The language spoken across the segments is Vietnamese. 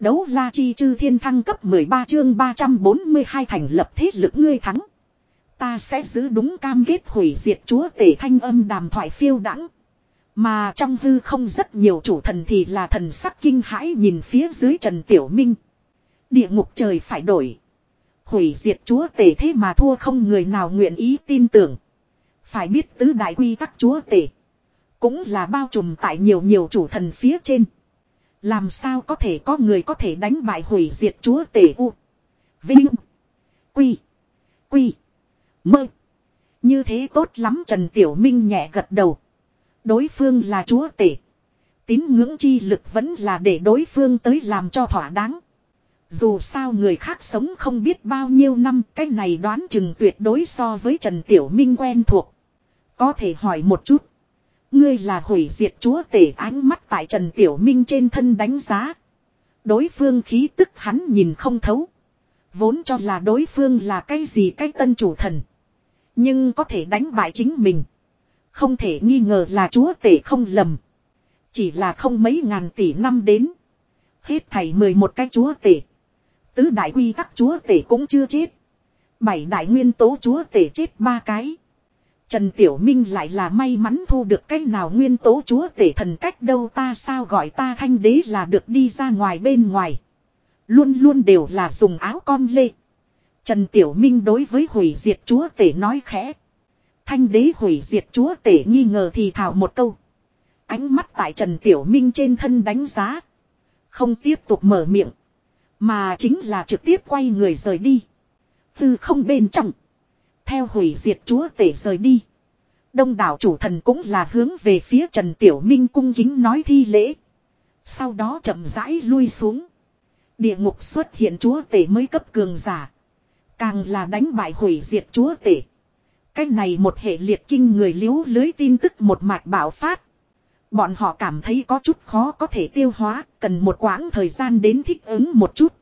Đấu la chi chư thiên thăng cấp 13 chương 342 thành lập thế lực ngươi thắng. Ta sẽ giữ đúng cam kết hủy diệt chúa tể thanh âm đàm thoại phiêu đãng Mà trong hư không rất nhiều chủ thần thì là thần sắc kinh hãi nhìn phía dưới Trần Tiểu Minh. Địa ngục trời phải đổi. Hủy diệt chúa tể thế mà thua không người nào nguyện ý tin tưởng. Phải biết tứ đại quy tắc chúa tể. Cũng là bao trùm tại nhiều nhiều chủ thần phía trên. Làm sao có thể có người có thể đánh bại hủy diệt chúa tể u. Vinh. Quy. Quy. Mơ. Như thế tốt lắm, Trần Tiểu Minh nhẹ gật đầu. Đối phương là chúa tể. Tín ngưỡng chi lực vẫn là để đối phương tới làm cho thỏa đáng. Dù sao người khác sống không biết bao nhiêu năm, cái này đoán chừng tuyệt đối so với Trần Tiểu Minh quen thuộc. Có thể hỏi một chút. Ngươi là hủy diệt chúa tể ánh mắt tại Trần Tiểu Minh trên thân đánh giá. Đối phương khí tức hắn nhìn không thấu. Vốn cho là đối phương là cái gì cái tân chủ thần. Nhưng có thể đánh bại chính mình. Không thể nghi ngờ là chúa tể không lầm. Chỉ là không mấy ngàn tỷ năm đến. Hết thảy 11 cái chúa tể. Tứ đại quy tắc chúa tể cũng chưa chết. Bảy đại nguyên tố chúa tể chết ba cái. Trần Tiểu Minh lại là may mắn thu được cách nào nguyên tố chúa tể thần cách đâu ta sao gọi ta thanh đế là được đi ra ngoài bên ngoài. Luôn luôn đều là dùng áo con lê. Trần Tiểu Minh đối với hủy diệt chúa tể nói khẽ. Thanh đế hủy diệt chúa tể nghi ngờ thì thảo một câu. Ánh mắt tại Trần Tiểu Minh trên thân đánh giá. Không tiếp tục mở miệng. Mà chính là trực tiếp quay người rời đi. Từ không bên trong. Theo hủy diệt chúa tể rời đi. Đông đảo chủ thần cũng là hướng về phía Trần Tiểu Minh cung kính nói thi lễ. Sau đó chậm rãi lui xuống. Địa ngục xuất hiện chúa tể mới cấp cường giả. Càng là đánh bại hủy diệt chúa tể. Cái này một hệ liệt kinh người liếu lưới tin tức một mạch bảo phát. Bọn họ cảm thấy có chút khó có thể tiêu hóa, cần một quãng thời gian đến thích ứng một chút.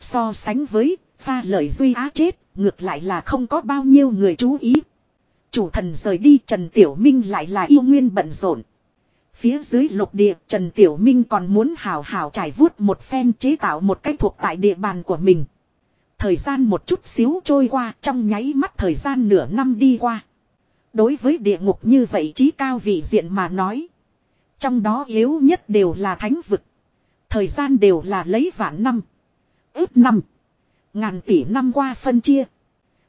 So sánh với, pha lời duy á chết, ngược lại là không có bao nhiêu người chú ý. Chủ thần rời đi Trần Tiểu Minh lại là yêu nguyên bận rộn. Phía dưới lục địa Trần Tiểu Minh còn muốn hào hào trải vuốt một phen chế tạo một cách thuộc tại địa bàn của mình. Thời gian một chút xíu trôi qua trong nháy mắt thời gian nửa năm đi qua. Đối với địa ngục như vậy trí cao vị diện mà nói. Trong đó yếu nhất đều là thánh vực. Thời gian đều là lấy vạn năm. Ước năm. Ngàn tỷ năm qua phân chia.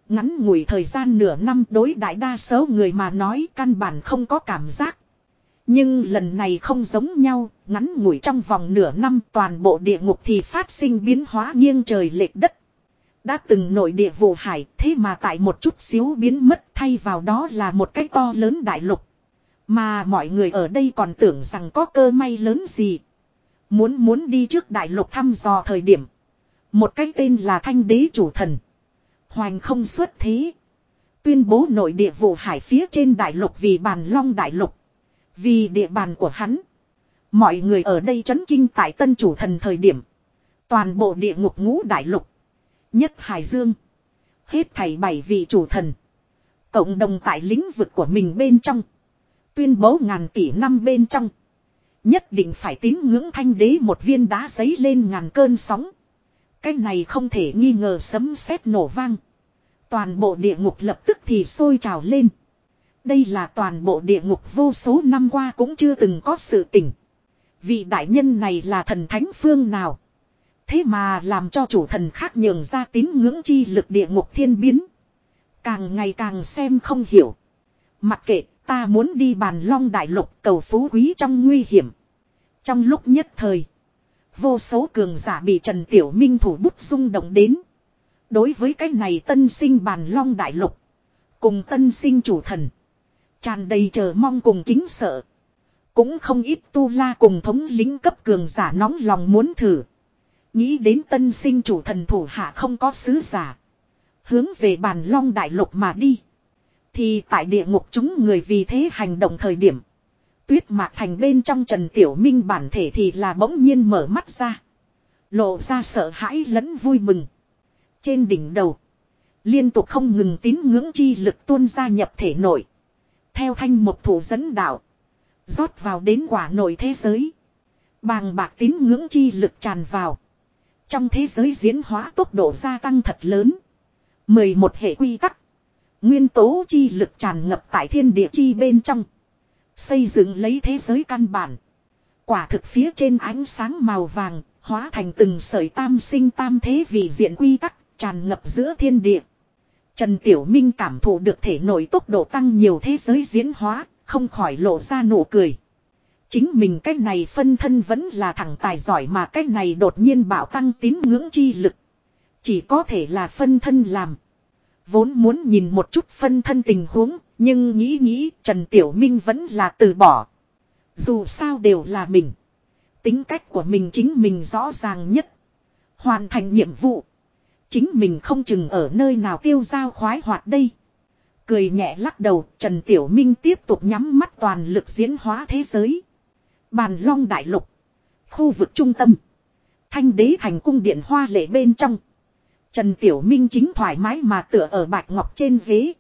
Ngắn ngủi thời gian nửa năm đối đại đa số người mà nói căn bản không có cảm giác. Nhưng lần này không giống nhau, ngắn ngủi trong vòng nửa năm toàn bộ địa ngục thì phát sinh biến hóa nghiêng trời lệch đất. Đã từng nội địa vụ hải thế mà tại một chút xíu biến mất thay vào đó là một cái to lớn đại lục. Mà mọi người ở đây còn tưởng rằng có cơ may lớn gì. Muốn muốn đi trước đại lục thăm dò thời điểm. Một cái tên là thanh đế chủ thần. Hoành không xuất thế. Tuyên bố nội địa vụ hải phía trên đại lục vì bàn long đại lục. Vì địa bàn của hắn. Mọi người ở đây chấn kinh tại tân chủ thần thời điểm. Toàn bộ địa ngục ngũ đại lục. Nhất Hải Dương. Hết thảy bảy vị chủ thần. Cộng đồng tại lĩnh vực của mình bên trong. Tuyên bố ngàn tỷ năm bên trong. Nhất định phải tín ngưỡng thanh đế một viên đá giấy lên ngàn cơn sóng. Cái này không thể nghi ngờ sấm sét nổ vang. Toàn bộ địa ngục lập tức thì sôi trào lên. Đây là toàn bộ địa ngục vô số năm qua cũng chưa từng có sự tỉnh. Vị đại nhân này là thần thánh phương nào? Thế mà làm cho chủ thần khác nhường ra tín ngưỡng chi lực địa ngục thiên biến. Càng ngày càng xem không hiểu. Mặc kệ, ta muốn đi bàn long đại lục cầu phú quý trong nguy hiểm. Trong lúc nhất thời. Vô số cường giả bị Trần Tiểu Minh thủ bút rung động đến. Đối với cái này tân sinh bàn long đại lục. Cùng tân sinh chủ thần. tràn đầy chờ mong cùng kính sợ. Cũng không ít tu la cùng thống lính cấp cường giả nóng lòng muốn thử. Nghĩ đến tân sinh chủ thần thủ hạ không có sứ giả. Hướng về bàn long đại lục mà đi. Thì tại địa ngục chúng người vì thế hành động thời điểm. Tuyết mạc thành bên trong Trần Tiểu Minh bản thể thì là bỗng nhiên mở mắt ra. Lộ ra sợ hãi lẫn vui mừng. Trên đỉnh đầu. Liên tục không ngừng tín ngưỡng chi lực tuôn ra nhập thể nội. Theo thanh một thủ dẫn đạo. rót vào đến quả nội thế giới. Bàng bạc tín ngưỡng chi lực tràn vào. Trong thế giới diễn hóa tốc độ gia tăng thật lớn. 11 hệ quy tắc. Nguyên tố chi lực tràn ngập tại thiên địa chi bên trong. Xây dựng lấy thế giới căn bản. Quả thực phía trên ánh sáng màu vàng, hóa thành từng sợi tam sinh tam thế vì diện quy tắc, tràn ngập giữa thiên địa. Trần Tiểu Minh cảm thụ được thể nội tốc độ tăng nhiều thế giới diễn hóa, không khỏi lộ ra nụ cười. Chính mình cách này phân thân vẫn là thằng tài giỏi mà cách này đột nhiên bảo tăng tín ngưỡng chi lực. Chỉ có thể là phân thân làm. Vốn muốn nhìn một chút phân thân tình huống, nhưng nghĩ nghĩ Trần Tiểu Minh vẫn là từ bỏ. Dù sao đều là mình. Tính cách của mình chính mình rõ ràng nhất. Hoàn thành nhiệm vụ. Chính mình không chừng ở nơi nào tiêu giao khoái hoạt đây. Cười nhẹ lắc đầu, Trần Tiểu Minh tiếp tục nhắm mắt toàn lực diễn hóa thế giới. Bàn long đại lục. Khu vực trung tâm. Thanh đế thành cung điện hoa lệ bên trong. Trần Tiểu Minh chính thoải mái mà tựa ở bạch ngọc trên ghế.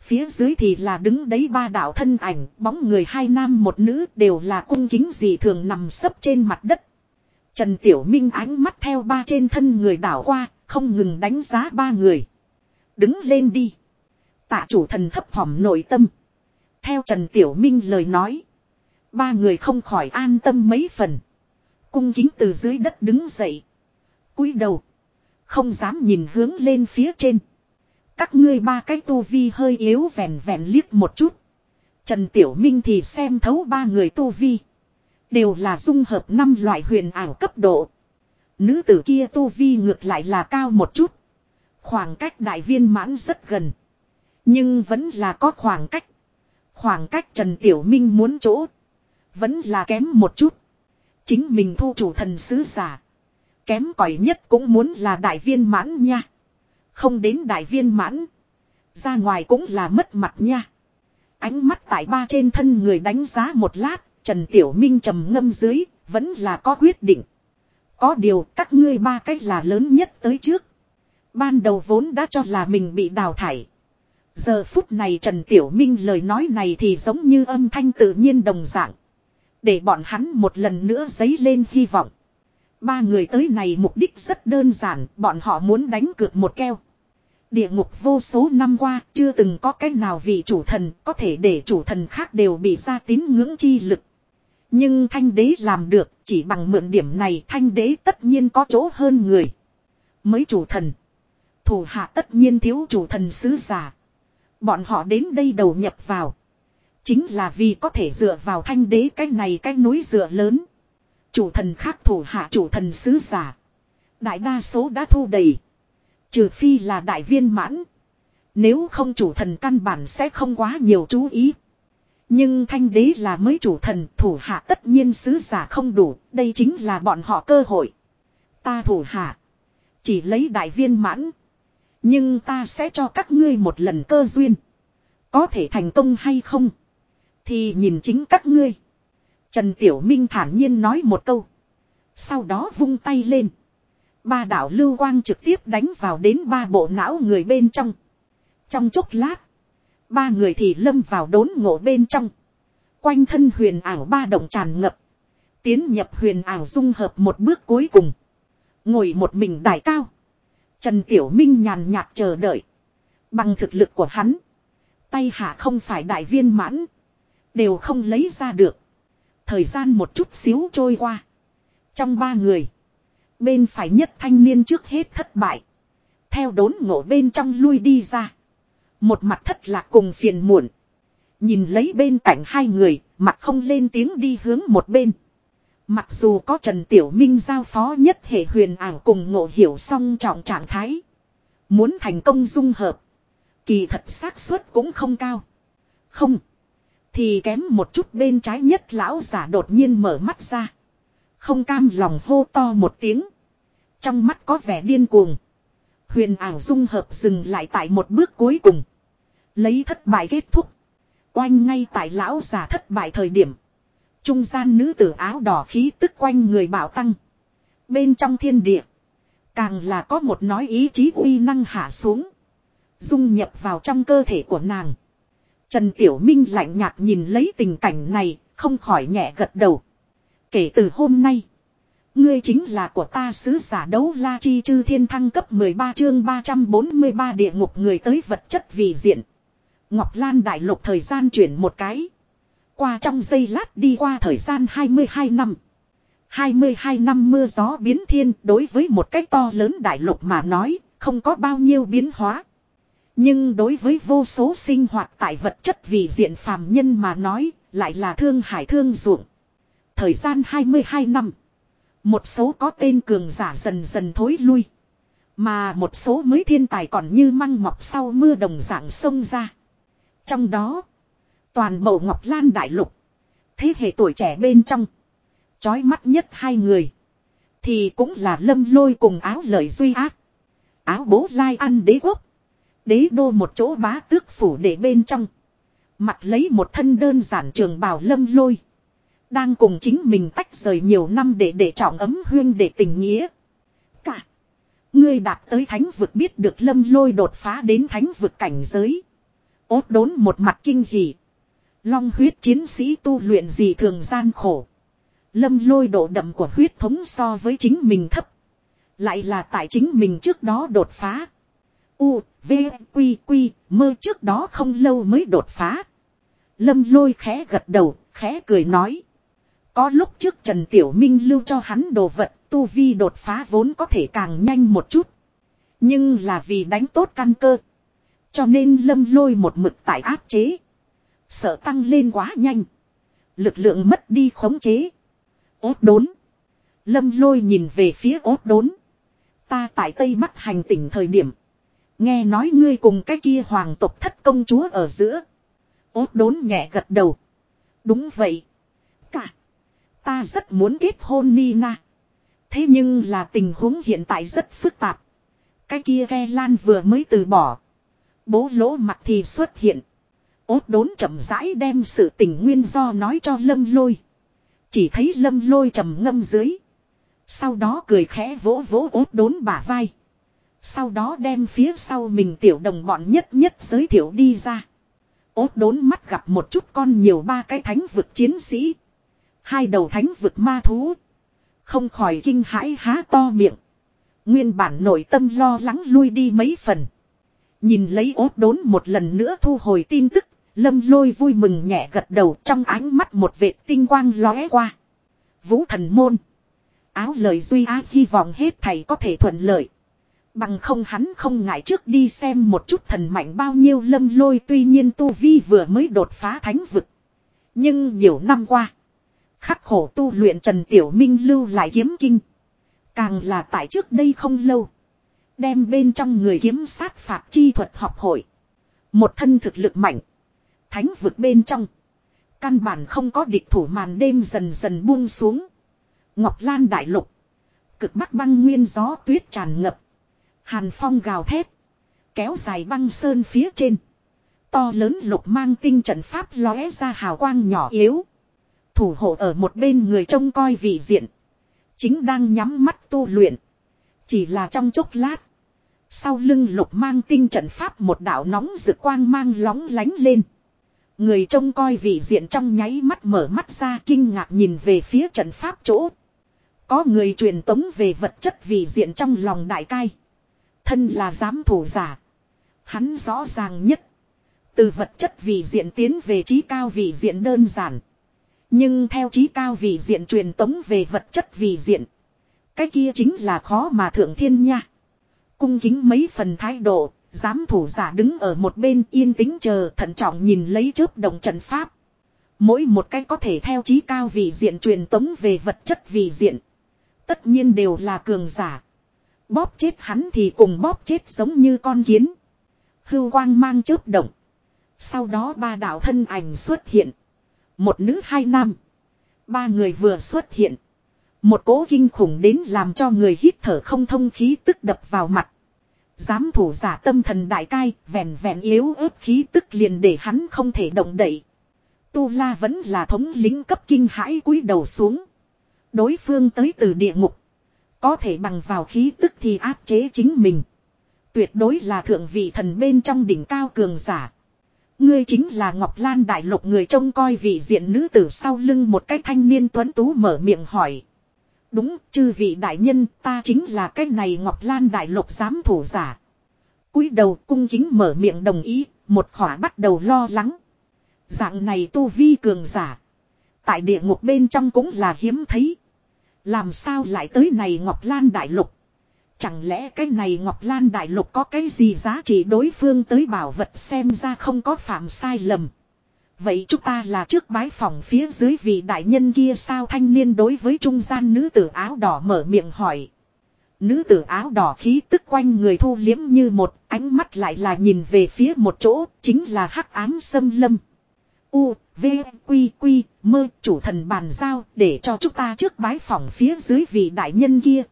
Phía dưới thì là đứng đấy ba đạo thân ảnh, bóng người hai nam một nữ đều là cung kính gì thường nằm sấp trên mặt đất. Trần Tiểu Minh ánh mắt theo ba trên thân người đảo qua, không ngừng đánh giá ba người. Đứng lên đi. Tạ chủ thần thấp thỏm nội tâm. Theo Trần Tiểu Minh lời nói. Ba người không khỏi an tâm mấy phần. Cung kính từ dưới đất đứng dậy. cúi đầu. Không dám nhìn hướng lên phía trên. Các ngươi ba cái tu vi hơi yếu vẹn vẹn liếc một chút. Trần Tiểu Minh thì xem thấu ba người tu vi. Đều là dung hợp năm loại huyền ảo cấp độ. Nữ tử kia tu vi ngược lại là cao một chút. Khoảng cách đại viên mãn rất gần. Nhưng vẫn là có khoảng cách. Khoảng cách Trần Tiểu Minh muốn chỗ. Vẫn là kém một chút. Chính mình thu chủ thần sứ giả. Kém cỏi nhất cũng muốn là đại viên mãn nha. Không đến đại viên mãn. Ra ngoài cũng là mất mặt nha. Ánh mắt tại ba trên thân người đánh giá một lát. Trần Tiểu Minh trầm ngâm dưới. Vẫn là có quyết định. Có điều các ngươi ba cách là lớn nhất tới trước. Ban đầu vốn đã cho là mình bị đào thải. Giờ phút này Trần Tiểu Minh lời nói này thì giống như âm thanh tự nhiên đồng dạng. Để bọn hắn một lần nữa dấy lên hy vọng. Ba người tới này mục đích rất đơn giản, bọn họ muốn đánh cược một keo. Địa ngục vô số năm qua chưa từng có cách nào vị chủ thần có thể để chủ thần khác đều bị ra tín ngưỡng chi lực. Nhưng thanh đế làm được chỉ bằng mượn điểm này thanh đế tất nhiên có chỗ hơn người. Mấy chủ thần. Thủ hạ tất nhiên thiếu chủ thần sứ giả. Bọn họ đến đây đầu nhập vào. Chính là vì có thể dựa vào thanh đế cái này cái núi dựa lớn. Chủ thần khác thủ hạ chủ thần sứ giả. Đại đa số đã thu đầy. Trừ phi là đại viên mãn. Nếu không chủ thần căn bản sẽ không quá nhiều chú ý. Nhưng thanh đế là mới chủ thần, thủ hạ tất nhiên sứ giả không đủ. Đây chính là bọn họ cơ hội. Ta thủ hạ. Chỉ lấy đại viên mãn. Nhưng ta sẽ cho các ngươi một lần cơ duyên. Có thể thành công hay không. Thì nhìn chính các ngươi. Trần Tiểu Minh thản nhiên nói một câu. Sau đó vung tay lên. Ba đạo lưu quang trực tiếp đánh vào đến ba bộ não người bên trong. Trong chốc lát. Ba người thì lâm vào đốn ngộ bên trong. Quanh thân huyền ảo ba động tràn ngập. Tiến nhập huyền ảo dung hợp một bước cuối cùng. Ngồi một mình đại cao. Trần Tiểu Minh nhàn nhạt chờ đợi. Bằng thực lực của hắn. Tay hạ không phải đại viên mãn. Đều không lấy ra được. Thời gian một chút xíu trôi qua. Trong ba người. Bên phải nhất thanh niên trước hết thất bại. Theo đốn ngộ bên trong lui đi ra. Một mặt thất lạc cùng phiền muộn. Nhìn lấy bên cạnh hai người, mặt không lên tiếng đi hướng một bên. Mặc dù có Trần Tiểu Minh giao phó nhất hệ huyền ảo cùng ngộ hiểu song trọng trạng thái. Muốn thành công dung hợp. Kỳ thật xác suất cũng không cao. Không. Thì kém một chút bên trái nhất lão giả đột nhiên mở mắt ra. Không cam lòng hô to một tiếng. Trong mắt có vẻ điên cuồng. Huyền ảo dung hợp dừng lại tại một bước cuối cùng. Lấy thất bại kết thúc. Oanh ngay tại lão giả thất bại thời điểm. Trung gian nữ tử áo đỏ khí tức quanh người bảo tăng. Bên trong thiên địa. Càng là có một nói ý chí uy năng hạ xuống. Dung nhập vào trong cơ thể của nàng. Trần Tiểu Minh lạnh nhạt nhìn lấy tình cảnh này, không khỏi nhẹ gật đầu. Kể từ hôm nay, Ngươi chính là của ta sứ giả đấu la chi chư thiên thăng cấp 13 chương 343 địa ngục người tới vật chất vì diện. Ngọc Lan đại lục thời gian chuyển một cái. Qua trong giây lát đi qua thời gian 22 năm. 22 năm mưa gió biến thiên đối với một cách to lớn đại lục mà nói, không có bao nhiêu biến hóa. Nhưng đối với vô số sinh hoạt tại vật chất vì diện phàm nhân mà nói, lại là thương hải thương ruộng. Thời gian 22 năm. Một số có tên cường giả dần dần thối lui. Mà một số mới thiên tài còn như măng mọc sau mưa đồng dạng sông ra. Trong đó, toàn bộ Ngọc Lan Đại Lục. Thế hệ tuổi trẻ bên trong. Chói mắt nhất hai người. Thì cũng là lâm lôi cùng áo lợi duy ác. Áo bố lai ăn đế quốc. Đế đô một chỗ bá tước phủ để bên trong. Mặt lấy một thân đơn giản trường bào lâm lôi. Đang cùng chính mình tách rời nhiều năm để để trọng ấm huyên để tình nghĩa. Cả. Ngươi đạt tới thánh vực biết được lâm lôi đột phá đến thánh vực cảnh giới. Ốt đốn một mặt kinh hỉ. Long huyết chiến sĩ tu luyện gì thường gian khổ. Lâm lôi độ đậm của huyết thống so với chính mình thấp. Lại là tại chính mình trước đó đột phá. U, V, Quy, Quy, mơ trước đó không lâu mới đột phá. Lâm lôi khẽ gật đầu, khẽ cười nói. Có lúc trước Trần Tiểu Minh lưu cho hắn đồ vật, tu vi đột phá vốn có thể càng nhanh một chút. Nhưng là vì đánh tốt căn cơ. Cho nên lâm lôi một mực tại áp chế. Sợ tăng lên quá nhanh. Lực lượng mất đi khống chế. Ốt đốn. Lâm lôi nhìn về phía ốt đốn. Ta tại Tây Bắc hành tỉnh thời điểm. Nghe nói ngươi cùng cái kia hoàng tộc thất công chúa ở giữa. Ốt đốn nhẹ gật đầu. Đúng vậy. Cả. Ta rất muốn kết hôn Nina. Thế nhưng là tình huống hiện tại rất phức tạp. Cái kia ghe lan vừa mới từ bỏ. Bố lỗ mặt thì xuất hiện. Ốt đốn chậm rãi đem sự tình nguyên do nói cho lâm lôi. Chỉ thấy lâm lôi trầm ngâm dưới. Sau đó cười khẽ vỗ vỗ ốt đốn bả vai. Sau đó đem phía sau mình tiểu đồng bọn nhất nhất giới thiệu đi ra. Ốt đốn mắt gặp một chút con nhiều ba cái thánh vực chiến sĩ. Hai đầu thánh vực ma thú. Không khỏi kinh hãi há to miệng. Nguyên bản nội tâm lo lắng lui đi mấy phần. Nhìn lấy ốt đốn một lần nữa thu hồi tin tức. Lâm lôi vui mừng nhẹ gật đầu trong ánh mắt một vệt tinh quang lóe qua. Vũ thần môn. Áo lời duy á, hy vọng hết thầy có thể thuận lợi. Bằng không hắn không ngại trước đi xem một chút thần mạnh bao nhiêu lâm lôi tuy nhiên tu vi vừa mới đột phá thánh vực. Nhưng nhiều năm qua. Khắc khổ tu luyện Trần Tiểu Minh lưu lại kiếm kinh. Càng là tại trước đây không lâu. Đem bên trong người kiếm sát phạt chi thuật học hội. Một thân thực lực mạnh. Thánh vực bên trong. Căn bản không có địch thủ màn đêm dần dần buông xuống. Ngọc Lan đại lục. Cực bắc băng nguyên gió tuyết tràn ngập. Hàn phong gào thét. Kéo dài băng sơn phía trên. To lớn lục mang tinh trận pháp lóe ra hào quang nhỏ yếu. Thủ hộ ở một bên người trông coi vị diện. Chính đang nhắm mắt tu luyện. Chỉ là trong chốc lát. Sau lưng lục mang tinh trận pháp một đạo nóng rực quang mang lóng lánh lên. Người trông coi vị diện trong nháy mắt mở mắt ra kinh ngạc nhìn về phía trận pháp chỗ. Có người truyền tống về vật chất vị diện trong lòng đại cai. Thân là giám thủ giả. Hắn rõ ràng nhất. Từ vật chất vị diện tiến về trí cao vị diện đơn giản. Nhưng theo trí cao vị diện truyền tống về vật chất vị diện. Cái kia chính là khó mà thượng thiên nha. Cung kính mấy phần thái độ, giám thủ giả đứng ở một bên yên tĩnh chờ thận trọng nhìn lấy chớp động trận pháp. Mỗi một cái có thể theo trí cao vị diện truyền tống về vật chất vị diện. Tất nhiên đều là cường giả. Bóp chết hắn thì cùng bóp chết giống như con kiến. Hưu quang mang chớp động. Sau đó ba đạo thân ảnh xuất hiện. Một nữ hai nam. Ba người vừa xuất hiện. Một cố kinh khủng đến làm cho người hít thở không thông khí tức đập vào mặt. Giám thủ giả tâm thần đại cai, vẹn vẹn yếu ớt khí tức liền để hắn không thể động đậy. Tu La vẫn là thống lính cấp kinh hãi cúi đầu xuống. Đối phương tới từ địa ngục. Có thể bằng vào khí tức thì áp chế chính mình. Tuyệt đối là thượng vị thần bên trong đỉnh cao cường giả. Ngươi chính là Ngọc Lan Đại Lục người trông coi vị diện nữ tử sau lưng một cái thanh niên tuấn tú mở miệng hỏi. Đúng, chư vị đại nhân, ta chính là cái này Ngọc Lan đại lục giám thủ giả. cúi đầu cung kính mở miệng đồng ý, một khỏa bắt đầu lo lắng. Dạng này tu vi cường giả. Tại địa ngục bên trong cũng là hiếm thấy. Làm sao lại tới này Ngọc Lan đại lục? Chẳng lẽ cái này Ngọc Lan đại lục có cái gì giá trị đối phương tới bảo vật xem ra không có phạm sai lầm. Vậy chúng ta là trước bái phòng phía dưới vị đại nhân kia sao thanh niên đối với trung gian nữ tử áo đỏ mở miệng hỏi. Nữ tử áo đỏ khí tức quanh người thu liếm như một, ánh mắt lại là nhìn về phía một chỗ, chính là hắc ám sâm lâm. U, V, Quy, Quy, mơ chủ thần bàn giao để cho chúng ta trước bái phòng phía dưới vị đại nhân kia.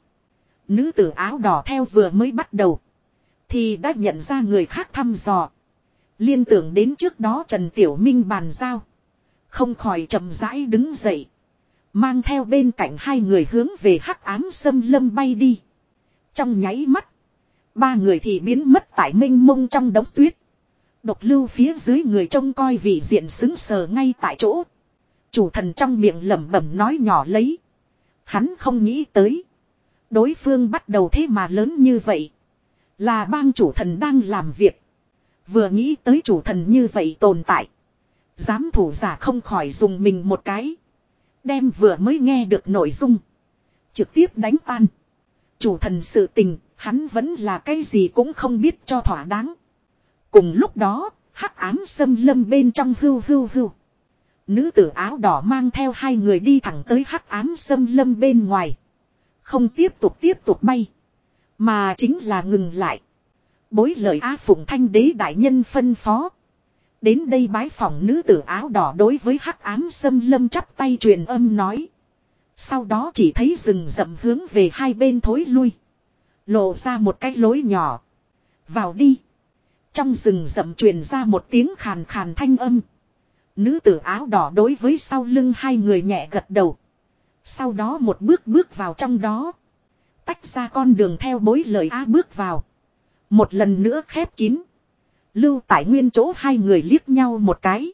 Nữ tử áo đỏ theo vừa mới bắt đầu. Thì đã nhận ra người khác thăm dò. Liên tưởng đến trước đó Trần Tiểu Minh bàn giao. Không khỏi chậm rãi đứng dậy. Mang theo bên cạnh hai người hướng về hắc ám sâm lâm bay đi. Trong nháy mắt. Ba người thì biến mất tại minh mông trong đống tuyết. Độc lưu phía dưới người trông coi vị diện xứng sờ ngay tại chỗ. Chủ thần trong miệng lẩm bẩm nói nhỏ lấy. Hắn không nghĩ tới. Đối phương bắt đầu thế mà lớn như vậy. Là bang chủ thần đang làm việc. Vừa nghĩ tới chủ thần như vậy tồn tại. Giám thủ giả không khỏi dùng mình một cái. Đem vừa mới nghe được nội dung. Trực tiếp đánh tan. Chủ thần sự tình, hắn vẫn là cái gì cũng không biết cho thỏa đáng. Cùng lúc đó, hắc ám xâm lâm bên trong hưu hưu hưu. Nữ tử áo đỏ mang theo hai người đi thẳng tới hắc ám xâm lâm bên ngoài. Không tiếp tục tiếp tục bay. Mà chính là ngừng lại. Bối lời Á Phụng Thanh đế đại nhân phân phó. Đến đây bái phòng nữ tử áo đỏ đối với hắc ám xâm lâm chắp tay truyền âm nói. Sau đó chỉ thấy rừng rậm hướng về hai bên thối lui. Lộ ra một cái lối nhỏ. Vào đi. Trong rừng rậm truyền ra một tiếng khàn khàn thanh âm. Nữ tử áo đỏ đối với sau lưng hai người nhẹ gật đầu. Sau đó một bước bước vào trong đó. Tách ra con đường theo bối lời á bước vào. Một lần nữa khép kín. Lưu tại nguyên chỗ hai người liếc nhau một cái.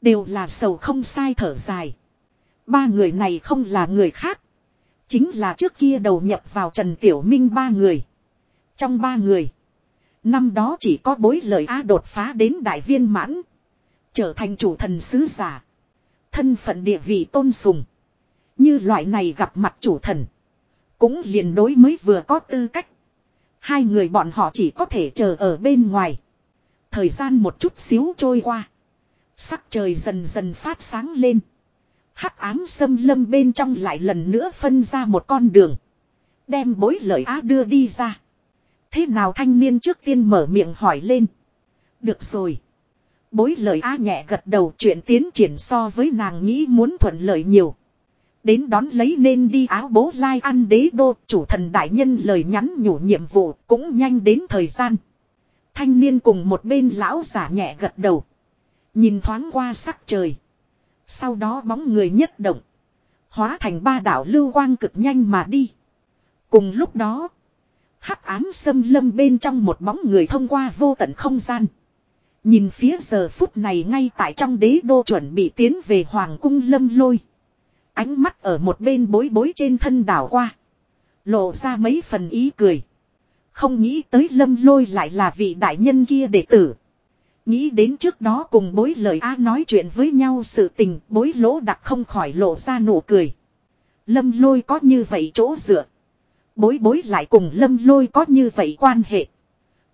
Đều là sầu không sai thở dài. Ba người này không là người khác. Chính là trước kia đầu nhập vào Trần Tiểu Minh ba người. Trong ba người. Năm đó chỉ có bối lời A đột phá đến đại viên mãn. Trở thành chủ thần sứ giả. Thân phận địa vị tôn sùng. Như loại này gặp mặt chủ thần. Cũng liền đối mới vừa có tư cách. Hai người bọn họ chỉ có thể chờ ở bên ngoài. Thời gian một chút xíu trôi qua. Sắc trời dần dần phát sáng lên. hắc ám xâm lâm bên trong lại lần nữa phân ra một con đường. Đem bối lợi á đưa đi ra. Thế nào thanh niên trước tiên mở miệng hỏi lên. Được rồi. Bối lời á nhẹ gật đầu chuyện tiến triển so với nàng nghĩ muốn thuận lợi nhiều. Đến đón lấy nên đi áo bố lai ăn đế đô, chủ thần đại nhân lời nhắn nhủ nhiệm vụ cũng nhanh đến thời gian. Thanh niên cùng một bên lão giả nhẹ gật đầu. Nhìn thoáng qua sắc trời. Sau đó bóng người nhất động. Hóa thành ba đảo lưu quang cực nhanh mà đi. Cùng lúc đó hắc ám xâm lâm bên trong một bóng người thông qua vô tận không gian. Nhìn phía giờ phút này ngay tại trong đế đô chuẩn bị tiến về hoàng cung lâm lôi. Ánh mắt ở một bên bối bối trên thân đảo qua. Lộ ra mấy phần ý cười. Không nghĩ tới lâm lôi lại là vị đại nhân kia đệ tử. Nghĩ đến trước đó cùng bối lời A nói chuyện với nhau sự tình, bối lỗ đặc không khỏi lộ ra nụ cười. Lâm lôi có như vậy chỗ dựa. Bối bối lại cùng lâm lôi có như vậy quan hệ.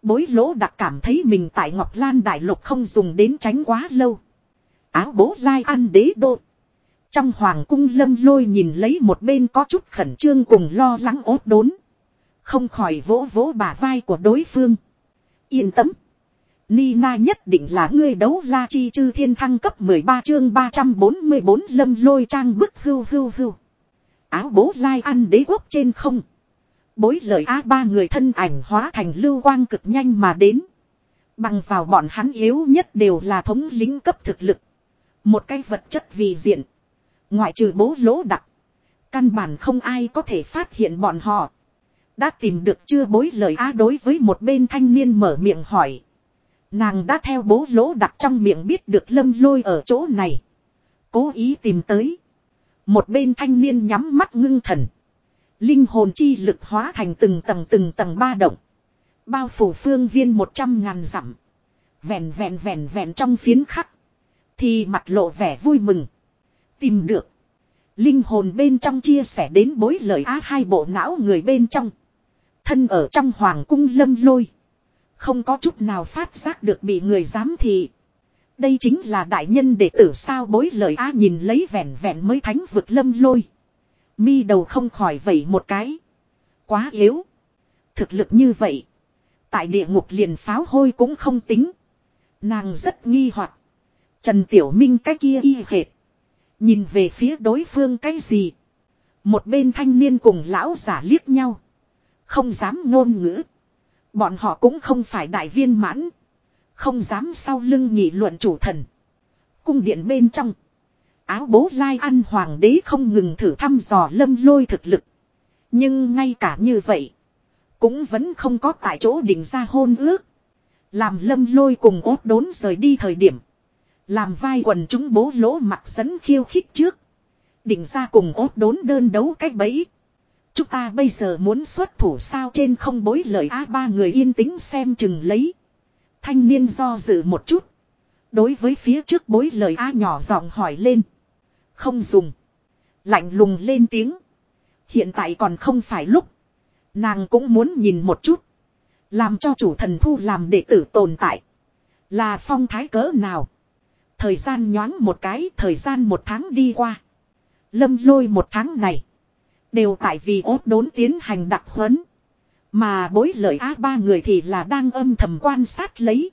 Bối lỗ đặc cảm thấy mình tại Ngọc Lan Đại Lục không dùng đến tránh quá lâu. Áo bố lai ăn đế đô. Trong hoàng cung lâm lôi nhìn lấy một bên có chút khẩn trương cùng lo lắng ốt đốn. Không khỏi vỗ vỗ bả vai của đối phương. Yên tâm. Nina nhất định là ngươi đấu la chi chư thiên thăng cấp 13 chương 344 lâm lôi trang bức hưu hưu hưu. Áo bố lai ăn đế quốc trên không. Bối lời á ba người thân ảnh hóa thành lưu quang cực nhanh mà đến. Bằng vào bọn hắn yếu nhất đều là thống lính cấp thực lực. Một cái vật chất vì diện. Ngoại trừ bố lỗ đặc. Căn bản không ai có thể phát hiện bọn họ. Đã tìm được chưa bối lời á đối với một bên thanh niên mở miệng hỏi. Nàng đã theo bố lỗ đặc trong miệng biết được lâm lôi ở chỗ này. Cố ý tìm tới. Một bên thanh niên nhắm mắt ngưng thần. Linh hồn chi lực hóa thành từng tầng từng tầng ba động. Bao phủ phương viên một trăm ngàn dặm. Vẹn vẹn vẹn vẹn trong phiến khắc. Thì mặt lộ vẻ vui mừng. Tìm được. Linh hồn bên trong chia sẻ đến bối lời á hai bộ não người bên trong. Thân ở trong hoàng cung lâm lôi. Không có chút nào phát giác được bị người giám thị. Đây chính là đại nhân đệ tử sao bối lời á nhìn lấy vẹn vẹn mới thánh vực lâm lôi. Mi đầu không khỏi vẩy một cái. Quá yếu. Thực lực như vậy. Tại địa ngục liền pháo hôi cũng không tính. Nàng rất nghi hoặc Trần Tiểu Minh cái kia y hệt. Nhìn về phía đối phương cái gì. Một bên thanh niên cùng lão giả liếc nhau. Không dám ngôn ngữ. Bọn họ cũng không phải đại viên mãn. Không dám sau lưng nghị luận chủ thần. Cung điện bên trong. Áo bố lai ăn hoàng đế không ngừng thử thăm dò lâm lôi thực lực. Nhưng ngay cả như vậy. Cũng vẫn không có tại chỗ định ra hôn ước. Làm lâm lôi cùng ốt đốn rời đi thời điểm. Làm vai quần chúng bố lỗ mặt dẫn khiêu khích trước. Định ra cùng ốt đốn đơn đấu cách bẫy. Chúng ta bây giờ muốn xuất thủ sao trên không bối lời A ba người yên tĩnh xem chừng lấy. Thanh niên do dự một chút. Đối với phía trước bối lời A nhỏ giọng hỏi lên. Không dùng. Lạnh lùng lên tiếng. Hiện tại còn không phải lúc. Nàng cũng muốn nhìn một chút. Làm cho chủ thần thu làm đệ tử tồn tại. Là phong thái cỡ nào. Thời gian nhoáng một cái, thời gian một tháng đi qua. Lâm lôi một tháng này. Đều tại vì ốt đốn tiến hành đặc huấn. Mà bối lợi á ba người thì là đang âm thầm quan sát lấy.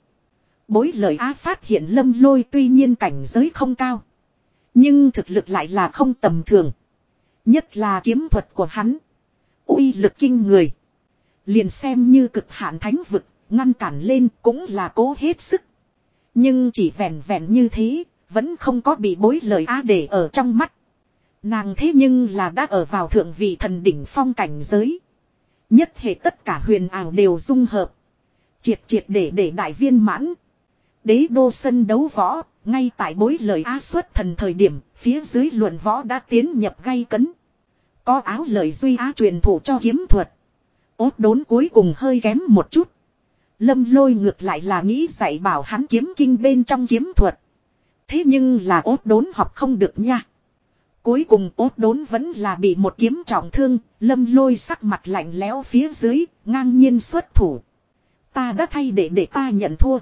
Bối lợi á phát hiện lâm lôi tuy nhiên cảnh giới không cao. Nhưng thực lực lại là không tầm thường. Nhất là kiếm thuật của hắn. uy lực kinh người. Liền xem như cực hạn thánh vực, ngăn cản lên cũng là cố hết sức. Nhưng chỉ vẹn vẹn như thế, vẫn không có bị bối lời á để ở trong mắt. Nàng thế nhưng là đã ở vào thượng vị thần đỉnh phong cảnh giới. Nhất hệ tất cả huyền ảo đều dung hợp. Triệt triệt để để đại viên mãn. Đế đô sân đấu võ, ngay tại bối lời á xuất thần thời điểm, phía dưới luận võ đã tiến nhập gây cấn. Có áo lời duy á truyền thủ cho kiếm thuật. Ốt đốn cuối cùng hơi kém một chút. Lâm lôi ngược lại là nghĩ dạy bảo hắn kiếm kinh bên trong kiếm thuật. Thế nhưng là ốt đốn học không được nha. Cuối cùng ốt đốn vẫn là bị một kiếm trọng thương, lâm lôi sắc mặt lạnh lẽo phía dưới, ngang nhiên xuất thủ. Ta đã thay để để ta nhận thua.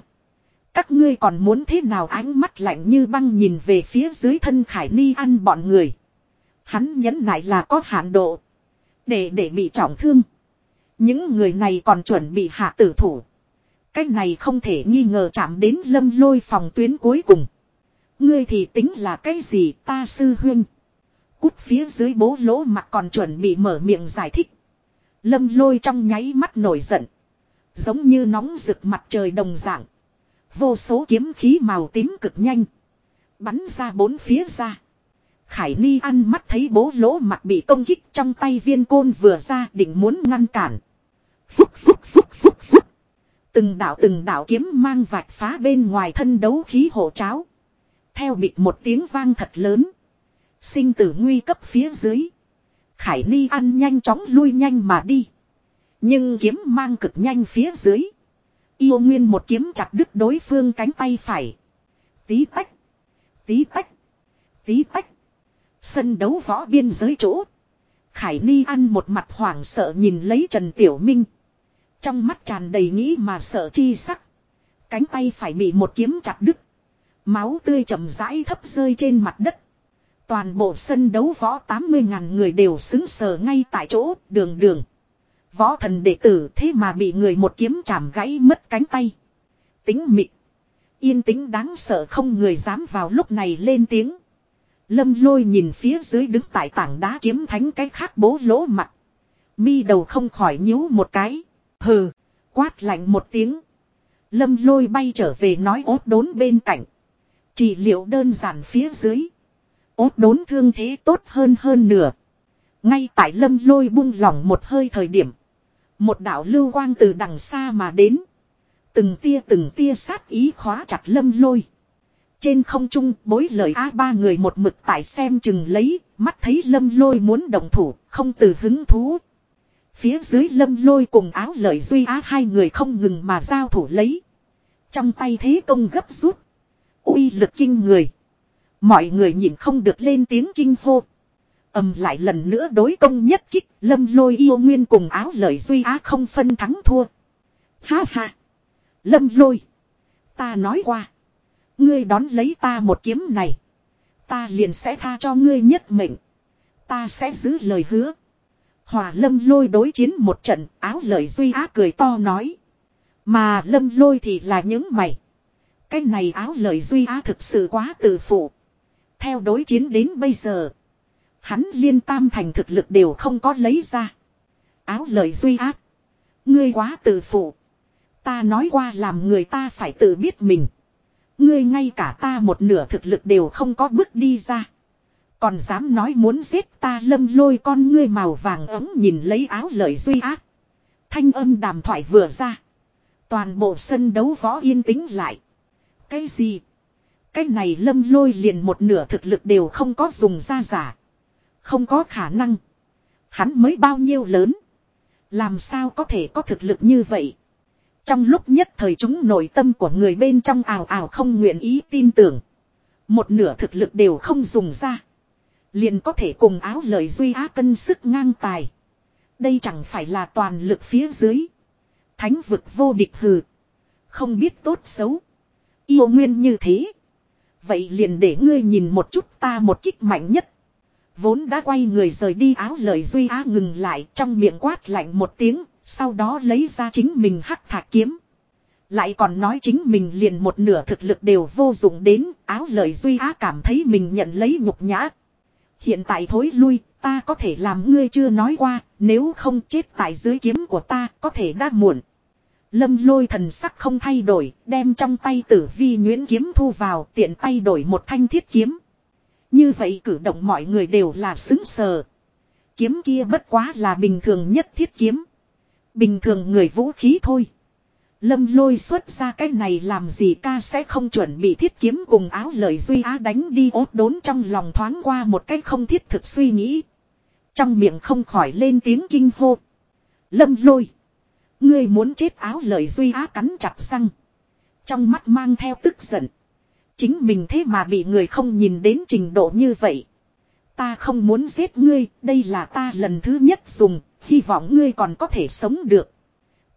Các ngươi còn muốn thế nào ánh mắt lạnh như băng nhìn về phía dưới thân khải ni ăn bọn người. Hắn nhấn nại là có hạn độ. Để để bị trọng thương. Những người này còn chuẩn bị hạ tử thủ. Cái này không thể nghi ngờ chạm đến lâm lôi phòng tuyến cuối cùng. Ngươi thì tính là cái gì ta sư huynh. Cút phía dưới bố lỗ mặt còn chuẩn bị mở miệng giải thích. Lâm lôi trong nháy mắt nổi giận. Giống như nóng rực mặt trời đồng dạng. Vô số kiếm khí màu tím cực nhanh. Bắn ra bốn phía ra. Khải Ni ăn mắt thấy bố lỗ mặt bị công kích trong tay viên côn vừa ra định muốn ngăn cản. Phúc phúc phúc phúc phúc. Từng đạo từng đạo kiếm mang vạch phá bên ngoài thân đấu khí hộ cháo. Theo bịt một tiếng vang thật lớn. Sinh tử nguy cấp phía dưới. Khải Ni ăn nhanh chóng lui nhanh mà đi. Nhưng kiếm mang cực nhanh phía dưới. Yêu nguyên một kiếm chặt đứt đối phương cánh tay phải. Tí tách. Tí tách. Tí tách. Sân đấu võ biên giới chỗ. Khải Ni ăn một mặt hoảng sợ nhìn lấy Trần Tiểu Minh. Trong mắt tràn đầy nghĩ mà sợ chi sắc. Cánh tay phải bị một kiếm chặt đứt. Máu tươi chậm rãi thấp rơi trên mặt đất. Toàn bộ sân đấu võ 80.000 người đều xứng sờ ngay tại chỗ, đường đường. Võ thần đệ tử thế mà bị người một kiếm chạm gãy mất cánh tay. Tính mịt. Yên tĩnh đáng sợ không người dám vào lúc này lên tiếng. Lâm lôi nhìn phía dưới đứng tại tảng đá kiếm thánh cái khác bố lỗ mặt. Mi đầu không khỏi nhíu một cái. Hừ, quát lạnh một tiếng. Lâm lôi bay trở về nói ốt đốn bên cạnh. Chỉ liệu đơn giản phía dưới. Ốt đốn thương thế tốt hơn hơn nửa. Ngay tại lâm lôi buông lỏng một hơi thời điểm. Một đạo lưu quang từ đằng xa mà đến. Từng tia từng tia sát ý khóa chặt lâm lôi. Trên không trung bối lời á ba người một mực tại xem chừng lấy, mắt thấy lâm lôi muốn động thủ, không từ hứng thú. Phía dưới lâm lôi cùng áo lợi duy á hai người không ngừng mà giao thủ lấy. Trong tay thế công gấp rút. uy lực kinh người. Mọi người nhìn không được lên tiếng kinh hô ầm lại lần nữa đối công nhất kích, lâm lôi yêu nguyên cùng áo lợi duy á không phân thắng thua. Ha ha. Lâm lôi. Ta nói qua. Ngươi đón lấy ta một kiếm này. Ta liền sẽ tha cho ngươi nhất mệnh. Ta sẽ giữ lời hứa. Hòa lâm lôi đối chiến một trận áo lợi duy á cười to nói. Mà lâm lôi thì là những mày. Cái này áo lợi duy á thực sự quá tự phụ. Theo đối chiến đến bây giờ. Hắn liên tam thành thực lực đều không có lấy ra. Áo lợi duy ác. Ngươi quá tự phụ. Ta nói qua làm người ta phải tự biết mình. Ngươi ngay cả ta một nửa thực lực đều không có bước đi ra. Còn dám nói muốn giết ta lâm lôi con ngươi màu vàng ấm nhìn lấy áo lợi duy ác. Thanh âm đàm thoại vừa ra. Toàn bộ sân đấu võ yên tĩnh lại. Cái gì? Cái này lâm lôi liền một nửa thực lực đều không có dùng ra giả. Không có khả năng. Hắn mới bao nhiêu lớn. Làm sao có thể có thực lực như vậy. Trong lúc nhất thời chúng nội tâm của người bên trong ảo ảo không nguyện ý tin tưởng. Một nửa thực lực đều không dùng ra. Liền có thể cùng áo lời duy á cân sức ngang tài. Đây chẳng phải là toàn lực phía dưới. Thánh vực vô địch hừ. Không biết tốt xấu. Yêu nguyên như thế. Vậy liền để ngươi nhìn một chút ta một kích mạnh nhất. Vốn đã quay người rời đi áo lời duy á ngừng lại trong miệng quát lạnh một tiếng. Sau đó lấy ra chính mình hắc thạc kiếm. Lại còn nói chính mình liền một nửa thực lực đều vô dụng đến áo lời duy á cảm thấy mình nhận lấy nhục nhã. Hiện tại thối lui, ta có thể làm ngươi chưa nói qua, nếu không chết tại dưới kiếm của ta có thể đã muộn. Lâm lôi thần sắc không thay đổi, đem trong tay tử vi nhuyễn kiếm thu vào tiện tay đổi một thanh thiết kiếm. Như vậy cử động mọi người đều là xứng sờ. Kiếm kia bất quá là bình thường nhất thiết kiếm. Bình thường người vũ khí thôi. Lâm lôi xuất ra cái này làm gì ca sẽ không chuẩn bị thiết kiếm cùng áo lời duy á đánh đi ốt đốn trong lòng thoáng qua một cách không thiết thực suy nghĩ. Trong miệng không khỏi lên tiếng kinh hô. Lâm lôi. Ngươi muốn chết áo lời duy á cắn chặt răng. Trong mắt mang theo tức giận. Chính mình thế mà bị người không nhìn đến trình độ như vậy. Ta không muốn giết ngươi, đây là ta lần thứ nhất dùng, hy vọng ngươi còn có thể sống được.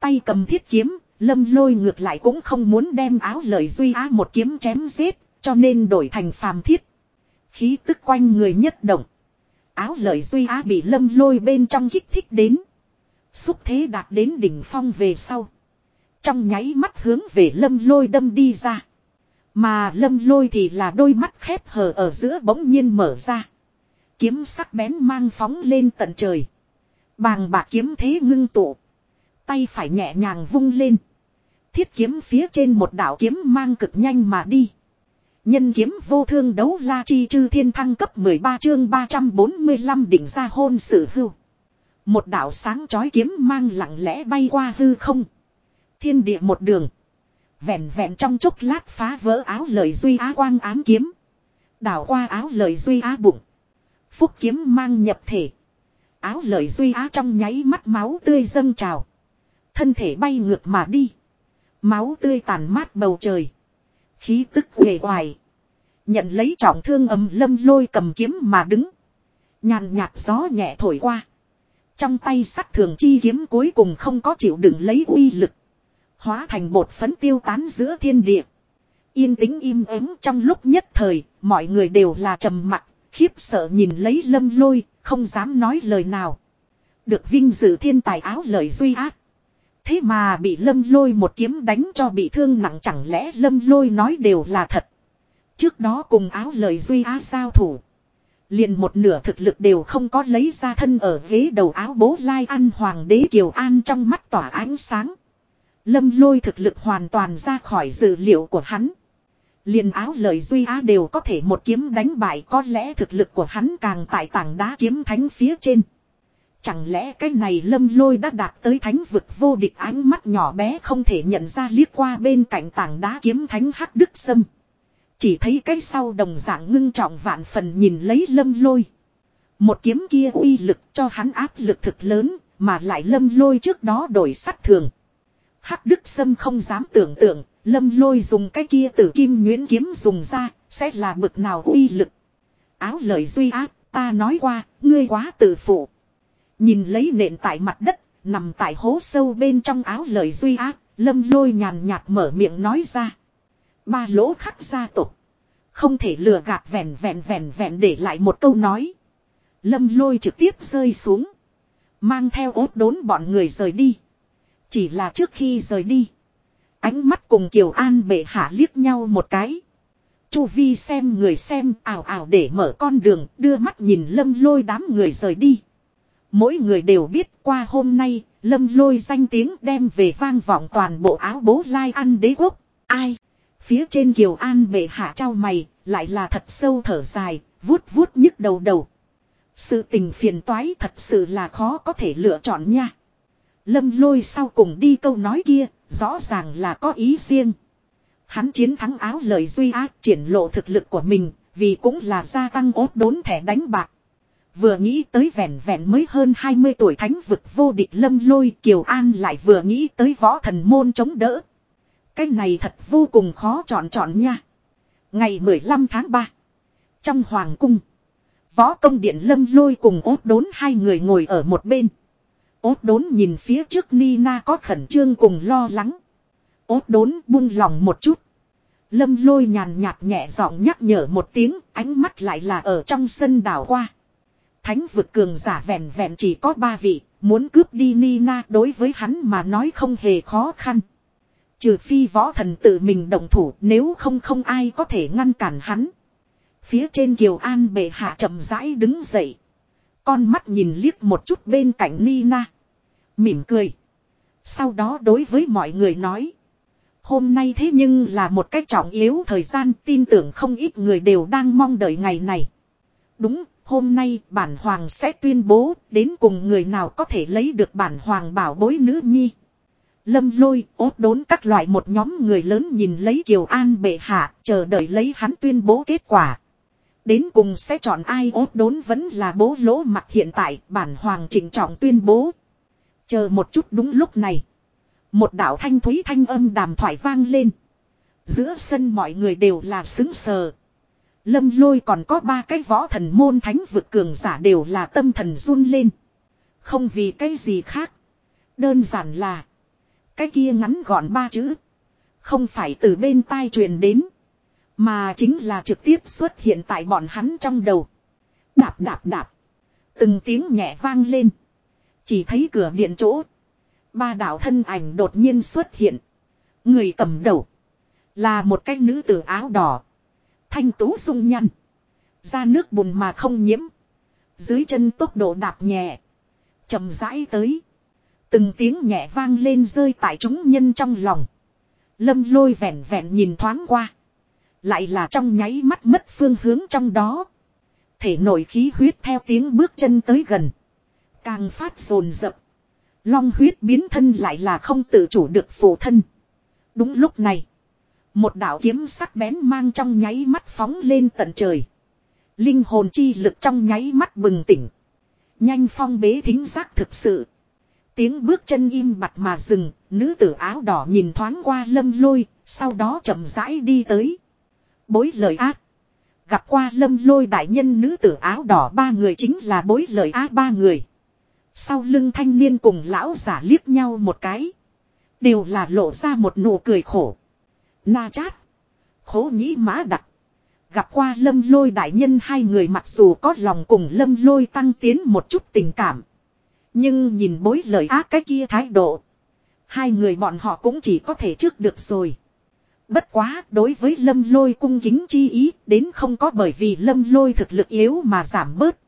Tay cầm thiết kiếm, lâm lôi ngược lại cũng không muốn đem áo lời duy á một kiếm chém giết, cho nên đổi thành phàm thiết. Khí tức quanh người nhất động. Áo lời duy á bị lâm lôi bên trong kích thích đến. Xúc thế đạt đến đỉnh phong về sau. Trong nháy mắt hướng về lâm lôi đâm đi ra. Mà lâm lôi thì là đôi mắt khép hờ ở giữa bỗng nhiên mở ra. Kiếm sắc bén mang phóng lên tận trời. Bàng bạc kiếm thế ngưng tụ. Tay phải nhẹ nhàng vung lên. Thiết kiếm phía trên một đạo kiếm mang cực nhanh mà đi. Nhân kiếm vô thương đấu la chi chư thiên thăng cấp 13 chương 345 đỉnh ra hôn sự hưu. Một đạo sáng chói kiếm mang lặng lẽ bay qua hư không. Thiên địa một đường. Vẹn vẹn trong chốc lát phá vỡ áo lời duy á quang ám kiếm. Đảo qua áo lời duy á bụng. Phúc kiếm mang nhập thể. Áo lời duy á trong nháy mắt máu tươi dâng trào. Thân thể bay ngược mà đi. Máu tươi tàn mát bầu trời. Khí tức uể hoài. Nhận lấy trọng thương ấm lâm lôi cầm kiếm mà đứng. Nhàn nhạt gió nhẹ thổi qua. Trong tay sắt thường chi kiếm cuối cùng không có chịu đựng lấy uy lực. Hóa thành bột phấn tiêu tán giữa thiên địa. Yên tĩnh im ắng trong lúc nhất thời, mọi người đều là trầm mặc, khiếp sợ nhìn lấy lâm lôi, không dám nói lời nào. Được vinh dự thiên tài áo lời duy ác. Thế mà bị lâm lôi một kiếm đánh cho bị thương nặng chẳng lẽ lâm lôi nói đều là thật. Trước đó cùng áo lời duy á giao thủ. Liền một nửa thực lực đều không có lấy ra thân ở ghế đầu áo bố lai ăn hoàng đế kiều an trong mắt tỏa ánh sáng. Lâm lôi thực lực hoàn toàn ra khỏi dự liệu của hắn. Liền áo lời duy á đều có thể một kiếm đánh bại có lẽ thực lực của hắn càng tại tảng đá kiếm thánh phía trên. Chẳng lẽ cái này lâm lôi đã đạt tới thánh vực vô địch ánh mắt nhỏ bé không thể nhận ra liếc qua bên cạnh tảng đá kiếm thánh hắc đức sâm. Chỉ thấy cái sau đồng dạng ngưng trọng vạn phần nhìn lấy lâm lôi. Một kiếm kia uy lực cho hắn áp lực thực lớn, mà lại lâm lôi trước đó đổi sắt thường. Hắc Đức Sâm không dám tưởng tượng, lâm lôi dùng cái kia tử kim nguyễn kiếm dùng ra, sẽ là bực nào uy lực. Áo lời duy ác, ta nói qua, ngươi quá tự phụ. Nhìn lấy nện tại mặt đất, nằm tại hố sâu bên trong áo lời duy ác, lâm lôi nhàn nhạt mở miệng nói ra. Ba lỗ khắc gia tộc Không thể lừa gạt vẹn vẹn vẹn vẹn để lại một câu nói. Lâm lôi trực tiếp rơi xuống. Mang theo ốt đốn bọn người rời đi. Chỉ là trước khi rời đi. Ánh mắt cùng Kiều An bệ hạ liếc nhau một cái. Chu vi xem người xem ảo ảo để mở con đường, đưa mắt nhìn lâm lôi đám người rời đi. Mỗi người đều biết qua hôm nay, lâm lôi danh tiếng đem về vang vọng toàn bộ áo bố lai ăn đế quốc. Ai? Phía trên Kiều An bệ hạ trao mày, lại là thật sâu thở dài, vuốt vuốt nhức đầu đầu. Sự tình phiền toái thật sự là khó có thể lựa chọn nha. Lâm lôi sau cùng đi câu nói kia, rõ ràng là có ý riêng. Hắn chiến thắng áo lời duy ác triển lộ thực lực của mình, vì cũng là gia tăng ốt đốn thẻ đánh bạc. Vừa nghĩ tới vẻn vẹn mới hơn 20 tuổi thánh vực vô địch lâm lôi Kiều An lại vừa nghĩ tới võ thần môn chống đỡ. Cái này thật vô cùng khó chọn chọn nha. Ngày 15 tháng 3. Trong Hoàng cung. Võ công điện lâm lôi cùng ốt đốn hai người ngồi ở một bên. Ốt đốn nhìn phía trước Nina có khẩn trương cùng lo lắng. Ốt đốn buông lòng một chút. Lâm lôi nhàn nhạt nhẹ giọng nhắc nhở một tiếng, ánh mắt lại là ở trong sân đảo qua. Thánh vực cường giả vẹn vẹn chỉ có ba vị, muốn cướp đi Nina đối với hắn mà nói không hề khó khăn. Trừ phi võ thần tự mình động thủ nếu không không ai có thể ngăn cản hắn. Phía trên Kiều An bệ hạ chậm rãi đứng dậy. Con mắt nhìn liếc một chút bên cạnh Nina. Mỉm cười. Sau đó đối với mọi người nói. Hôm nay thế nhưng là một cách trọng yếu thời gian tin tưởng không ít người đều đang mong đợi ngày này. Đúng, hôm nay bản hoàng sẽ tuyên bố đến cùng người nào có thể lấy được bản hoàng bảo bối nữ nhi. Lâm lôi, ốt đốn các loại một nhóm người lớn nhìn lấy Kiều An bệ hạ, chờ đợi lấy hắn tuyên bố kết quả. Đến cùng sẽ chọn ai ốt đốn vẫn là bố lỗ mặt hiện tại, bản hoàng chỉnh trọng tuyên bố. Chờ một chút đúng lúc này. Một đạo thanh thúy thanh âm đàm thoại vang lên. Giữa sân mọi người đều là xứng sờ. Lâm lôi còn có ba cái võ thần môn thánh vực cường giả đều là tâm thần run lên. Không vì cái gì khác. Đơn giản là. Cái kia ngắn gọn ba chữ. Không phải từ bên tai truyền đến. Mà chính là trực tiếp xuất hiện tại bọn hắn trong đầu. Đạp đạp đạp. Từng tiếng nhẹ vang lên. Chỉ thấy cửa điện chỗ. Ba đạo thân ảnh đột nhiên xuất hiện. Người cầm đầu. Là một cái nữ tử áo đỏ. Thanh tú sung nhăn. Ra nước bùn mà không nhiễm. Dưới chân tốc độ đạp nhẹ. chậm rãi tới. Từng tiếng nhẹ vang lên rơi tại chúng nhân trong lòng. Lâm lôi vẹn vẹn nhìn thoáng qua. Lại là trong nháy mắt mất phương hướng trong đó. Thể nội khí huyết theo tiếng bước chân tới gần. Càng phát rồn rập. Long huyết biến thân lại là không tự chủ được phụ thân. Đúng lúc này. Một đạo kiếm sắc bén mang trong nháy mắt phóng lên tận trời. Linh hồn chi lực trong nháy mắt bừng tỉnh. Nhanh phong bế thính giác thực sự. Tiếng bước chân im bặt mà dừng, nữ tử áo đỏ nhìn thoáng qua lâm lôi, sau đó chậm rãi đi tới. Bối lời ác. Gặp qua lâm lôi đại nhân nữ tử áo đỏ ba người chính là bối lời ác ba người. Sau lưng thanh niên cùng lão giả liếc nhau một cái. Đều là lộ ra một nụ cười khổ. Na chát. Khố nhĩ mã đặc. Gặp qua lâm lôi đại nhân hai người mặc dù có lòng cùng lâm lôi tăng tiến một chút tình cảm. Nhưng nhìn bối lời ác cái kia thái độ. Hai người bọn họ cũng chỉ có thể trước được rồi. Bất quá đối với lâm lôi cung kính chi ý, đến không có bởi vì lâm lôi thực lực yếu mà giảm bớt.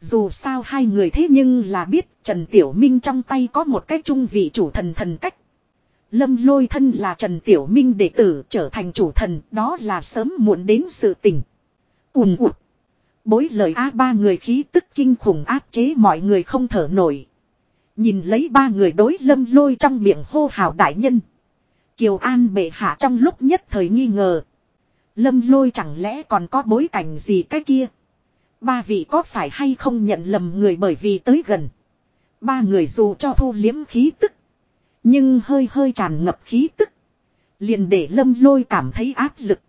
Dù sao hai người thế nhưng là biết Trần Tiểu Minh trong tay có một cái trung vị chủ thần thần cách. Lâm lôi thân là Trần Tiểu Minh đệ tử, trở thành chủ thần, đó là sớm muộn đến sự tình. Ùm ụt. Bối lời A ba người khí tức kinh khủng áp chế mọi người không thở nổi. Nhìn lấy ba người đối lâm lôi trong miệng hô hào đại nhân. Kiều An bệ hạ trong lúc nhất thời nghi ngờ. Lâm lôi chẳng lẽ còn có bối cảnh gì cái kia. Ba vị có phải hay không nhận lầm người bởi vì tới gần. Ba người dù cho thu liếm khí tức. Nhưng hơi hơi tràn ngập khí tức. Liền để lâm lôi cảm thấy áp lực.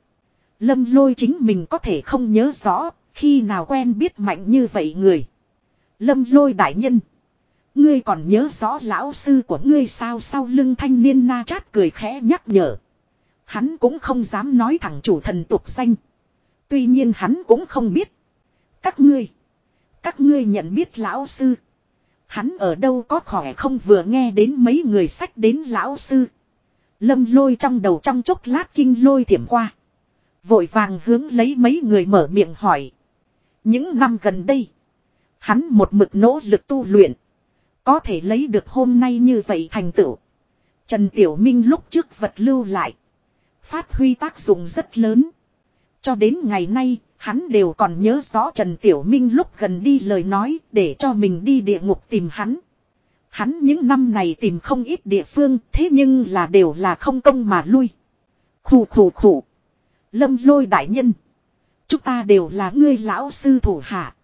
Lâm lôi chính mình có thể không nhớ rõ. Khi nào quen biết mạnh như vậy người. Lâm lôi đại nhân. Ngươi còn nhớ rõ lão sư của ngươi sao sau lưng thanh niên na chát cười khẽ nhắc nhở. Hắn cũng không dám nói thẳng chủ thần tục danh. Tuy nhiên hắn cũng không biết. Các ngươi. Các ngươi nhận biết lão sư. Hắn ở đâu có khỏe không vừa nghe đến mấy người sách đến lão sư. Lâm lôi trong đầu trong chốc lát kinh lôi thiểm qua. Vội vàng hướng lấy mấy người mở miệng hỏi. Những năm gần đây. Hắn một mực nỗ lực tu luyện. Có thể lấy được hôm nay như vậy thành tựu. Trần Tiểu Minh lúc trước vật lưu lại. Phát huy tác dụng rất lớn. Cho đến ngày nay, hắn đều còn nhớ rõ Trần Tiểu Minh lúc gần đi lời nói để cho mình đi địa ngục tìm hắn. Hắn những năm này tìm không ít địa phương thế nhưng là đều là không công mà lui. Khủ khủ khủ. Lâm lôi đại nhân. Chúng ta đều là ngươi lão sư thủ hạ.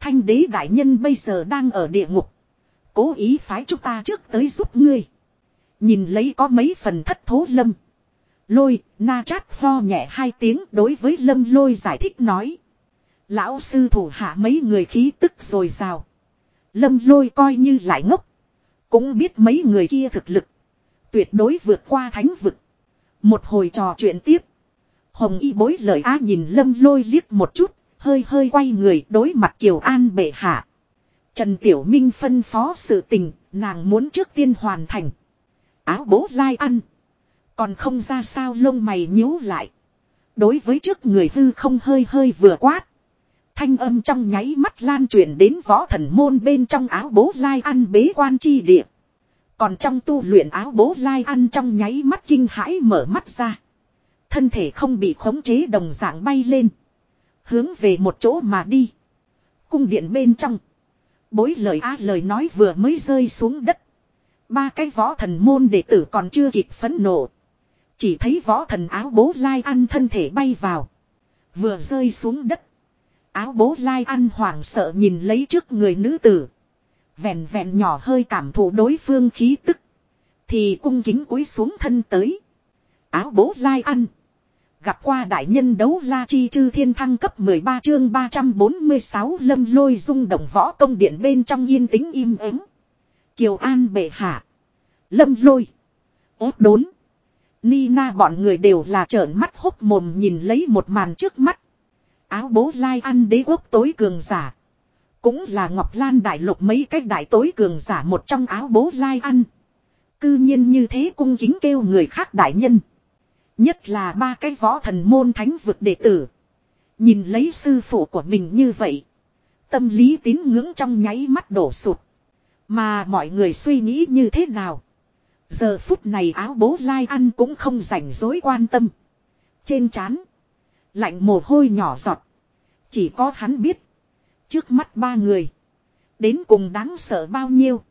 Thanh đế đại nhân bây giờ đang ở địa ngục. Cố ý phái chúng ta trước tới giúp ngươi. Nhìn lấy có mấy phần thất thố lâm. Lôi, na chát ho nhẹ hai tiếng đối với lâm lôi giải thích nói. Lão sư thủ hạ mấy người khí tức rồi rào. Lâm lôi coi như lại ngốc. Cũng biết mấy người kia thực lực. Tuyệt đối vượt qua thánh vực. Một hồi trò chuyện tiếp. Hồng y bối lời á nhìn lâm lôi liếc một chút. Hơi hơi quay người đối mặt Kiều An bệ hạ. Trần Tiểu Minh phân phó sự tình, nàng muốn trước tiên hoàn thành. Áo bố lai ăn. Còn không ra sao lông mày nhíu lại. Đối với trước người hư không hơi hơi vừa quát. Thanh âm trong nháy mắt lan truyền đến võ thần môn bên trong áo bố lai ăn bế quan chi địa. Còn trong tu luyện áo bố lai ăn trong nháy mắt kinh hãi mở mắt ra. Thân thể không bị khống chế đồng dạng bay lên. Hướng về một chỗ mà đi. Cung điện bên trong. Bối lời á lời nói vừa mới rơi xuống đất. Ba cái võ thần môn đệ tử còn chưa kịp phấn nộ. Chỉ thấy võ thần áo bố lai ăn thân thể bay vào. Vừa rơi xuống đất. Áo bố lai ăn hoảng sợ nhìn lấy trước người nữ tử. Vẹn vẹn nhỏ hơi cảm thụ đối phương khí tức. Thì cung kính cúi xuống thân tới. Áo bố lai ăn. Gặp qua đại nhân đấu la chi chư thiên thăng cấp 13 chương 346 lâm lôi rung động võ công điện bên trong yên tĩnh im ắng. Kiều An bệ hạ. Lâm lôi. Ốt đốn. Nina bọn người đều là trợn mắt hốc mồm nhìn lấy một màn trước mắt. Áo bố lai ăn đế quốc tối cường giả. Cũng là Ngọc Lan đại lục mấy cách đại tối cường giả một trong áo bố lai ăn. Cư nhiên như thế cung kính kêu người khác đại nhân. Nhất là ba cái võ thần môn thánh vực đệ tử. Nhìn lấy sư phụ của mình như vậy. Tâm lý tín ngưỡng trong nháy mắt đổ sụt. Mà mọi người suy nghĩ như thế nào? Giờ phút này áo bố lai ăn cũng không rảnh rối quan tâm. Trên trán, Lạnh mồ hôi nhỏ giọt. Chỉ có hắn biết. Trước mắt ba người. Đến cùng đáng sợ bao nhiêu.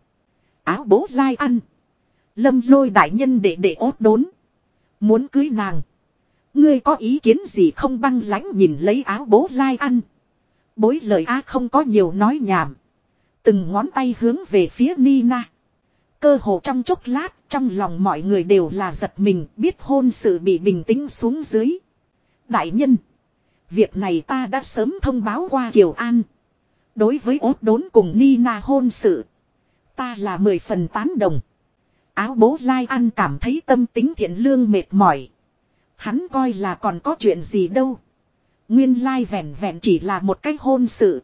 Áo bố lai ăn. Lâm lôi đại nhân để để ốt đốn. Muốn cưới nàng. Ngươi có ý kiến gì không băng lãnh nhìn lấy áo bố lai ăn. Bối lời A không có nhiều nói nhảm. Từng ngón tay hướng về phía Nina. Cơ hồ trong chốc lát, trong lòng mọi người đều là giật mình, biết hôn sự bị bình tĩnh xuống dưới. Đại nhân, việc này ta đã sớm thông báo qua Kiều An. Đối với ốt đốn cùng Nina hôn sự, ta là mười phần tán đồng. Áo bố lai ăn cảm thấy tâm tính thiện lương mệt mỏi. Hắn coi là còn có chuyện gì đâu. Nguyên lai vẹn vẹn chỉ là một cái hôn sự.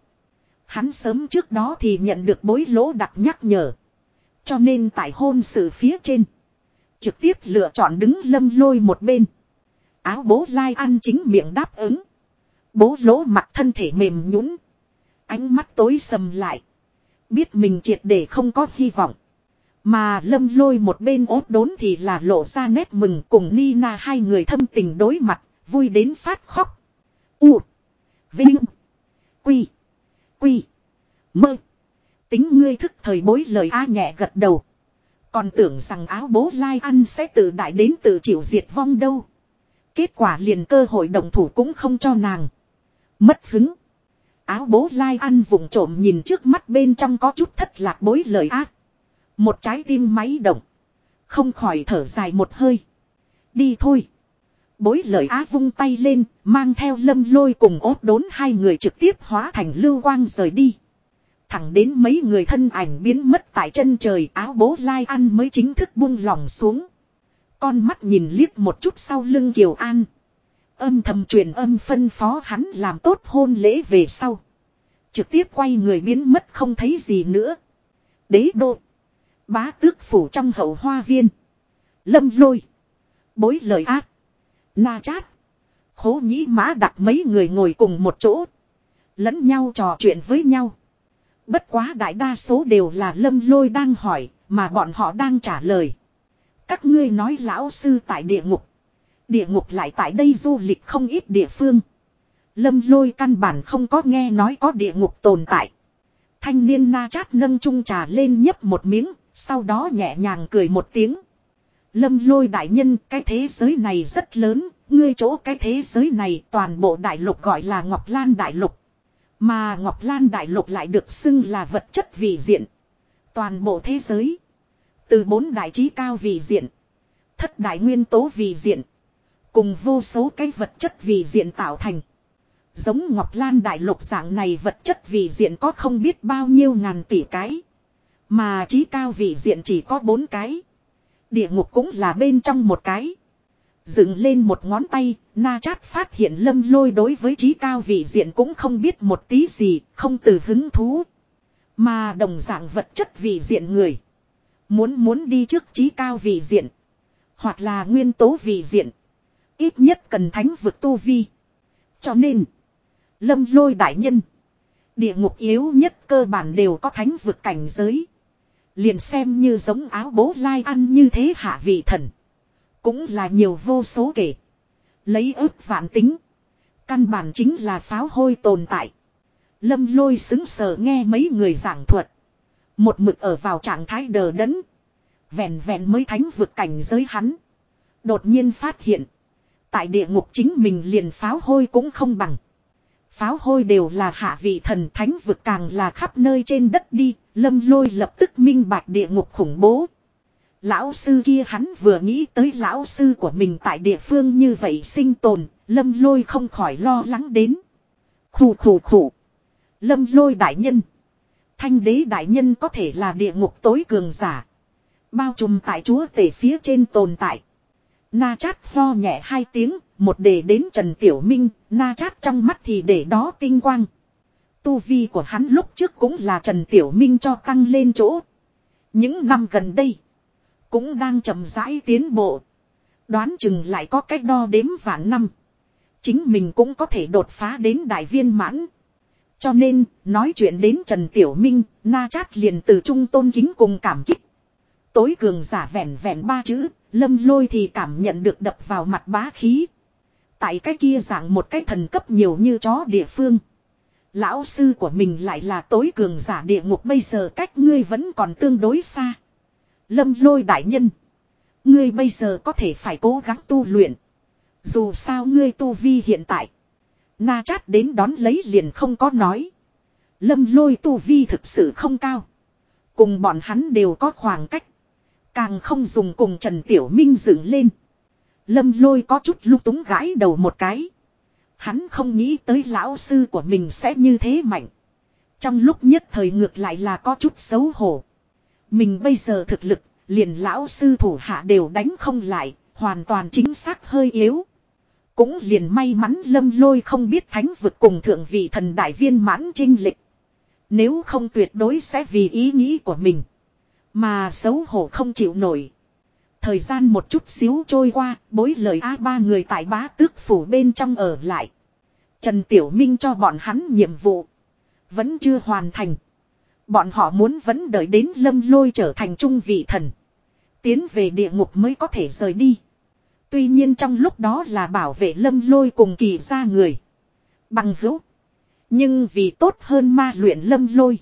Hắn sớm trước đó thì nhận được bối lỗ đặc nhắc nhở. Cho nên tại hôn sự phía trên. Trực tiếp lựa chọn đứng lâm lôi một bên. Áo bố lai ăn chính miệng đáp ứng. Bố lỗ mặt thân thể mềm nhũn Ánh mắt tối sầm lại. Biết mình triệt để không có hy vọng. Mà lâm lôi một bên ốt đốn thì là lộ ra nét mừng cùng Nina hai người thâm tình đối mặt, vui đến phát khóc. U. Vinh. Quy. Quy. Mơ. Tính ngươi thức thời bối lời A nhẹ gật đầu. Còn tưởng rằng áo bố lai ăn sẽ tự đại đến tự chịu diệt vong đâu. Kết quả liền cơ hội động thủ cũng không cho nàng. Mất hứng. Áo bố lai ăn vùng trộm nhìn trước mắt bên trong có chút thất lạc bối lời ác. Một trái tim máy động. Không khỏi thở dài một hơi. Đi thôi. Bối lời á vung tay lên, mang theo lâm lôi cùng ốt đốn hai người trực tiếp hóa thành lưu quang rời đi. Thẳng đến mấy người thân ảnh biến mất tại chân trời áo bố lai ăn mới chính thức buông lỏng xuống. Con mắt nhìn liếc một chút sau lưng Kiều An. Âm thầm truyền âm phân phó hắn làm tốt hôn lễ về sau. Trực tiếp quay người biến mất không thấy gì nữa. Đế đô. Bá tước phủ trong hậu hoa viên. Lâm lôi. Bối lời ác. Na chát. Khố nhĩ mã đặt mấy người ngồi cùng một chỗ. Lẫn nhau trò chuyện với nhau. Bất quá đại đa số đều là lâm lôi đang hỏi, mà bọn họ đang trả lời. Các ngươi nói lão sư tại địa ngục. Địa ngục lại tại đây du lịch không ít địa phương. Lâm lôi căn bản không có nghe nói có địa ngục tồn tại. Thanh niên na chát nâng chung trà lên nhấp một miếng, sau đó nhẹ nhàng cười một tiếng. Lâm lôi đại nhân, cái thế giới này rất lớn, ngươi chỗ cái thế giới này toàn bộ đại lục gọi là Ngọc Lan Đại Lục. Mà Ngọc Lan Đại Lục lại được xưng là vật chất vị diện. Toàn bộ thế giới. Từ bốn đại trí cao vị diện. Thất đại nguyên tố vị diện. Cùng vô số cái vật chất vị diện tạo thành. Giống Ngọc Lan Đại Lục dạng này vật chất vị diện có không biết bao nhiêu ngàn tỷ cái. Mà trí cao vị diện chỉ có bốn cái. Địa ngục cũng là bên trong một cái. Dựng lên một ngón tay, Na Chát phát hiện lâm lôi đối với trí cao vị diện cũng không biết một tí gì, không từ hứng thú. Mà đồng dạng vật chất vị diện người. Muốn muốn đi trước trí cao vị diện. Hoặc là nguyên tố vị diện. Ít nhất cần thánh vực tu vi. Cho nên, lâm lôi đại nhân. Địa ngục yếu nhất cơ bản đều có thánh vực cảnh giới. Liền xem như giống áo bố lai ăn như thế hạ vị thần. Cũng là nhiều vô số kể. Lấy ước vạn tính. Căn bản chính là pháo hôi tồn tại. Lâm lôi xứng sờ nghe mấy người giảng thuật. Một mực ở vào trạng thái đờ đẫn. Vẹn vẹn mới thánh vượt cảnh giới hắn. Đột nhiên phát hiện. Tại địa ngục chính mình liền pháo hôi cũng không bằng. Pháo hôi đều là hạ vị thần thánh vực càng là khắp nơi trên đất đi, lâm lôi lập tức minh bạch địa ngục khủng bố. Lão sư kia hắn vừa nghĩ tới lão sư của mình tại địa phương như vậy sinh tồn, lâm lôi không khỏi lo lắng đến. Khủ khủ khủ. Lâm lôi đại nhân. Thanh đế đại nhân có thể là địa ngục tối cường giả. Bao trùm tại chúa tể phía trên tồn tại. Na chát ho nhẹ hai tiếng, một đề đến Trần Tiểu Minh, na chát trong mắt thì để đó tinh quang. Tu vi của hắn lúc trước cũng là Trần Tiểu Minh cho tăng lên chỗ. Những năm gần đây, cũng đang chậm rãi tiến bộ. Đoán chừng lại có cách đo đếm vạn năm. Chính mình cũng có thể đột phá đến đại viên mãn. Cho nên, nói chuyện đến Trần Tiểu Minh, Na Chát liền từ trung tôn kính cùng cảm kích. Tối cường giả vẹn vẹn ba chữ, lâm lôi thì cảm nhận được đập vào mặt bá khí. Tại cái kia dạng một cái thần cấp nhiều như chó địa phương. Lão sư của mình lại là tối cường giả địa ngục, bây giờ cách ngươi vẫn còn tương đối xa. Lâm lôi đại nhân. Ngươi bây giờ có thể phải cố gắng tu luyện. Dù sao ngươi tu vi hiện tại. Na chát đến đón lấy liền không có nói. Lâm lôi tu vi thực sự không cao. Cùng bọn hắn đều có khoảng cách. Càng không dùng cùng Trần Tiểu Minh dựng lên. Lâm lôi có chút lúc túng gãi đầu một cái. Hắn không nghĩ tới lão sư của mình sẽ như thế mạnh. Trong lúc nhất thời ngược lại là có chút xấu hổ. Mình bây giờ thực lực, liền lão sư thủ hạ đều đánh không lại, hoàn toàn chính xác hơi yếu. Cũng liền may mắn lâm lôi không biết thánh vực cùng thượng vị thần đại viên mãn trinh lịch. Nếu không tuyệt đối sẽ vì ý nghĩ của mình. Mà xấu hổ không chịu nổi. Thời gian một chút xíu trôi qua, bối lời A ba người tại bá tước phủ bên trong ở lại. Trần Tiểu Minh cho bọn hắn nhiệm vụ. Vẫn chưa hoàn thành. Bọn họ muốn vẫn đợi đến lâm lôi trở thành trung vị thần. Tiến về địa ngục mới có thể rời đi. Tuy nhiên trong lúc đó là bảo vệ lâm lôi cùng kỳ ra người. Bằng hữu. Nhưng vì tốt hơn ma luyện lâm lôi.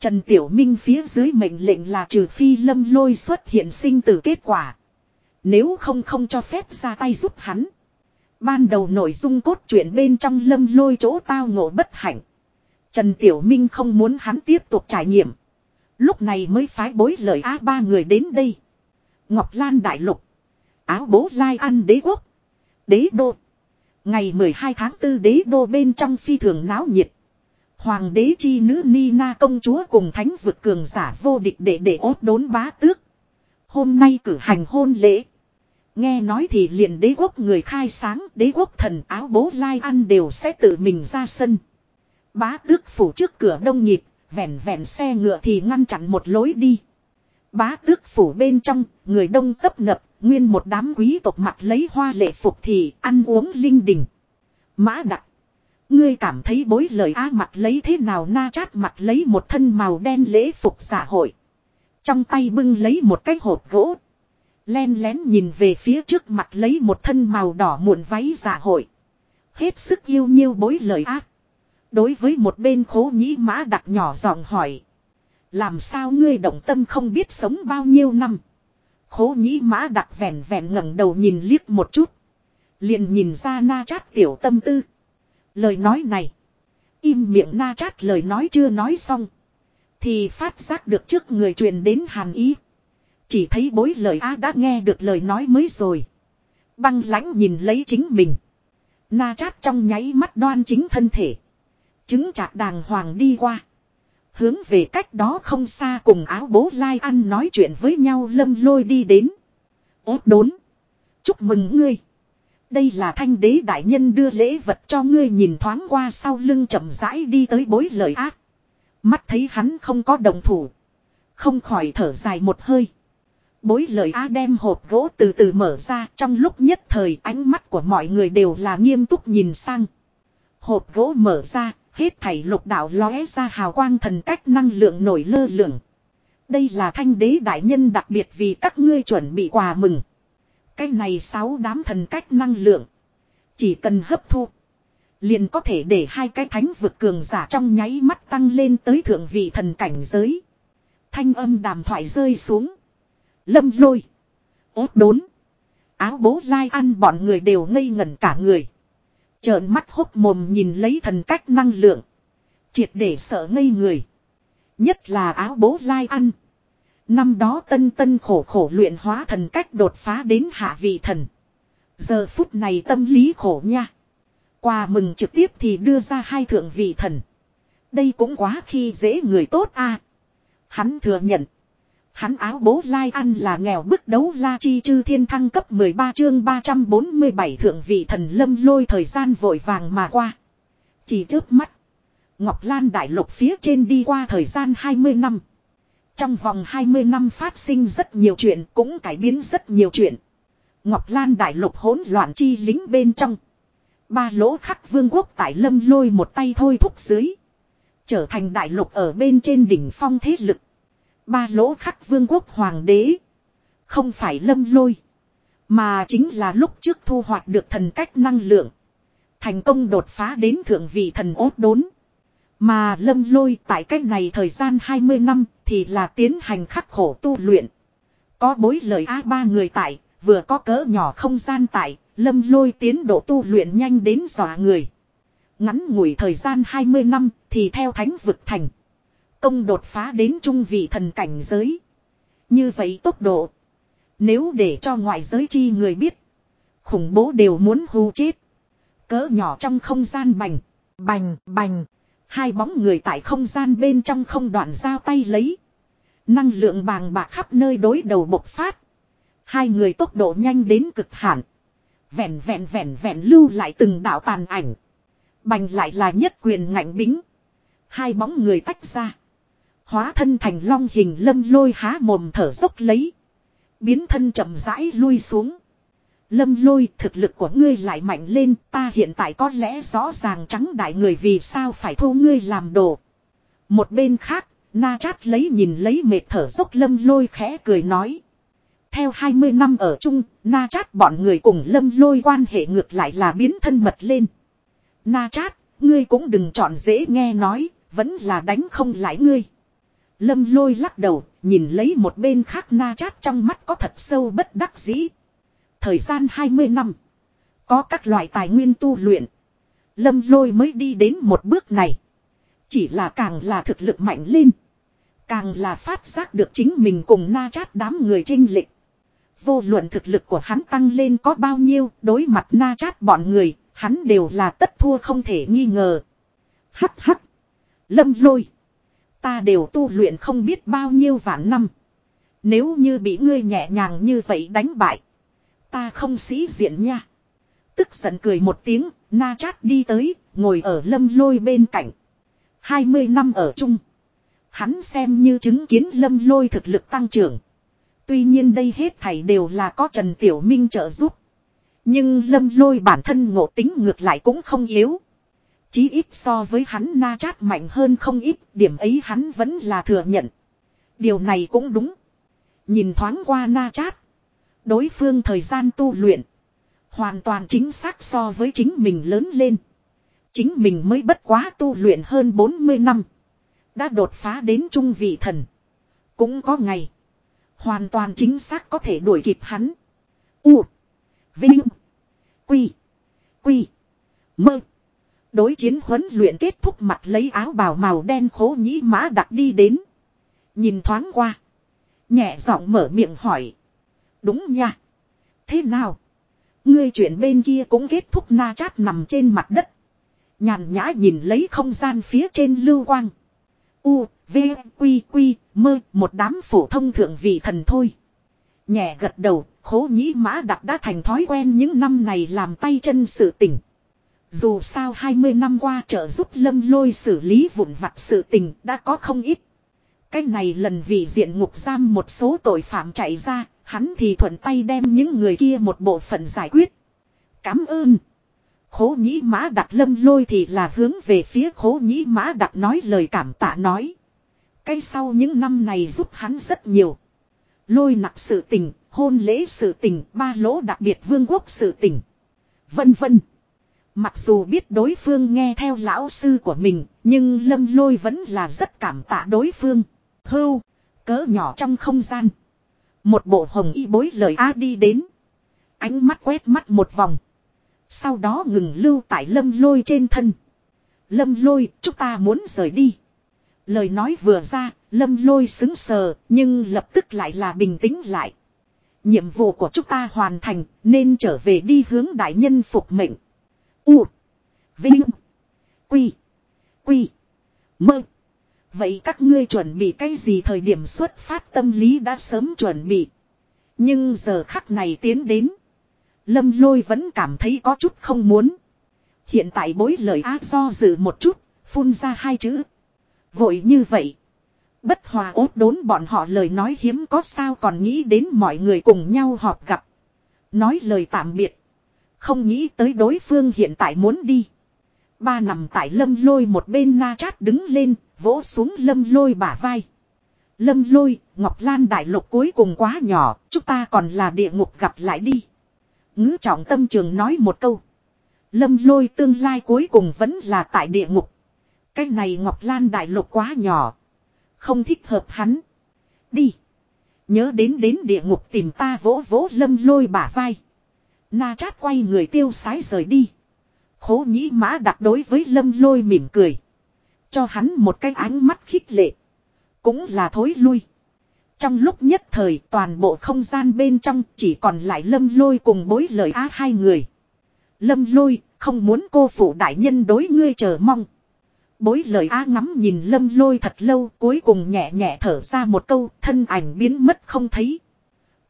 Trần Tiểu Minh phía dưới mệnh lệnh là trừ phi lâm lôi xuất hiện sinh tử kết quả. Nếu không không cho phép ra tay giúp hắn. Ban đầu nội dung cốt truyện bên trong lâm lôi chỗ tao ngộ bất hạnh. Trần Tiểu Minh không muốn hắn tiếp tục trải nghiệm. Lúc này mới phái bối lời á ba người đến đây. Ngọc Lan Đại Lục. Áo bố lai ăn đế quốc. Đế đô. Ngày 12 tháng 4 đế đô bên trong phi thường náo nhiệt. Hoàng đế chi nữ Nina công chúa cùng thánh vực cường giả vô địch để để ốt đốn bá tước. Hôm nay cử hành hôn lễ. Nghe nói thì liền đế quốc người khai sáng đế quốc thần áo bố lai ăn đều sẽ tự mình ra sân. Bá tước phủ trước cửa đông nhịp, vẹn vẹn xe ngựa thì ngăn chặn một lối đi. Bá tước phủ bên trong, người đông tấp nập, nguyên một đám quý tộc mặt lấy hoa lệ phục thì ăn uống linh đình. Mã đặc. Ngươi cảm thấy bối lời á mặt lấy thế nào na chát mặt lấy một thân màu đen lễ phục xã hội. Trong tay bưng lấy một cái hộp gỗ. Len lén nhìn về phía trước mặt lấy một thân màu đỏ muộn váy xã hội. Hết sức yêu nhiêu bối lời ác. Đối với một bên khố nhĩ mã đặc nhỏ giọng hỏi. Làm sao ngươi động tâm không biết sống bao nhiêu năm. Khố nhĩ mã đặc vẹn vẹn ngẩng đầu nhìn liếc một chút. Liền nhìn ra na chát tiểu tâm tư. Lời nói này. Im miệng na chát lời nói chưa nói xong. Thì phát giác được trước người truyền đến hàn ý. Chỉ thấy bối lời á đã nghe được lời nói mới rồi. Băng lãnh nhìn lấy chính mình. Na chát trong nháy mắt đoan chính thân thể. Chứng chạc đàng hoàng đi qua. Hướng về cách đó không xa cùng áo bố lai ăn nói chuyện với nhau lâm lôi đi đến. Ốt đốn. Chúc mừng ngươi. Đây là thanh đế đại nhân đưa lễ vật cho ngươi nhìn thoáng qua sau lưng chậm rãi đi tới bối lời ác. Mắt thấy hắn không có đồng thủ. Không khỏi thở dài một hơi. Bối lời A đem hộp gỗ từ từ mở ra trong lúc nhất thời ánh mắt của mọi người đều là nghiêm túc nhìn sang. Hộp gỗ mở ra, hết thảy lục đạo lóe ra hào quang thần cách năng lượng nổi lơ lửng. Đây là thanh đế đại nhân đặc biệt vì các ngươi chuẩn bị quà mừng. Cái này sáu đám thần cách năng lượng. Chỉ cần hấp thu. Liền có thể để hai cái thánh vực cường giả trong nháy mắt tăng lên tới thượng vị thần cảnh giới. Thanh âm đàm thoại rơi xuống. Lâm lôi. Ốt đốn. Áo bố lai ăn bọn người đều ngây ngẩn cả người. Trợn mắt hốc mồm nhìn lấy thần cách năng lượng. Triệt để sợ ngây người. Nhất là áo bố lai ăn. Năm đó tân tân khổ khổ luyện hóa thần cách đột phá đến hạ vị thần. Giờ phút này tâm lý khổ nha. Quà mừng trực tiếp thì đưa ra hai thượng vị thần. Đây cũng quá khi dễ người tốt a. Hắn thừa nhận. Hắn áo bố lai ăn là nghèo bức đấu la chi chư thiên thăng cấp 13 chương 347 thượng vị thần lâm lôi thời gian vội vàng mà qua. Chỉ trước mắt. Ngọc Lan đại lục phía trên đi qua thời gian 20 năm. Trong vòng 20 năm phát sinh rất nhiều chuyện cũng cải biến rất nhiều chuyện. Ngọc Lan đại lục hỗn loạn chi lính bên trong. Ba lỗ khắc vương quốc tại lâm lôi một tay thôi thúc dưới. Trở thành đại lục ở bên trên đỉnh phong thế lực. Ba lỗ khắc vương quốc hoàng đế. Không phải lâm lôi. Mà chính là lúc trước thu hoạch được thần cách năng lượng. Thành công đột phá đến thượng vị thần ốt đốn. Mà lâm lôi tại cách này thời gian 20 năm thì là tiến hành khắc khổ tu luyện. Có bối lời A ba người tại, vừa có cỡ nhỏ không gian tại, lâm lôi tiến độ tu luyện nhanh đến dọa người. Ngắn ngủi thời gian 20 năm thì theo thánh vực thành. Công đột phá đến trung vị thần cảnh giới. Như vậy tốc độ. Nếu để cho ngoại giới chi người biết. Khủng bố đều muốn hù chết. Cỡ nhỏ trong không gian bành. Bành, bành. Hai bóng người tại không gian bên trong không đoạn giao tay lấy. Năng lượng bàng bạc khắp nơi đối đầu bộc phát. Hai người tốc độ nhanh đến cực hạn. Vẹn vẹn vẹn vẹn lưu lại từng đạo tàn ảnh. Bành lại là nhất quyền ngạnh bính. Hai bóng người tách ra. Hóa thân thành long hình lâm lôi há mồm thở dốc lấy. Biến thân chậm rãi lui xuống. Lâm lôi thực lực của ngươi lại mạnh lên ta hiện tại có lẽ rõ ràng trắng đại người vì sao phải thu ngươi làm đồ. Một bên khác, na chát lấy nhìn lấy mệt thở dốc lâm lôi khẽ cười nói. Theo 20 năm ở chung, na chát bọn người cùng lâm lôi quan hệ ngược lại là biến thân mật lên. Na chát, ngươi cũng đừng chọn dễ nghe nói, vẫn là đánh không lại ngươi. Lâm lôi lắc đầu, nhìn lấy một bên khác na chát trong mắt có thật sâu bất đắc dĩ. Thời gian 20 năm. Có các loại tài nguyên tu luyện. Lâm lôi mới đi đến một bước này. Chỉ là càng là thực lực mạnh lên. Càng là phát giác được chính mình cùng na chát đám người trinh lịch. Vô luận thực lực của hắn tăng lên có bao nhiêu, đối mặt na chát bọn người, hắn đều là tất thua không thể nghi ngờ. Hắc hắc. Lâm lôi. Ta đều tu luyện không biết bao nhiêu vạn năm. Nếu như bị ngươi nhẹ nhàng như vậy đánh bại. Ta không sĩ diện nha. Tức giận cười một tiếng, na chát đi tới, ngồi ở lâm lôi bên cạnh. 20 năm ở chung. Hắn xem như chứng kiến lâm lôi thực lực tăng trưởng. Tuy nhiên đây hết thảy đều là có Trần Tiểu Minh trợ giúp. Nhưng lâm lôi bản thân ngộ tính ngược lại cũng không yếu. Chí ít so với hắn na chát mạnh hơn không ít, điểm ấy hắn vẫn là thừa nhận. Điều này cũng đúng. Nhìn thoáng qua na chát. Đối phương thời gian tu luyện. Hoàn toàn chính xác so với chính mình lớn lên. Chính mình mới bất quá tu luyện hơn 40 năm. Đã đột phá đến trung vị thần. Cũng có ngày. Hoàn toàn chính xác có thể đuổi kịp hắn. U. Vinh. Quy. Quy. Mơ. Đối chiến huấn luyện kết thúc mặt lấy áo bào màu đen khố nhĩ mã đặt đi đến. Nhìn thoáng qua. Nhẹ giọng mở miệng hỏi. Đúng nha. Thế nào? Ngươi chuyện bên kia cũng kết thúc na chát nằm trên mặt đất. Nhàn nhã nhìn lấy không gian phía trên lưu quang. U, V, Quy, Quy, mơ, một đám phổ thông thượng vị thần thôi. Nhẹ gật đầu, khố nhĩ mã đặc đã thành thói quen những năm này làm tay chân sự tình Dù sao 20 năm qua trợ giúp lâm lôi xử lý vụn vặt sự tình đã có không ít. Cái này lần vì diện ngục giam một số tội phạm chạy ra, hắn thì thuận tay đem những người kia một bộ phận giải quyết. Cám ơn. Khố nhĩ mã đặt lâm lôi thì là hướng về phía khố nhĩ mã đặt nói lời cảm tạ nói. cây sau những năm này giúp hắn rất nhiều. Lôi nặng sự tình, hôn lễ sự tình, ba lỗ đặc biệt vương quốc sự tình. Vân vân. Mặc dù biết đối phương nghe theo lão sư của mình, nhưng lâm lôi vẫn là rất cảm tạ đối phương. Hưu, cỡ nhỏ trong không gian. Một bộ hồng y bối lời A đi đến. Ánh mắt quét mắt một vòng. Sau đó ngừng lưu tại lâm lôi trên thân. Lâm lôi, chúng ta muốn rời đi. Lời nói vừa ra, lâm lôi xứng sờ, nhưng lập tức lại là bình tĩnh lại. Nhiệm vụ của chúng ta hoàn thành, nên trở về đi hướng đại nhân phục mệnh. U. Vinh. Quy. Quy. Mơ. Vậy các ngươi chuẩn bị cái gì thời điểm xuất phát tâm lý đã sớm chuẩn bị. Nhưng giờ khắc này tiến đến. Lâm lôi vẫn cảm thấy có chút không muốn. Hiện tại bối lời á do dự một chút, phun ra hai chữ. Vội như vậy. Bất hòa ốt đốn bọn họ lời nói hiếm có sao còn nghĩ đến mọi người cùng nhau họp gặp. Nói lời tạm biệt. Không nghĩ tới đối phương hiện tại muốn đi. Ba nằm tại lâm lôi một bên na chát đứng lên, vỗ xuống lâm lôi bả vai. Lâm lôi, Ngọc Lan đại lục cuối cùng quá nhỏ, chúng ta còn là địa ngục gặp lại đi. Ngữ trọng tâm trường nói một câu. Lâm lôi tương lai cuối cùng vẫn là tại địa ngục. Cái này Ngọc Lan đại lục quá nhỏ. Không thích hợp hắn. Đi. Nhớ đến đến địa ngục tìm ta vỗ vỗ lâm lôi bả vai. Na chát quay người tiêu sái rời đi. Khố nhĩ mã đặt đối với lâm lôi mỉm cười. Cho hắn một cái ánh mắt khích lệ. Cũng là thối lui. Trong lúc nhất thời, toàn bộ không gian bên trong chỉ còn lại lâm lôi cùng bối lời á hai người. Lâm lôi, không muốn cô phụ đại nhân đối ngươi chờ mong. Bối lời á ngắm nhìn lâm lôi thật lâu, cuối cùng nhẹ nhẹ thở ra một câu, thân ảnh biến mất không thấy.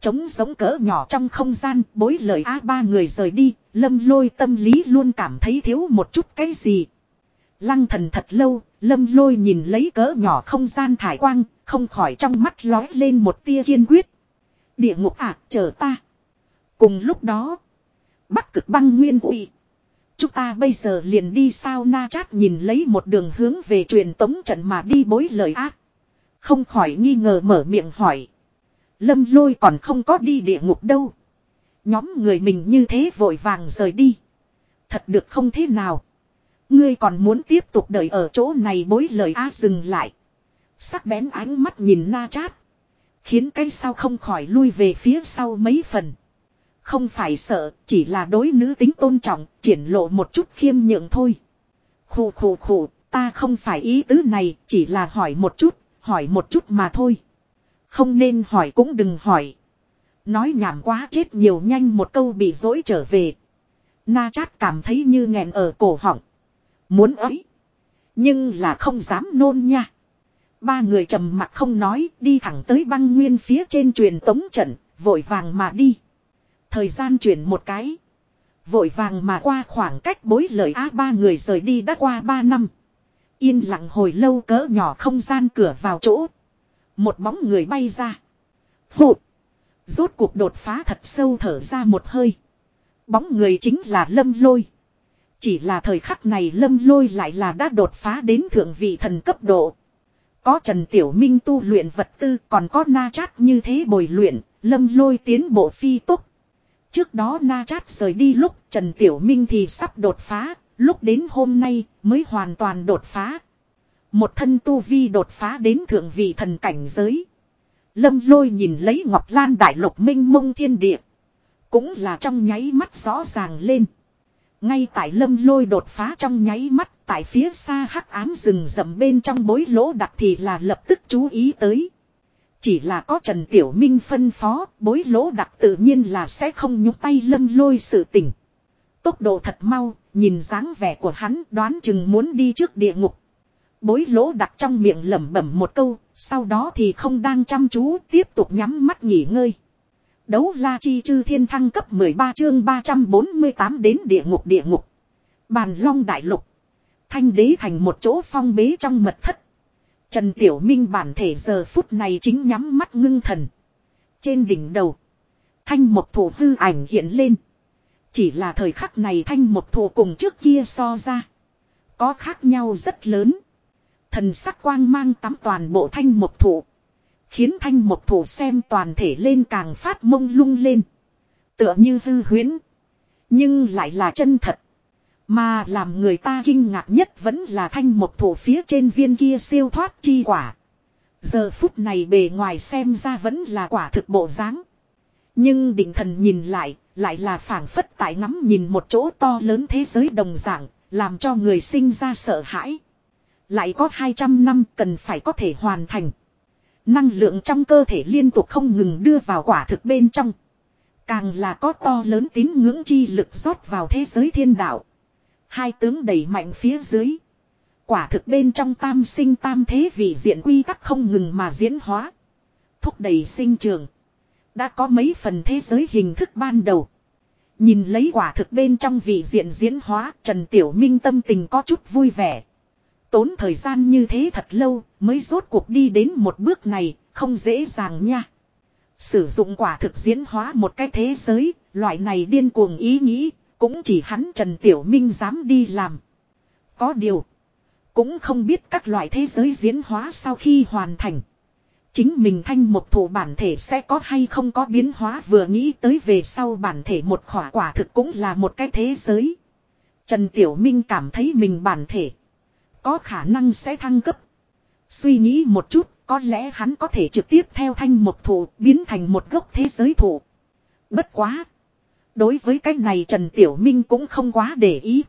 Trống giống cỡ nhỏ trong không gian, bối lời á ba người rời đi, lâm lôi tâm lý luôn cảm thấy thiếu một chút cái gì. Lăng thần thật lâu lâm lôi nhìn lấy cỡ nhỏ không gian thải quang không khỏi trong mắt lói lên một tia kiên quyết. Địa ngục ạ, chờ ta. Cùng lúc đó, bắc cực băng nguyên quỷ. Chúng ta bây giờ liền đi sao na chát nhìn lấy một đường hướng về truyền tống trận mà đi bối lời ác. Không khỏi nghi ngờ mở miệng hỏi. Lâm lôi còn không có đi địa ngục đâu. Nhóm người mình như thế vội vàng rời đi. Thật được không thế nào. Ngươi còn muốn tiếp tục đợi ở chỗ này bối lời a dừng lại. Sắc bén ánh mắt nhìn na chát. Khiến cái sao không khỏi lui về phía sau mấy phần. Không phải sợ, chỉ là đối nữ tính tôn trọng, triển lộ một chút khiêm nhượng thôi. Khù khù khù, ta không phải ý tứ này, chỉ là hỏi một chút, hỏi một chút mà thôi. Không nên hỏi cũng đừng hỏi. Nói nhảm quá chết nhiều nhanh một câu bị dỗi trở về. Na chát cảm thấy như nghẹn ở cổ họng. Muốn ấy. Nhưng là không dám nôn nha. Ba người trầm mặt không nói đi thẳng tới băng nguyên phía trên truyền tống trận, vội vàng mà đi. Thời gian chuyển một cái. Vội vàng mà qua khoảng cách bối lời A ba người rời đi đã qua ba năm. Yên lặng hồi lâu cỡ nhỏ không gian cửa vào chỗ. Một bóng người bay ra. phụt Rốt cuộc đột phá thật sâu thở ra một hơi. Bóng người chính là lâm lôi. Chỉ là thời khắc này lâm lôi lại là đã đột phá đến thượng vị thần cấp độ. Có Trần Tiểu Minh tu luyện vật tư còn có na chát như thế bồi luyện, lâm lôi tiến bộ phi tốc. Trước đó na chát rời đi lúc Trần Tiểu Minh thì sắp đột phá, lúc đến hôm nay mới hoàn toàn đột phá. Một thân tu vi đột phá đến thượng vị thần cảnh giới. Lâm lôi nhìn lấy Ngọc Lan Đại Lục minh mông thiên địa. Cũng là trong nháy mắt rõ ràng lên. Ngay tại lâm lôi đột phá trong nháy mắt, tại phía xa hắc ám rừng rậm bên trong bối lỗ đặc thì là lập tức chú ý tới. Chỉ là có Trần Tiểu Minh phân phó, bối lỗ đặc tự nhiên là sẽ không nhúc tay lâm lôi sự tình. Tốc độ thật mau, nhìn dáng vẻ của hắn đoán chừng muốn đi trước địa ngục. Bối lỗ đặc trong miệng lẩm bẩm một câu, sau đó thì không đang chăm chú tiếp tục nhắm mắt nghỉ ngơi. Đấu la chi chư thiên thăng cấp 13 chương 348 đến địa ngục địa ngục. Bàn long đại lục. Thanh đế thành một chỗ phong bế trong mật thất. Trần Tiểu Minh bản thể giờ phút này chính nhắm mắt ngưng thần. Trên đỉnh đầu. Thanh một thủ hư ảnh hiện lên. Chỉ là thời khắc này thanh một thủ cùng trước kia so ra. Có khác nhau rất lớn. Thần sắc quang mang tắm toàn bộ thanh một thủ. Khiến thanh một thủ xem toàn thể lên càng phát mông lung lên. Tựa như hư huyễn. Nhưng lại là chân thật. Mà làm người ta kinh ngạc nhất vẫn là thanh một thủ phía trên viên kia siêu thoát chi quả. Giờ phút này bề ngoài xem ra vẫn là quả thực bộ dáng. Nhưng định thần nhìn lại, lại là phảng phất tại ngắm nhìn một chỗ to lớn thế giới đồng dạng, làm cho người sinh ra sợ hãi. Lại có 200 năm cần phải có thể hoàn thành. Năng lượng trong cơ thể liên tục không ngừng đưa vào quả thực bên trong. Càng là có to lớn tín ngưỡng chi lực rót vào thế giới thiên đạo. Hai tướng đẩy mạnh phía dưới. Quả thực bên trong tam sinh tam thế vì diện quy tắc không ngừng mà diễn hóa. Thúc đẩy sinh trường. Đã có mấy phần thế giới hình thức ban đầu. Nhìn lấy quả thực bên trong vị diện diễn hóa, Trần Tiểu Minh tâm tình có chút vui vẻ. Tốn thời gian như thế thật lâu mới rốt cuộc đi đến một bước này, không dễ dàng nha. Sử dụng quả thực diễn hóa một cái thế giới, loại này điên cuồng ý nghĩ, cũng chỉ hắn Trần Tiểu Minh dám đi làm. Có điều, cũng không biết các loại thế giới diễn hóa sau khi hoàn thành. Chính mình thanh một thủ bản thể sẽ có hay không có biến hóa vừa nghĩ tới về sau bản thể một khỏa quả thực cũng là một cái thế giới. Trần Tiểu Minh cảm thấy mình bản thể có khả năng sẽ thăng cấp. Suy nghĩ một chút, có lẽ hắn có thể trực tiếp theo thanh một thủ biến thành một gốc thế giới thủ. Bất quá. Đối với cái này Trần Tiểu Minh cũng không quá để ý.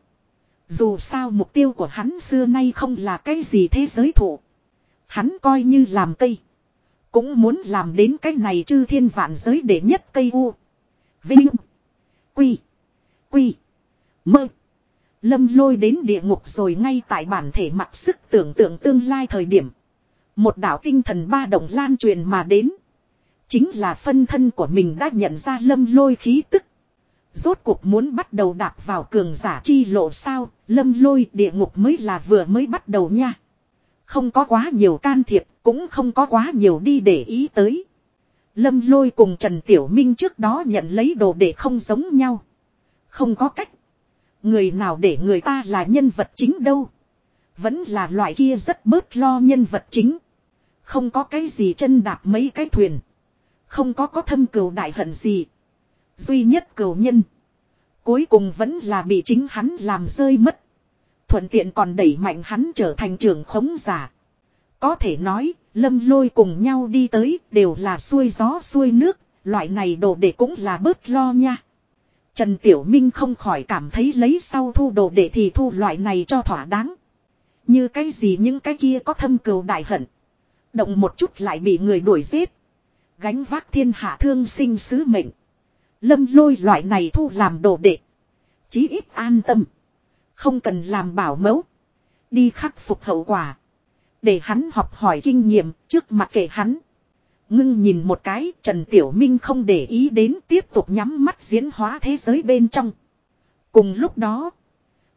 Dù sao mục tiêu của hắn xưa nay không là cái gì thế giới thủ. Hắn coi như làm cây. Cũng muốn làm đến cái này chư thiên vạn giới để nhất cây u. Vinh. Quy. Quy. Mơ. Lâm lôi đến địa ngục rồi ngay tại bản thể mặc sức tưởng tượng tương lai thời điểm. Một đạo tinh thần ba động lan truyền mà đến. Chính là phân thân của mình đã nhận ra lâm lôi khí tức. Rốt cuộc muốn bắt đầu đạp vào cường giả chi lộ sao, lâm lôi địa ngục mới là vừa mới bắt đầu nha. Không có quá nhiều can thiệp, cũng không có quá nhiều đi để ý tới. Lâm lôi cùng Trần Tiểu Minh trước đó nhận lấy đồ để không giống nhau. Không có cách. Người nào để người ta là nhân vật chính đâu. Vẫn là loại kia rất bớt lo nhân vật chính. Không có cái gì chân đạp mấy cái thuyền. Không có có thâm cừu đại hận gì. Duy nhất cừu nhân. Cuối cùng vẫn là bị chính hắn làm rơi mất. Thuận tiện còn đẩy mạnh hắn trở thành trưởng khống giả. Có thể nói, lâm lôi cùng nhau đi tới đều là xuôi gió xuôi nước, loại này đồ để cũng là bớt lo nha. Trần Tiểu Minh không khỏi cảm thấy lấy sau thu đồ để thì thu loại này cho thỏa đáng. Như cái gì những cái kia có thâm cừu đại hận. Động một chút lại bị người đuổi giết. Gánh vác thiên hạ thương sinh sứ mệnh. Lâm lôi loại này thu làm đồ đệ. Chí ít an tâm. Không cần làm bảo mẫu. Đi khắc phục hậu quả. Để hắn học hỏi kinh nghiệm trước mặt kể hắn. Ngưng nhìn một cái, Trần Tiểu Minh không để ý đến tiếp tục nhắm mắt diễn hóa thế giới bên trong. Cùng lúc đó.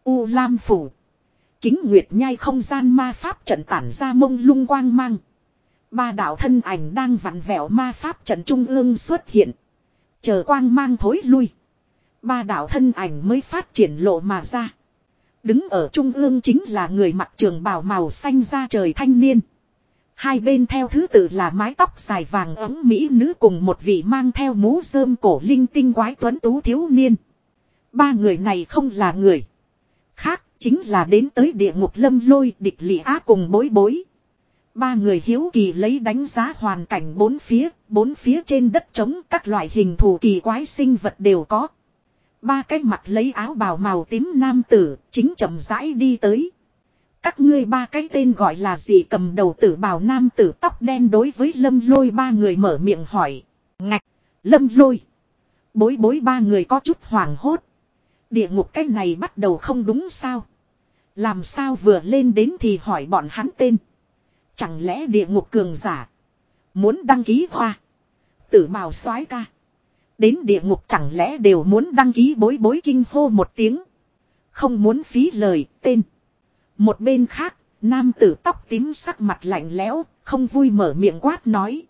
U Lam Phủ. Kính Nguyệt nhai không gian ma pháp trận tản ra mông lung quang mang. Ba đạo thân ảnh đang vặn vẹo ma pháp trận trung ương xuất hiện. Chờ quang mang thối lui. Ba đạo thân ảnh mới phát triển lộ mà ra. Đứng ở trung ương chính là người mặc trường bào màu xanh ra trời thanh niên. Hai bên theo thứ tự là mái tóc dài vàng ấm mỹ nữ cùng một vị mang theo mũ rơm cổ linh tinh quái tuấn tú thiếu niên. Ba người này không là người. Khác chính là đến tới địa ngục lâm lôi địch lị á cùng bối bối. Ba người hiếu kỳ lấy đánh giá hoàn cảnh bốn phía, bốn phía trên đất trống các loại hình thù kỳ quái sinh vật đều có. Ba cái mặt lấy áo bào màu tím nam tử, chính chậm rãi đi tới. Các ngươi ba cái tên gọi là gì cầm đầu tử bào nam tử tóc đen đối với lâm lôi ba người mở miệng hỏi. Ngạch, lâm lôi. Bối bối ba người có chút hoảng hốt. Địa ngục cái này bắt đầu không đúng sao. Làm sao vừa lên đến thì hỏi bọn hắn tên. Chẳng lẽ địa ngục cường giả. Muốn đăng ký hoa. Tử bào soái ca. Đến địa ngục chẳng lẽ đều muốn đăng ký bối bối kinh hô một tiếng. Không muốn phí lời, tên. Một bên khác, nam tử tóc tím sắc mặt lạnh lẽo, không vui mở miệng quát nói.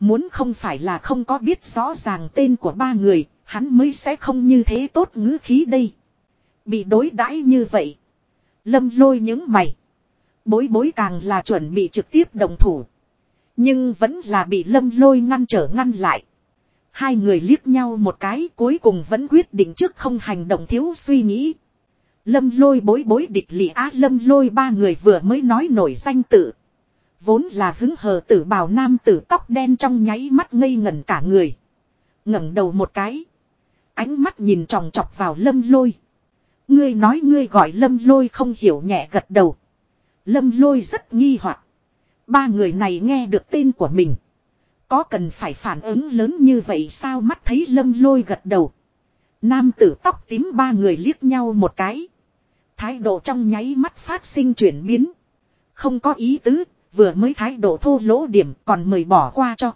Muốn không phải là không có biết rõ ràng tên của ba người, hắn mới sẽ không như thế tốt ngữ khí đây. Bị đối đãi như vậy. Lâm lôi những mày. Bối bối càng là chuẩn bị trực tiếp đồng thủ. Nhưng vẫn là bị lâm lôi ngăn trở ngăn lại. Hai người liếc nhau một cái cuối cùng vẫn quyết định trước không hành động thiếu suy nghĩ. Lâm lôi bối bối địch lị á, lâm lôi ba người vừa mới nói nổi danh tự. Vốn là hứng hờ tử bào nam tử tóc đen trong nháy mắt ngây ngẩn cả người. ngẩng đầu một cái. Ánh mắt nhìn tròng trọc vào lâm lôi. Ngươi nói ngươi gọi lâm lôi không hiểu nhẹ gật đầu. Lâm lôi rất nghi hoặc Ba người này nghe được tên của mình. Có cần phải phản ứng lớn như vậy sao mắt thấy lâm lôi gật đầu. Nam tử tóc tím ba người liếc nhau một cái. Thái độ trong nháy mắt phát sinh chuyển biến. Không có ý tứ, vừa mới thái độ thô lỗ điểm còn mời bỏ qua cho.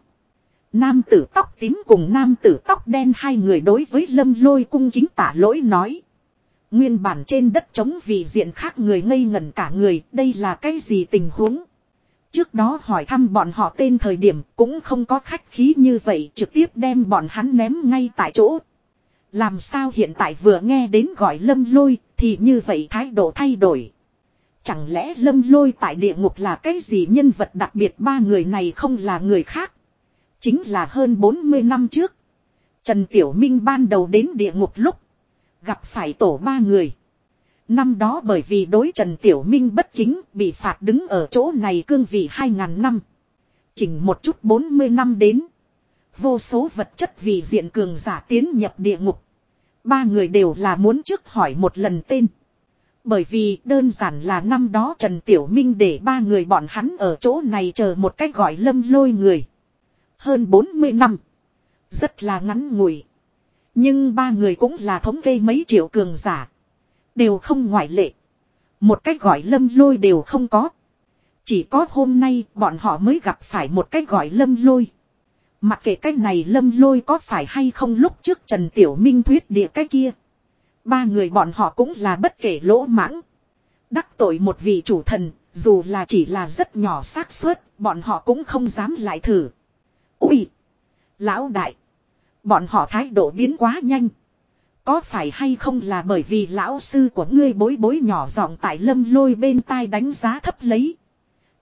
Nam tử tóc tím cùng nam tử tóc đen hai người đối với lâm lôi cung kính tả lỗi nói. Nguyên bản trên đất chống vì diện khác người ngây ngẩn cả người, đây là cái gì tình huống? Trước đó hỏi thăm bọn họ tên thời điểm cũng không có khách khí như vậy trực tiếp đem bọn hắn ném ngay tại chỗ. Làm sao hiện tại vừa nghe đến gọi lâm lôi thì như vậy thái độ thay đổi. Chẳng lẽ lâm lôi tại địa ngục là cái gì nhân vật đặc biệt ba người này không là người khác. Chính là hơn 40 năm trước. Trần Tiểu Minh ban đầu đến địa ngục lúc. Gặp phải tổ ba người. Năm đó bởi vì đối Trần Tiểu Minh bất kính, bị phạt đứng ở chỗ này cương vị 2.000 năm. Chỉnh một chút 40 năm đến. Vô số vật chất vì diện cường giả tiến nhập địa ngục. Ba người đều là muốn trước hỏi một lần tên. Bởi vì đơn giản là năm đó Trần Tiểu Minh để ba người bọn hắn ở chỗ này chờ một cách gọi lâm lôi người. Hơn 40 năm. Rất là ngắn ngủi. Nhưng ba người cũng là thống kê mấy triệu cường giả. Đều không ngoại lệ. Một cách gọi lâm lôi đều không có. Chỉ có hôm nay bọn họ mới gặp phải một cách gọi lâm lôi. Mặc kệ cái này lâm lôi có phải hay không lúc trước Trần Tiểu Minh thuyết địa cái kia. Ba người bọn họ cũng là bất kể lỗ mãng. Đắc tội một vị chủ thần, dù là chỉ là rất nhỏ xác suất, bọn họ cũng không dám lại thử. Ui! Lão đại! Bọn họ thái độ biến quá nhanh. Có phải hay không là bởi vì lão sư của ngươi bối bối nhỏ giọng tại lâm lôi bên tai đánh giá thấp lấy.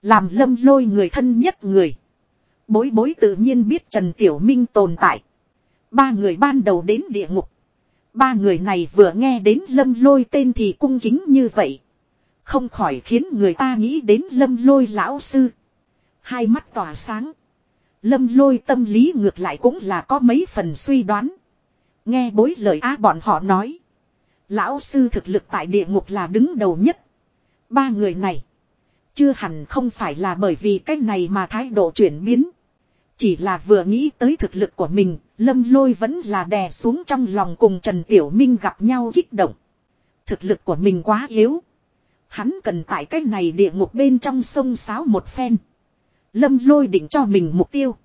Làm lâm lôi người thân nhất người. Bối bối tự nhiên biết Trần Tiểu Minh tồn tại. Ba người ban đầu đến địa ngục. Ba người này vừa nghe đến lâm lôi tên thì cung kính như vậy. Không khỏi khiến người ta nghĩ đến lâm lôi lão sư. Hai mắt tỏa sáng. Lâm lôi tâm lý ngược lại cũng là có mấy phần suy đoán. Nghe bối lời á bọn họ nói. Lão sư thực lực tại địa ngục là đứng đầu nhất. Ba người này. Chưa hẳn không phải là bởi vì cái này mà thái độ chuyển biến. Chỉ là vừa nghĩ tới thực lực của mình, lâm lôi vẫn là đè xuống trong lòng cùng Trần Tiểu Minh gặp nhau kích động. Thực lực của mình quá yếu. Hắn cần tại cái này địa ngục bên trong sông sáo một phen. Lâm lôi định cho mình mục tiêu.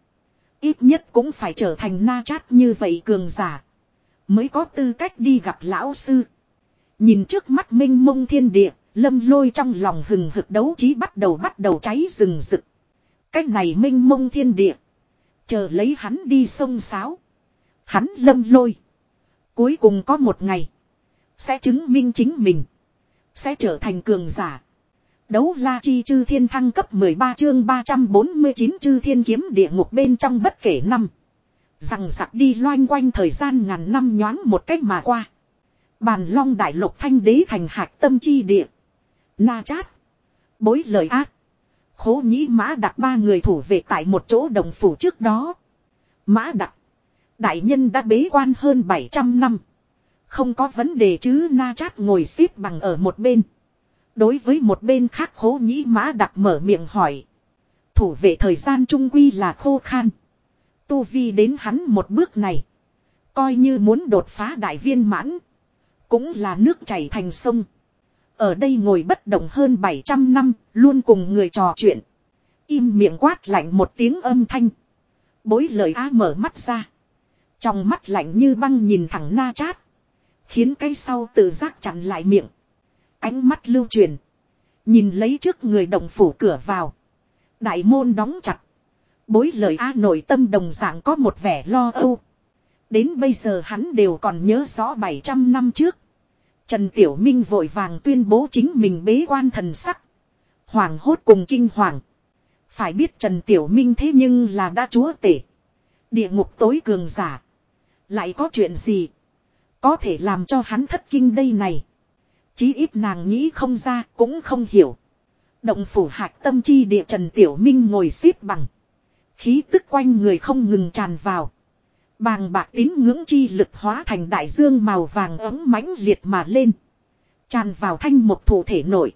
Ít nhất cũng phải trở thành na chát như vậy cường giả. Mới có tư cách đi gặp lão sư. Nhìn trước mắt minh mông thiên địa, lâm lôi trong lòng hừng hực đấu trí bắt đầu bắt đầu cháy rừng rực. Cách này minh mông thiên địa. Chờ lấy hắn đi sông sáo. Hắn lâm lôi. Cuối cùng có một ngày. Sẽ chứng minh chính mình. Sẽ trở thành cường giả. Đấu la chi chư thiên thăng cấp 13 chương 349 chư thiên kiếm địa ngục bên trong bất kể năm. Rằng sặc đi loanh quanh thời gian ngàn năm nhoáng một cách mà qua. Bàn long đại lục thanh đế thành hạc tâm chi địa. Na chát. Bối lời ác. Khố nhĩ mã đặc ba người thủ vệ tại một chỗ đồng phủ trước đó. Mã đặc. Đại nhân đã bế quan hơn 700 năm. Không có vấn đề chứ na chát ngồi xếp bằng ở một bên. Đối với một bên khác khố nhĩ mã đặc mở miệng hỏi. Thủ vệ thời gian trung quy là khô khan. Tu vi đến hắn một bước này. Coi như muốn đột phá đại viên mãn. Cũng là nước chảy thành sông. Ở đây ngồi bất động hơn 700 năm, luôn cùng người trò chuyện. Im miệng quát lạnh một tiếng âm thanh. Bối lời á mở mắt ra. Trong mắt lạnh như băng nhìn thẳng na chát. Khiến cái sau tự giác chặn lại miệng. Ánh mắt lưu truyền. Nhìn lấy trước người đồng phủ cửa vào. Đại môn đóng chặt. Bối lời A nội tâm đồng dạng có một vẻ lo âu. Đến bây giờ hắn đều còn nhớ rõ 700 năm trước. Trần Tiểu Minh vội vàng tuyên bố chính mình bế quan thần sắc. Hoàng hốt cùng kinh hoàng. Phải biết Trần Tiểu Minh thế nhưng là đã chúa tể. Địa ngục tối cường giả. Lại có chuyện gì? Có thể làm cho hắn thất kinh đây này. Chí ít nàng nghĩ không ra cũng không hiểu. Động phủ hạc tâm chi địa Trần Tiểu Minh ngồi xếp bằng. Khí tức quanh người không ngừng tràn vào. Bàng bạc tín ngưỡng chi lực hóa thành đại dương màu vàng ấm mãnh liệt mà lên. Tràn vào thanh một thủ thể nổi.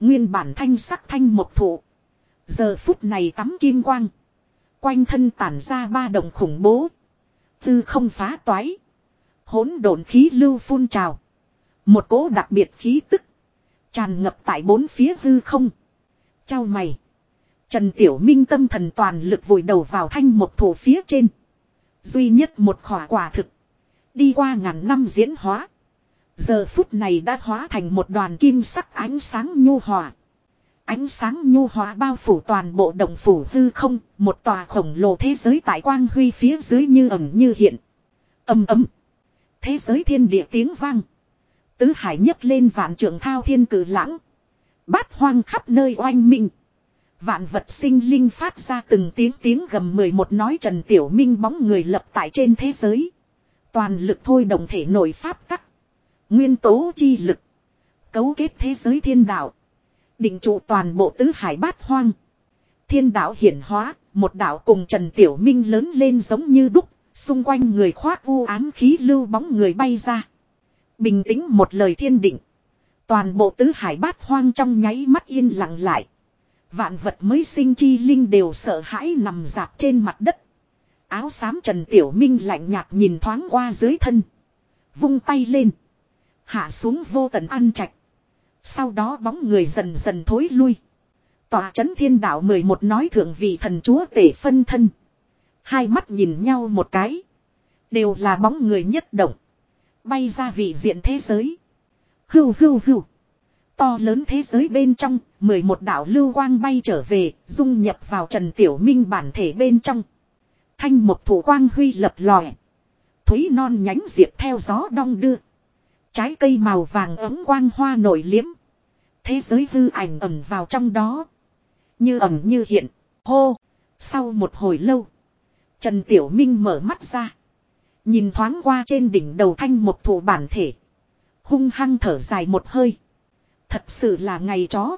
Nguyên bản thanh sắc thanh một thụ. Giờ phút này tắm kim quang. Quanh thân tản ra ba đồng khủng bố. Tư không phá toái. hỗn độn khí lưu phun trào. Một cỗ đặc biệt khí tức. Tràn ngập tại bốn phía hư không. Chào mày. Trần Tiểu Minh tâm thần toàn lực vùi đầu vào thanh một thủ phía trên. Duy nhất một khỏa quả thực. Đi qua ngàn năm diễn hóa. Giờ phút này đã hóa thành một đoàn kim sắc ánh sáng nhu hòa. Ánh sáng nhu hòa bao phủ toàn bộ đồng phủ hư không, một tòa khổng lồ thế giới tại quang huy phía dưới như ẩn như hiện. Âm ấm. Thế giới thiên địa tiếng vang. Tứ hải nhấc lên vạn trưởng thao thiên cử lãng. Bát hoang khắp nơi oanh minh. Vạn vật sinh linh phát ra từng tiếng tiếng gầm mười một nói Trần Tiểu Minh bóng người lập tại trên thế giới. Toàn lực thôi đồng thể nội pháp tắc. Nguyên tố chi lực. Cấu kết thế giới thiên đạo. Định trụ toàn bộ tứ hải bát hoang. Thiên đạo hiển hóa, một đạo cùng Trần Tiểu Minh lớn lên giống như đúc, xung quanh người khoác u ám khí lưu bóng người bay ra. Bình tĩnh một lời thiên định. Toàn bộ tứ hải bát hoang trong nháy mắt yên lặng lại. Vạn vật mới sinh chi linh đều sợ hãi nằm dạp trên mặt đất. Áo xám Trần Tiểu Minh lạnh nhạt nhìn thoáng qua dưới thân. Vung tay lên. Hạ xuống vô tận ăn trạch. Sau đó bóng người dần dần thối lui. Tòa chấn thiên đạo 11 nói thượng vị thần chúa tể phân thân. Hai mắt nhìn nhau một cái. Đều là bóng người nhất động. Bay ra vị diện thế giới. Hưu hưu hưu. To lớn thế giới bên trong, 11 đạo lưu quang bay trở về, dung nhập vào Trần Tiểu Minh bản thể bên trong. Thanh một thủ quang huy lập lòe. Thúy non nhánh diệp theo gió đong đưa. Trái cây màu vàng ấm quang hoa nổi liếm. Thế giới hư ảnh ẩm vào trong đó. Như ẩm như hiện. Hô. Sau một hồi lâu. Trần Tiểu Minh mở mắt ra. Nhìn thoáng qua trên đỉnh đầu thanh một thủ bản thể. Hung hăng thở dài một hơi. Thật sự là ngày chó.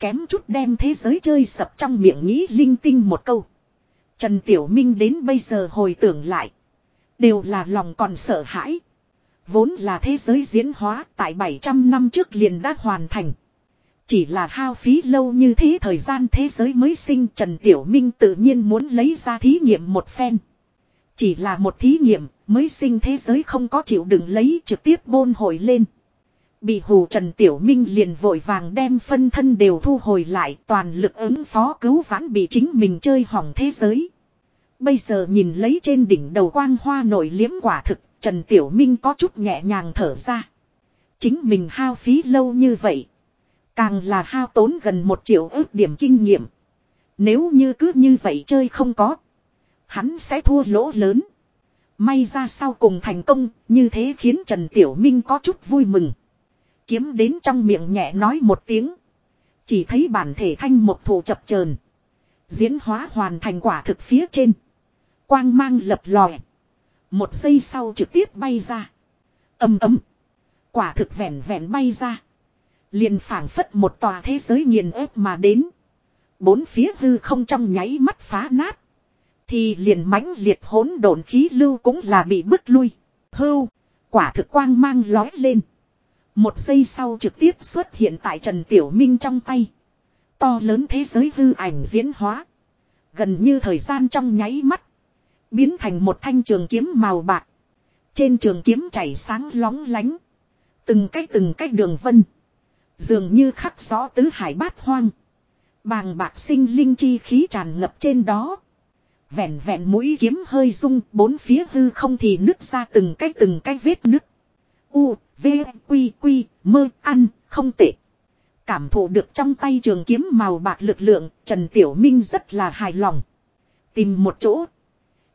Kém chút đem thế giới chơi sập trong miệng nghĩ linh tinh một câu. Trần Tiểu Minh đến bây giờ hồi tưởng lại. Đều là lòng còn sợ hãi. Vốn là thế giới diễn hóa tại 700 năm trước liền đã hoàn thành. Chỉ là hao phí lâu như thế thời gian thế giới mới sinh Trần Tiểu Minh tự nhiên muốn lấy ra thí nghiệm một phen. Chỉ là một thí nghiệm mới sinh thế giới không có chịu đựng lấy trực tiếp bôn hồi lên. Bị hù Trần Tiểu Minh liền vội vàng đem phân thân đều thu hồi lại toàn lực ứng phó cứu vãn bị chính mình chơi hỏng thế giới. Bây giờ nhìn lấy trên đỉnh đầu quang hoa nổi liếm quả thực, Trần Tiểu Minh có chút nhẹ nhàng thở ra. Chính mình hao phí lâu như vậy. Càng là hao tốn gần một triệu ước điểm kinh nghiệm. Nếu như cứ như vậy chơi không có. Hắn sẽ thua lỗ lớn. May ra sau cùng thành công, như thế khiến Trần Tiểu Minh có chút vui mừng. Kiếm đến trong miệng nhẹ nói một tiếng. Chỉ thấy bản thể thanh một thủ chập chờn Diễn hóa hoàn thành quả thực phía trên. Quang mang lập lòe. Một giây sau trực tiếp bay ra. Âm ấm. Quả thực vẹn vẹn bay ra. Liền phảng phất một tòa thế giới nghiền ép mà đến. Bốn phía hư không trong nháy mắt phá nát. Thì liền mãnh liệt hỗn độn khí lưu cũng là bị bức lui. Hưu. Quả thực quang mang lói lên. Một giây sau trực tiếp xuất hiện tại Trần Tiểu Minh trong tay. To lớn thế giới hư ảnh diễn hóa. Gần như thời gian trong nháy mắt. Biến thành một thanh trường kiếm màu bạc. Trên trường kiếm chảy sáng lóng lánh. Từng cách từng cách đường vân. Dường như khắc rõ tứ hải bát hoang. Bàng bạc sinh linh chi khí tràn ngập trên đó. Vẹn vẹn mũi kiếm hơi rung, bốn phía hư không thì nứt ra từng cái từng cái vết nứt. U, V, Quy, Quy, mơ, ăn, không tệ. Cảm thụ được trong tay trường kiếm màu bạc lực lượng, Trần Tiểu Minh rất là hài lòng. Tìm một chỗ.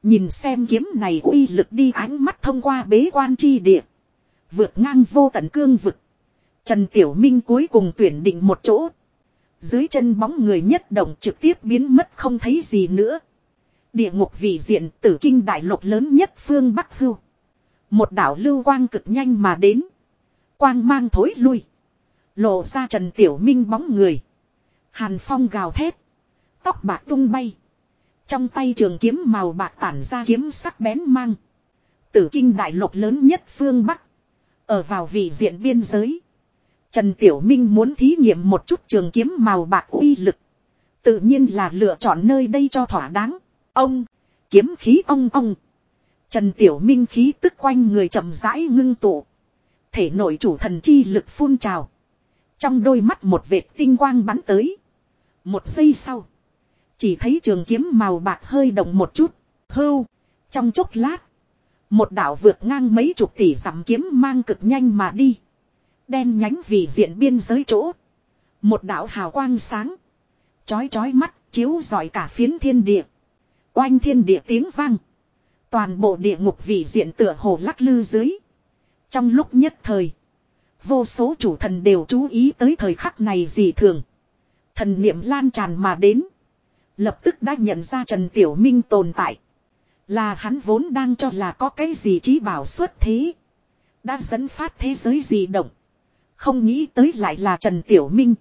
Nhìn xem kiếm này uy lực đi ánh mắt thông qua bế quan chi địa. Vượt ngang vô tận cương vực. Trần Tiểu Minh cuối cùng tuyển định một chỗ. Dưới chân bóng người nhất động trực tiếp biến mất không thấy gì nữa. Địa ngục vị diện tử kinh đại lục lớn nhất phương Bắc Hưu. Một đảo lưu quang cực nhanh mà đến. Quang mang thối lui. Lộ ra Trần Tiểu Minh bóng người. Hàn phong gào thét. Tóc bạc tung bay. Trong tay trường kiếm màu bạc tản ra kiếm sắc bén mang. Tử kinh đại lục lớn nhất phương Bắc. Ở vào vị diện biên giới. Trần Tiểu Minh muốn thí nghiệm một chút trường kiếm màu bạc uy lực. Tự nhiên là lựa chọn nơi đây cho thỏa đáng. Ông, kiếm khí ông ông. Trần Tiểu Minh khí tức quanh người chậm rãi ngưng tụ. Thể nội chủ thần chi lực phun trào. Trong đôi mắt một vệt tinh quang bắn tới. Một giây sau. Chỉ thấy trường kiếm màu bạc hơi động một chút. Hưu. Trong chốc lát. Một đảo vượt ngang mấy chục tỷ giảm kiếm mang cực nhanh mà đi. Đen nhánh vì diện biên giới chỗ. Một đảo hào quang sáng. Chói chói mắt, chiếu rọi cả phiến thiên địa. Oanh thiên địa tiếng vang. Toàn bộ địa ngục vị diện tựa hồ lắc lư dưới. Trong lúc nhất thời. Vô số chủ thần đều chú ý tới thời khắc này dị thường. Thần niệm lan tràn mà đến. Lập tức đã nhận ra Trần Tiểu Minh tồn tại. Là hắn vốn đang cho là có cái gì trí bảo xuất thế. Đã dẫn phát thế giới dị động. Không nghĩ tới lại là Trần Tiểu Minh.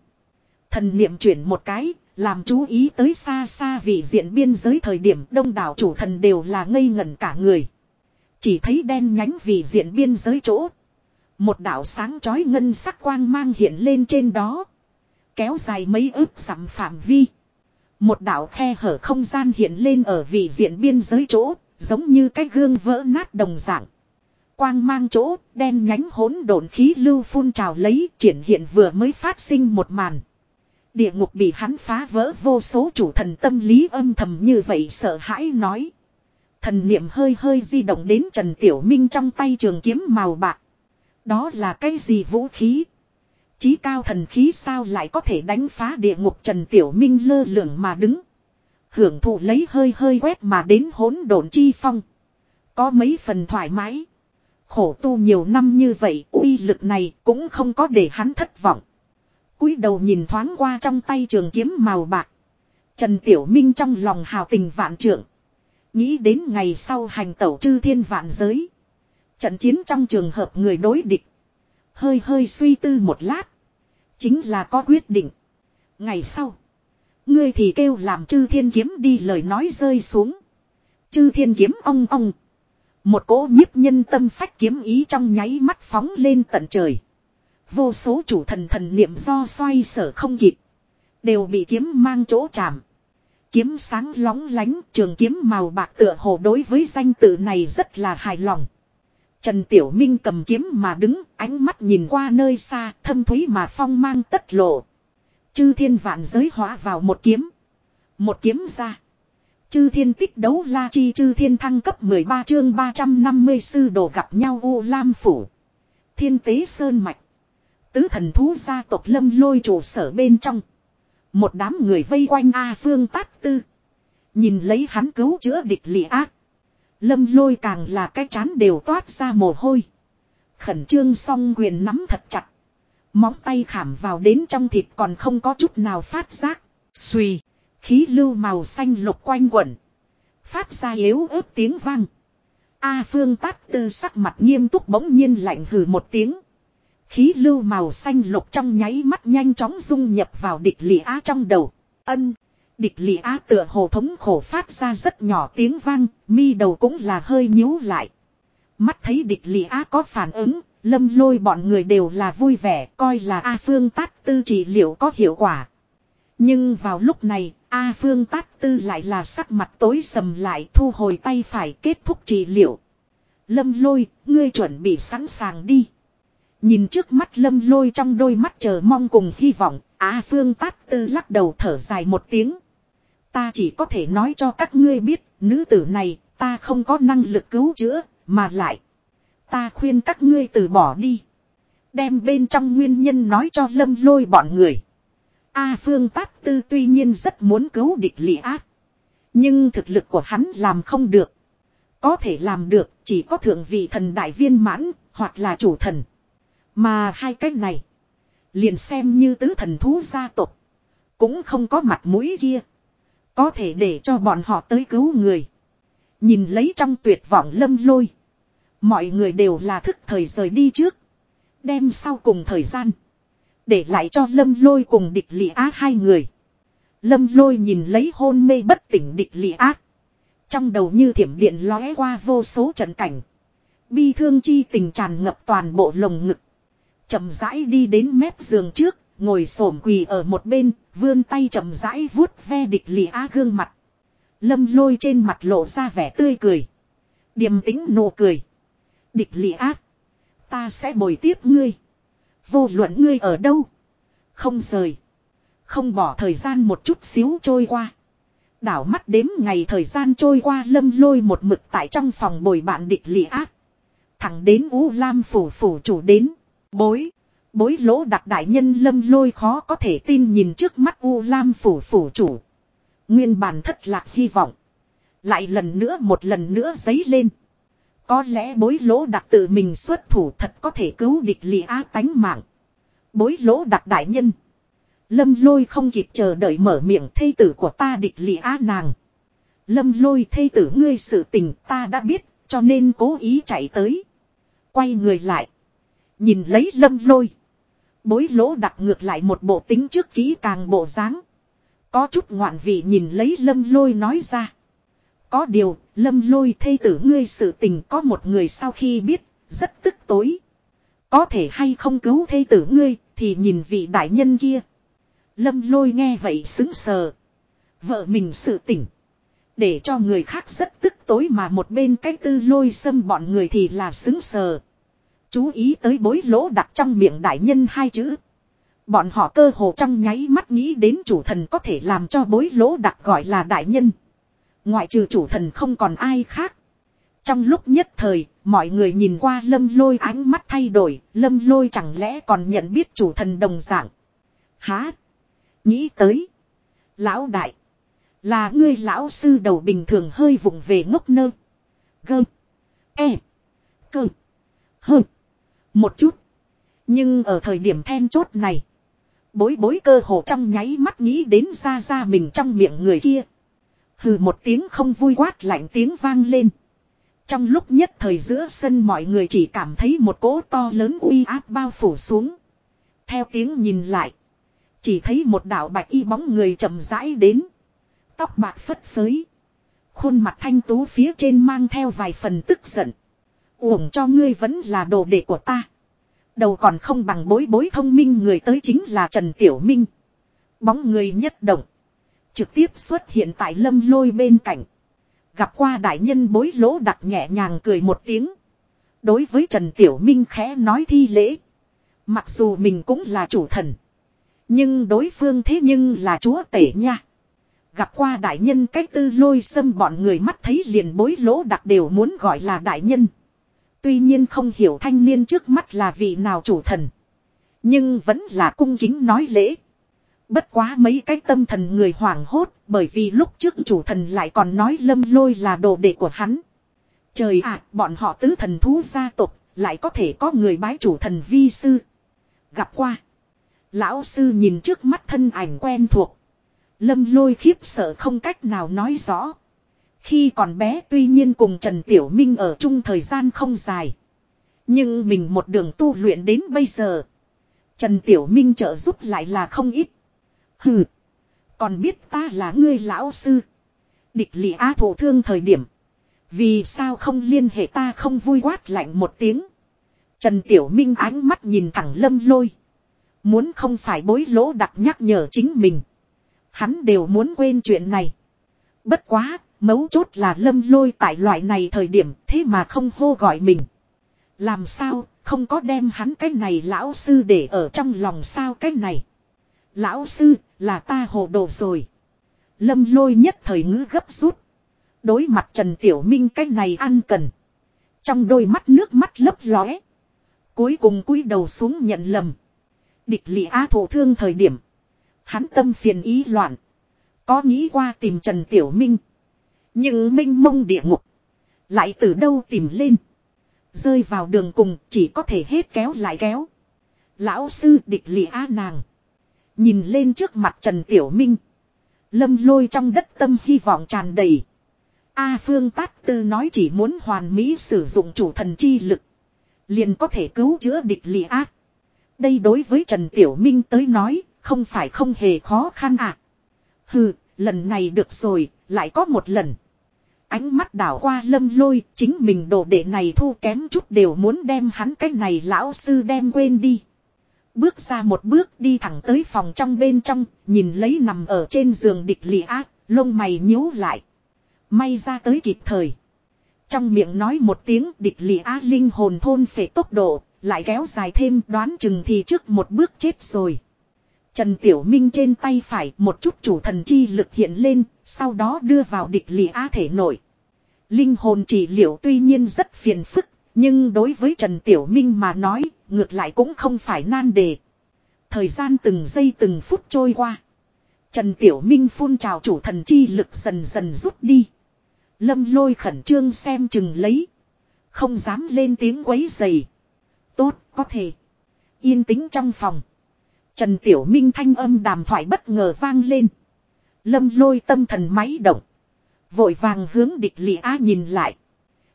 Thần niệm chuyển một cái, làm chú ý tới xa xa vị diện biên giới thời điểm đông đảo chủ thần đều là ngây ngẩn cả người. Chỉ thấy đen nhánh vị diện biên giới chỗ. Một đảo sáng chói ngân sắc quang mang hiện lên trên đó. Kéo dài mấy ước sắm phạm vi. Một đảo khe hở không gian hiện lên ở vị diện biên giới chỗ, giống như cái gương vỡ nát đồng dạng. Quang mang chỗ, đen nhánh hỗn độn khí lưu phun trào lấy, triển hiện vừa mới phát sinh một màn. Địa ngục bị hắn phá vỡ vô số chủ thần tâm lý âm thầm như vậy sợ hãi nói. Thần niệm hơi hơi di động đến Trần Tiểu Minh trong tay trường kiếm màu bạc. Đó là cái gì vũ khí? Chí cao thần khí sao lại có thể đánh phá địa ngục Trần Tiểu Minh lơ lửng mà đứng. Hưởng thụ lấy hơi hơi quét mà đến hỗn độn chi phong. Có mấy phần thoải mái. Khổ tu nhiều năm như vậy, uy lực này cũng không có để hắn thất vọng cúi đầu nhìn thoáng qua trong tay trường kiếm màu bạc. Trần Tiểu Minh trong lòng hào tình vạn trượng. Nghĩ đến ngày sau hành tẩu chư thiên vạn giới. Trận chiến trong trường hợp người đối địch. Hơi hơi suy tư một lát. Chính là có quyết định. Ngày sau. Ngươi thì kêu làm chư thiên kiếm đi lời nói rơi xuống. Chư thiên kiếm ong ong. Một cỗ nhiếp nhân tâm phách kiếm ý trong nháy mắt phóng lên tận trời. Vô số chủ thần thần niệm do xoay sở không kịp. Đều bị kiếm mang chỗ chạm. Kiếm sáng lóng lánh trường kiếm màu bạc tựa hồ đối với danh tự này rất là hài lòng. Trần Tiểu Minh cầm kiếm mà đứng, ánh mắt nhìn qua nơi xa, thâm thúy mà phong mang tất lộ. Chư thiên vạn giới hóa vào một kiếm. Một kiếm ra. Chư thiên tích đấu la chi chư thiên thăng cấp 13 chương 350 sư đồ gặp nhau U Lam Phủ. Thiên tế Sơn Mạch. Tứ thần thú gia tộc lâm lôi trụ sở bên trong. Một đám người vây quanh A Phương Tát Tư. Nhìn lấy hắn cứu chữa địch lị ác. Lâm lôi càng là cái chán đều toát ra mồ hôi. Khẩn trương song quyền nắm thật chặt. Móng tay khảm vào đến trong thịt còn không có chút nào phát giác. Xùy. Khí lưu màu xanh lục quanh quẩn. Phát ra yếu ớt tiếng vang. A phương tát tư sắc mặt nghiêm túc bỗng nhiên lạnh hừ một tiếng. Khí lưu màu xanh lục trong nháy mắt nhanh chóng dung nhập vào địch lị á trong đầu. Ân. Địch lị á tựa hồ thống khổ phát ra rất nhỏ tiếng vang, mi đầu cũng là hơi nhíu lại. Mắt thấy địch lị á có phản ứng, lâm lôi bọn người đều là vui vẻ, coi là A phương tát tư trị liệu có hiệu quả. Nhưng vào lúc này, A phương tát tư lại là sắc mặt tối sầm lại thu hồi tay phải kết thúc trị liệu. Lâm lôi, ngươi chuẩn bị sẵn sàng đi. Nhìn trước mắt lâm lôi trong đôi mắt chờ mong cùng hy vọng, A phương tát tư lắc đầu thở dài một tiếng. Ta chỉ có thể nói cho các ngươi biết, nữ tử này, ta không có năng lực cứu chữa, mà lại. Ta khuyên các ngươi từ bỏ đi. Đem bên trong nguyên nhân nói cho lâm lôi bọn người. A Phương Tát Tư tuy nhiên rất muốn cứu địch lị ác. Nhưng thực lực của hắn làm không được. Có thể làm được chỉ có thượng vị thần đại viên mãn hoặc là chủ thần. Mà hai cách này. Liền xem như tứ thần thú gia tộc, Cũng không có mặt mũi kia. Có thể để cho bọn họ tới cứu người. Nhìn lấy trong tuyệt vọng lâm lôi. Mọi người đều là thức thời rời đi trước. Đem sau cùng thời gian. Để lại cho lâm lôi cùng địch lị á hai người. Lâm lôi nhìn lấy hôn mê bất tỉnh địch lị á Trong đầu như thiểm điện lóe qua vô số trận cảnh. Bi thương chi tình tràn ngập toàn bộ lồng ngực chậm rãi đi đến mép giường trước, ngồi xổm quỳ ở một bên, vươn tay chậm rãi vuốt ve địch lì á gương mặt. Lâm lôi trên mặt lộ ra vẻ tươi cười. Điềm tĩnh nụ cười. Địch lì ác. Ta sẽ bồi tiếp ngươi. Vô luận ngươi ở đâu. Không rời. Không bỏ thời gian một chút xíu trôi qua. Đảo mắt đếm ngày thời gian trôi qua lâm lôi một mực tại trong phòng bồi bạn địch lì ác. Thẳng đến U Lam phủ phủ chủ đến. Bối. Bối lỗ đặc đại nhân lâm lôi khó có thể tin nhìn trước mắt U Lam phủ phủ chủ. Nguyên bản thất lạc hy vọng. Lại lần nữa một lần nữa giấy lên. Có lẽ bối lỗ đặc tự mình xuất thủ thật có thể cứu địch lì á tánh mạng. Bối lỗ đặc đại nhân. Lâm lôi không kịp chờ đợi mở miệng thây tử của ta địch lì á nàng. Lâm lôi thây tử ngươi sự tình ta đã biết, cho nên cố ý chạy tới. Quay người lại. Nhìn lấy lâm lôi. Bối lỗ đặt ngược lại một bộ tính trước kỹ càng bộ dáng Có chút ngoạn vị nhìn lấy lâm lôi nói ra. Có điều, lâm lôi thây tử ngươi sự tình có một người sau khi biết, rất tức tối. Có thể hay không cứu thây tử ngươi, thì nhìn vị đại nhân kia. Lâm lôi nghe vậy xứng sờ. Vợ mình sự tỉnh. Để cho người khác rất tức tối mà một bên cái tư lôi xâm bọn người thì là xứng sờ. Chú ý tới bối lỗ đặt trong miệng đại nhân hai chữ. Bọn họ cơ hồ trong nháy mắt nghĩ đến chủ thần có thể làm cho bối lỗ đặt gọi là đại nhân. Ngoại trừ chủ thần không còn ai khác. Trong lúc nhất thời, mọi người nhìn qua lâm lôi ánh mắt thay đổi, lâm lôi chẳng lẽ còn nhận biết chủ thần đồng dạng. Há! Nghĩ tới. Lão đại! Là ngươi lão sư đầu bình thường hơi vụng về ngốc nơ. Gơm! E! Cơm! Hơm! Một chút. Nhưng ở thời điểm then chốt này. Bối bối cơ hồ trong nháy mắt nghĩ đến ra ra mình trong miệng người kia. Hừ một tiếng không vui quát lạnh tiếng vang lên. Trong lúc nhất thời giữa sân mọi người chỉ cảm thấy một cỗ to lớn uy áp bao phủ xuống. Theo tiếng nhìn lại. Chỉ thấy một đạo bạch y bóng người chậm rãi đến. Tóc bạc phất phới. Khuôn mặt thanh tú phía trên mang theo vài phần tức giận. Uổng cho ngươi vẫn là đồ đệ của ta. Đầu còn không bằng bối bối thông minh người tới chính là Trần Tiểu Minh. Bóng người nhất động. Trực tiếp xuất hiện tại lâm lôi bên cạnh. Gặp qua đại nhân bối lỗ đặc nhẹ nhàng cười một tiếng. Đối với Trần Tiểu Minh khẽ nói thi lễ. Mặc dù mình cũng là chủ thần. Nhưng đối phương thế nhưng là chúa tể nha. Gặp qua đại nhân cách tư lôi xâm bọn người mắt thấy liền bối lỗ đặc đều muốn gọi là đại nhân. Tuy nhiên không hiểu thanh niên trước mắt là vị nào chủ thần. Nhưng vẫn là cung kính nói lễ. Bất quá mấy cái tâm thần người hoảng hốt bởi vì lúc trước chủ thần lại còn nói lâm lôi là đồ đệ của hắn. Trời ạ, bọn họ tứ thần thú gia tộc lại có thể có người bái chủ thần vi sư. Gặp qua. Lão sư nhìn trước mắt thân ảnh quen thuộc. Lâm lôi khiếp sợ không cách nào nói rõ. Khi còn bé tuy nhiên cùng Trần Tiểu Minh ở chung thời gian không dài. Nhưng mình một đường tu luyện đến bây giờ. Trần Tiểu Minh trợ giúp lại là không ít. Hừ. Còn biết ta là ngươi lão sư. Địch lị á thổ thương thời điểm. Vì sao không liên hệ ta không vui quát lạnh một tiếng. Trần Tiểu Minh ánh mắt nhìn thẳng lâm lôi. Muốn không phải bối lỗ đặc nhắc nhở chính mình. Hắn đều muốn quên chuyện này. Bất quá, mấu chốt là lâm lôi tại loại này thời điểm thế mà không hô gọi mình. Làm sao, không có đem hắn cái này lão sư để ở trong lòng sao cái này. Lão sư, là ta hồ đồ rồi. Lâm lôi nhất thời ngữ gấp rút. Đối mặt Trần Tiểu Minh cái này ăn cần. Trong đôi mắt nước mắt lấp lóe. Cuối cùng cúi đầu xuống nhận lầm. Địch lị á thổ thương thời điểm. Hắn tâm phiền ý loạn. Có nghĩ qua tìm Trần Tiểu Minh. Nhưng minh mông địa ngục. Lại từ đâu tìm lên. Rơi vào đường cùng chỉ có thể hết kéo lại kéo. Lão sư địch lì á nàng. Nhìn lên trước mặt Trần Tiểu Minh. Lâm lôi trong đất tâm hy vọng tràn đầy. A Phương Tát Tư nói chỉ muốn hoàn mỹ sử dụng chủ thần chi lực. Liền có thể cứu chữa địch lì ác. Đây đối với Trần Tiểu Minh tới nói, không phải không hề khó khăn à. Hừ, lần này được rồi, lại có một lần. Ánh mắt đảo qua lâm lôi, chính mình đồ đệ này thu kém chút đều muốn đem hắn cái này lão sư đem quên đi. Bước ra một bước đi thẳng tới phòng trong bên trong, nhìn lấy nằm ở trên giường địch lì ác, lông mày nhíu lại. May ra tới kịp thời. Trong miệng nói một tiếng địch lì á linh hồn thôn phệ tốc độ, lại kéo dài thêm đoán chừng thì trước một bước chết rồi. Trần Tiểu Minh trên tay phải một chút chủ thần chi lực hiện lên, sau đó đưa vào địch lì á thể nội. Linh hồn trị liệu tuy nhiên rất phiền phức, nhưng đối với Trần Tiểu Minh mà nói, ngược lại cũng không phải nan đề. Thời gian từng giây từng phút trôi qua. Trần Tiểu Minh phun trào chủ thần chi lực dần dần rút đi. Lâm lôi khẩn trương xem chừng lấy. Không dám lên tiếng quấy dày. Tốt, có thể. Yên tĩnh trong phòng. Trần Tiểu Minh thanh âm đàm thoại bất ngờ vang lên. Lâm lôi tâm thần máy động. Vội vàng hướng địch lị á nhìn lại.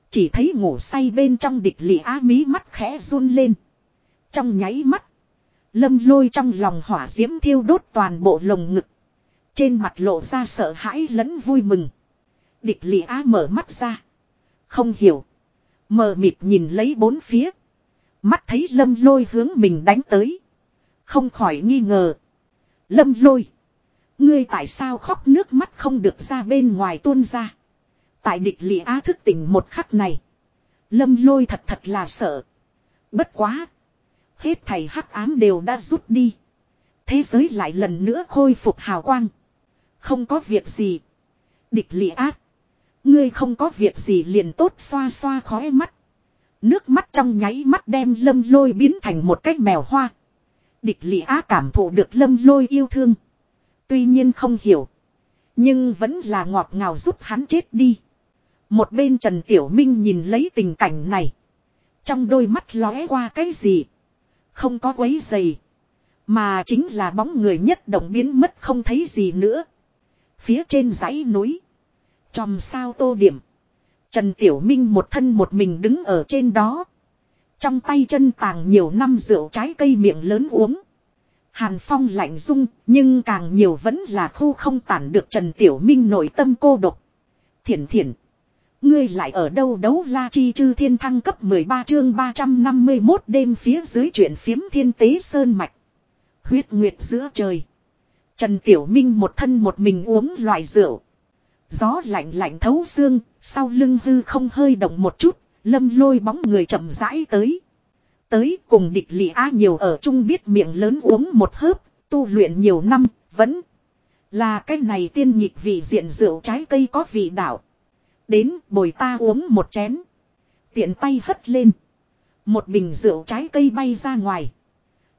Chỉ thấy ngủ say bên trong địch lị á mí mắt khẽ run lên. Trong nháy mắt. Lâm lôi trong lòng hỏa diễm thiêu đốt toàn bộ lồng ngực. Trên mặt lộ ra sợ hãi lẫn vui mừng. Địch lị á mở mắt ra. Không hiểu. Mờ mịt nhìn lấy bốn phía. Mắt thấy lâm lôi hướng mình đánh tới. Không khỏi nghi ngờ. Lâm lôi. Ngươi tại sao khóc nước mắt không được ra bên ngoài tuôn ra. Tại địch lị á thức tỉnh một khắc này. Lâm lôi thật thật là sợ. Bất quá. Hết thầy hắc ám đều đã rút đi. Thế giới lại lần nữa khôi phục hào quang. Không có việc gì. Địch lị ác. Ngươi không có việc gì liền tốt xoa xoa khói mắt. Nước mắt trong nháy mắt đem lâm lôi biến thành một cái mèo hoa. Địch lị á cảm thụ được lâm lôi yêu thương. Tuy nhiên không hiểu. Nhưng vẫn là ngọt ngào giúp hắn chết đi. Một bên Trần Tiểu Minh nhìn lấy tình cảnh này. Trong đôi mắt lóe qua cái gì. Không có quấy giày. Mà chính là bóng người nhất động biến mất không thấy gì nữa. Phía trên dãy núi. Chòm sao tô điểm. Trần Tiểu Minh một thân một mình đứng ở trên đó. Trong tay chân tàng nhiều năm rượu trái cây miệng lớn uống. Hàn phong lạnh rung, nhưng càng nhiều vẫn là khu không tản được Trần Tiểu Minh nội tâm cô độc. Thiển thiển. Ngươi lại ở đâu đấu la chi chư thiên thăng cấp 13 chương 351 đêm phía dưới chuyện phiếm thiên tế sơn mạch. Huyết nguyệt giữa trời. Trần Tiểu Minh một thân một mình uống loại rượu. Gió lạnh lạnh thấu xương, sau lưng hư không hơi động một chút, lâm lôi bóng người chậm rãi tới. Tới cùng địch lị á nhiều ở chung biết miệng lớn uống một hớp, tu luyện nhiều năm, vẫn là cái này tiên nhịp vị diện rượu trái cây có vị đạo. Đến bồi ta uống một chén. Tiện tay hất lên. Một bình rượu trái cây bay ra ngoài.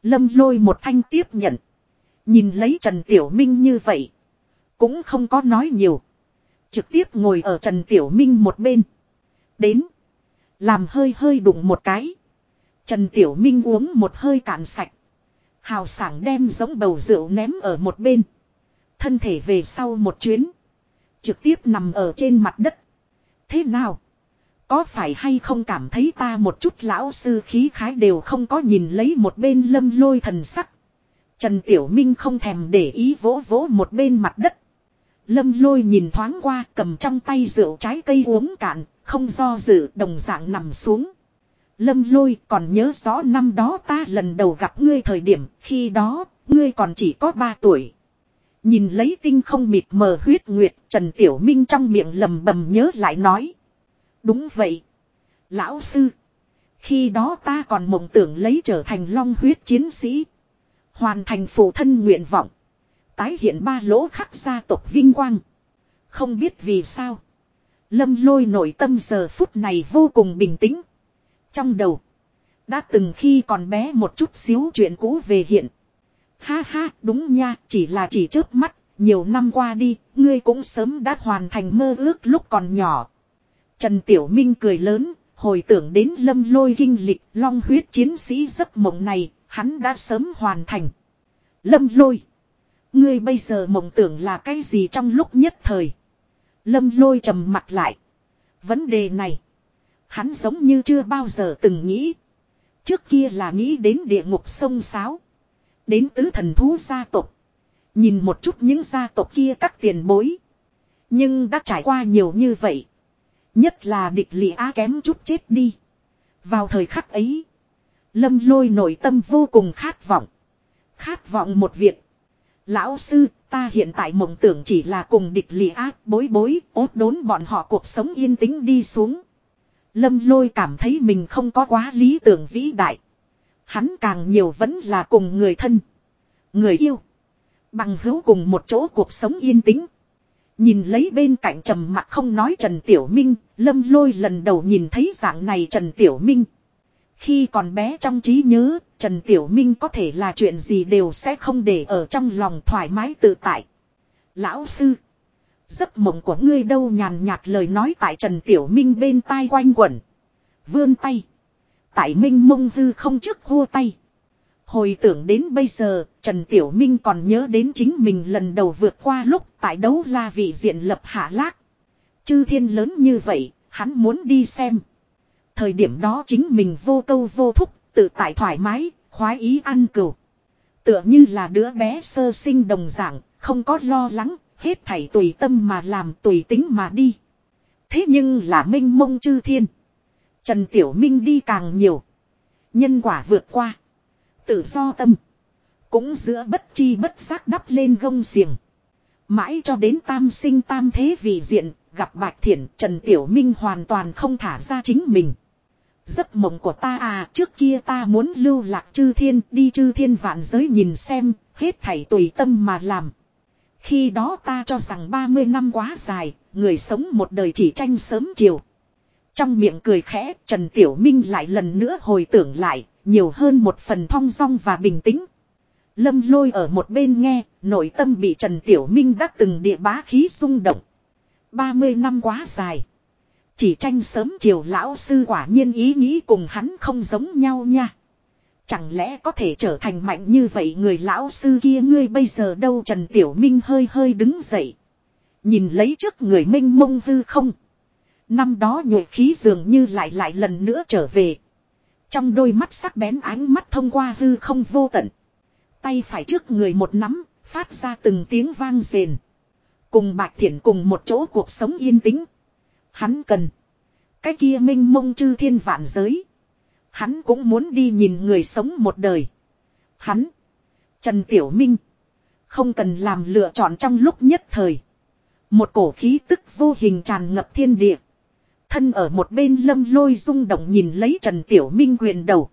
Lâm lôi một thanh tiếp nhận. Nhìn lấy Trần Tiểu Minh như vậy. Cũng không có nói nhiều. Trực tiếp ngồi ở Trần Tiểu Minh một bên. Đến. Làm hơi hơi đụng một cái. Trần Tiểu Minh uống một hơi cạn sạch. Hào sảng đem giống bầu rượu ném ở một bên. Thân thể về sau một chuyến. Trực tiếp nằm ở trên mặt đất. Thế nào? Có phải hay không cảm thấy ta một chút lão sư khí khái đều không có nhìn lấy một bên lâm lôi thần sắc. Trần Tiểu Minh không thèm để ý vỗ vỗ một bên mặt đất. Lâm lôi nhìn thoáng qua cầm trong tay rượu trái cây uống cạn, không do dự đồng dạng nằm xuống. Lâm lôi còn nhớ rõ năm đó ta lần đầu gặp ngươi thời điểm, khi đó, ngươi còn chỉ có 3 tuổi. Nhìn lấy tinh không mịt mờ huyết nguyệt, Trần Tiểu Minh trong miệng lầm bầm nhớ lại nói. Đúng vậy. Lão sư. Khi đó ta còn mộng tưởng lấy trở thành long huyết chiến sĩ. Hoàn thành phụ thân nguyện vọng. Tái hiện ba lỗ khắc gia tộc vinh quang. Không biết vì sao. Lâm lôi nội tâm giờ phút này vô cùng bình tĩnh. Trong đầu. Đã từng khi còn bé một chút xíu chuyện cũ về hiện. Ha ha đúng nha chỉ là chỉ trước mắt. Nhiều năm qua đi, ngươi cũng sớm đã hoàn thành mơ ước lúc còn nhỏ. Trần Tiểu Minh cười lớn, hồi tưởng đến lâm lôi kinh lịch long huyết chiến sĩ giấc mộng này, hắn đã sớm hoàn thành. Lâm lôi. Ngươi bây giờ mộng tưởng là cái gì trong lúc nhất thời. Lâm lôi trầm mặt lại. Vấn đề này. Hắn giống như chưa bao giờ từng nghĩ. Trước kia là nghĩ đến địa ngục sông Sáo. Đến tứ thần thú gia tộc. Nhìn một chút những gia tộc kia các tiền bối. Nhưng đã trải qua nhiều như vậy. Nhất là địch lị á kém chút chết đi. Vào thời khắc ấy. Lâm lôi nội tâm vô cùng khát vọng. Khát vọng một việc. Lão sư, ta hiện tại mộng tưởng chỉ là cùng địch lì ác bối bối, ốt đốn bọn họ cuộc sống yên tĩnh đi xuống. Lâm lôi cảm thấy mình không có quá lý tưởng vĩ đại. Hắn càng nhiều vẫn là cùng người thân. Người yêu. Bằng hữu cùng một chỗ cuộc sống yên tĩnh. Nhìn lấy bên cạnh trầm mặt không nói Trần Tiểu Minh, lâm lôi lần đầu nhìn thấy dạng này Trần Tiểu Minh. Khi còn bé trong trí nhớ, Trần Tiểu Minh có thể là chuyện gì đều sẽ không để ở trong lòng thoải mái tự tại. Lão sư, giấc mộng của ngươi đâu nhàn nhạt lời nói tại Trần Tiểu Minh bên tai quanh quẩn. Vươn tay. Tại Minh mông hư không trước vua tay. Hồi tưởng đến bây giờ, Trần Tiểu Minh còn nhớ đến chính mình lần đầu vượt qua lúc tại đấu la vị diện lập hạ lác. Chư thiên lớn như vậy, hắn muốn đi xem. Thời điểm đó chính mình vô câu vô thúc, tự tại thoải mái, khoái ý ăn cừu. Tựa như là đứa bé sơ sinh đồng dạng, không có lo lắng, hết thảy tùy tâm mà làm tùy tính mà đi. Thế nhưng là minh mông chư thiên. Trần Tiểu Minh đi càng nhiều. Nhân quả vượt qua. Tự do tâm. Cũng giữa bất chi bất giác đắp lên gông xiềng. Mãi cho đến tam sinh tam thế vị diện, gặp Bạch Thiển Trần Tiểu Minh hoàn toàn không thả ra chính mình. Giấc mộng của ta à trước kia ta muốn lưu lạc chư thiên đi chư thiên vạn giới nhìn xem hết thảy tùy tâm mà làm. Khi đó ta cho rằng 30 năm quá dài, người sống một đời chỉ tranh sớm chiều. Trong miệng cười khẽ, Trần Tiểu Minh lại lần nữa hồi tưởng lại, nhiều hơn một phần thong dong và bình tĩnh. Lâm lôi ở một bên nghe, nội tâm bị Trần Tiểu Minh đắc từng địa bá khí xung động. 30 năm quá dài. Chỉ tranh sớm chiều lão sư quả nhiên ý nghĩ cùng hắn không giống nhau nha. Chẳng lẽ có thể trở thành mạnh như vậy người lão sư kia ngươi bây giờ đâu Trần Tiểu Minh hơi hơi đứng dậy. Nhìn lấy trước người minh mông hư không. Năm đó nhuệ khí dường như lại lại lần nữa trở về. Trong đôi mắt sắc bén ánh mắt thông qua hư không vô tận. Tay phải trước người một nắm, phát ra từng tiếng vang rền. Cùng Bạch Thiển cùng một chỗ cuộc sống yên tĩnh. Hắn cần. Cái kia minh mông chư thiên vạn giới. Hắn cũng muốn đi nhìn người sống một đời. Hắn. Trần Tiểu Minh. Không cần làm lựa chọn trong lúc nhất thời. Một cổ khí tức vô hình tràn ngập thiên địa. Thân ở một bên lâm lôi rung động nhìn lấy Trần Tiểu Minh quyền đầu.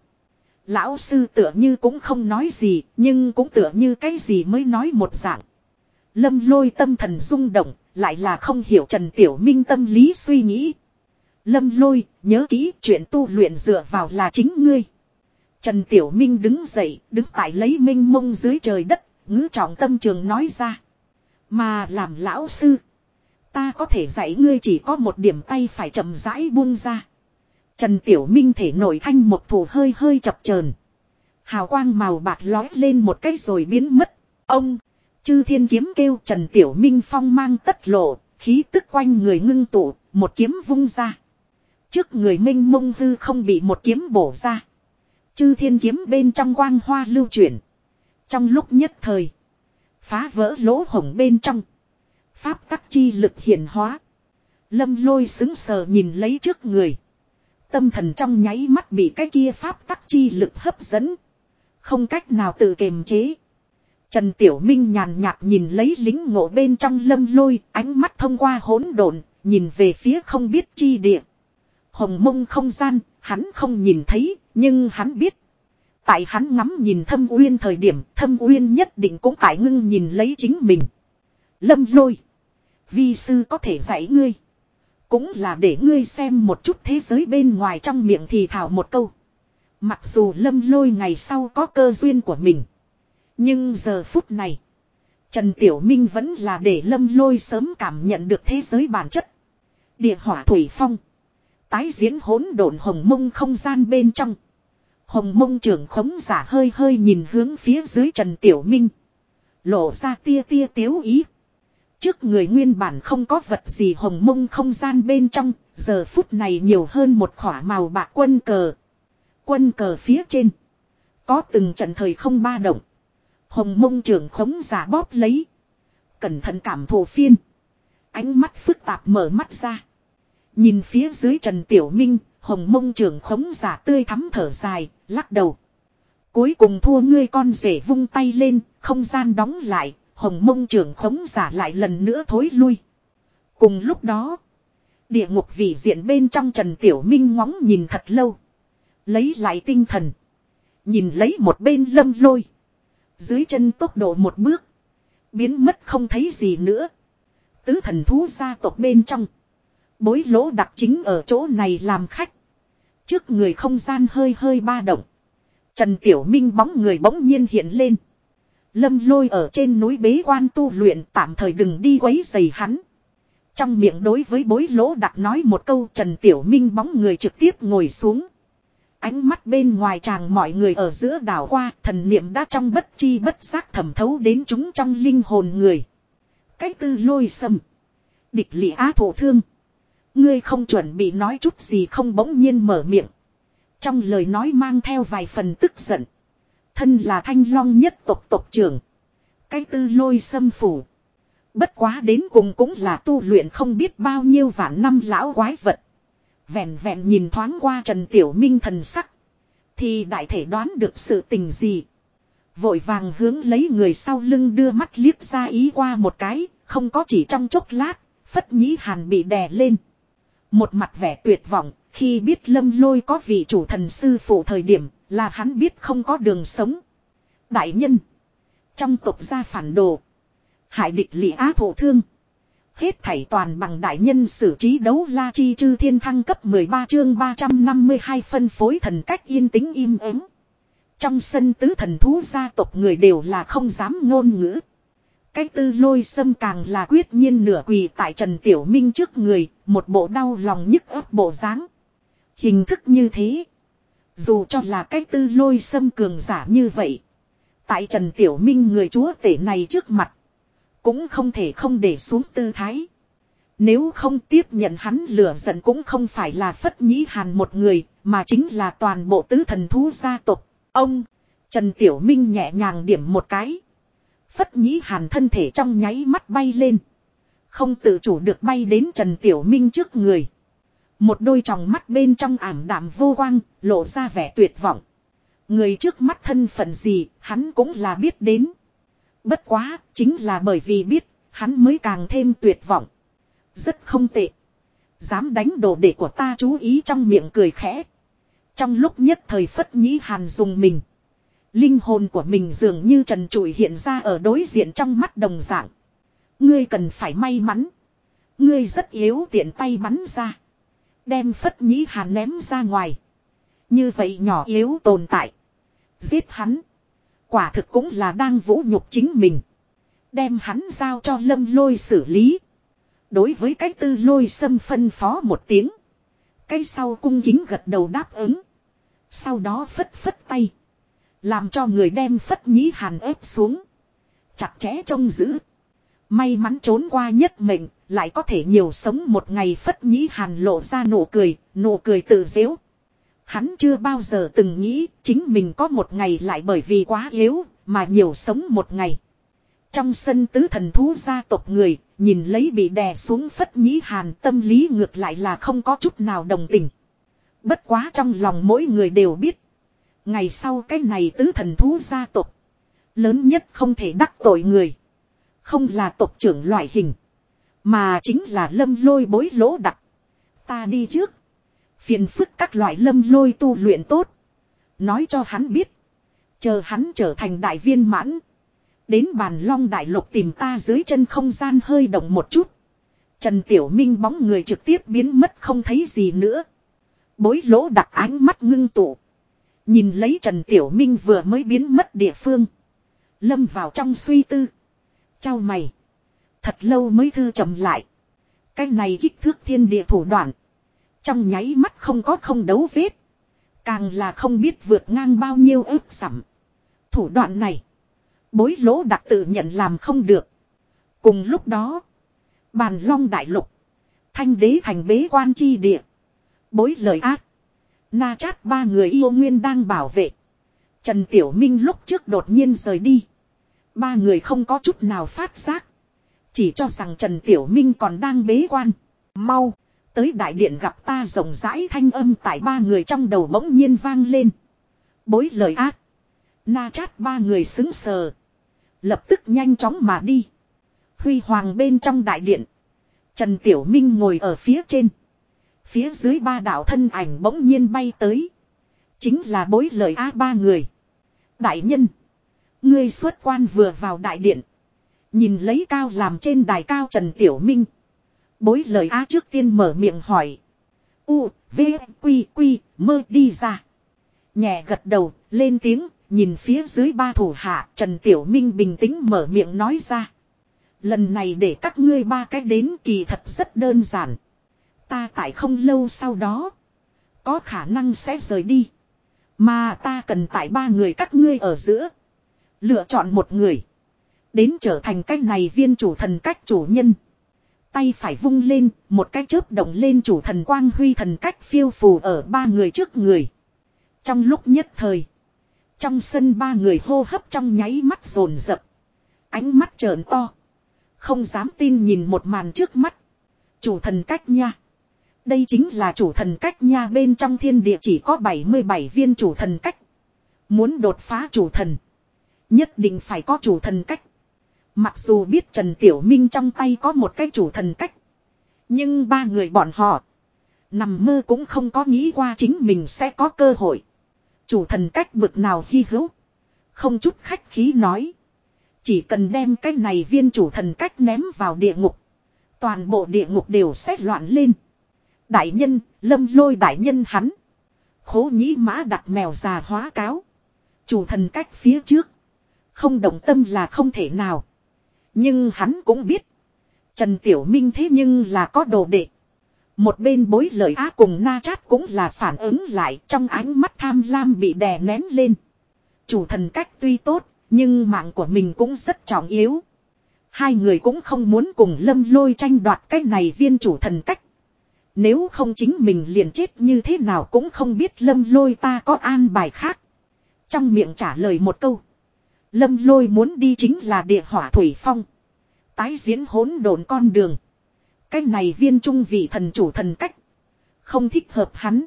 Lão sư tựa như cũng không nói gì, nhưng cũng tựa như cái gì mới nói một dạng. Lâm lôi tâm thần rung động, lại là không hiểu Trần Tiểu Minh tâm lý suy nghĩ. Lâm lôi, nhớ kỹ chuyện tu luyện dựa vào là chính ngươi. Trần Tiểu Minh đứng dậy, đứng tại lấy minh mông dưới trời đất, ngữ trọng tâm trường nói ra. Mà làm lão sư. Ta có thể dạy ngươi chỉ có một điểm tay phải chậm rãi buông ra. Trần Tiểu Minh thể nổi thanh một thủ hơi hơi chập chờn Hào quang màu bạc lói lên một cái rồi biến mất. Ông, chư thiên kiếm kêu Trần Tiểu Minh phong mang tất lộ, khí tức quanh người ngưng tụ, một kiếm vung ra. Trước người minh mông hư không bị một kiếm bổ ra. Chư thiên kiếm bên trong quang hoa lưu chuyển. Trong lúc nhất thời, phá vỡ lỗ hổng bên trong. Pháp tắc chi lực hiển hóa. Lâm lôi xứng sờ nhìn lấy trước người. Tâm thần trong nháy mắt bị cái kia pháp tắc chi lực hấp dẫn. Không cách nào tự kiềm chế. Trần Tiểu Minh nhàn nhạt nhìn lấy lính ngộ bên trong lâm lôi, ánh mắt thông qua hỗn độn, nhìn về phía không biết chi địa. Hồng mông không gian, hắn không nhìn thấy, nhưng hắn biết. Tại hắn ngắm nhìn thâm uyên thời điểm, thâm uyên nhất định cũng tại ngưng nhìn lấy chính mình. Lâm lôi. Vi sư có thể dạy ngươi. Cũng là để ngươi xem một chút thế giới bên ngoài trong miệng thì thảo một câu. Mặc dù lâm lôi ngày sau có cơ duyên của mình. Nhưng giờ phút này. Trần Tiểu Minh vẫn là để lâm lôi sớm cảm nhận được thế giới bản chất. Địa hỏa thủy phong. Tái diễn hỗn độn hồng mông không gian bên trong. Hồng mông trưởng khống giả hơi hơi nhìn hướng phía dưới Trần Tiểu Minh. Lộ ra tia tia tiếu ý. Trước người nguyên bản không có vật gì hồng mông không gian bên trong, giờ phút này nhiều hơn một khỏa màu bạc quân cờ. Quân cờ phía trên. Có từng trận thời không ba động. Hồng mông trưởng khống giả bóp lấy. Cẩn thận cảm thổ phiên. Ánh mắt phức tạp mở mắt ra. Nhìn phía dưới Trần Tiểu Minh, hồng mông Trường khống giả tươi thắm thở dài, lắc đầu. Cuối cùng thua ngươi con rể vung tay lên, không gian đóng lại, hồng mông Trường khống giả lại lần nữa thối lui. Cùng lúc đó, địa ngục vị diện bên trong Trần Tiểu Minh ngóng nhìn thật lâu. Lấy lại tinh thần. Nhìn lấy một bên lâm lôi. Dưới chân tốc độ một bước. Biến mất không thấy gì nữa. Tứ thần thú gia tộc bên trong. Bối lỗ đặc chính ở chỗ này làm khách. Trước người không gian hơi hơi ba động. Trần Tiểu Minh bóng người bỗng nhiên hiện lên. Lâm lôi ở trên núi bế quan tu luyện, tạm thời đừng đi quấy giày hắn. Trong miệng đối với bối lỗ đặc nói một câu, Trần Tiểu Minh bóng người trực tiếp ngồi xuống. Ánh mắt bên ngoài chàng mọi người ở giữa đảo qua, thần niệm đã trong bất chi bất giác thẩm thấu đến chúng trong linh hồn người. Cách tư lôi sầm. Địch lị á thổ thương. Ngươi không chuẩn bị nói chút gì không bỗng nhiên mở miệng. Trong lời nói mang theo vài phần tức giận. Thân là thanh long nhất tộc tộc trưởng. Cái tư lôi xâm phủ. Bất quá đến cùng cũng là tu luyện không biết bao nhiêu vạn năm lão quái vật. Vẹn vẹn nhìn thoáng qua Trần Tiểu Minh thần sắc. Thì đại thể đoán được sự tình gì. Vội vàng hướng lấy người sau lưng đưa mắt liếc ra ý qua một cái. Không có chỉ trong chốc lát. Phất nhĩ hàn bị đè lên. Một mặt vẻ tuyệt vọng. Khi biết lâm lôi có vị chủ thần sư phụ thời điểm là hắn biết không có đường sống. Đại nhân. Trong tộc gia phản đồ. Hải địch lị á thổ thương. Hết thảy toàn bằng đại nhân xử trí đấu la chi chư thiên thăng cấp 13 chương 352 phân phối thần cách yên tĩnh im ắng. Trong sân tứ thần thú gia tộc người đều là không dám ngôn ngữ. Cái tư lôi sâm càng là quyết nhiên nửa quỳ tại Trần Tiểu Minh trước người, một bộ đau lòng nhức ấp bộ dáng. Hình thức như thế. Dù cho là cái tư lôi sâm cường giả như vậy. Tại Trần Tiểu Minh người chúa tể này trước mặt. Cũng không thể không để xuống tư thái. Nếu không tiếp nhận hắn lửa giận cũng không phải là phất nhĩ hàn một người, mà chính là toàn bộ tứ thần thú gia tộc. Ông, Trần Tiểu Minh nhẹ nhàng điểm một cái. Phất nhĩ hàn thân thể trong nháy mắt bay lên. Không tự chủ được bay đến Trần Tiểu Minh trước người. Một đôi tròng mắt bên trong ảm đạm vô quang, lộ ra vẻ tuyệt vọng. Người trước mắt thân phận gì, hắn cũng là biết đến. Bất quá, chính là bởi vì biết, hắn mới càng thêm tuyệt vọng. Rất không tệ. Dám đánh đồ đệ của ta chú ý trong miệng cười khẽ. Trong lúc nhất thời phất nhĩ hàn dùng mình. Linh hồn của mình dường như trần trụi hiện ra ở đối diện trong mắt đồng dạng. Ngươi cần phải may mắn. Ngươi rất yếu tiện tay bắn ra. Đem phất nhĩ hàn ném ra ngoài. Như vậy nhỏ yếu tồn tại. Giết hắn. Quả thực cũng là đang vũ nhục chính mình. Đem hắn giao cho lâm lôi xử lý. Đối với cái tư lôi xâm phân phó một tiếng. Cái sau cung kính gật đầu đáp ứng. Sau đó phất phất tay. Làm cho người đem phất nhĩ hàn ép xuống. Chặt chẽ trông giữ. May mắn trốn qua nhất mệnh, lại có thể nhiều sống một ngày phất nhĩ hàn lộ ra nụ cười, nụ cười tự dễu. Hắn chưa bao giờ từng nghĩ chính mình có một ngày lại bởi vì quá yếu, mà nhiều sống một ngày. Trong sân tứ thần thú gia tộc người, nhìn lấy bị đè xuống phất nhĩ hàn tâm lý ngược lại là không có chút nào đồng tình. Bất quá trong lòng mỗi người đều biết. Ngày sau cái này tứ thần thú gia tộc. Lớn nhất không thể đắc tội người. Không là tộc trưởng loại hình. Mà chính là lâm lôi bối lỗ đặc. Ta đi trước. Phiền phức các loại lâm lôi tu luyện tốt. Nói cho hắn biết. Chờ hắn trở thành đại viên mãn. Đến bàn long đại lục tìm ta dưới chân không gian hơi động một chút. Trần Tiểu Minh bóng người trực tiếp biến mất không thấy gì nữa. Bối lỗ đặt ánh mắt ngưng tụ. Nhìn lấy Trần Tiểu Minh vừa mới biến mất địa phương. Lâm vào trong suy tư. Chào mày. Thật lâu mới thư chậm lại. Cái này kích thước thiên địa thủ đoạn. Trong nháy mắt không có không đấu vết. Càng là không biết vượt ngang bao nhiêu ước sẵm. Thủ đoạn này. Bối lỗ đặc tự nhận làm không được. Cùng lúc đó. Bàn long đại lục. Thanh đế thành bế quan chi địa. Bối lời ác. Na chát ba người yêu nguyên đang bảo vệ. Trần Tiểu Minh lúc trước đột nhiên rời đi. Ba người không có chút nào phát giác. Chỉ cho rằng Trần Tiểu Minh còn đang bế quan. Mau. Tới đại điện gặp ta rộng rãi thanh âm tại ba người trong đầu bỗng nhiên vang lên. Bối lời ác. Na chát ba người xứng sờ. Lập tức nhanh chóng mà đi. Huy hoàng bên trong đại điện. Trần Tiểu Minh ngồi ở phía trên. Phía dưới ba đạo thân ảnh bỗng nhiên bay tới. Chính là bối lời a ba người. Đại nhân. Ngươi xuất quan vừa vào đại điện. Nhìn lấy cao làm trên đài cao Trần Tiểu Minh. Bối lời a trước tiên mở miệng hỏi. U, V, Quy, Quy, mơ đi ra. Nhẹ gật đầu, lên tiếng, nhìn phía dưới ba thủ hạ, Trần Tiểu Minh bình tĩnh mở miệng nói ra. Lần này để các ngươi ba cái đến kỳ thật rất đơn giản. Ta tại không lâu sau đó. Có khả năng sẽ rời đi. Mà ta cần tại ba người các ngươi ở giữa. Lựa chọn một người. Đến trở thành cách này viên chủ thần cách chủ nhân. Tay phải vung lên, một cái chớp động lên chủ thần quang huy thần cách phiêu phù ở ba người trước người. Trong lúc nhất thời. Trong sân ba người hô hấp trong nháy mắt rồn rập. Ánh mắt trợn to. Không dám tin nhìn một màn trước mắt. Chủ thần cách nha. Đây chính là chủ thần cách nha, bên trong thiên địa chỉ có 77 viên chủ thần cách. Muốn đột phá chủ thần. Nhất định phải có chủ thần cách. Mặc dù biết Trần Tiểu Minh trong tay có một cái chủ thần cách. Nhưng ba người bọn họ. Nằm mơ cũng không có nghĩ qua chính mình sẽ có cơ hội. Chủ thần cách bực nào hy hữu. Không chút khách khí nói. Chỉ cần đem cái này viên chủ thần cách ném vào địa ngục. Toàn bộ địa ngục đều sẽ loạn lên. Đại nhân, lâm lôi đại nhân hắn. Khố nhĩ mã đặt mèo già hóa cáo. Chủ thần cách phía trước. Không động tâm là không thể nào. Nhưng hắn cũng biết. Trần Tiểu Minh thế nhưng là có đồ đệ. Một bên bối lời á cùng na chát cũng là phản ứng lại trong ánh mắt tham lam bị đè nén lên. Chủ thần cách tuy tốt, nhưng mạng của mình cũng rất trọng yếu. Hai người cũng không muốn cùng lâm lôi tranh đoạt cái này viên chủ thần cách. Nếu không chính mình liền chết như thế nào cũng không biết lâm lôi ta có an bài khác. Trong miệng trả lời một câu. Lâm lôi muốn đi chính là địa hỏa thủy phong. tái diễn hỗn độn con đường. Cái này viên trung vị thần chủ thần cách. Không thích hợp hắn.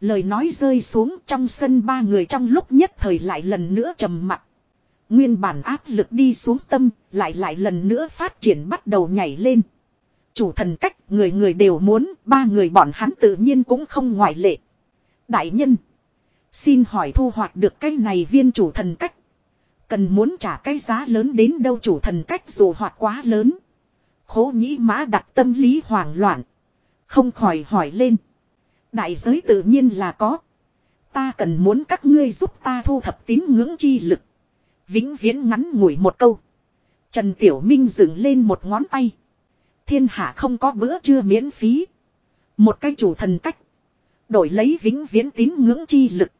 Lời nói rơi xuống trong sân ba người trong lúc nhất thời lại lần nữa trầm mặc. Nguyên bản áp lực đi xuống tâm, lại lại lần nữa phát triển bắt đầu nhảy lên. Chủ thần cách, người người đều muốn, ba người bọn hắn tự nhiên cũng không ngoại lệ. Đại nhân, xin hỏi thu hoạch được cái này viên chủ thần cách. Cần muốn trả cái giá lớn đến đâu chủ thần cách dù hoạt quá lớn. Khố nhĩ mã đặt tâm lý hoảng loạn. Không khỏi hỏi lên. Đại giới tự nhiên là có. Ta cần muốn các ngươi giúp ta thu thập tín ngưỡng chi lực. Vĩnh viễn ngắn ngủi một câu. Trần Tiểu Minh dựng lên một ngón tay. Thiên hạ không có bữa trưa miễn phí. Một cái chủ thần cách. Đổi lấy vĩnh viễn tín ngưỡng chi lực.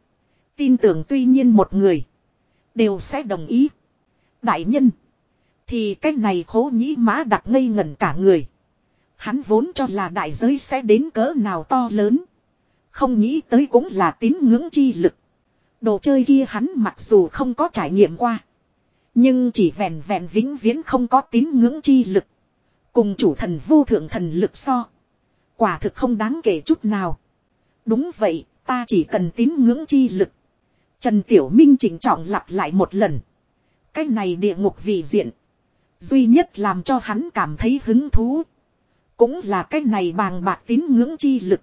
Tin tưởng tuy nhiên một người. Đều sẽ đồng ý. Đại nhân. Thì cái này khố nhĩ mã đặt ngây ngẩn cả người. Hắn vốn cho là đại giới sẽ đến cỡ nào to lớn. Không nghĩ tới cũng là tín ngưỡng chi lực. Đồ chơi kia hắn mặc dù không có trải nghiệm qua. Nhưng chỉ vẹn vẹn vĩnh viễn không có tín ngưỡng chi lực. Cùng chủ thần vô thượng thần lực so. Quả thực không đáng kể chút nào. Đúng vậy, ta chỉ cần tín ngưỡng chi lực. Trần Tiểu Minh chỉnh trọng lặp lại một lần. Cái này địa ngục vị diện. Duy nhất làm cho hắn cảm thấy hứng thú. Cũng là cái này bàng bạc tín ngưỡng chi lực.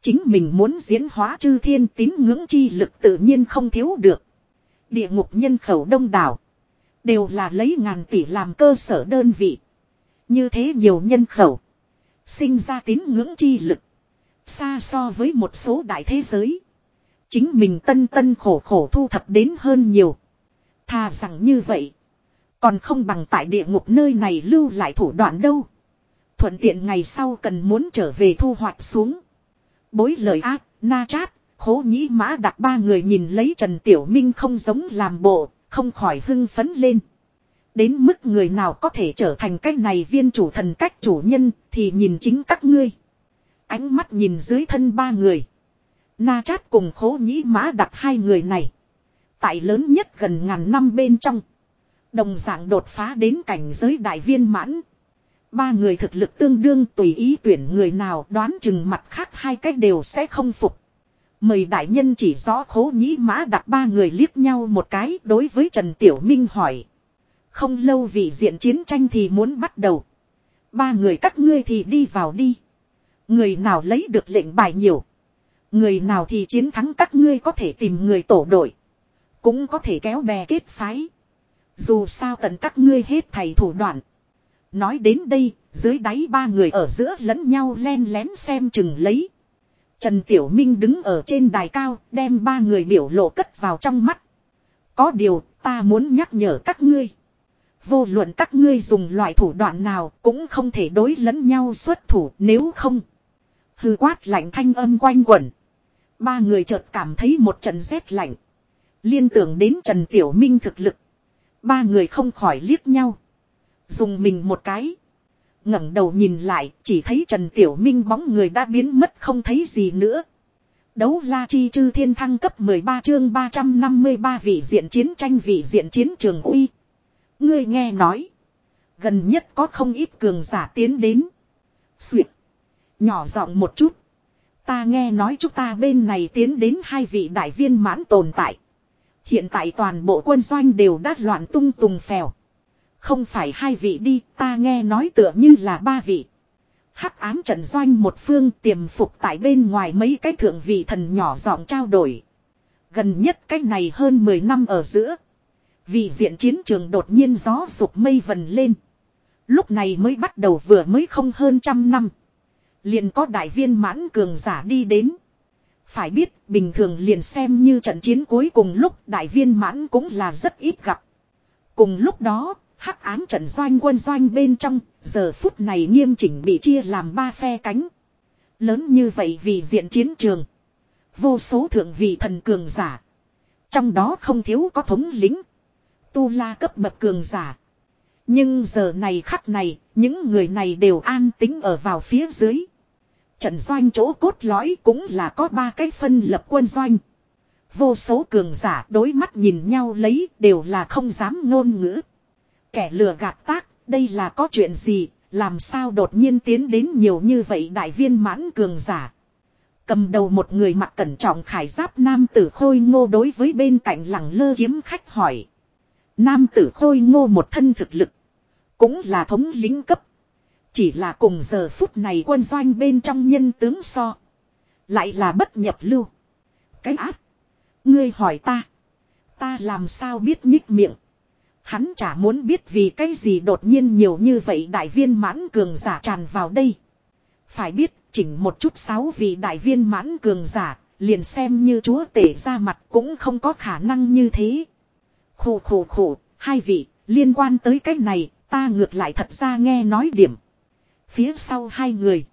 Chính mình muốn diễn hóa chư thiên tín ngưỡng chi lực tự nhiên không thiếu được. Địa ngục nhân khẩu đông đảo. Đều là lấy ngàn tỷ làm cơ sở đơn vị. Như thế nhiều nhân khẩu. Sinh ra tín ngưỡng chi lực. Xa so với một số đại thế giới. Chính mình tân tân khổ khổ thu thập đến hơn nhiều. Thà rằng như vậy. Còn không bằng tại địa ngục nơi này lưu lại thủ đoạn đâu. Thuận tiện ngày sau cần muốn trở về thu hoạch xuống. Bối lời ác, na chát, khố nhĩ mã đặt ba người nhìn lấy Trần Tiểu Minh không giống làm bộ, không khỏi hưng phấn lên. Đến mức người nào có thể trở thành cách này viên chủ thần cách chủ nhân thì nhìn chính các ngươi. Ánh mắt nhìn dưới thân ba người. Na chát cùng khố nhĩ mã đặt hai người này. Tại lớn nhất gần ngàn năm bên trong. Đồng dạng đột phá đến cảnh giới đại viên mãn. Ba người thực lực tương đương tùy ý tuyển người nào đoán chừng mặt khác hai cách đều sẽ không phục. Mời đại nhân chỉ rõ khố nhĩ mã đặt ba người liếc nhau một cái đối với Trần Tiểu Minh hỏi. Không lâu vị diện chiến tranh thì muốn bắt đầu. Ba người các ngươi thì đi vào đi. Người nào lấy được lệnh bài nhiều. Người nào thì chiến thắng các ngươi có thể tìm người tổ đội. Cũng có thể kéo bè kết phái. Dù sao tận các ngươi hết thầy thủ đoạn. Nói đến đây, dưới đáy ba người ở giữa lẫn nhau len lén xem chừng lấy. Trần Tiểu Minh đứng ở trên đài cao, đem ba người biểu lộ cất vào trong mắt. Có điều, ta muốn nhắc nhở các ngươi. Vô luận các ngươi dùng loại thủ đoạn nào cũng không thể đối lẫn nhau xuất thủ nếu không. Hư quát lạnh thanh âm quanh quẩn. Ba người chợt cảm thấy một trận rét lạnh. Liên tưởng đến Trần Tiểu Minh thực lực. Ba người không khỏi liếc nhau. Dùng mình một cái. ngẩng đầu nhìn lại, chỉ thấy Trần Tiểu Minh bóng người đã biến mất không thấy gì nữa. Đấu la chi chư thiên thăng cấp 13 chương 353 vị diện chiến tranh vị diện chiến trường uy. Ngươi nghe nói. Gần nhất có không ít cường giả tiến đến. Xuyệt. Nhỏ giọng một chút. Ta nghe nói chúng ta bên này tiến đến hai vị đại viên mãn tồn tại. Hiện tại toàn bộ quân doanh đều đã loạn tung tùng phèo. Không phải hai vị đi, ta nghe nói tựa như là ba vị. Hắc ám trận doanh một phương tiềm phục tại bên ngoài mấy cái thượng vị thần nhỏ giọng trao đổi. Gần nhất cách này hơn 10 năm ở giữa vì diện chiến trường đột nhiên gió sụp mây vần lên. Lúc này mới bắt đầu vừa mới không hơn trăm năm. Liền có đại viên mãn cường giả đi đến. Phải biết, bình thường liền xem như trận chiến cuối cùng lúc đại viên mãn cũng là rất ít gặp. Cùng lúc đó, hắc ám trận doanh quân doanh bên trong, giờ phút này nghiêm chỉnh bị chia làm ba phe cánh. Lớn như vậy vì diện chiến trường. Vô số thượng vị thần cường giả. Trong đó không thiếu có thống lính. Tu la cấp bậc cường giả. Nhưng giờ này khắc này, những người này đều an tính ở vào phía dưới. Trận doanh chỗ cốt lõi cũng là có ba cái phân lập quân doanh. Vô số cường giả đối mắt nhìn nhau lấy đều là không dám ngôn ngữ. Kẻ lừa gạt tác, Đây là có chuyện gì, làm sao đột nhiên tiến đến nhiều như vậy đại viên mãn cường giả. Cầm đầu một người mặc cẩn trọng khải giáp nam tử khôi ngô đối với bên cạnh lẳng lơ kiếm khách hỏi. Nam tử khôi ngô một thân thực lực. Cũng là thống lính cấp. Chỉ là cùng giờ phút này quân doanh bên trong nhân tướng so. Lại là bất nhập lưu. Cái ác. Ngươi hỏi ta. Ta làm sao biết nhích miệng. Hắn chả muốn biết vì cái gì đột nhiên nhiều như vậy đại viên mãn cường giả tràn vào đây. Phải biết chỉnh một chút sáu vị đại viên mãn cường giả, liền xem như chúa tể ra mặt cũng không có khả năng như thế. Khổ khổ khổ, hai vị, liên quan tới cái này, ta ngược lại thật ra nghe nói điểm. Phía sau hai người.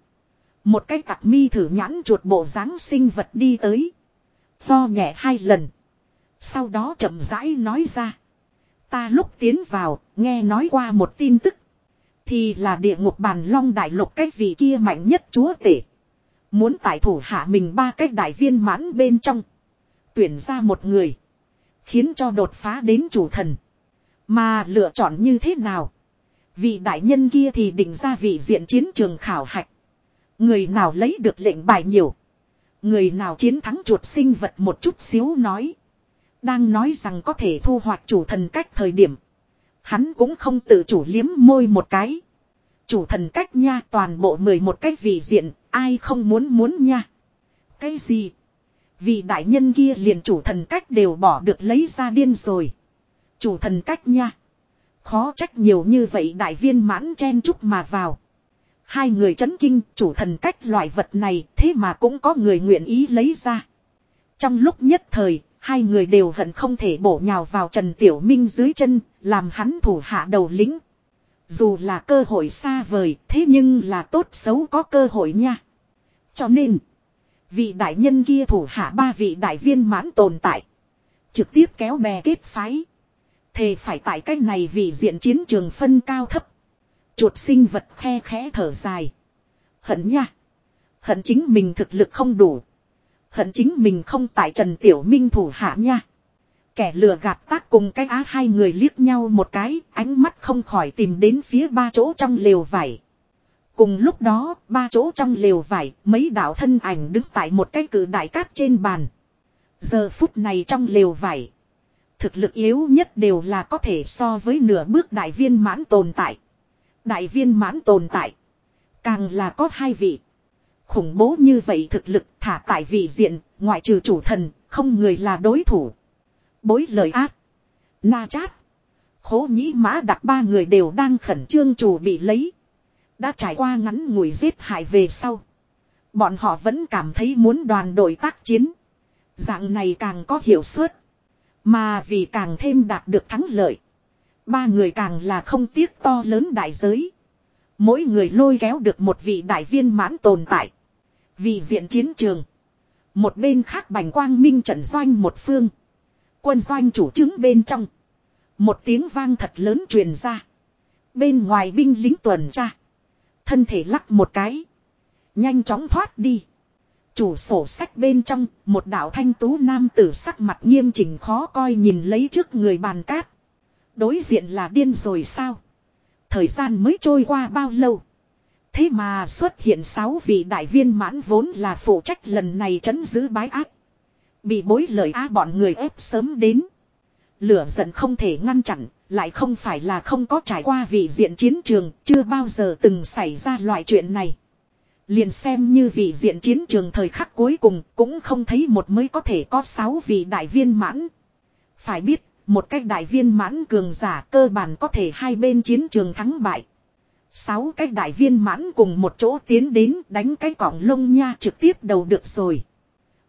Một cái cặp mi thử nhãn chuột bộ dáng sinh vật đi tới. Tho nhẹ hai lần. Sau đó chậm rãi nói ra. Ta lúc tiến vào, nghe nói qua một tin tức. Thì là địa ngục bàn long đại lục cái vị kia mạnh nhất chúa tể. Muốn tại thủ hạ mình ba cái đại viên mãn bên trong. Tuyển ra một người. Khiến cho đột phá đến chủ thần. Mà lựa chọn như thế nào? Vị đại nhân kia thì định ra vị diện chiến trường khảo hạch. Người nào lấy được lệnh bài nhiều. Người nào chiến thắng chuột sinh vật một chút xíu nói. Đang nói rằng có thể thu hoạch chủ thần cách thời điểm. Hắn cũng không tự chủ liếm môi một cái. Chủ thần cách nha toàn bộ mười một cái vị diện, ai không muốn muốn nha. Cái gì? Vì đại nhân kia liền chủ thần cách đều bỏ được lấy ra điên rồi. Chủ thần cách nha. Khó trách nhiều như vậy đại viên mãn chen chúc mà vào. Hai người chấn kinh chủ thần cách loại vật này thế mà cũng có người nguyện ý lấy ra. Trong lúc nhất thời, hai người đều hận không thể bổ nhào vào Trần Tiểu Minh dưới chân, làm hắn thủ hạ đầu lính. Dù là cơ hội xa vời, thế nhưng là tốt xấu có cơ hội nha. Cho nên, vị đại nhân kia thủ hạ ba vị đại viên mãn tồn tại. Trực tiếp kéo bè kết phái. Thề phải tại cách này vì diện chiến trường phân cao thấp. Chuột sinh vật khe khẽ thở dài. Hận nha. Hận chính mình thực lực không đủ. Hận chính mình không tại Trần Tiểu Minh thủ hạ nha. Kẻ lừa gạt tác cùng cái á hai người liếc nhau một cái, ánh mắt không khỏi tìm đến phía ba chỗ trong lều vải. Cùng lúc đó, ba chỗ trong lều vải, mấy đạo thân ảnh đứng tại một cái cử đại cát trên bàn. Giờ phút này trong lều vải, thực lực yếu nhất đều là có thể so với nửa bước đại viên mãn tồn tại. Đại viên mãn tồn tại, càng là có hai vị. Khủng bố như vậy thực lực thả tại vị diện, ngoại trừ chủ thần, không người là đối thủ. Bối lời ác. Na chát. Khố nhĩ mã đặt ba người đều đang khẩn trương chủ bị lấy. Đã trải qua ngắn ngủi giết hại về sau. Bọn họ vẫn cảm thấy muốn đoàn đội tác chiến. Dạng này càng có hiệu suất. Mà vì càng thêm đạt được thắng lợi. Ba người càng là không tiếc to lớn đại giới. Mỗi người lôi kéo được một vị đại viên mãn tồn tại. Vì diện chiến trường. Một bên khác bành quang minh trận doanh một phương. Quân doanh chủ chứng bên trong. Một tiếng vang thật lớn truyền ra. Bên ngoài binh lính tuần tra. Thân thể lắc một cái. Nhanh chóng thoát đi. Chủ sổ sách bên trong, một đạo thanh tú nam tử sắc mặt nghiêm chỉnh khó coi nhìn lấy trước người bàn cát. Đối diện là điên rồi sao? Thời gian mới trôi qua bao lâu? Thế mà xuất hiện sáu vị đại viên mãn vốn là phụ trách lần này trấn giữ bái ác. Bị bối lời á bọn người ép sớm đến. Lửa giận không thể ngăn chặn, lại không phải là không có trải qua vị diện chiến trường, chưa bao giờ từng xảy ra loại chuyện này. Liền xem như vị diện chiến trường thời khắc cuối cùng cũng không thấy một mới có thể có sáu vị đại viên mãn. Phải biết, một cách đại viên mãn cường giả cơ bản có thể hai bên chiến trường thắng bại. Sáu cách đại viên mãn cùng một chỗ tiến đến đánh cái cọng lông nha trực tiếp đầu được rồi.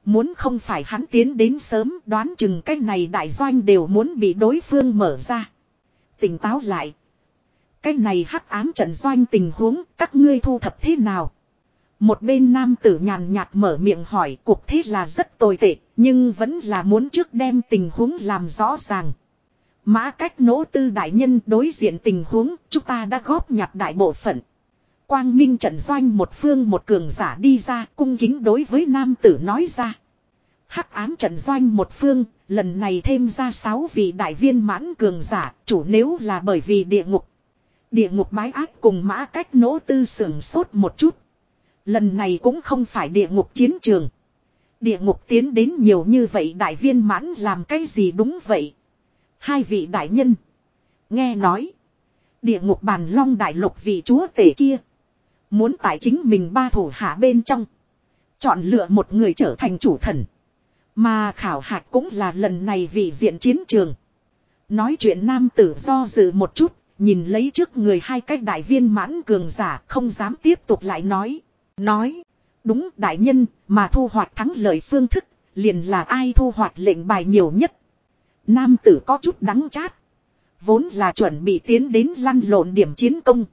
Muốn không phải hắn tiến đến sớm đoán chừng cái này đại doanh đều muốn bị đối phương mở ra. Tỉnh táo lại. Cái này hắc ám trận doanh tình huống, các ngươi thu thập thế nào? Một bên nam tử nhàn nhạt mở miệng hỏi, cuộc thế là rất tồi tệ, nhưng vẫn là muốn trước đem tình huống làm rõ ràng. Mã cách nỗ tư đại nhân đối diện tình huống, chúng ta đã góp nhặt đại bộ phận. Quang Minh trận doanh một phương một cường giả đi ra, cung kính đối với nam tử nói ra. Hắc ám trận doanh một phương, lần này thêm ra sáu vị đại viên mãn cường giả, chủ nếu là bởi vì địa ngục. Địa ngục bái ác cùng mã cách nỗ tư sưởng sốt một chút. Lần này cũng không phải địa ngục chiến trường. Địa ngục tiến đến nhiều như vậy đại viên mãn làm cái gì đúng vậy. Hai vị đại nhân. Nghe nói. Địa ngục bàn long đại lục vị chúa tể kia. Muốn tại chính mình ba thủ hạ bên trong. Chọn lựa một người trở thành chủ thần. Mà khảo hạch cũng là lần này vị diện chiến trường. Nói chuyện nam tử do dự một chút, nhìn lấy trước người hai cách đại viên mãn cường giả không dám tiếp tục lại nói. Nói, đúng đại nhân mà thu hoạch thắng lợi phương thức, liền là ai thu hoạch lệnh bài nhiều nhất. Nam tử có chút đắng chát. Vốn là chuẩn bị tiến đến lăn lộn điểm chiến công.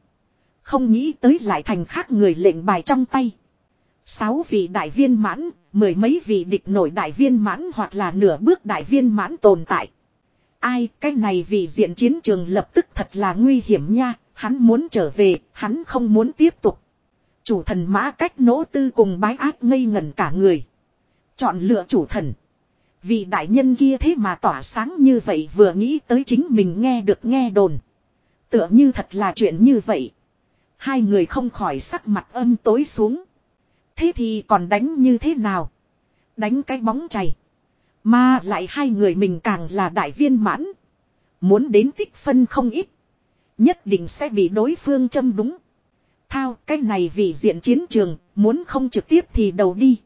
Không nghĩ tới lại thành khác người lệnh bài trong tay. Sáu vị đại viên mãn, mười mấy vị địch nổi đại viên mãn hoặc là nửa bước đại viên mãn tồn tại. Ai, cái này vì diện chiến trường lập tức thật là nguy hiểm nha, hắn muốn trở về, hắn không muốn tiếp tục. Chủ thần mã cách nỗ tư cùng bái ác ngây ngẩn cả người. Chọn lựa chủ thần. Vị đại nhân kia thế mà tỏa sáng như vậy vừa nghĩ tới chính mình nghe được nghe đồn. Tựa như thật là chuyện như vậy. Hai người không khỏi sắc mặt âm tối xuống. Thế thì còn đánh như thế nào? Đánh cái bóng chày. Mà lại hai người mình càng là đại viên mãn. Muốn đến tích phân không ít. Nhất định sẽ bị đối phương châm đúng. Thao cái này vì diện chiến trường, muốn không trực tiếp thì đầu đi.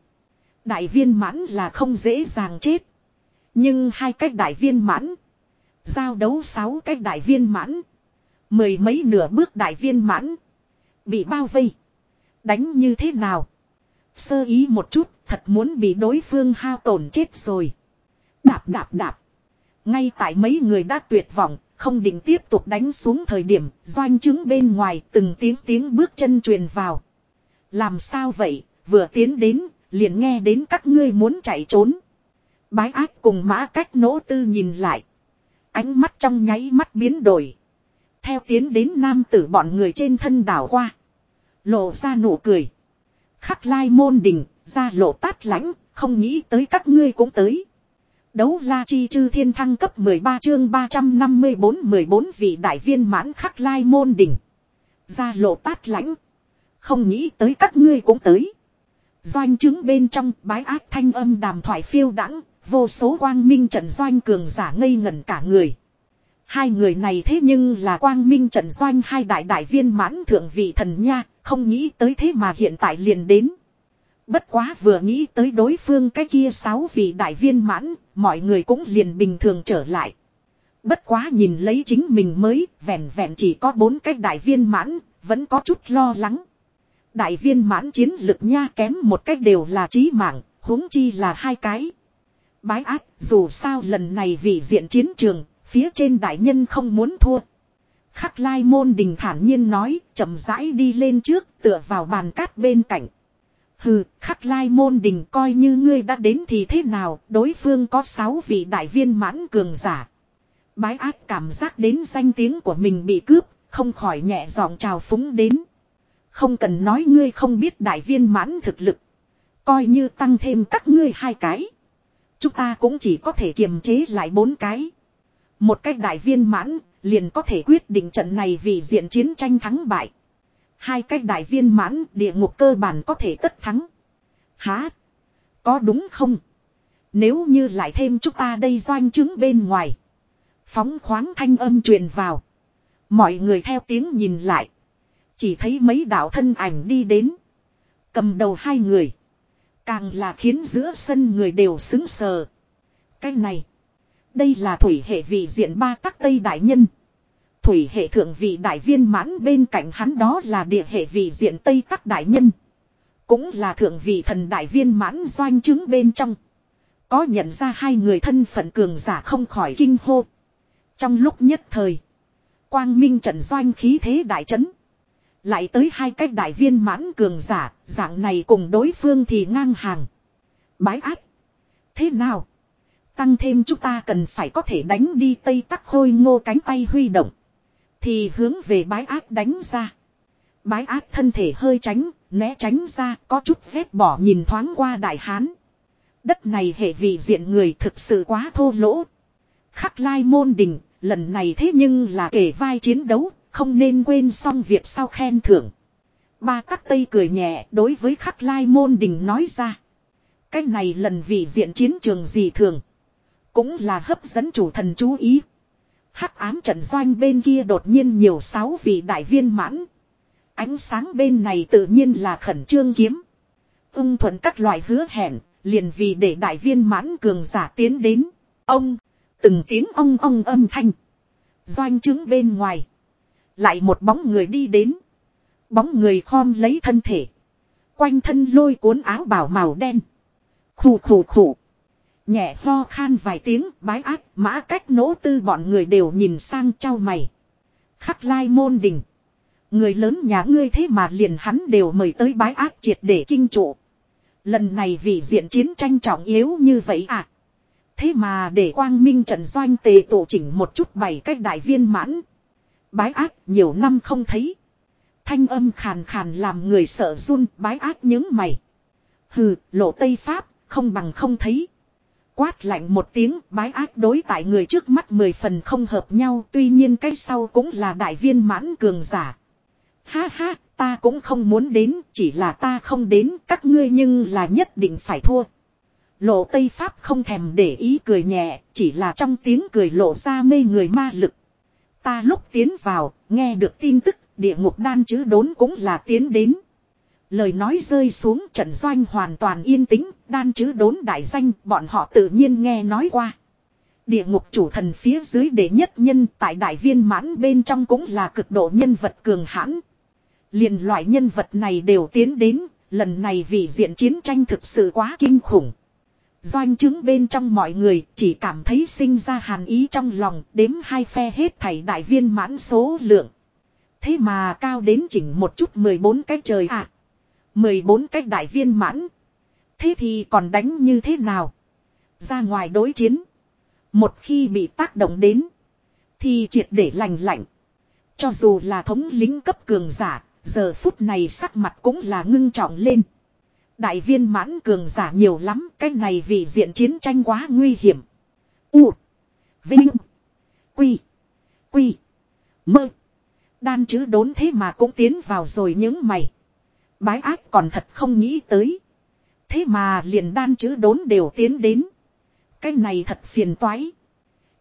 Đại viên mãn là không dễ dàng chết. Nhưng hai cách đại viên mãn. Giao đấu sáu cách đại viên mãn. Mười mấy nửa bước đại viên mãn. Bị bao vây. Đánh như thế nào? Sơ ý một chút, thật muốn bị đối phương hao tổn chết rồi. Đạp đạp đạp. Ngay tại mấy người đã tuyệt vọng, không định tiếp tục đánh xuống thời điểm, doanh chứng bên ngoài từng tiếng tiếng bước chân truyền vào. Làm sao vậy, vừa tiến đến, liền nghe đến các ngươi muốn chạy trốn. Bái ác cùng mã cách nỗ tư nhìn lại. Ánh mắt trong nháy mắt biến đổi. Theo tiến đến nam tử bọn người trên thân đảo qua. Lộ ra nụ cười. Khắc lai môn đình, ra lộ tát lãnh, không nghĩ tới các ngươi cũng tới. Đấu la chi chư thiên thăng cấp 13 chương 354 14 vị đại viên mãn khắc lai môn đỉnh. Ra lộ tát lãnh. Không nghĩ tới các ngươi cũng tới. Doanh chứng bên trong bái ác thanh âm đàm thoại phiêu đãng vô số quang minh trận doanh cường giả ngây ngẩn cả người. Hai người này thế nhưng là quang minh trận doanh hai đại đại viên mãn thượng vị thần nha, không nghĩ tới thế mà hiện tại liền đến. Bất quá vừa nghĩ tới đối phương cái kia sáu vị đại viên mãn, mọi người cũng liền bình thường trở lại. Bất quá nhìn lấy chính mình mới, vẹn vẹn chỉ có bốn cái đại viên mãn, vẫn có chút lo lắng. Đại viên mãn chiến lực nha kém một cách đều là trí mạng, huống chi là hai cái. Bái ác, dù sao lần này vì diện chiến trường, phía trên đại nhân không muốn thua. Khắc lai môn đình thản nhiên nói, chậm rãi đi lên trước, tựa vào bàn cát bên cạnh. Hừ, khắc lai môn đình coi như ngươi đã đến thì thế nào, đối phương có sáu vị đại viên mãn cường giả. Bái ác cảm giác đến danh tiếng của mình bị cướp, không khỏi nhẹ giọng chào phúng đến. Không cần nói ngươi không biết đại viên mãn thực lực. Coi như tăng thêm các ngươi hai cái. Chúng ta cũng chỉ có thể kiềm chế lại bốn cái. Một cách đại viên mãn, liền có thể quyết định trận này vì diện chiến tranh thắng bại. Hai cách đại viên mãn, địa ngục cơ bản có thể tất thắng. Há? Có đúng không? Nếu như lại thêm chúng ta đây doanh chứng bên ngoài. Phóng khoáng thanh âm truyền vào. Mọi người theo tiếng nhìn lại. Chỉ thấy mấy đạo thân ảnh đi đến. Cầm đầu hai người. Càng là khiến giữa sân người đều xứng sờ. Cái này. Đây là thủy hệ vị diện ba các tây đại nhân. Thủy hệ thượng vị đại viên mãn bên cạnh hắn đó là địa hệ vị diện tây các đại nhân. Cũng là thượng vị thần đại viên mãn doanh chứng bên trong. Có nhận ra hai người thân phận cường giả không khỏi kinh hô. Trong lúc nhất thời. Quang minh trận doanh khí thế đại trấn. Lại tới hai cách đại viên mãn cường giả, dạng này cùng đối phương thì ngang hàng. Bái ác. Thế nào? Tăng thêm chúng ta cần phải có thể đánh đi tây tắc khôi ngô cánh tay huy động. Thì hướng về bái ác đánh ra. Bái ác thân thể hơi tránh, né tránh ra, có chút phép bỏ nhìn thoáng qua đại hán. Đất này hệ vị diện người thực sự quá thô lỗ. Khắc lai môn đình, lần này thế nhưng là kể vai chiến đấu, không nên quên xong việc sau khen thưởng. Ba tắc tây cười nhẹ đối với khắc lai môn đình nói ra. Cái này lần vì diện chiến trường gì thường. Cũng là hấp dẫn chủ thần chú ý. Hắc ám trận doanh bên kia đột nhiên nhiều sáu vị đại viên mãn. Ánh sáng bên này tự nhiên là khẩn trương kiếm. Ung thuận các loại hứa hẹn, liền vì để đại viên mãn cường giả tiến đến. Ông, từng tiếng ong ong âm thanh. Doanh chứng bên ngoài. Lại một bóng người đi đến. Bóng người khom lấy thân thể. Quanh thân lôi cuốn áo bảo màu đen. Khủ khủ khủ. Nhẹ ho khan vài tiếng bái ác mã cách nỗ tư bọn người đều nhìn sang trao mày. Khắc lai môn đình. Người lớn nhà ngươi thế mà liền hắn đều mời tới bái ác triệt để kinh trụ. Lần này vì diện chiến tranh trọng yếu như vậy à. Thế mà để quang minh trận doanh tề tổ chỉnh một chút bảy cách đại viên mãn. Bái ác nhiều năm không thấy. Thanh âm khàn khàn làm người sợ run bái ác những mày. Hừ, lộ Tây Pháp, không bằng không thấy. Quát lạnh một tiếng bái ác đối tại người trước mắt mười phần không hợp nhau tuy nhiên cái sau cũng là đại viên mãn cường giả. Ha ha, ta cũng không muốn đến, chỉ là ta không đến, các ngươi nhưng là nhất định phải thua. Lộ Tây Pháp không thèm để ý cười nhẹ, chỉ là trong tiếng cười lộ ra mê người ma lực. Ta lúc tiến vào, nghe được tin tức, địa ngục đan chứ đốn cũng là tiến đến. Lời nói rơi xuống trận doanh hoàn toàn yên tĩnh, đan chứ đốn đại danh, bọn họ tự nhiên nghe nói qua. Địa ngục chủ thần phía dưới đệ nhất nhân tại đại viên mãn bên trong cũng là cực độ nhân vật cường hãn. liền loại nhân vật này đều tiến đến, lần này vì diện chiến tranh thực sự quá kinh khủng. Doanh chứng bên trong mọi người chỉ cảm thấy sinh ra hàn ý trong lòng đếm hai phe hết thảy đại viên mãn số lượng. Thế mà cao đến chỉnh một chút 14 cái trời ạ. À. 14 cái đại viên mãn. Thế thì còn đánh như thế nào? Ra ngoài đối chiến. Một khi bị tác động đến. Thì triệt để lành lạnh. Cho dù là thống lính cấp cường giả. Giờ phút này sắc mặt cũng là ngưng trọng lên. Đại viên mãn cường giả nhiều lắm. Cái này vì diện chiến tranh quá nguy hiểm. U. Vinh. Quy. Quy. Mơ. Đan chứ đốn thế mà cũng tiến vào rồi những mày. Bái ác còn thật không nghĩ tới. Thế mà liền đan chữ đốn đều tiến đến. Cái này thật phiền toái.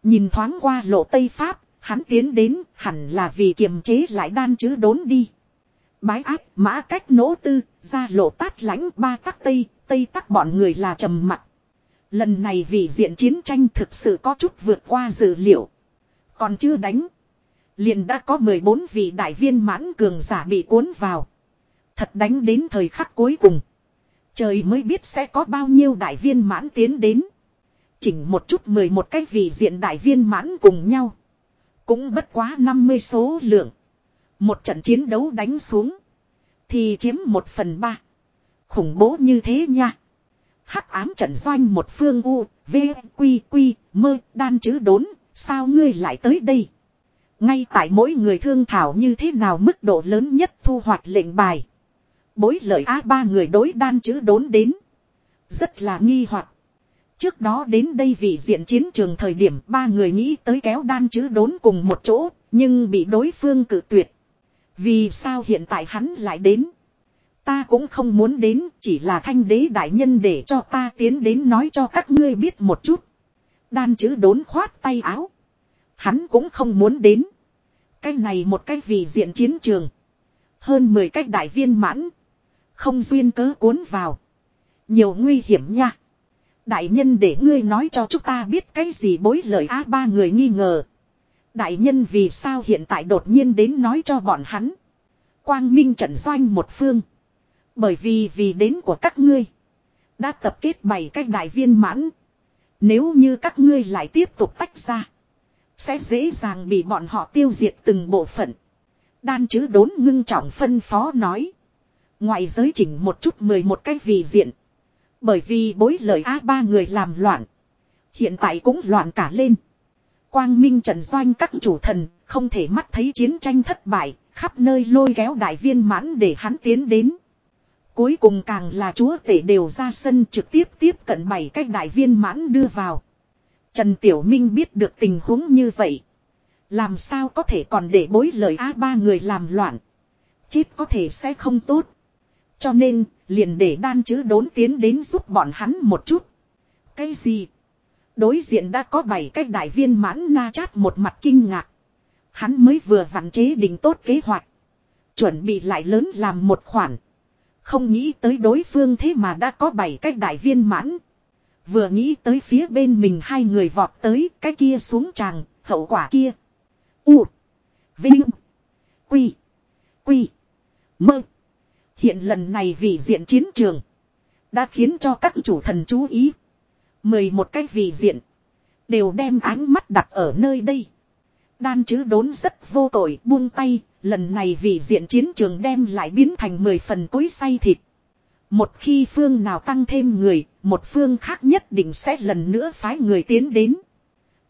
Nhìn thoáng qua lộ Tây Pháp, hắn tiến đến hẳn là vì kiềm chế lại đan chữ đốn đi. Bái ác, mã cách nỗ tư, ra lộ tát lãnh ba tắc Tây, Tây tắc bọn người là trầm mặt. Lần này vì diện chiến tranh thực sự có chút vượt qua dự liệu. Còn chưa đánh. Liền đã có 14 vị đại viên mãn cường giả bị cuốn vào. Thật đánh đến thời khắc cuối cùng. Trời mới biết sẽ có bao nhiêu đại viên mãn tiến đến. Chỉnh một chút 11 cái vị diện đại viên mãn cùng nhau. Cũng bất quá 50 số lượng. Một trận chiến đấu đánh xuống. Thì chiếm một phần ba. Khủng bố như thế nha. Hắc ám trận doanh một phương U, V, Quy, Quy, mơ, đan chữ đốn. Sao ngươi lại tới đây? Ngay tại mỗi người thương thảo như thế nào mức độ lớn nhất thu hoạch lệnh bài. Bối lợi A ba người đối đan chữ đốn đến. Rất là nghi hoặc. Trước đó đến đây vì diện chiến trường thời điểm ba người nghĩ tới kéo đan chữ đốn cùng một chỗ, nhưng bị đối phương cự tuyệt. Vì sao hiện tại hắn lại đến? Ta cũng không muốn đến, chỉ là thanh đế đại nhân để cho ta tiến đến nói cho các ngươi biết một chút. Đan chữ đốn khoát tay áo. Hắn cũng không muốn đến. Cái này một cái vì diện chiến trường. Hơn 10 cái đại viên mãn. Không duyên cớ cuốn vào. Nhiều nguy hiểm nha. Đại nhân để ngươi nói cho chúng ta biết cái gì bối lời a ba người nghi ngờ. Đại nhân vì sao hiện tại đột nhiên đến nói cho bọn hắn. Quang Minh trận doanh một phương. Bởi vì vì đến của các ngươi. Đã tập kết bảy cái đại viên mãn. Nếu như các ngươi lại tiếp tục tách ra. Sẽ dễ dàng bị bọn họ tiêu diệt từng bộ phận. Đan chứ đốn ngưng trọng phân phó nói. Ngoại giới chỉnh một chút mười một cái vị diện. Bởi vì bối lời A ba người làm loạn. Hiện tại cũng loạn cả lên. Quang Minh Trần Doanh các chủ thần không thể mắt thấy chiến tranh thất bại, khắp nơi lôi kéo đại viên mãn để hắn tiến đến. Cuối cùng càng là chúa tể đều ra sân trực tiếp tiếp cận bảy cách đại viên mãn đưa vào. Trần Tiểu Minh biết được tình huống như vậy. Làm sao có thể còn để bối lời A ba người làm loạn. Chết có thể sẽ không tốt. Cho nên, liền để đan chứ đốn tiến đến giúp bọn hắn một chút. Cái gì? Đối diện đã có bảy cái đại viên mãn na chát một mặt kinh ngạc. Hắn mới vừa vặn chế định tốt kế hoạch. Chuẩn bị lại lớn làm một khoản. Không nghĩ tới đối phương thế mà đã có bảy cái đại viên mãn. Vừa nghĩ tới phía bên mình hai người vọt tới cái kia xuống tràng, hậu quả kia. U. Vinh. Quy. Quy. Mơ. Hiện lần này vì diện chiến trường. Đã khiến cho các chủ thần chú ý. Mười một cái vị diện. Đều đem ánh mắt đặt ở nơi đây. Đan chứ đốn rất vô tội buông tay. Lần này vị diện chiến trường đem lại biến thành mười phần cối say thịt. Một khi phương nào tăng thêm người, một phương khác nhất định sẽ lần nữa phái người tiến đến.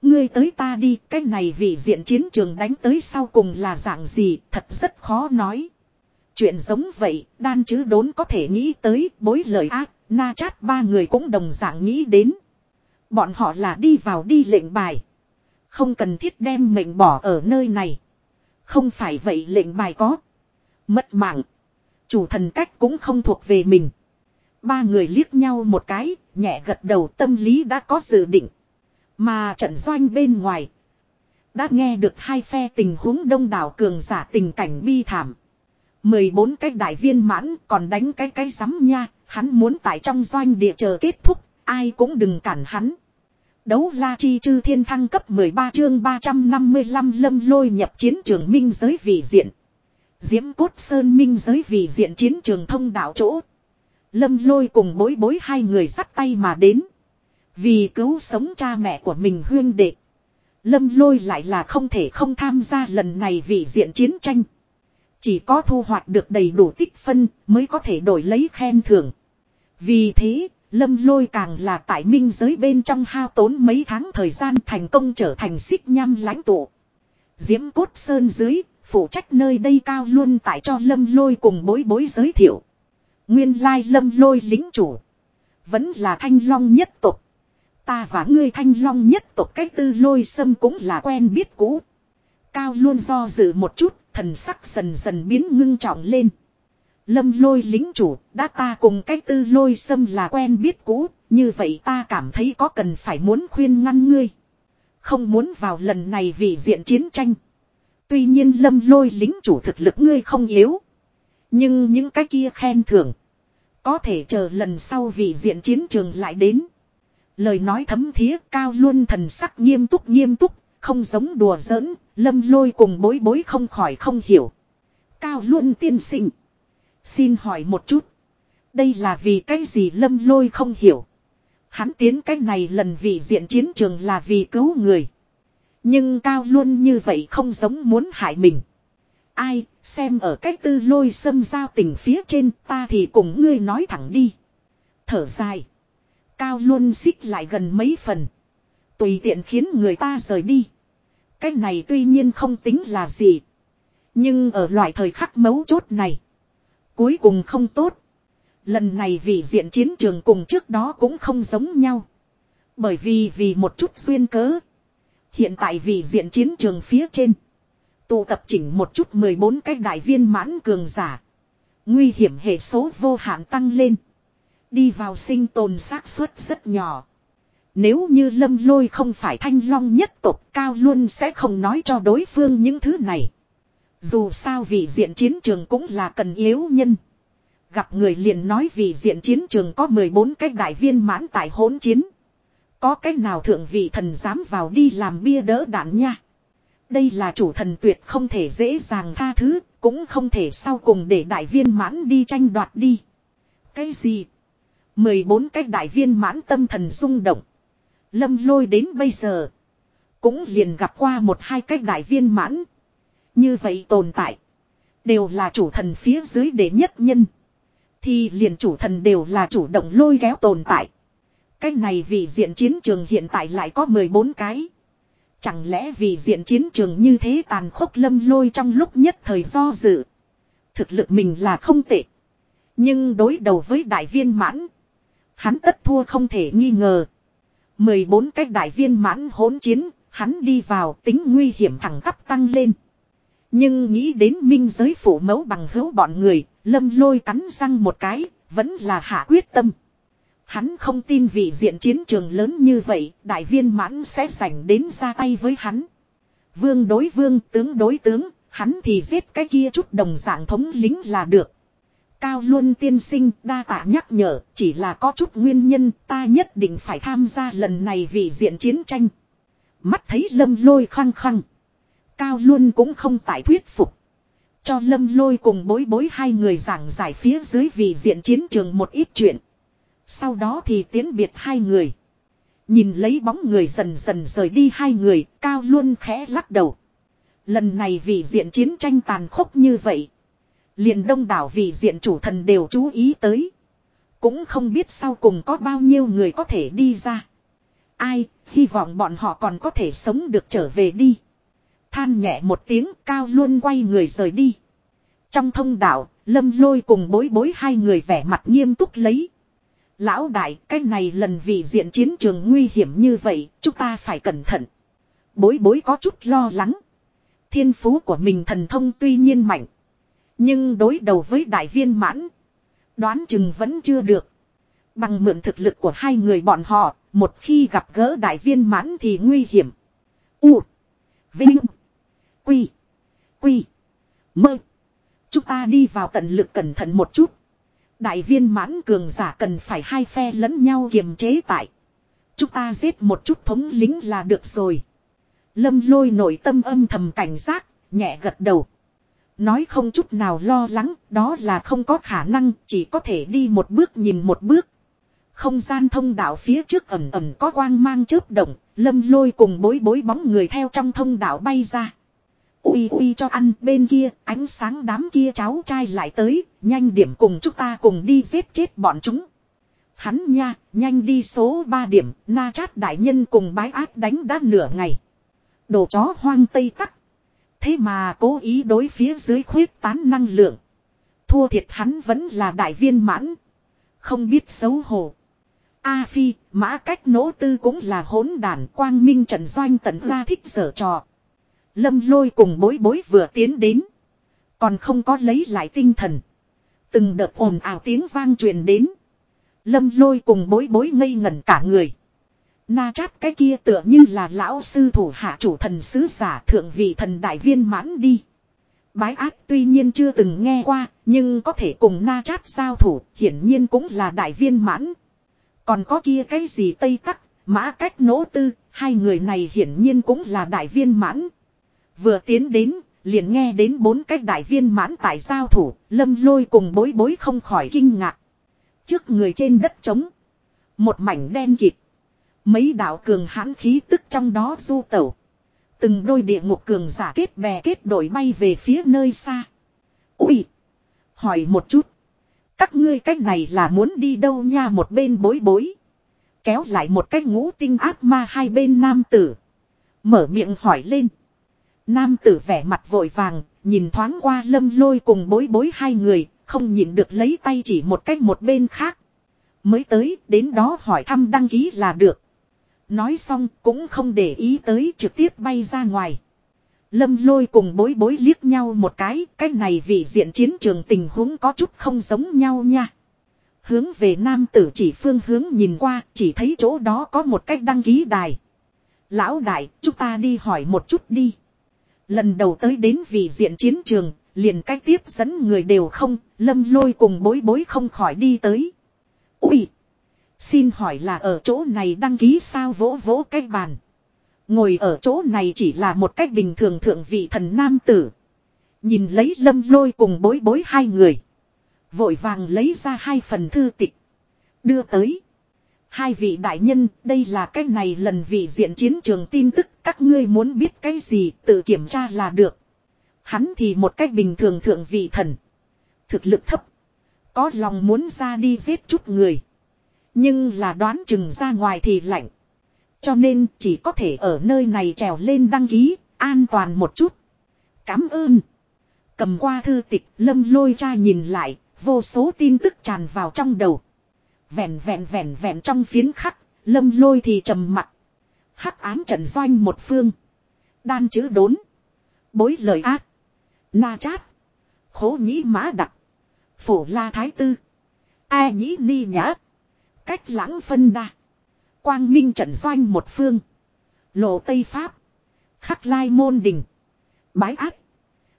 Ngươi tới ta đi, cái này vị diện chiến trường đánh tới sau cùng là dạng gì, thật rất khó nói. Chuyện giống vậy, đan chứ đốn có thể nghĩ tới bối lời ác, na chát ba người cũng đồng dạng nghĩ đến. Bọn họ là đi vào đi lệnh bài. Không cần thiết đem mệnh bỏ ở nơi này. Không phải vậy lệnh bài có. Mất mạng. Chủ thần cách cũng không thuộc về mình. Ba người liếc nhau một cái, nhẹ gật đầu tâm lý đã có dự định. Mà trận doanh bên ngoài. Đã nghe được hai phe tình huống đông đảo cường giả tình cảnh bi thảm. 14 cái đại viên mãn, còn đánh cái cái sắm nha. Hắn muốn tại trong doanh địa chờ kết thúc. Ai cũng đừng cản hắn. Đấu la chi chư thiên thăng cấp 13 chương 355 lâm lôi nhập chiến trường minh giới vị diện. Diễm cốt sơn minh giới vị diện chiến trường thông đạo chỗ. Lâm lôi cùng bối bối hai người dắt tay mà đến. Vì cứu sống cha mẹ của mình huyên đệ. Lâm lôi lại là không thể không tham gia lần này vì diện chiến tranh. Chỉ có thu hoạch được đầy đủ tích phân mới có thể đổi lấy khen thưởng. Vì thế, lâm lôi càng là tại minh giới bên trong hao tốn mấy tháng thời gian thành công trở thành xích nham lãnh tụ. Diễm cốt sơn dưới, phụ trách nơi đây cao luôn tại cho lâm lôi cùng bối bối giới thiệu. Nguyên lai lâm lôi lính chủ. Vẫn là thanh long nhất tục. Ta và ngươi thanh long nhất tục cách tư lôi sâm cũng là quen biết cũ. Cao luôn do dự một chút, thần sắc dần dần biến ngưng trọng lên. Lâm lôi lính chủ, đã ta cùng cách tư lôi xâm là quen biết cũ, như vậy ta cảm thấy có cần phải muốn khuyên ngăn ngươi. Không muốn vào lần này vì diện chiến tranh. Tuy nhiên lâm lôi lính chủ thực lực ngươi không yếu. Nhưng những cái kia khen thưởng. Có thể chờ lần sau vị diện chiến trường lại đến. Lời nói thấm thía cao luôn thần sắc nghiêm túc nghiêm túc, không giống đùa giỡn, lâm lôi cùng bối bối không khỏi không hiểu. Cao luôn tiên sinh. Xin hỏi một chút. Đây là vì cái gì lâm lôi không hiểu. Hắn tiến cái này lần vì diện chiến trường là vì cứu người. Nhưng cao luôn như vậy không giống muốn hại mình. Ai, xem ở cách tư lôi xâm giao tình phía trên ta thì cùng ngươi nói thẳng đi. Thở dài. Cao luôn xích lại gần mấy phần. Tùy tiện khiến người ta rời đi. Cái này tuy nhiên không tính là gì. Nhưng ở loại thời khắc mấu chốt này. Cuối cùng không tốt. Lần này vì diện chiến trường cùng trước đó cũng không giống nhau. Bởi vì vì một chút duyên cớ. Hiện tại vì diện chiến trường phía trên. Tụ tập chỉnh một chút 14 cái đại viên mãn cường giả. Nguy hiểm hệ số vô hạn tăng lên. Đi vào sinh tồn xác suất rất nhỏ. Nếu như lâm lôi không phải thanh long nhất tộc cao luôn sẽ không nói cho đối phương những thứ này. Dù sao vì diện chiến trường cũng là cần yếu nhân. Gặp người liền nói vì diện chiến trường có 14 cái đại viên mãn tại hỗn chiến. Có cái nào thượng vị thần dám vào đi làm bia đỡ đạn nha. Đây là chủ thần tuyệt không thể dễ dàng tha thứ, cũng không thể sau cùng để đại viên mãn đi tranh đoạt đi. Cái gì? 14 cái đại viên mãn tâm thần rung động. Lâm lôi đến bây giờ. Cũng liền gặp qua một hai cách đại viên mãn. Như vậy tồn tại. Đều là chủ thần phía dưới đệ nhất nhân. Thì liền chủ thần đều là chủ động lôi kéo tồn tại. cách này vì diện chiến trường hiện tại lại có 14 cái. Chẳng lẽ vì diện chiến trường như thế tàn khốc lâm lôi trong lúc nhất thời do dự. Thực lực mình là không tệ. Nhưng đối đầu với đại viên mãn. Hắn tất thua không thể nghi ngờ. 14 cái đại viên mãn hỗn chiến, hắn đi vào tính nguy hiểm thẳng tắp tăng lên. Nhưng nghĩ đến minh giới phủ mẫu bằng hữu bọn người, lâm lôi cắn răng một cái, vẫn là hạ quyết tâm. Hắn không tin vị diện chiến trường lớn như vậy, đại viên mãn sẽ giành đến ra tay với hắn. Vương đối vương, tướng đối tướng, hắn thì giết cái kia chút đồng dạng thống lính là được. Cao Luân tiên sinh đa tạ nhắc nhở, chỉ là có chút nguyên nhân ta nhất định phải tham gia lần này vì diện chiến tranh. Mắt thấy lâm lôi khăng khăng. Cao Luân cũng không tại thuyết phục. Cho lâm lôi cùng bối bối hai người giảng giải phía dưới vì diện chiến trường một ít chuyện. Sau đó thì tiến biệt hai người. Nhìn lấy bóng người dần dần rời đi hai người, Cao Luân khẽ lắc đầu. Lần này vì diện chiến tranh tàn khốc như vậy, liền đông đảo vị diện chủ thần đều chú ý tới. Cũng không biết sau cùng có bao nhiêu người có thể đi ra. Ai, hy vọng bọn họ còn có thể sống được trở về đi. Than nhẹ một tiếng cao luôn quay người rời đi. Trong thông đạo, lâm lôi cùng bối bối hai người vẻ mặt nghiêm túc lấy. Lão đại, cái này lần vị diện chiến trường nguy hiểm như vậy, chúng ta phải cẩn thận. Bối bối có chút lo lắng. Thiên phú của mình thần thông tuy nhiên mạnh. Nhưng đối đầu với đại viên mãn. Đoán chừng vẫn chưa được. Bằng mượn thực lực của hai người bọn họ. Một khi gặp gỡ đại viên mãn thì nguy hiểm. U. Vinh. Quy. Quy. Mơ. Chúng ta đi vào tận lực cẩn thận một chút. Đại viên mãn cường giả cần phải hai phe lẫn nhau kiềm chế tại. Chúng ta giết một chút thống lính là được rồi. Lâm lôi nội tâm âm thầm cảnh giác, nhẹ gật đầu. Nói không chút nào lo lắng, đó là không có khả năng, chỉ có thể đi một bước nhìn một bước. Không gian thông đạo phía trước ẩm ẩm có quang mang chớp động, lâm lôi cùng bối bối bóng người theo trong thông đạo bay ra. Ui ui cho ăn bên kia, ánh sáng đám kia cháu trai lại tới, nhanh điểm cùng chúng ta cùng đi giết chết bọn chúng. Hắn nha, nhanh đi số 3 điểm, na chát đại nhân cùng bái ác đánh đã nửa ngày. Đồ chó hoang tây tắc. Thế mà cố ý đối phía dưới khuyết tán năng lượng. Thua thiệt hắn vẫn là đại viên mãn. Không biết xấu hổ. A Phi, mã cách nỗ tư cũng là hỗn đàn quang minh trần doanh tận ra thích sở trò. Lâm lôi cùng bối bối vừa tiến đến. Còn không có lấy lại tinh thần. Từng đợt ồn ào tiếng vang truyền đến. Lâm lôi cùng bối bối ngây ngẩn cả người. Na chát cái kia tựa như là lão sư thủ hạ chủ thần sứ giả thượng vị thần đại viên mãn đi. Bái ác tuy nhiên chưa từng nghe qua, nhưng có thể cùng na chát giao thủ, hiển nhiên cũng là đại viên mãn. Còn có kia cái gì Tây Tắc, mã cách nỗ tư, hai người này hiển nhiên cũng là đại viên mãn. Vừa tiến đến, liền nghe đến bốn cách đại viên mãn tại giao thủ, lâm lôi cùng bối bối không khỏi kinh ngạc. Trước người trên đất trống, một mảnh đen kịt. Mấy đạo cường hãn khí tức trong đó du tẩu. Từng đôi địa ngục cường giả kết bè kết đội bay về phía nơi xa. Ui! Hỏi một chút. Các ngươi cách này là muốn đi đâu nha một bên bối bối. Kéo lại một cách ngũ tinh ác ma hai bên nam tử. Mở miệng hỏi lên. Nam tử vẻ mặt vội vàng, nhìn thoáng qua lâm lôi cùng bối bối hai người, không nhìn được lấy tay chỉ một cách một bên khác. Mới tới, đến đó hỏi thăm đăng ký là được. Nói xong cũng không để ý tới trực tiếp bay ra ngoài. Lâm lôi cùng bối bối liếc nhau một cái, cái này vì diện chiến trường tình huống có chút không giống nhau nha. Hướng về nam tử chỉ phương hướng nhìn qua, chỉ thấy chỗ đó có một cách đăng ký đài. Lão đại, chúng ta đi hỏi một chút đi. Lần đầu tới đến vị diện chiến trường, liền cách tiếp dẫn người đều không, lâm lôi cùng bối bối không khỏi đi tới. Ui! Xin hỏi là ở chỗ này đăng ký sao vỗ vỗ cái bàn. Ngồi ở chỗ này chỉ là một cách bình thường thượng vị thần nam tử. Nhìn lấy lâm lôi cùng bối bối hai người. Vội vàng lấy ra hai phần thư tịch. Đưa tới. Hai vị đại nhân, đây là cái này lần vị diện chiến trường tin tức, các ngươi muốn biết cái gì, tự kiểm tra là được. Hắn thì một cách bình thường thượng vị thần. Thực lực thấp. Có lòng muốn ra đi giết chút người. Nhưng là đoán chừng ra ngoài thì lạnh. Cho nên chỉ có thể ở nơi này trèo lên đăng ký, an toàn một chút. Cám ơn. Cầm qua thư tịch, lâm lôi cha nhìn lại, vô số tin tức tràn vào trong đầu. Vẹn vẹn vẹn vẹn trong phiến khắc, lâm lôi thì trầm mặt. Hắc ám trận doanh một phương. Đan chữ đốn. Bối lời ác. Na chát. Khố nhĩ mã đặc. Phổ la thái tư. A nhĩ ni nhã. Cách lãng phân đa. Quang minh trận doanh một phương. Lộ Tây Pháp. Khắc lai môn đình. Bái ác.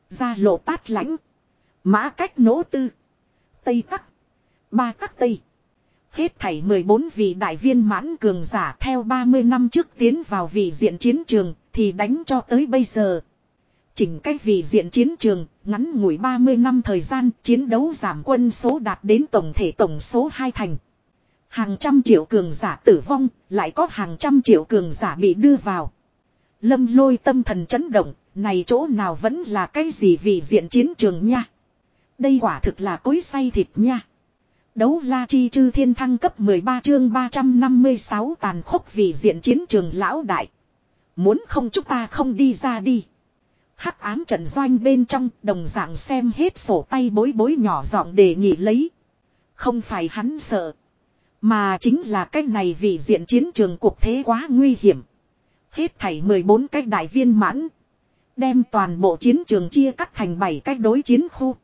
Gia lộ tát lãnh. Mã cách nỗ tư. Tây tắc. Ba tắc Tây. Hết thảy 14 vị đại viên mãn cường giả theo 30 năm trước tiến vào vị diện chiến trường thì đánh cho tới bây giờ. Chỉnh cách vị diện chiến trường, ngắn ngủi 30 năm thời gian chiến đấu giảm quân số đạt đến tổng thể tổng số 2 thành. Hàng trăm triệu cường giả tử vong, lại có hàng trăm triệu cường giả bị đưa vào. Lâm lôi tâm thần chấn động, này chỗ nào vẫn là cái gì vì diện chiến trường nha. Đây quả thực là cối say thịt nha. Đấu la chi chư thiên thăng cấp 13 chương 356 tàn khốc vì diện chiến trường lão đại. Muốn không chúng ta không đi ra đi. Hắc ám trận doanh bên trong đồng dạng xem hết sổ tay bối bối nhỏ giọng đề nghị lấy. Không phải hắn sợ. Mà chính là cái này vì diện chiến trường cuộc thế quá nguy hiểm. Hết thảy 14 cái đại viên mãn. Đem toàn bộ chiến trường chia cắt thành 7 cái đối chiến khu.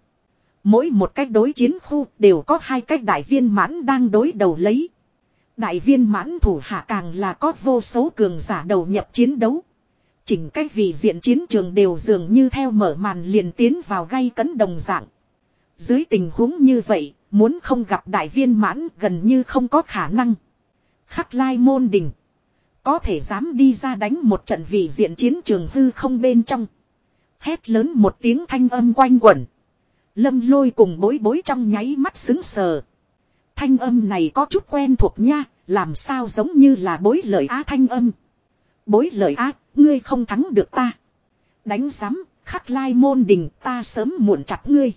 Mỗi một cách đối chiến khu đều có hai cách đại viên mãn đang đối đầu lấy. Đại viên mãn thủ hạ càng là có vô số cường giả đầu nhập chiến đấu. Chỉnh cách vì diện chiến trường đều dường như theo mở màn liền tiến vào gây cấn đồng dạng. Dưới tình huống như vậy, muốn không gặp đại viên mãn gần như không có khả năng. Khắc lai môn đình. Có thể dám đi ra đánh một trận vì diện chiến trường hư không bên trong. Hét lớn một tiếng thanh âm quanh quẩn. Lâm lôi cùng bối bối trong nháy mắt xứng sờ. Thanh âm này có chút quen thuộc nha, làm sao giống như là bối lời á thanh âm. Bối lời á, ngươi không thắng được ta. Đánh giám, khắc lai môn đình ta sớm muộn chặt ngươi.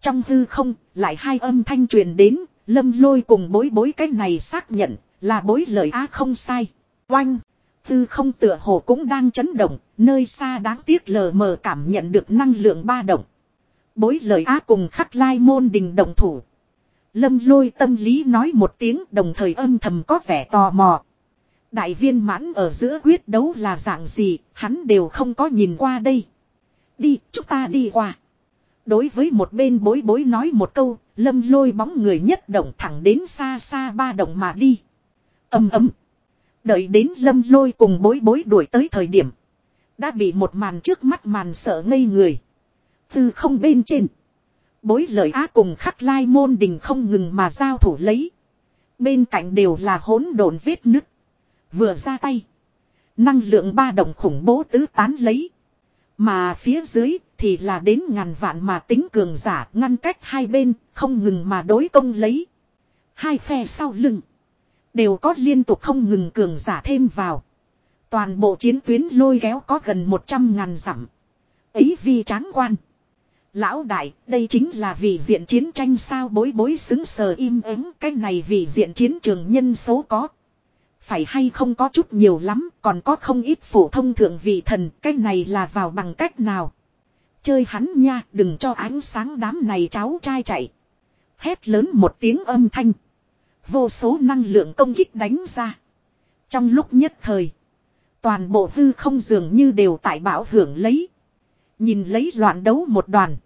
Trong hư không, lại hai âm thanh truyền đến, lâm lôi cùng bối bối cái này xác nhận, là bối lời á không sai. Oanh! Hư không tựa hồ cũng đang chấn động, nơi xa đáng tiếc lờ mờ cảm nhận được năng lượng ba động. Bối lời á cùng khắc lai môn đình đồng thủ. Lâm lôi tâm lý nói một tiếng đồng thời âm thầm có vẻ tò mò. Đại viên mãn ở giữa quyết đấu là dạng gì, hắn đều không có nhìn qua đây. Đi, chúng ta đi qua. Đối với một bên bối bối nói một câu, lâm lôi bóng người nhất động thẳng đến xa xa ba động mà đi. Âm ấm. Đợi đến lâm lôi cùng bối bối đuổi tới thời điểm. Đã bị một màn trước mắt màn sợ ngây người. Từ không bên trên. Bối lời á cùng khắc lai môn đình không ngừng mà giao thủ lấy. Bên cạnh đều là hỗn độn vết nứt. Vừa ra tay. Năng lượng ba đồng khủng bố tứ tán lấy. Mà phía dưới thì là đến ngàn vạn mà tính cường giả ngăn cách hai bên không ngừng mà đối công lấy. Hai phe sau lưng. Đều có liên tục không ngừng cường giả thêm vào. Toàn bộ chiến tuyến lôi kéo có gần 100 ngàn dặm. Ấy vi tráng quan. Lão đại, đây chính là vì diện chiến tranh sao bối bối xứng sờ im ắng cái này vì diện chiến trường nhân số có. Phải hay không có chút nhiều lắm, còn có không ít phổ thông thượng vị thần, cái này là vào bằng cách nào. Chơi hắn nha, đừng cho ánh sáng đám này cháu trai chạy. Hét lớn một tiếng âm thanh. Vô số năng lượng công kích đánh ra. Trong lúc nhất thời, toàn bộ hư không dường như đều tại bảo hưởng lấy. Nhìn lấy loạn đấu một đoàn.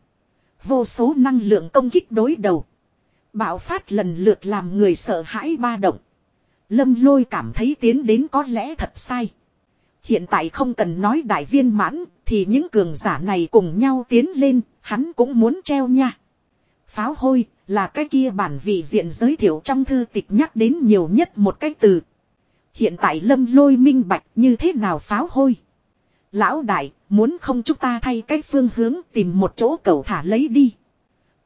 Vô số năng lượng công kích đối đầu. Bạo phát lần lượt làm người sợ hãi ba động. Lâm lôi cảm thấy tiến đến có lẽ thật sai. Hiện tại không cần nói đại viên mãn, thì những cường giả này cùng nhau tiến lên, hắn cũng muốn treo nha. Pháo hôi, là cái kia bản vị diện giới thiệu trong thư tịch nhắc đến nhiều nhất một cái từ. Hiện tại lâm lôi minh bạch như thế nào pháo hôi. Lão đại, muốn không chúng ta thay cái phương hướng tìm một chỗ cầu thả lấy đi.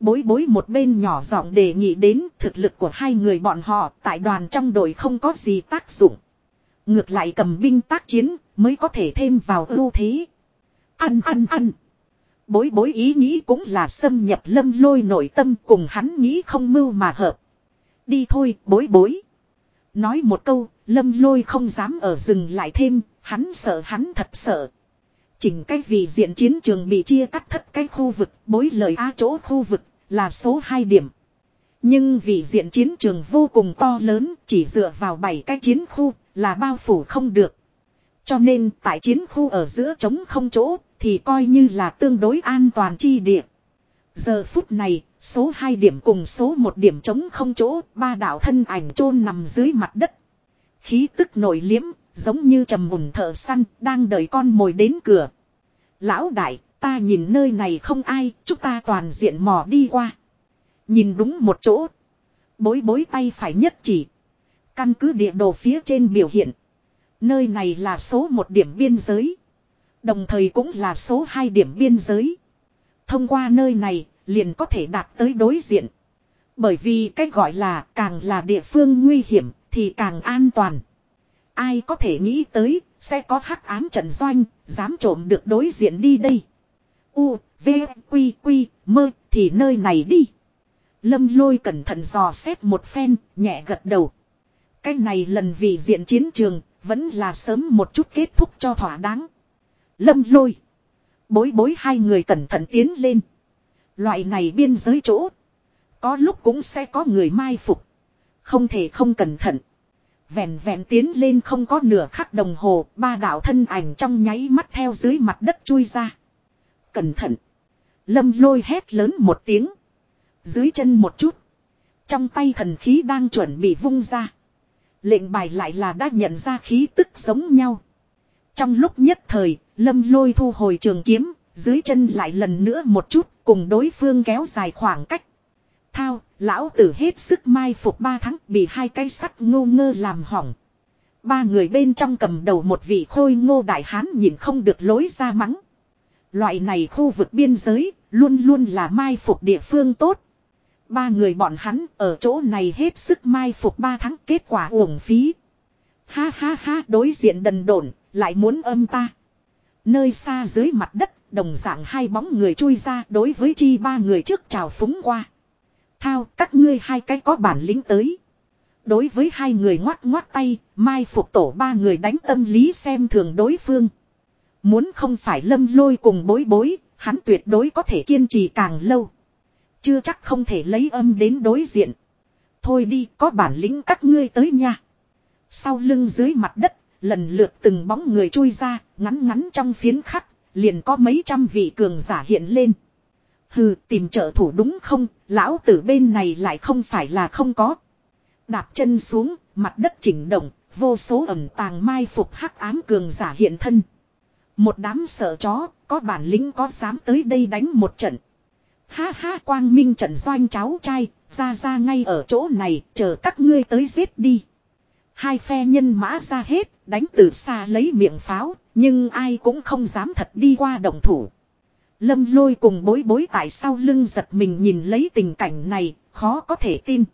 Bối bối một bên nhỏ giọng đề nghị đến thực lực của hai người bọn họ tại đoàn trong đội không có gì tác dụng. Ngược lại cầm binh tác chiến mới có thể thêm vào ưu thế. Ăn ăn ăn. Bối bối ý nghĩ cũng là xâm nhập lâm lôi nội tâm cùng hắn nghĩ không mưu mà hợp. Đi thôi bối bối. Nói một câu, lâm lôi không dám ở dừng lại thêm, hắn sợ hắn thật sợ. Chỉnh cái vì diện chiến trường bị chia cắt thất cái khu vực, bối lời a chỗ khu vực, là số 2 điểm. Nhưng vì diện chiến trường vô cùng to lớn, chỉ dựa vào 7 cái chiến khu, là bao phủ không được. Cho nên tại chiến khu ở giữa trống không chỗ thì coi như là tương đối an toàn chi địa. Giờ phút này, số 2 điểm cùng số 1 điểm trống không chỗ, ba đạo thân ảnh chôn nằm dưới mặt đất. Khí tức nổi liếm, giống như trầm mùn thợ săn, đang đợi con mồi đến cửa. Lão đại, ta nhìn nơi này không ai, chúng ta toàn diện mò đi qua. Nhìn đúng một chỗ. Bối bối tay phải nhất chỉ. Căn cứ địa đồ phía trên biểu hiện. Nơi này là số một điểm biên giới. Đồng thời cũng là số 2 điểm biên giới. Thông qua nơi này, liền có thể đạt tới đối diện. Bởi vì cách gọi là càng là địa phương nguy hiểm thì càng an toàn. Ai có thể nghĩ tới sẽ có hắc ám trận doanh, dám trộm được đối diện đi đây. U, V, Quy, Quy, mơ thì nơi này đi. Lâm lôi cẩn thận dò xét một phen, nhẹ gật đầu. Cái này lần vì diện chiến trường, vẫn là sớm một chút kết thúc cho thỏa đáng. Lâm lôi. Bối bối hai người cẩn thận tiến lên. Loại này biên giới chỗ. Có lúc cũng sẽ có người mai phục. Không thể không cẩn thận. Vẹn vẹn tiến lên không có nửa khắc đồng hồ. Ba đạo thân ảnh trong nháy mắt theo dưới mặt đất chui ra. Cẩn thận. Lâm lôi hét lớn một tiếng. Dưới chân một chút. Trong tay thần khí đang chuẩn bị vung ra. Lệnh bài lại là đã nhận ra khí tức giống nhau. Trong lúc nhất thời, lâm lôi thu hồi trường kiếm, dưới chân lại lần nữa một chút, cùng đối phương kéo dài khoảng cách. Thao, lão tử hết sức mai phục ba tháng bị hai cây sắt ngô ngơ làm hỏng. Ba người bên trong cầm đầu một vị khôi ngô đại hán nhìn không được lối ra mắng. Loại này khu vực biên giới, luôn luôn là mai phục địa phương tốt. Ba người bọn hắn ở chỗ này hết sức mai phục ba tháng kết quả uổng phí. Ha ha ha đối diện đần độn lại muốn âm ta. Nơi xa dưới mặt đất, đồng dạng hai bóng người chui ra đối với chi ba người trước chào phúng qua. Thao, các ngươi hai cái có bản lĩnh tới. Đối với hai người ngoắt ngoắt tay, mai phục tổ ba người đánh tâm lý xem thường đối phương. Muốn không phải lâm lôi cùng bối bối, hắn tuyệt đối có thể kiên trì càng lâu. Chưa chắc không thể lấy âm đến đối diện. Thôi đi, có bản lĩnh các ngươi tới nha. Sau lưng dưới mặt đất, lần lượt từng bóng người chui ra, ngắn ngắn trong phiến khắc, liền có mấy trăm vị cường giả hiện lên. Hừ, tìm trợ thủ đúng không, lão tử bên này lại không phải là không có. Đạp chân xuống, mặt đất chỉnh động, vô số ẩm tàng mai phục hắc ám cường giả hiện thân. Một đám sợ chó, có bản lĩnh có dám tới đây đánh một trận. Ha ha quang minh trận doanh cháu trai, ra ra ngay ở chỗ này, chờ các ngươi tới giết đi. Hai phe nhân mã ra hết, đánh từ xa lấy miệng pháo, nhưng ai cũng không dám thật đi qua động thủ. Lâm lôi cùng bối bối tại sau lưng giật mình nhìn lấy tình cảnh này, khó có thể tin.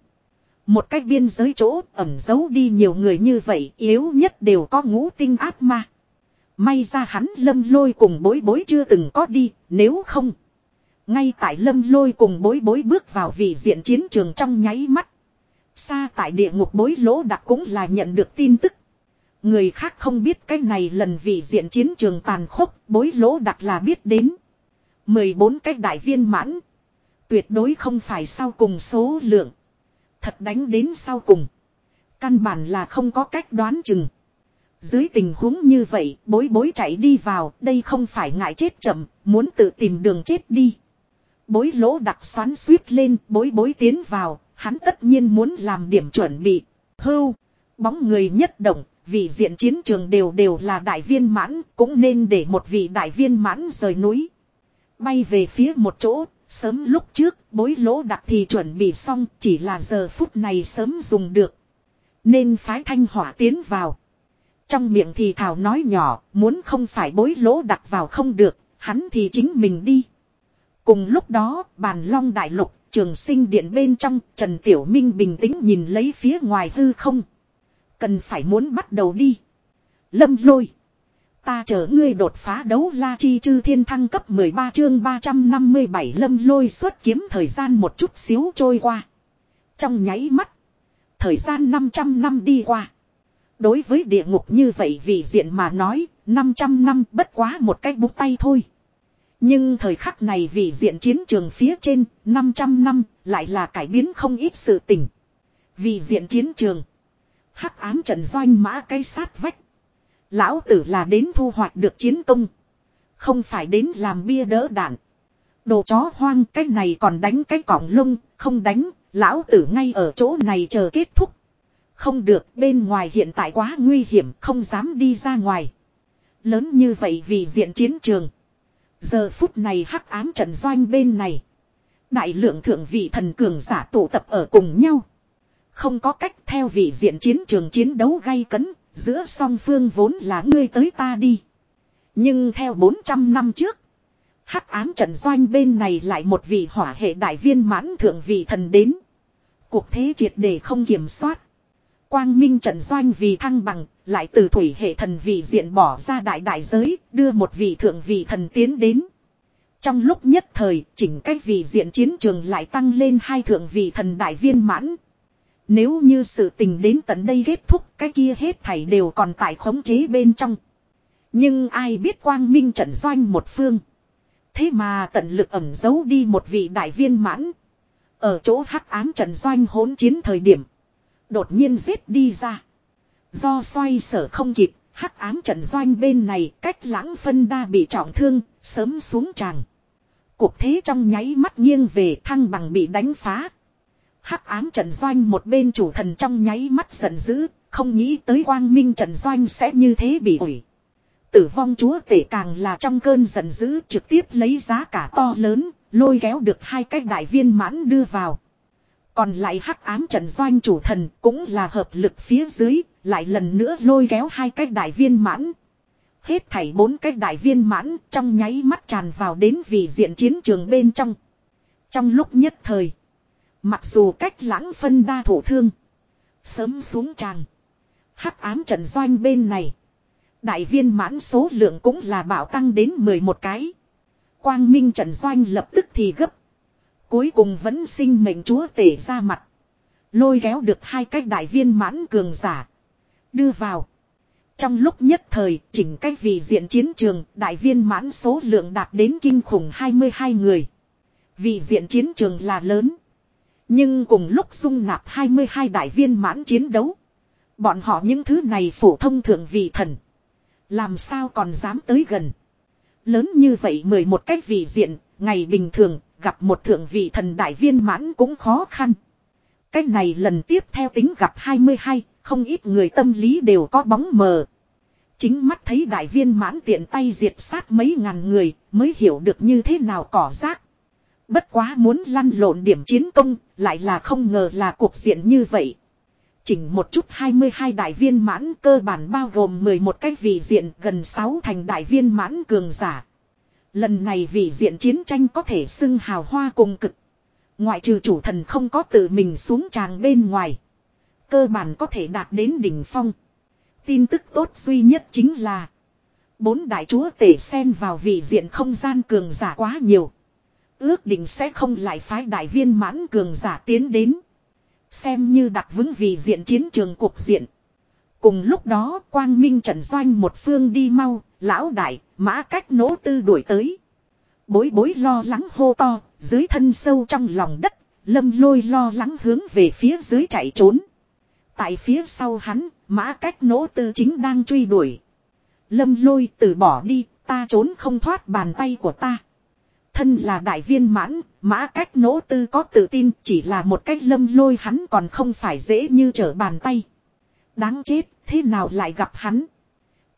Một cách biên giới chỗ ẩm giấu đi nhiều người như vậy yếu nhất đều có ngũ tinh áp ma. May ra hắn lâm lôi cùng bối bối chưa từng có đi, nếu không. Ngay tại lâm lôi cùng bối bối bước vào vị diện chiến trường trong nháy mắt. Xa tại địa ngục bối lỗ đặc cũng là nhận được tin tức. Người khác không biết cái này lần vị diện chiến trường tàn khốc bối lỗ đặc là biết đến. 14 cái đại viên mãn. Tuyệt đối không phải sau cùng số lượng. Thật đánh đến sau cùng. Căn bản là không có cách đoán chừng. Dưới tình huống như vậy, bối bối chạy đi vào, đây không phải ngại chết chậm, muốn tự tìm đường chết đi. Bối lỗ đặc xoắn suýt lên, bối bối tiến vào, hắn tất nhiên muốn làm điểm chuẩn bị. Hưu, bóng người nhất động, vì diện chiến trường đều đều là đại viên mãn, cũng nên để một vị đại viên mãn rời núi. Bay về phía một chỗ, sớm lúc trước, bối lỗ đặc thì chuẩn bị xong, chỉ là giờ phút này sớm dùng được. Nên phái thanh hỏa tiến vào. Trong miệng thì thảo nói nhỏ, muốn không phải bối lỗ đặc vào không được, hắn thì chính mình đi. Cùng lúc đó, bàn long đại lục, trường sinh điện bên trong, Trần Tiểu Minh bình tĩnh nhìn lấy phía ngoài hư không. Cần phải muốn bắt đầu đi. Lâm lôi. Ta chở ngươi đột phá đấu la chi chư thiên thăng cấp 13 chương 357 lâm lôi xuất kiếm thời gian một chút xíu trôi qua. Trong nháy mắt. Thời gian 500 năm đi qua. Đối với địa ngục như vậy vì diện mà nói, 500 năm bất quá một cái búng tay thôi. Nhưng thời khắc này vì diện chiến trường phía trên, 500 năm, lại là cải biến không ít sự tình. Vì diện chiến trường, hắc ám trận doanh mã cây sát vách. Lão tử là đến thu hoạch được chiến công. Không phải đến làm bia đỡ đạn. Đồ chó hoang cái này còn đánh cái cỏng lông, không đánh, lão tử ngay ở chỗ này chờ kết thúc. Không được, bên ngoài hiện tại quá nguy hiểm, không dám đi ra ngoài. Lớn như vậy vì diện chiến trường. Giờ phút này hắc ám trận doanh bên này. Đại lượng thượng vị thần cường giả tụ tập ở cùng nhau. Không có cách theo vị diện chiến trường chiến đấu gay cấn, giữa song phương vốn là ngươi tới ta đi. Nhưng theo 400 năm trước, hắc ám trận doanh bên này lại một vị hỏa hệ đại viên mãn thượng vị thần đến. Cuộc thế triệt để không kiểm soát. Quang minh trận doanh vì thăng bằng, lại từ thủy hệ thần vị diện bỏ ra đại đại giới, đưa một vị thượng vị thần tiến đến. Trong lúc nhất thời, chỉnh cách vị diện chiến trường lại tăng lên hai thượng vị thần đại viên mãn. Nếu như sự tình đến tận đây kết thúc, cái kia hết thảy đều còn tại khống chế bên trong. Nhưng ai biết quang minh trận doanh một phương. Thế mà tận lực ẩn giấu đi một vị đại viên mãn. Ở chỗ hắc ám trận doanh hỗn chiến thời điểm. Đột nhiên giết đi ra. Do xoay sở không kịp, hắc ám trận doanh bên này cách lãng phân đa bị trọng thương, sớm xuống tràng. Cuộc thế trong nháy mắt nghiêng về thăng bằng bị đánh phá. Hắc ám trận doanh một bên chủ thần trong nháy mắt giận dữ, không nghĩ tới quang minh trận doanh sẽ như thế bị ủi. Tử vong chúa tể càng là trong cơn giận dữ trực tiếp lấy giá cả to lớn, lôi kéo được hai cái đại viên mãn đưa vào. Còn lại hắc ám trận doanh chủ thần cũng là hợp lực phía dưới, lại lần nữa lôi kéo hai cái đại viên mãn. Hết thảy bốn cái đại viên mãn trong nháy mắt tràn vào đến vì diện chiến trường bên trong. Trong lúc nhất thời, mặc dù cách lãng phân đa thủ thương, sớm xuống tràng. Hắc ám trận doanh bên này, đại viên mãn số lượng cũng là bảo tăng đến 11 cái. Quang minh trận doanh lập tức thì gấp. Cuối cùng vẫn sinh mệnh chúa tể ra mặt. Lôi kéo được hai cái đại viên mãn cường giả. Đưa vào. Trong lúc nhất thời, chỉnh cách vị diện chiến trường, đại viên mãn số lượng đạt đến kinh khủng 22 người. Vị diện chiến trường là lớn. Nhưng cùng lúc dung nạp 22 đại viên mãn chiến đấu. Bọn họ những thứ này phổ thông thượng vị thần. Làm sao còn dám tới gần. Lớn như vậy 11 cách vị diện, ngày bình thường, gặp một thượng vị thần đại viên mãn cũng khó khăn. Cách này lần tiếp theo tính gặp 22, không ít người tâm lý đều có bóng mờ. Chính mắt thấy đại viên mãn tiện tay diệt sát mấy ngàn người mới hiểu được như thế nào cỏ rác. Bất quá muốn lăn lộn điểm chiến công, lại là không ngờ là cuộc diện như vậy. Chỉnh một chút 22 đại viên mãn cơ bản bao gồm 11 cái vị diện gần 6 thành đại viên mãn cường giả. Lần này vì diện chiến tranh có thể xưng hào hoa cùng cực. Ngoại trừ chủ thần không có tự mình xuống tràng bên ngoài. Cơ bản có thể đạt đến đỉnh phong. Tin tức tốt duy nhất chính là. Bốn đại chúa tể xen vào vị diện không gian cường giả quá nhiều. Ước định sẽ không lại phái đại viên mãn cường giả tiến đến. Xem như đặt vững vị diện chiến trường cuộc diện. Cùng lúc đó quang minh trận doanh một phương đi mau, lão đại, mã cách nỗ tư đuổi tới. Bối bối lo lắng hô to, dưới thân sâu trong lòng đất, lâm lôi lo lắng hướng về phía dưới chạy trốn. Tại phía sau hắn, mã cách nỗ tư chính đang truy đuổi. Lâm lôi từ bỏ đi, ta trốn không thoát bàn tay của ta. Thân là đại viên mãn, mã cách nỗ tư có tự tin chỉ là một cách lâm lôi hắn còn không phải dễ như trở bàn tay. Đáng chết, thế nào lại gặp hắn?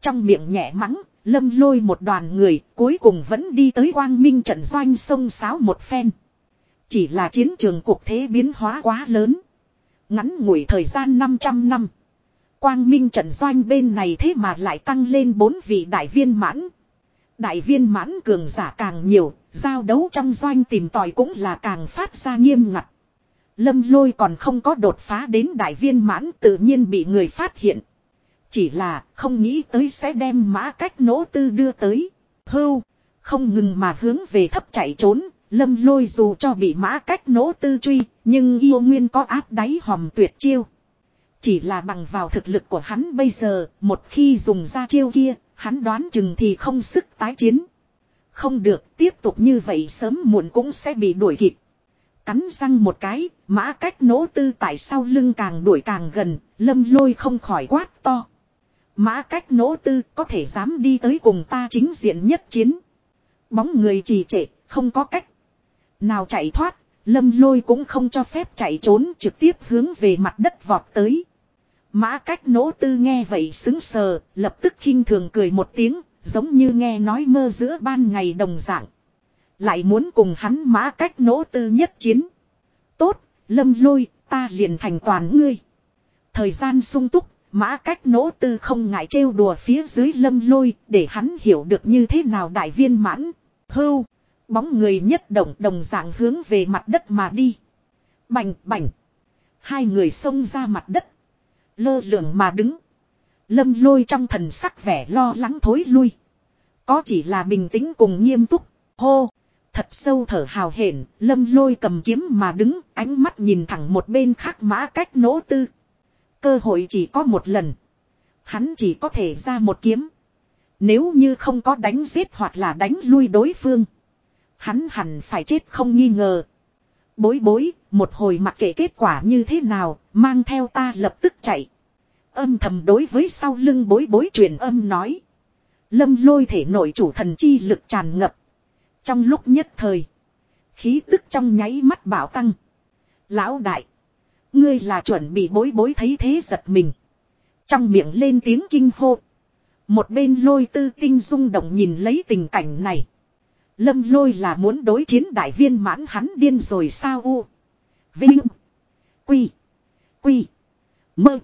Trong miệng nhẹ mắng, lâm lôi một đoàn người cuối cùng vẫn đi tới quang minh trận doanh sông sáo một phen. Chỉ là chiến trường cuộc thế biến hóa quá lớn. Ngắn ngủi thời gian 500 năm. Quang minh trận doanh bên này thế mà lại tăng lên bốn vị đại viên mãn. Đại viên mãn cường giả càng nhiều, giao đấu trong doanh tìm tòi cũng là càng phát ra nghiêm ngặt. Lâm lôi còn không có đột phá đến đại viên mãn tự nhiên bị người phát hiện. Chỉ là không nghĩ tới sẽ đem mã cách nỗ tư đưa tới. Hưu, không ngừng mà hướng về thấp chạy trốn, lâm lôi dù cho bị mã cách nỗ tư truy, nhưng yêu nguyên có áp đáy hòm tuyệt chiêu. Chỉ là bằng vào thực lực của hắn bây giờ, một khi dùng ra chiêu kia, hắn đoán chừng thì không sức tái chiến. Không được, tiếp tục như vậy sớm muộn cũng sẽ bị đuổi kịp. Cắn răng một cái, mã cách nỗ tư tại sau lưng càng đuổi càng gần, lâm lôi không khỏi quát to. Mã cách nỗ tư có thể dám đi tới cùng ta chính diện nhất chiến. Bóng người trì trệ, không có cách. Nào chạy thoát, lâm lôi cũng không cho phép chạy trốn trực tiếp hướng về mặt đất vọt tới. Mã cách nỗ tư nghe vậy xứng sờ, lập tức khinh thường cười một tiếng, giống như nghe nói mơ giữa ban ngày đồng dạng. Lại muốn cùng hắn mã cách nỗ tư nhất chiến. Tốt, lâm lôi, ta liền thành toàn ngươi. Thời gian sung túc, mã cách nỗ tư không ngại trêu đùa phía dưới lâm lôi, để hắn hiểu được như thế nào đại viên mãn. Hưu, bóng người nhất động đồng dạng hướng về mặt đất mà đi. Bành, bành. Hai người xông ra mặt đất. Lơ lửng mà đứng. Lâm lôi trong thần sắc vẻ lo lắng thối lui. Có chỉ là bình tĩnh cùng nghiêm túc. Hô. Thật sâu thở hào hển, lâm lôi cầm kiếm mà đứng, ánh mắt nhìn thẳng một bên khác mã cách nỗ tư. Cơ hội chỉ có một lần. Hắn chỉ có thể ra một kiếm. Nếu như không có đánh giết hoặc là đánh lui đối phương. Hắn hẳn phải chết không nghi ngờ. Bối bối, một hồi mặc kệ kết quả như thế nào, mang theo ta lập tức chạy. Âm thầm đối với sau lưng bối bối truyền âm nói. Lâm lôi thể nội chủ thần chi lực tràn ngập. Trong lúc nhất thời. Khí tức trong nháy mắt bảo tăng. Lão đại. Ngươi là chuẩn bị bối bối thấy thế giật mình. Trong miệng lên tiếng kinh hô. Một bên lôi tư tinh rung động nhìn lấy tình cảnh này. Lâm lôi là muốn đối chiến đại viên mãn hắn điên rồi sao u. Vinh. Quy. Quy. Mơ.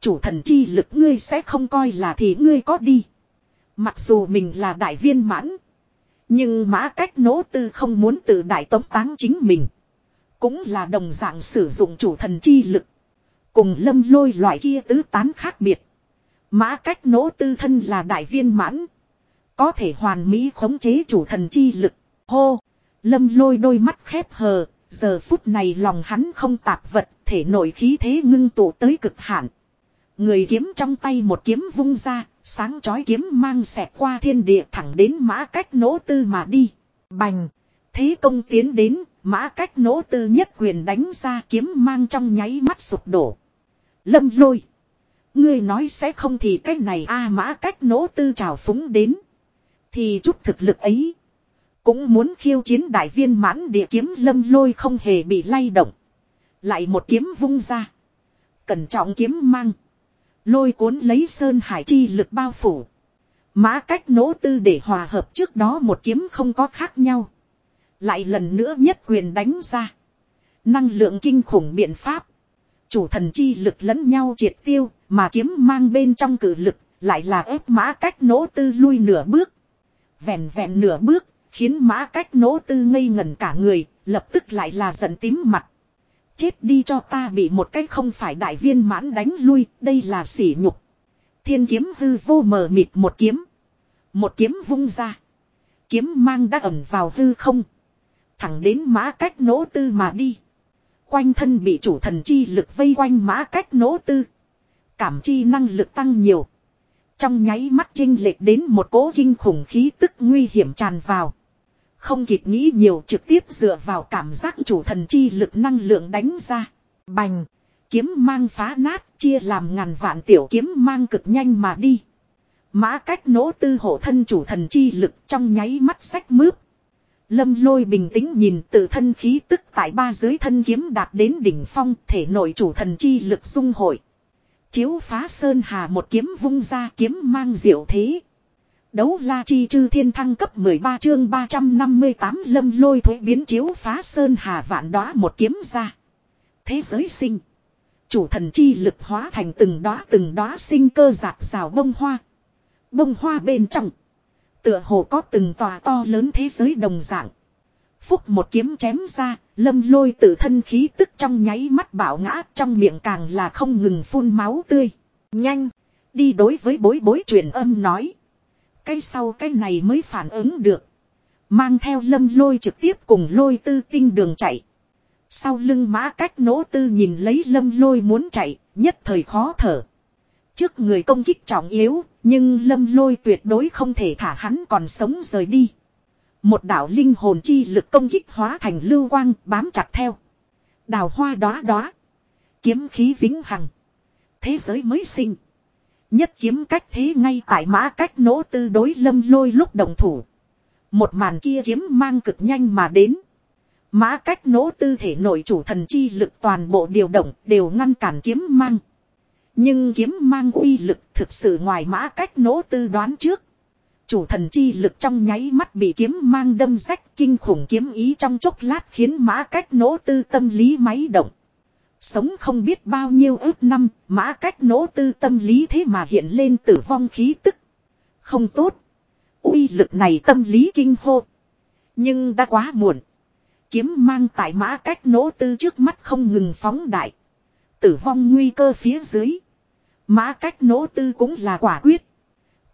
Chủ thần chi lực ngươi sẽ không coi là thì ngươi có đi. Mặc dù mình là đại viên mãn. Nhưng mã cách nỗ tư không muốn tự đại tống táng chính mình. Cũng là đồng dạng sử dụng chủ thần chi lực. Cùng lâm lôi loại kia tứ tán khác biệt. Mã cách nỗ tư thân là đại viên mãn. Có thể hoàn mỹ khống chế chủ thần chi lực. Hô! Lâm lôi đôi mắt khép hờ. Giờ phút này lòng hắn không tạp vật. Thể nội khí thế ngưng tụ tới cực hạn. Người kiếm trong tay một kiếm vung ra. Sáng chói kiếm mang xẹt qua thiên địa thẳng đến mã cách nỗ tư mà đi. Bành! Thế công tiến đến, mã cách nỗ tư nhất quyền đánh ra kiếm mang trong nháy mắt sụp đổ. Lâm lôi! Ngươi nói sẽ không thì cách này a mã cách nỗ tư trào phúng đến. Thì chút thực lực ấy. Cũng muốn khiêu chiến đại viên mãn địa kiếm lâm lôi không hề bị lay động. Lại một kiếm vung ra. Cẩn trọng kiếm mang. Lôi cuốn lấy sơn hải chi lực bao phủ. Mã cách nỗ tư để hòa hợp trước đó một kiếm không có khác nhau. Lại lần nữa nhất quyền đánh ra. Năng lượng kinh khủng biện pháp. Chủ thần chi lực lẫn nhau triệt tiêu, mà kiếm mang bên trong cử lực, lại là ép mã cách nỗ tư lui nửa bước. Vẹn vẹn nửa bước, khiến mã cách nỗ tư ngây ngẩn cả người, lập tức lại là giận tím mặt. Chết đi cho ta bị một cách không phải đại viên mãn đánh lui, đây là sỉ nhục. Thiên kiếm hư vô mờ mịt một kiếm. Một kiếm vung ra. Kiếm mang đã ẩm vào hư không. Thẳng đến mã cách nỗ tư mà đi. Quanh thân bị chủ thần chi lực vây quanh mã cách nỗ tư. Cảm chi năng lực tăng nhiều. Trong nháy mắt chinh lệch đến một cỗ kinh khủng khí tức nguy hiểm tràn vào. Không kịp nghĩ nhiều trực tiếp dựa vào cảm giác chủ thần chi lực năng lượng đánh ra. Bành. Kiếm mang phá nát, chia làm ngàn vạn tiểu kiếm mang cực nhanh mà đi. Mã cách nỗ tư hộ thân chủ thần chi lực trong nháy mắt sách mướp. Lâm lôi bình tĩnh nhìn tự thân khí tức tại ba dưới thân kiếm đạt đến đỉnh phong, thể nội chủ thần chi lực dung hội. Chiếu phá sơn hà một kiếm vung ra kiếm mang diệu thế. Đấu la chi chư thiên thăng cấp 13 chương 358 lâm lôi thuế biến chiếu phá sơn hà vạn đóa một kiếm ra. Thế giới sinh. Chủ thần chi lực hóa thành từng đóa từng đóa sinh cơ giạt rào bông hoa. Bông hoa bên trong. Tựa hồ có từng tòa to lớn thế giới đồng dạng. Phúc một kiếm chém ra, lâm lôi tự thân khí tức trong nháy mắt bảo ngã trong miệng càng là không ngừng phun máu tươi. Nhanh, đi đối với bối bối truyền âm nói. Cái sau cái này mới phản ứng được. Mang theo lâm lôi trực tiếp cùng lôi tư tinh đường chạy. Sau lưng mã cách nỗ tư nhìn lấy lâm lôi muốn chạy, nhất thời khó thở. Trước người công kích trọng yếu, nhưng lâm lôi tuyệt đối không thể thả hắn còn sống rời đi. Một đạo linh hồn chi lực công kích hóa thành lưu quang bám chặt theo. Đào hoa đóa đóa. Kiếm khí vĩnh hằng. Thế giới mới sinh. Nhất kiếm cách thế ngay tại mã cách nỗ tư đối lâm lôi lúc đồng thủ. Một màn kia kiếm mang cực nhanh mà đến. Mã cách nỗ tư thể nội chủ thần chi lực toàn bộ điều động đều ngăn cản kiếm mang. Nhưng kiếm mang uy lực thực sự ngoài mã cách nỗ tư đoán trước. Chủ thần chi lực trong nháy mắt bị kiếm mang đâm rách kinh khủng kiếm ý trong chốc lát khiến mã cách nỗ tư tâm lý máy động. Sống không biết bao nhiêu ước năm, mã cách nỗ tư tâm lý thế mà hiện lên tử vong khí tức. Không tốt. uy lực này tâm lý kinh hô. Nhưng đã quá muộn. Kiếm mang tại mã cách nỗ tư trước mắt không ngừng phóng đại. Tử vong nguy cơ phía dưới. Mã cách nỗ tư cũng là quả quyết.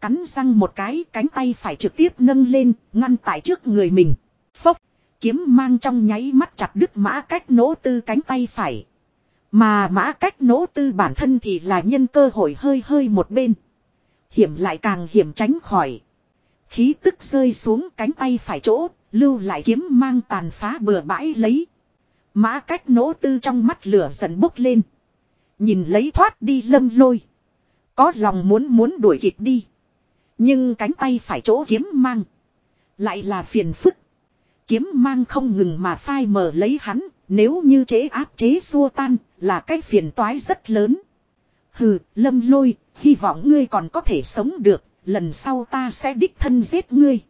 Cắn răng một cái cánh tay phải trực tiếp nâng lên, ngăn tại trước người mình. Phốc, kiếm mang trong nháy mắt chặt đứt mã cách nỗ tư cánh tay phải. Mà mã cách nỗ tư bản thân thì là nhân cơ hội hơi hơi một bên. Hiểm lại càng hiểm tránh khỏi. Khí tức rơi xuống cánh tay phải chỗ, lưu lại kiếm mang tàn phá bừa bãi lấy. Mã cách nỗ tư trong mắt lửa dần bốc lên. Nhìn lấy thoát đi lâm lôi. Có lòng muốn muốn đuổi kịp đi. Nhưng cánh tay phải chỗ kiếm mang. Lại là phiền phức. Kiếm mang không ngừng mà phai mờ lấy hắn. Nếu như chế áp chế xua tan là cái phiền toái rất lớn. Hừ, lâm lôi, hy vọng ngươi còn có thể sống được. Lần sau ta sẽ đích thân giết ngươi.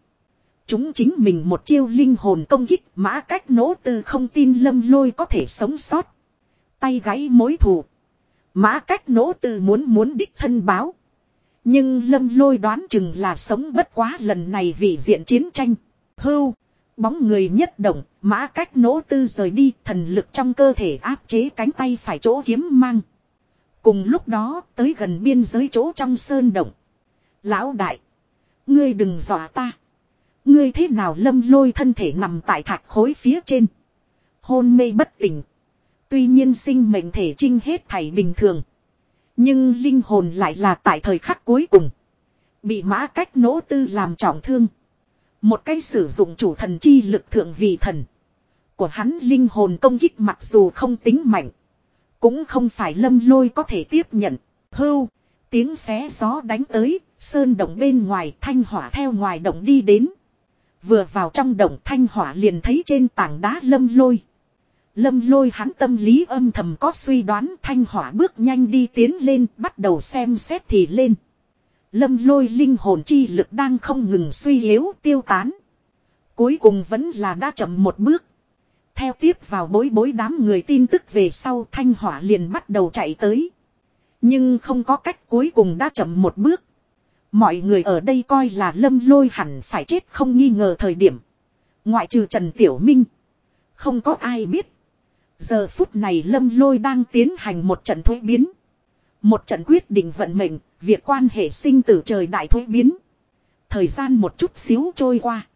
Chúng chính mình một chiêu linh hồn công kích mã cách nỗ từ không tin lâm lôi có thể sống sót. Tay gáy mối thù. Mã cách nỗ từ muốn muốn đích thân báo. Nhưng lâm lôi đoán chừng là sống bất quá lần này vì diện chiến tranh. Hưu. Bóng người nhất động, mã cách nỗ tư rời đi, thần lực trong cơ thể áp chế cánh tay phải chỗ kiếm mang. Cùng lúc đó, tới gần biên giới chỗ trong sơn động. Lão đại. Ngươi đừng dọa ta. Ngươi thế nào lâm lôi thân thể nằm tại thạch khối phía trên. Hôn mê bất tỉnh. Tuy nhiên sinh mệnh thể trinh hết thảy bình thường. Nhưng linh hồn lại là tại thời khắc cuối cùng. Bị mã cách nỗ tư làm trọng thương. Một cái sử dụng chủ thần chi lực thượng vị thần. Của hắn linh hồn công kích mặc dù không tính mạnh. Cũng không phải lâm lôi có thể tiếp nhận. Hưu. Tiếng xé gió đánh tới. Sơn động bên ngoài thanh hỏa theo ngoài động đi đến. Vừa vào trong động thanh hỏa liền thấy trên tảng đá lâm lôi. Lâm lôi hắn tâm lý âm thầm có suy đoán thanh hỏa bước nhanh đi tiến lên, bắt đầu xem xét thì lên. Lâm lôi linh hồn chi lực đang không ngừng suy yếu, tiêu tán. Cuối cùng vẫn là đã chậm một bước. Theo tiếp vào bối bối đám người tin tức về sau, thanh hỏa liền bắt đầu chạy tới. Nhưng không có cách cuối cùng đã chậm một bước. Mọi người ở đây coi là lâm lôi hẳn phải chết không nghi ngờ thời điểm. Ngoại trừ Trần Tiểu Minh. Không có ai biết. Giờ phút này lâm lôi đang tiến hành một trận thuế biến. Một trận quyết định vận mệnh, việc quan hệ sinh tử trời đại thuế biến. Thời gian một chút xíu trôi qua.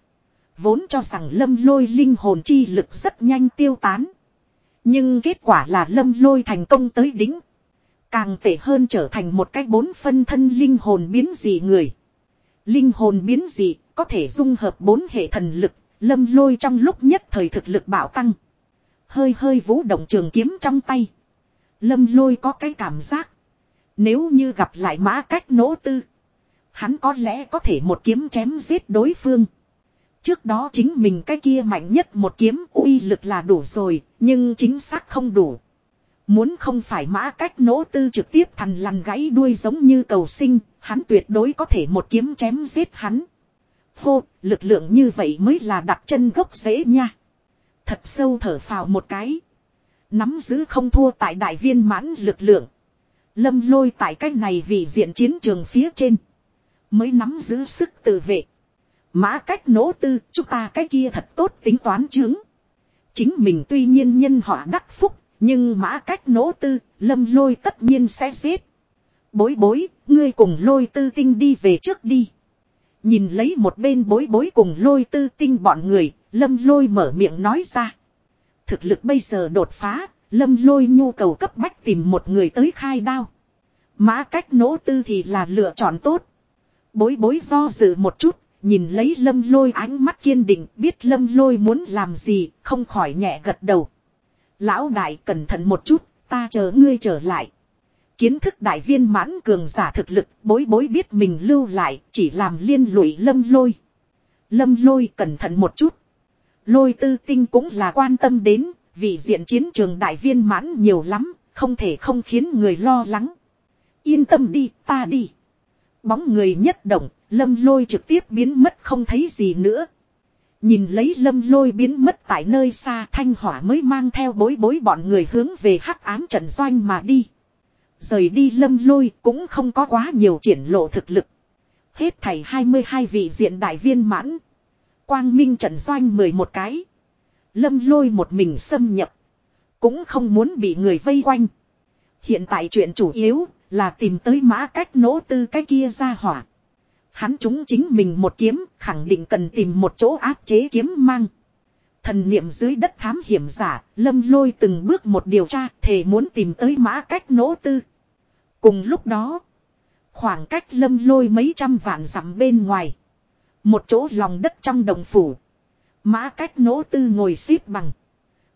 Vốn cho rằng lâm lôi linh hồn chi lực rất nhanh tiêu tán. Nhưng kết quả là lâm lôi thành công tới đỉnh. Càng tệ hơn trở thành một cái bốn phân thân linh hồn biến dị người. Linh hồn biến dị có thể dung hợp bốn hệ thần lực, lâm lôi trong lúc nhất thời thực lực bảo tăng. Hơi hơi vũ động trường kiếm trong tay. Lâm lôi có cái cảm giác. Nếu như gặp lại mã cách nỗ tư. Hắn có lẽ có thể một kiếm chém giết đối phương. Trước đó chính mình cái kia mạnh nhất một kiếm uy lực là đủ rồi, nhưng chính xác không đủ. Muốn không phải mã cách nỗ tư trực tiếp thằn lằn gãy đuôi giống như cầu sinh, hắn tuyệt đối có thể một kiếm chém giết hắn. Hô, lực lượng như vậy mới là đặt chân gốc dễ nha. Thật sâu thở phào một cái. Nắm giữ không thua tại đại viên mãn lực lượng. Lâm lôi tại cách này vì diện chiến trường phía trên. Mới nắm giữ sức tự vệ. Mã cách nỗ tư, chúng ta cái kia thật tốt tính toán chứng. Chính mình tuy nhiên nhân họa đắc phúc, nhưng mã cách nỗ tư, lâm lôi tất nhiên sẽ giết. Bối bối, ngươi cùng lôi tư tinh đi về trước đi. Nhìn lấy một bên bối bối cùng lôi tư tinh bọn người, lâm lôi mở miệng nói ra. Thực lực bây giờ đột phá, lâm lôi nhu cầu cấp bách tìm một người tới khai đao. Mã cách nỗ tư thì là lựa chọn tốt. Bối bối do dự một chút, nhìn lấy lâm lôi ánh mắt kiên định biết lâm lôi muốn làm gì, không khỏi nhẹ gật đầu. Lão đại cẩn thận một chút, ta chờ ngươi trở lại. Kiến thức đại viên mãn cường giả thực lực bối bối biết mình lưu lại chỉ làm liên lụy lâm lôi. Lâm lôi cẩn thận một chút. Lôi tư tinh cũng là quan tâm đến, vì diện chiến trường đại viên mãn nhiều lắm, không thể không khiến người lo lắng. Yên tâm đi, ta đi. Bóng người nhất động, lâm lôi trực tiếp biến mất không thấy gì nữa. Nhìn lấy lâm lôi biến mất tại nơi xa thanh hỏa mới mang theo bối bối bọn người hướng về hắc ám trận doanh mà đi. Rời đi lâm lôi cũng không có quá nhiều triển lộ thực lực. Hết thảy 22 vị diện đại viên mãn. Quang minh trận doanh 11 cái. Lâm lôi một mình xâm nhập. Cũng không muốn bị người vây quanh. Hiện tại chuyện chủ yếu là tìm tới mã cách nỗ tư cái kia ra hỏa. Hắn chúng chính mình một kiếm khẳng định cần tìm một chỗ áp chế kiếm mang. Thần niệm dưới đất thám hiểm giả, lâm lôi từng bước một điều tra, thề muốn tìm tới mã cách nỗ tư. Cùng lúc đó, khoảng cách lâm lôi mấy trăm vạn dặm bên ngoài. Một chỗ lòng đất trong đồng phủ. Mã cách nỗ tư ngồi xếp bằng.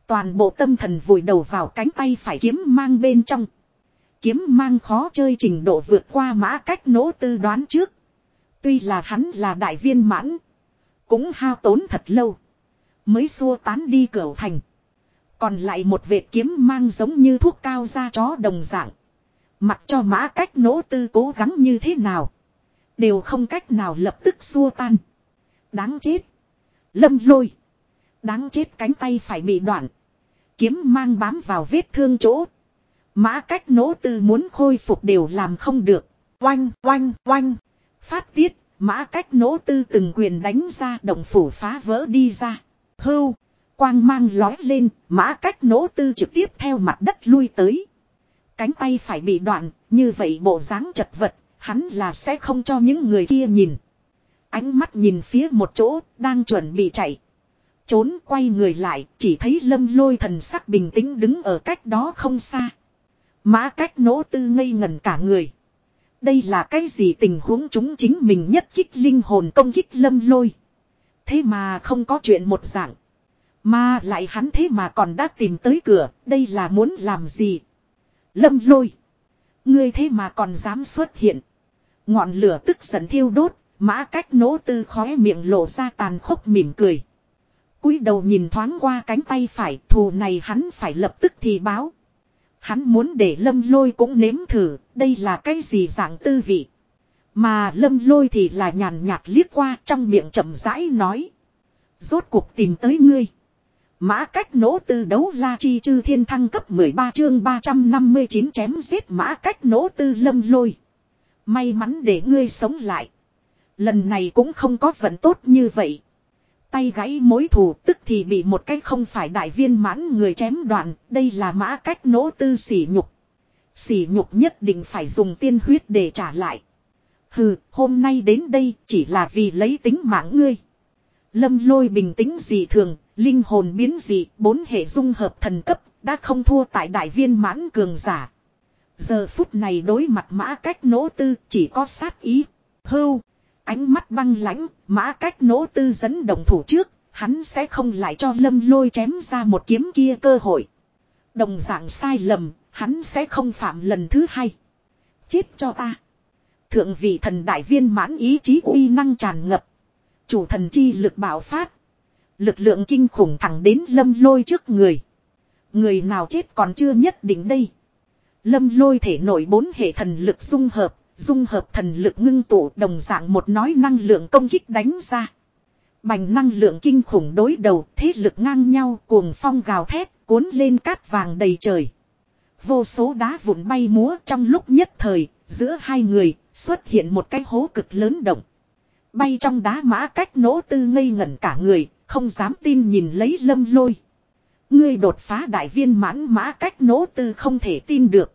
Toàn bộ tâm thần vùi đầu vào cánh tay phải kiếm mang bên trong. Kiếm mang khó chơi trình độ vượt qua mã cách nỗ tư đoán trước. Tuy là hắn là đại viên mãn. Cũng hao tốn thật lâu. Mới xua tán đi cửa thành. Còn lại một vệt kiếm mang giống như thuốc cao ra chó đồng dạng. Mặc cho mã cách nỗ tư cố gắng như thế nào. Đều không cách nào lập tức xua tan. Đáng chết. Lâm lôi. Đáng chết cánh tay phải bị đoạn. Kiếm mang bám vào vết thương chỗ. Mã cách nỗ tư muốn khôi phục đều làm không được. Oanh, oanh, oanh. Phát tiết, mã cách nỗ tư từng quyền đánh ra động phủ phá vỡ đi ra. Hưu, quang mang lói lên, mã cách nỗ tư trực tiếp theo mặt đất lui tới. Cánh tay phải bị đoạn, như vậy bộ dáng chật vật, hắn là sẽ không cho những người kia nhìn. Ánh mắt nhìn phía một chỗ, đang chuẩn bị chạy. Trốn quay người lại, chỉ thấy lâm lôi thần sắc bình tĩnh đứng ở cách đó không xa. Mã cách nỗ tư ngây ngần cả người. Đây là cái gì tình huống chúng chính mình nhất kích linh hồn công kích lâm lôi. Thế mà không có chuyện một dạng. Mà lại hắn thế mà còn đã tìm tới cửa, đây là muốn làm gì? Lâm lôi. Ngươi thế mà còn dám xuất hiện. Ngọn lửa tức giận thiêu đốt, mã cách nỗ tư khóe miệng lộ ra tàn khốc mỉm cười. cúi đầu nhìn thoáng qua cánh tay phải, thù này hắn phải lập tức thì báo. Hắn muốn để lâm lôi cũng nếm thử, đây là cái gì dạng tư vị. Mà lâm lôi thì là nhàn nhạt liếc qua trong miệng chậm rãi nói. Rốt cuộc tìm tới ngươi. Mã cách nỗ tư đấu la chi chư thiên thăng cấp 13 chương 359 chém giết mã cách nỗ tư lâm lôi. May mắn để ngươi sống lại. Lần này cũng không có vận tốt như vậy. Tay gãy mối thù tức thì bị một cái không phải đại viên mãn người chém đoạn, đây là mã cách nỗ tư sỉ nhục. Sỉ nhục nhất định phải dùng tiên huyết để trả lại. Hừ, hôm nay đến đây chỉ là vì lấy tính mạng ngươi. Lâm lôi bình tĩnh dị thường, linh hồn biến dị, bốn hệ dung hợp thần cấp, đã không thua tại đại viên mãn cường giả. Giờ phút này đối mặt mã cách nỗ tư chỉ có sát ý. Hưu, Ánh mắt băng lãnh, mã cách nỗ tư dẫn đồng thủ trước, hắn sẽ không lại cho lâm lôi chém ra một kiếm kia cơ hội. Đồng dạng sai lầm, hắn sẽ không phạm lần thứ hai. Chết cho ta. Thượng vị thần đại viên mãn ý chí uy năng tràn ngập. Chủ thần chi lực bạo phát. Lực lượng kinh khủng thẳng đến lâm lôi trước người. Người nào chết còn chưa nhất định đây. Lâm lôi thể nổi bốn hệ thần lực dung hợp, Dung hợp thần lực ngưng tụ đồng dạng một nói năng lượng công kích đánh ra. Bành năng lượng kinh khủng đối đầu thế lực ngang nhau cuồng phong gào thét cuốn lên cát vàng đầy trời. Vô số đá vụn bay múa trong lúc nhất thời, giữa hai người xuất hiện một cái hố cực lớn động. Bay trong đá mã cách nỗ tư ngây ngẩn cả người, không dám tin nhìn lấy lâm lôi. Ngươi đột phá đại viên mãn mã cách nỗ tư không thể tin được.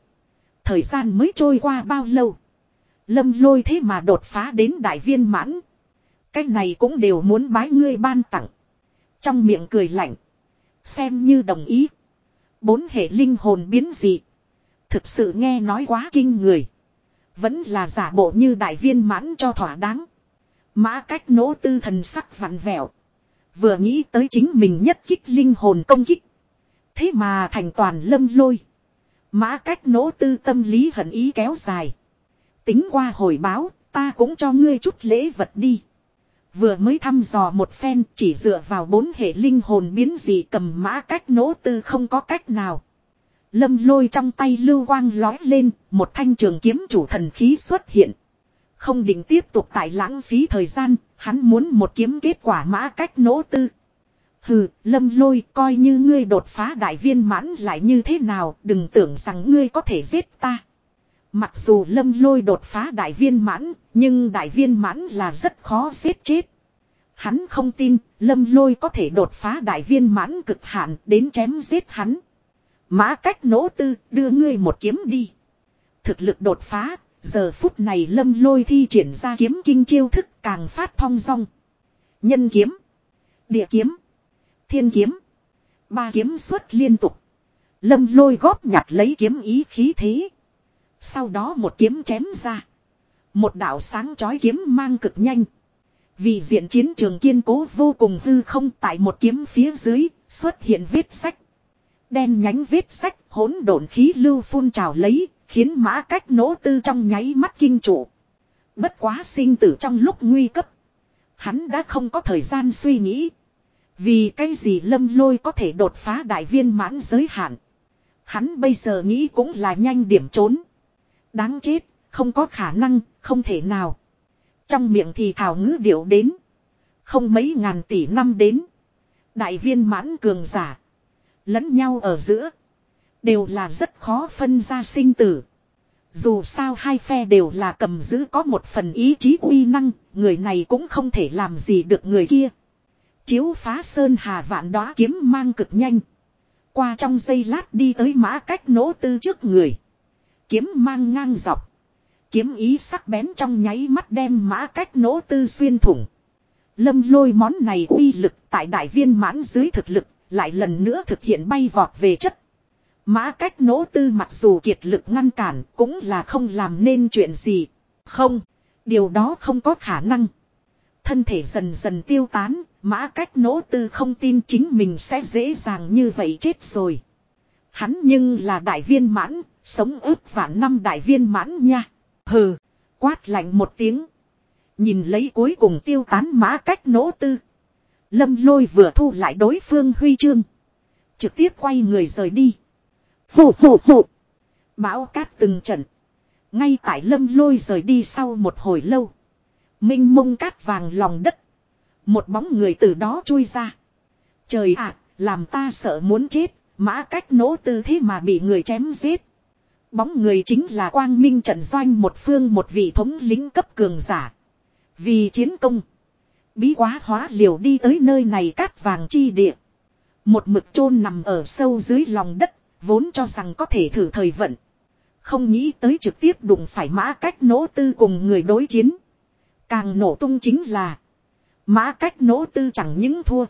Thời gian mới trôi qua bao lâu. Lâm lôi thế mà đột phá đến đại viên mãn. Cái này cũng đều muốn bái ngươi ban tặng. Trong miệng cười lạnh. Xem như đồng ý. Bốn hệ linh hồn biến dị. Thực sự nghe nói quá kinh người. Vẫn là giả bộ như đại viên mãn cho thỏa đáng. Mã cách nỗ tư thần sắc vặn vẹo. Vừa nghĩ tới chính mình nhất kích linh hồn công kích. Thế mà thành toàn lâm lôi. Mã cách nỗ tư tâm lý hận ý kéo dài. Tính qua hồi báo, ta cũng cho ngươi chút lễ vật đi. Vừa mới thăm dò một phen chỉ dựa vào bốn hệ linh hồn biến gì cầm mã cách nỗ tư không có cách nào. Lâm lôi trong tay lưu quang lói lên, một thanh trường kiếm chủ thần khí xuất hiện. Không định tiếp tục tại lãng phí thời gian, hắn muốn một kiếm kết quả mã cách nỗ tư. Hừ, lâm lôi coi như ngươi đột phá đại viên mãn lại như thế nào, đừng tưởng rằng ngươi có thể giết ta. Mặc dù lâm lôi đột phá đại viên mãn, nhưng đại viên mãn là rất khó giết chết. Hắn không tin, lâm lôi có thể đột phá đại viên mãn cực hạn đến chém giết hắn. Mã cách nỗ tư, đưa ngươi một kiếm đi. Thực lực đột phá, giờ phút này lâm lôi thi triển ra kiếm kinh chiêu thức càng phát thong dong. Nhân kiếm, địa kiếm, thiên kiếm, ba kiếm xuất liên tục. Lâm lôi góp nhặt lấy kiếm ý khí thế. Sau đó một kiếm chém ra. Một đạo sáng chói kiếm mang cực nhanh. Vì diện chiến trường kiên cố vô cùng hư không tại một kiếm phía dưới xuất hiện vết sách. Đen nhánh vết sách hỗn độn khí lưu phun trào lấy khiến mã cách nỗ tư trong nháy mắt kinh trụ. Bất quá sinh tử trong lúc nguy cấp. Hắn đã không có thời gian suy nghĩ. Vì cái gì lâm lôi có thể đột phá đại viên mãn giới hạn. Hắn bây giờ nghĩ cũng là nhanh điểm trốn. Đáng chết, không có khả năng, không thể nào. Trong miệng thì thảo ngữ điệu đến. Không mấy ngàn tỷ năm đến. Đại viên mãn cường giả. Lẫn nhau ở giữa. Đều là rất khó phân ra sinh tử. Dù sao hai phe đều là cầm giữ có một phần ý chí uy năng. Người này cũng không thể làm gì được người kia. Chiếu phá sơn hà vạn đóa kiếm mang cực nhanh. Qua trong giây lát đi tới mã cách nỗ tư trước người. Kiếm mang ngang dọc. Kiếm ý sắc bén trong nháy mắt đem mã cách nỗ tư xuyên thủng. Lâm lôi món này uy lực tại đại viên mãn dưới thực lực, lại lần nữa thực hiện bay vọt về chất. Mã cách nỗ tư mặc dù kiệt lực ngăn cản cũng là không làm nên chuyện gì. Không, điều đó không có khả năng. Thân thể dần dần tiêu tán, mã cách nỗ tư không tin chính mình sẽ dễ dàng như vậy chết rồi. Hắn nhưng là đại viên mãn, sống ước vạn năm đại viên mãn nha. Hừ, quát lạnh một tiếng. Nhìn lấy cuối cùng tiêu tán mã cách nỗ tư. Lâm lôi vừa thu lại đối phương huy chương. Trực tiếp quay người rời đi. Phụ phụ phụ. Bão cát từng trận. Ngay tại lâm lôi rời đi sau một hồi lâu. Minh mông cát vàng lòng đất. Một bóng người từ đó chui ra. Trời ạ, làm ta sợ muốn chết. Mã cách nỗ tư thế mà bị người chém giết. Bóng người chính là quang minh trận doanh một phương một vị thống lính cấp cường giả. Vì chiến công. Bí quá hóa liều đi tới nơi này cát vàng chi địa. Một mực chôn nằm ở sâu dưới lòng đất, vốn cho rằng có thể thử thời vận. Không nghĩ tới trực tiếp đụng phải mã cách nỗ tư cùng người đối chiến. Càng nổ tung chính là, Mã cách nỗ tư chẳng những thua,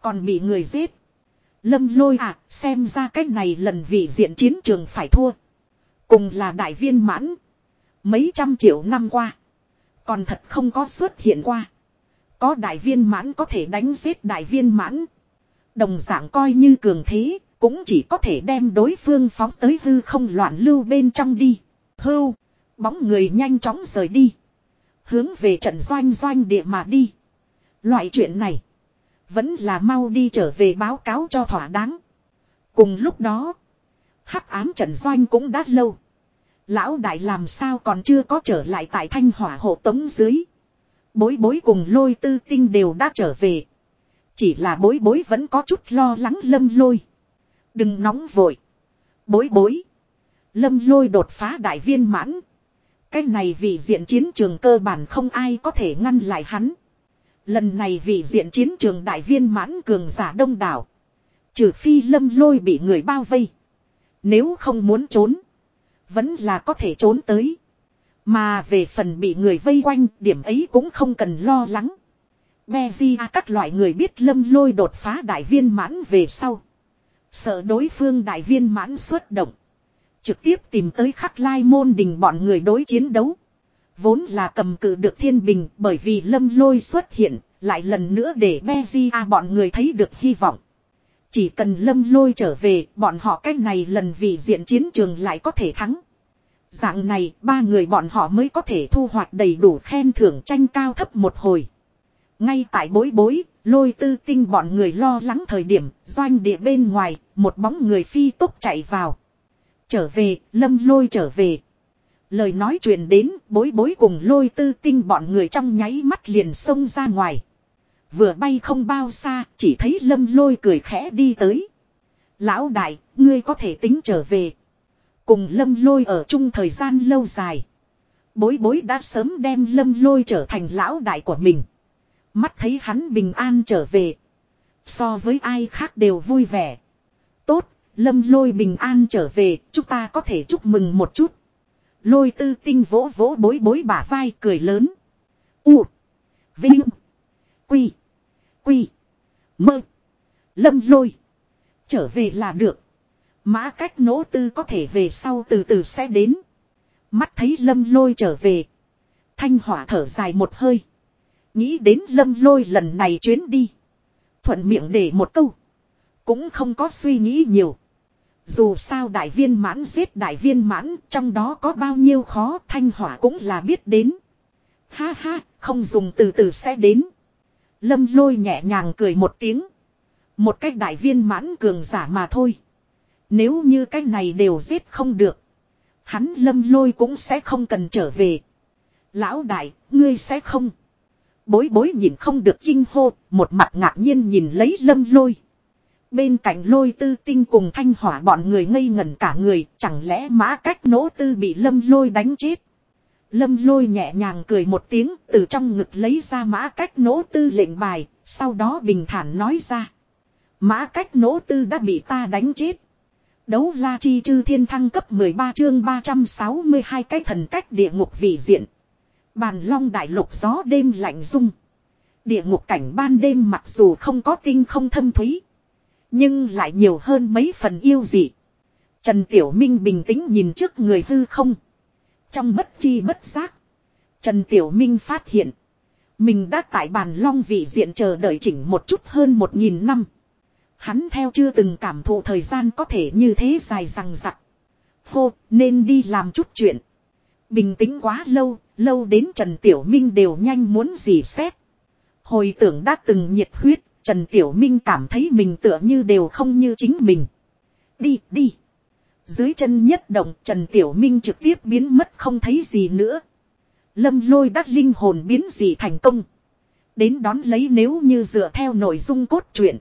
Còn bị người giết Lâm lôi à xem ra cách này lần vị diện chiến trường phải thua Cùng là đại viên mãn. Mấy trăm triệu năm qua. Còn thật không có xuất hiện qua. Có đại viên mãn có thể đánh giết đại viên mãn. Đồng dạng coi như cường thế. Cũng chỉ có thể đem đối phương phóng tới hư không loạn lưu bên trong đi. Hưu. Bóng người nhanh chóng rời đi. Hướng về trận doanh doanh địa mà đi. Loại chuyện này. Vẫn là mau đi trở về báo cáo cho thỏa đáng. Cùng lúc đó. Hắc ám trận doanh cũng đã lâu. Lão đại làm sao còn chưa có trở lại tại thanh hỏa hộ tống dưới. Bối bối cùng lôi tư tinh đều đã trở về. Chỉ là bối bối vẫn có chút lo lắng lâm lôi. Đừng nóng vội. Bối bối. Lâm lôi đột phá đại viên mãn. Cái này vì diện chiến trường cơ bản không ai có thể ngăn lại hắn. Lần này vì diện chiến trường đại viên mãn cường giả đông đảo. Trừ phi lâm lôi bị người bao vây. Nếu không muốn trốn. Vẫn là có thể trốn tới. Mà về phần bị người vây quanh, điểm ấy cũng không cần lo lắng. Bezia các loại người biết lâm lôi đột phá đại viên mãn về sau. Sợ đối phương đại viên mãn xuất động. Trực tiếp tìm tới khắc lai môn đình bọn người đối chiến đấu. Vốn là cầm cự được thiên bình bởi vì lâm lôi xuất hiện. Lại lần nữa để Bezia bọn người thấy được hy vọng. Chỉ cần lâm lôi trở về, bọn họ cách này lần vì diện chiến trường lại có thể thắng. Dạng này, ba người bọn họ mới có thể thu hoạch đầy đủ khen thưởng tranh cao thấp một hồi. Ngay tại bối bối, lôi tư tinh bọn người lo lắng thời điểm, doanh địa bên ngoài, một bóng người phi tốc chạy vào. Trở về, lâm lôi trở về. Lời nói chuyện đến, bối bối cùng lôi tư tinh bọn người trong nháy mắt liền xông ra ngoài. Vừa bay không bao xa, chỉ thấy lâm lôi cười khẽ đi tới. Lão đại, ngươi có thể tính trở về. Cùng lâm lôi ở chung thời gian lâu dài. Bối bối đã sớm đem lâm lôi trở thành lão đại của mình. Mắt thấy hắn bình an trở về. So với ai khác đều vui vẻ. Tốt, lâm lôi bình an trở về, chúng ta có thể chúc mừng một chút. Lôi tư tinh vỗ vỗ bối bối bả vai cười lớn. U. Vinh. Quy. Quy. Mơ. Lâm lôi. Trở về là được. Mã cách nỗ tư có thể về sau từ từ sẽ đến. Mắt thấy lâm lôi trở về. Thanh hỏa thở dài một hơi. Nghĩ đến lâm lôi lần này chuyến đi. Thuận miệng để một câu. Cũng không có suy nghĩ nhiều. Dù sao đại viên mãn giết đại viên mãn trong đó có bao nhiêu khó thanh hỏa cũng là biết đến. Ha ha, không dùng từ từ sẽ đến. Lâm lôi nhẹ nhàng cười một tiếng. Một cách đại viên mãn cường giả mà thôi. Nếu như cái này đều giết không được. Hắn lâm lôi cũng sẽ không cần trở về. Lão đại, ngươi sẽ không. Bối bối nhìn không được kinh hô, một mặt ngạc nhiên nhìn lấy lâm lôi. Bên cạnh lôi tư tinh cùng thanh hỏa bọn người ngây ngẩn cả người, chẳng lẽ mã cách nỗ tư bị lâm lôi đánh chết. Lâm lôi nhẹ nhàng cười một tiếng, từ trong ngực lấy ra mã cách nỗ tư lệnh bài, sau đó bình thản nói ra. Mã cách nỗ tư đã bị ta đánh chết. Đấu la chi chư thiên thăng cấp 13 chương 362 cái thần cách địa ngục vị diện. Bàn long đại lục gió đêm lạnh rung. Địa ngục cảnh ban đêm mặc dù không có tinh không thâm thúy. Nhưng lại nhiều hơn mấy phần yêu dị. Trần Tiểu Minh bình tĩnh nhìn trước người hư không. Trong bất chi bất giác. Trần Tiểu Minh phát hiện. Mình đã tại bàn long vị diện chờ đợi chỉnh một chút hơn một nghìn năm. Hắn theo chưa từng cảm thụ thời gian có thể như thế dài rằng rặc. khô nên đi làm chút chuyện. Bình tĩnh quá lâu, lâu đến Trần Tiểu Minh đều nhanh muốn gì xét. Hồi tưởng đã từng nhiệt huyết, Trần Tiểu Minh cảm thấy mình tựa như đều không như chính mình. Đi, đi. Dưới chân nhất động Trần Tiểu Minh trực tiếp biến mất không thấy gì nữa. Lâm lôi đắt linh hồn biến gì thành công. Đến đón lấy nếu như dựa theo nội dung cốt truyện.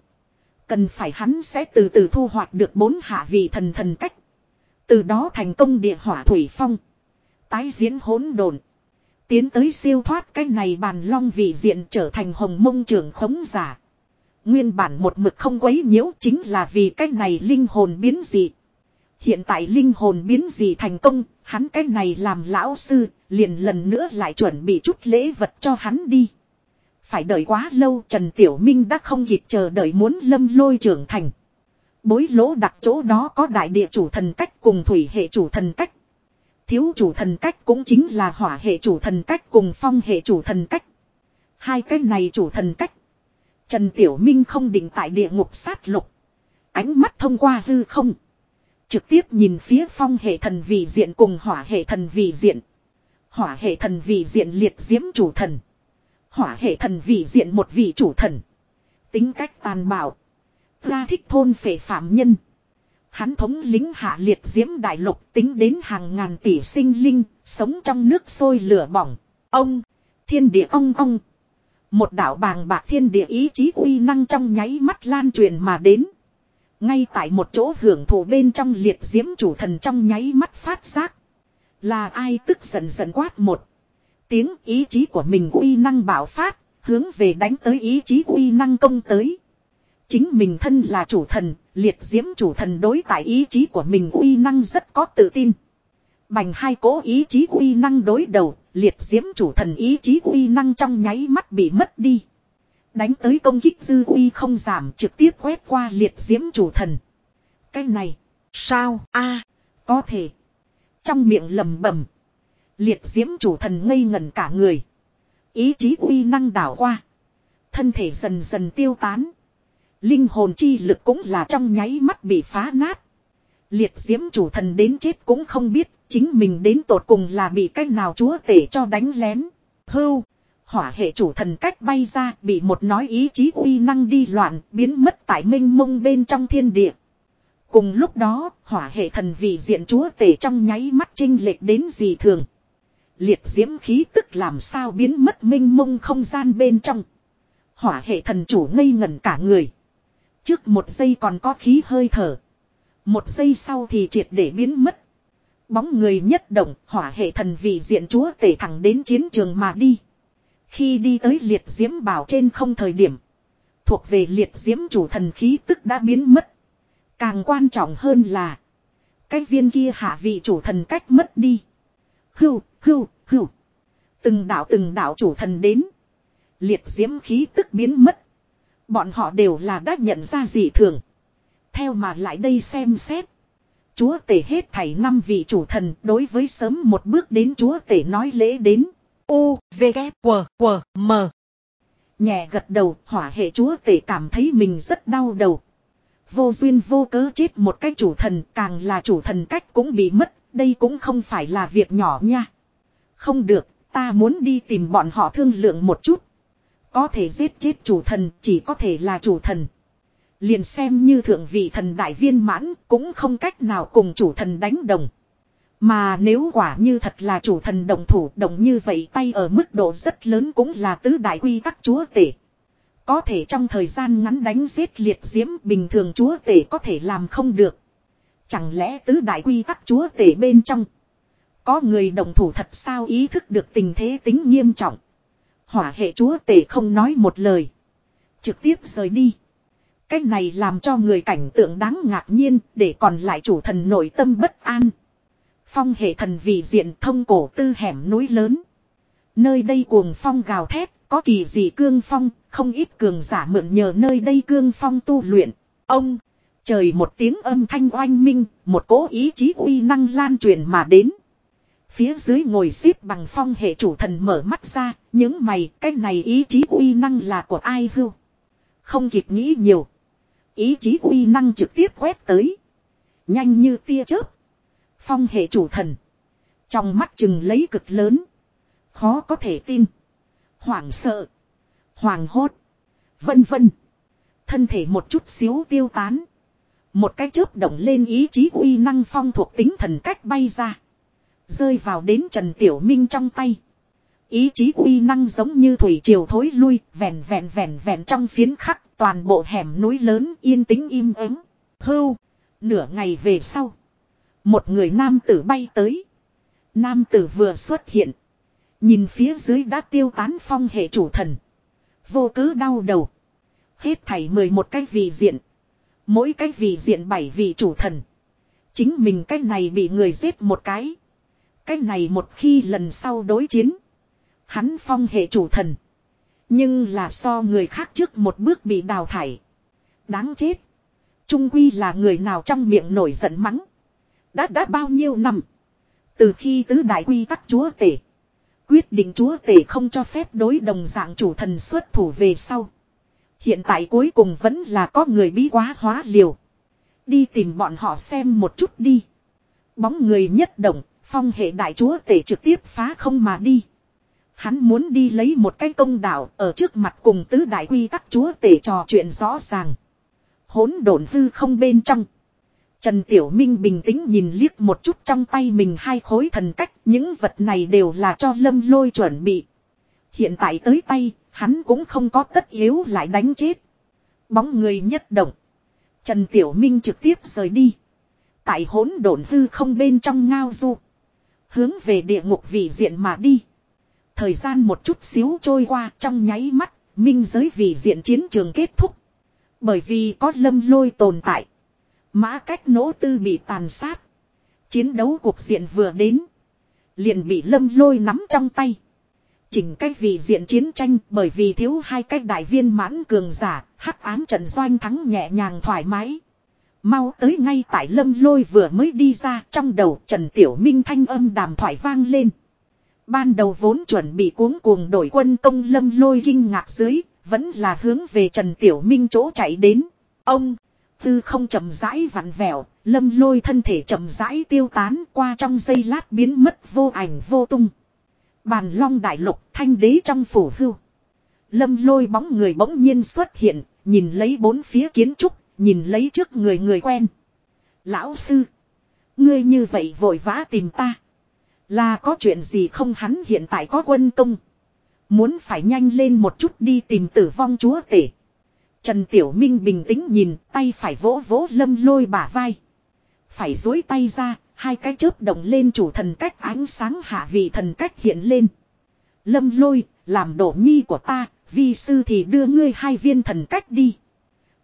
Cần phải hắn sẽ từ từ thu hoạch được bốn hạ vị thần thần cách. Từ đó thành công địa hỏa thủy phong. Tái diễn hỗn đồn Tiến tới siêu thoát cái này bàn long vị diện trở thành hồng mông trưởng khống giả. Nguyên bản một mực không quấy nhiễu chính là vì cái này linh hồn biến dị. Hiện tại linh hồn biến dị thành công, hắn cái này làm lão sư, liền lần nữa lại chuẩn bị chút lễ vật cho hắn đi. Phải đợi quá lâu Trần Tiểu Minh đã không kịp chờ đợi muốn lâm lôi trưởng thành. Bối lỗ đặt chỗ đó có đại địa chủ thần cách cùng thủy hệ chủ thần cách. Thiếu chủ thần cách cũng chính là hỏa hệ chủ thần cách cùng phong hệ chủ thần cách. Hai cái này chủ thần cách. Trần Tiểu Minh không định tại địa ngục sát lục. Ánh mắt thông qua hư không. Trực tiếp nhìn phía phong hệ thần vị diện cùng hỏa hệ thần vị diện. Hỏa hệ thần vị diện liệt diễm chủ thần. Hỏa hệ thần vị diện một vị chủ thần. Tính cách tàn bạo. Ra thích thôn phệ phạm nhân. Hắn thống lính hạ liệt diễm đại lục tính đến hàng ngàn tỷ sinh linh, sống trong nước sôi lửa bỏng. Ông, thiên địa ong ong. Một đạo bàng bạc thiên địa ý chí uy năng trong nháy mắt lan truyền mà đến. Ngay tại một chỗ hưởng thụ bên trong liệt diễm chủ thần trong nháy mắt phát giác. Là ai tức giận giận quát một. Tiếng ý chí của mình uy năng bảo phát, hướng về đánh tới ý chí uy năng công tới. Chính mình thân là chủ thần, liệt diễm chủ thần đối tại ý chí của mình uy năng rất có tự tin. Bành hai cố ý chí uy năng đối đầu, liệt diễm chủ thần ý chí uy năng trong nháy mắt bị mất đi. Đánh tới công kích dư uy không giảm trực tiếp quét qua liệt diễm chủ thần. Cái này, sao, a có thể. Trong miệng lầm bẩm Liệt diễm chủ thần ngây ngẩn cả người. Ý chí uy năng đảo qua. Thân thể dần dần tiêu tán. Linh hồn chi lực cũng là trong nháy mắt bị phá nát. Liệt diễm chủ thần đến chết cũng không biết chính mình đến tột cùng là bị cách nào chúa tể cho đánh lén. Hưu, hỏa hệ chủ thần cách bay ra bị một nói ý chí uy năng đi loạn biến mất tại minh mông bên trong thiên địa. Cùng lúc đó, hỏa hệ thần vị diện chúa tể trong nháy mắt trinh lệch đến gì thường. Liệt diễm khí tức làm sao biến mất minh mông không gian bên trong. Hỏa hệ thần chủ ngây ngẩn cả người. Trước một giây còn có khí hơi thở. Một giây sau thì triệt để biến mất. Bóng người nhất động, hỏa hệ thần vị diện chúa tể thẳng đến chiến trường mà đi. Khi đi tới liệt diễm bảo trên không thời điểm. Thuộc về liệt diễm chủ thần khí tức đã biến mất. Càng quan trọng hơn là. Cái viên kia hạ vị chủ thần cách mất đi. Hưu, hưu, hưu. Từng đạo từng đạo chủ thần đến. Liệt diễm khí tức biến mất. Bọn họ đều là đã nhận ra dị thường. Theo mà lại đây xem xét. Chúa tể hết thảy năm vị chủ thần đối với sớm một bước đến chúa tể nói lễ đến. U, V, K, W, W, M. Nhẹ gật đầu, hỏa hệ chúa tể cảm thấy mình rất đau đầu. Vô duyên vô cớ chết một cái chủ thần, càng là chủ thần cách cũng bị mất, đây cũng không phải là việc nhỏ nha. Không được, ta muốn đi tìm bọn họ thương lượng một chút. Có thể giết chết chủ thần, chỉ có thể là chủ thần. Liền xem như thượng vị thần đại viên mãn, cũng không cách nào cùng chủ thần đánh đồng. Mà nếu quả như thật là chủ thần đồng thủ đồng như vậy tay ở mức độ rất lớn cũng là tứ đại quy tắc chúa tể. Có thể trong thời gian ngắn đánh giết liệt diễm bình thường chúa tể có thể làm không được. Chẳng lẽ tứ đại quy tắc chúa tể bên trong. Có người đồng thủ thật sao ý thức được tình thế tính nghiêm trọng. Hỏa hệ chúa tể không nói một lời. Trực tiếp rời đi. Cái này làm cho người cảnh tượng đáng ngạc nhiên để còn lại chủ thần nội tâm bất an. Phong hệ thần vì diện thông cổ tư hẻm núi lớn. Nơi đây cuồng phong gào thét, có kỳ gì cương phong, không ít cường giả mượn nhờ nơi đây cương phong tu luyện. Ông, trời một tiếng âm thanh oanh minh, một cố ý chí uy năng lan truyền mà đến. Phía dưới ngồi xếp bằng phong hệ chủ thần mở mắt ra, những mày, cái này ý chí uy năng là của ai hưu. Không kịp nghĩ nhiều. Ý chí uy năng trực tiếp quét tới. Nhanh như tia chớp. Phong hệ chủ thần. Trong mắt chừng lấy cực lớn. Khó có thể tin. Hoảng sợ. Hoàng hốt. Vân vân. Thân thể một chút xíu tiêu tán. Một cái chớp động lên ý chí uy năng phong thuộc tính thần cách bay ra. Rơi vào đến Trần Tiểu Minh trong tay. Ý chí uy năng giống như thủy triều thối lui, vẹn vẹn vẹn vẹn trong phiến khắc, toàn bộ hẻm núi lớn yên tĩnh im ắng. Hưu, nửa ngày về sau, một người nam tử bay tới. Nam tử vừa xuất hiện, nhìn phía dưới đã tiêu tán phong hệ chủ thần, vô cứ đau đầu. Hết thảy 11 cái vị diện, mỗi cái vị diện bảy vị chủ thần. Chính mình cái này bị người giết một cái. Cái này một khi lần sau đối chiến. Hắn phong hệ chủ thần. Nhưng là so người khác trước một bước bị đào thải. Đáng chết. Trung quy là người nào trong miệng nổi giận mắng. Đã đã bao nhiêu năm. Từ khi tứ đại quy tắc chúa tể. Quyết định chúa tể không cho phép đối đồng dạng chủ thần xuất thủ về sau. Hiện tại cuối cùng vẫn là có người bí quá hóa liều. Đi tìm bọn họ xem một chút đi. Bóng người nhất động, phong hệ đại chúa tể trực tiếp phá không mà đi. Hắn muốn đi lấy một cái công đạo ở trước mặt cùng tứ đại quy tắc chúa tể trò chuyện rõ ràng. Hỗn độn hư không bên trong. Trần Tiểu Minh bình tĩnh nhìn liếc một chút trong tay mình hai khối thần cách, những vật này đều là cho lâm lôi chuẩn bị. Hiện tại tới tay, hắn cũng không có tất yếu lại đánh chết. Bóng người nhất động. Trần Tiểu Minh trực tiếp rời đi. Tại hỗn độn hư không bên trong ngao du. Hướng về địa ngục vị diện mà đi. Thời gian một chút xíu trôi qua trong nháy mắt, minh giới vì diện chiến trường kết thúc. Bởi vì có lâm lôi tồn tại. Mã cách nỗ tư bị tàn sát. Chiến đấu cuộc diện vừa đến. Liền bị lâm lôi nắm trong tay. Chỉnh cách vì diện chiến tranh bởi vì thiếu hai cách đại viên mãn cường giả, hắc ám trận doanh thắng nhẹ nhàng thoải mái. Mau tới ngay tại lâm lôi vừa mới đi ra trong đầu Trần Tiểu Minh thanh âm đàm thoại vang lên. Ban đầu vốn chuẩn bị cuống cuồng đổi quân công lâm lôi kinh ngạc dưới, vẫn là hướng về Trần Tiểu Minh chỗ chạy đến. Ông, tư không chậm rãi vặn vẹo, lâm lôi thân thể chậm rãi tiêu tán qua trong giây lát biến mất vô ảnh vô tung. Bàn long đại lục thanh đế trong phủ hưu. Lâm lôi bóng người bỗng nhiên xuất hiện, nhìn lấy bốn phía kiến trúc, nhìn lấy trước người người quen. Lão sư, ngươi như vậy vội vã tìm ta. Là có chuyện gì không hắn hiện tại có quân công. Muốn phải nhanh lên một chút đi tìm tử vong chúa tể. Trần Tiểu Minh bình tĩnh nhìn tay phải vỗ vỗ lâm lôi bả vai. Phải dối tay ra, hai cái chớp động lên chủ thần cách ánh sáng hạ vị thần cách hiện lên. Lâm lôi, làm đổ nhi của ta, vi sư thì đưa ngươi hai viên thần cách đi.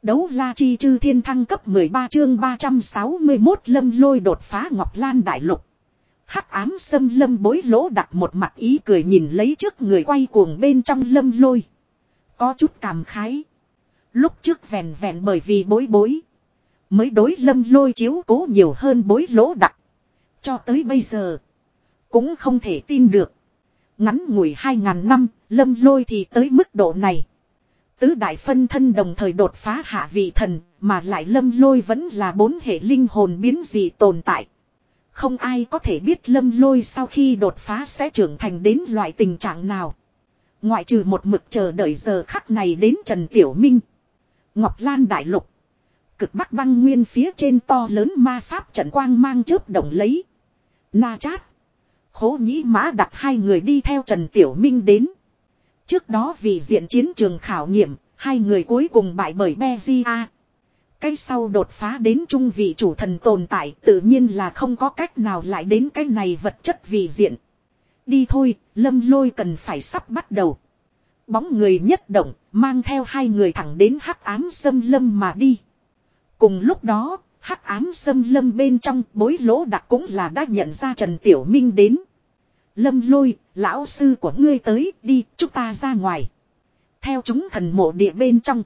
Đấu la chi chư thiên thăng cấp 13 chương 361 lâm lôi đột phá Ngọc Lan Đại Lục hắc ám xâm lâm bối lỗ đặt một mặt ý cười nhìn lấy trước người quay cuồng bên trong lâm lôi. Có chút cảm khái. Lúc trước vẹn vẹn bởi vì bối bối. Mới đối lâm lôi chiếu cố nhiều hơn bối lỗ đặc. Cho tới bây giờ. Cũng không thể tin được. Ngắn ngủi hai ngàn năm, lâm lôi thì tới mức độ này. Tứ đại phân thân đồng thời đột phá hạ vị thần, mà lại lâm lôi vẫn là bốn hệ linh hồn biến dị tồn tại. Không ai có thể biết lâm lôi sau khi đột phá sẽ trưởng thành đến loại tình trạng nào. Ngoại trừ một mực chờ đợi giờ khắc này đến Trần Tiểu Minh. Ngọc Lan Đại Lục. Cực bắc băng nguyên phía trên to lớn ma pháp trận quang mang chớp động lấy. Na chát. Khố nhĩ mã đặt hai người đi theo Trần Tiểu Minh đến. Trước đó vì diện chiến trường khảo nghiệm, hai người cuối cùng bại bởi Bezia. Cái sau đột phá đến trung vị chủ thần tồn tại tự nhiên là không có cách nào lại đến cái này vật chất vì diện. Đi thôi, lâm lôi cần phải sắp bắt đầu. Bóng người nhất động, mang theo hai người thẳng đến hắc ám sâm lâm mà đi. Cùng lúc đó, hắc ám sâm lâm bên trong bối lỗ đặc cũng là đã nhận ra Trần Tiểu Minh đến. Lâm lôi, lão sư của ngươi tới, đi, chúng ta ra ngoài. Theo chúng thần mộ địa bên trong.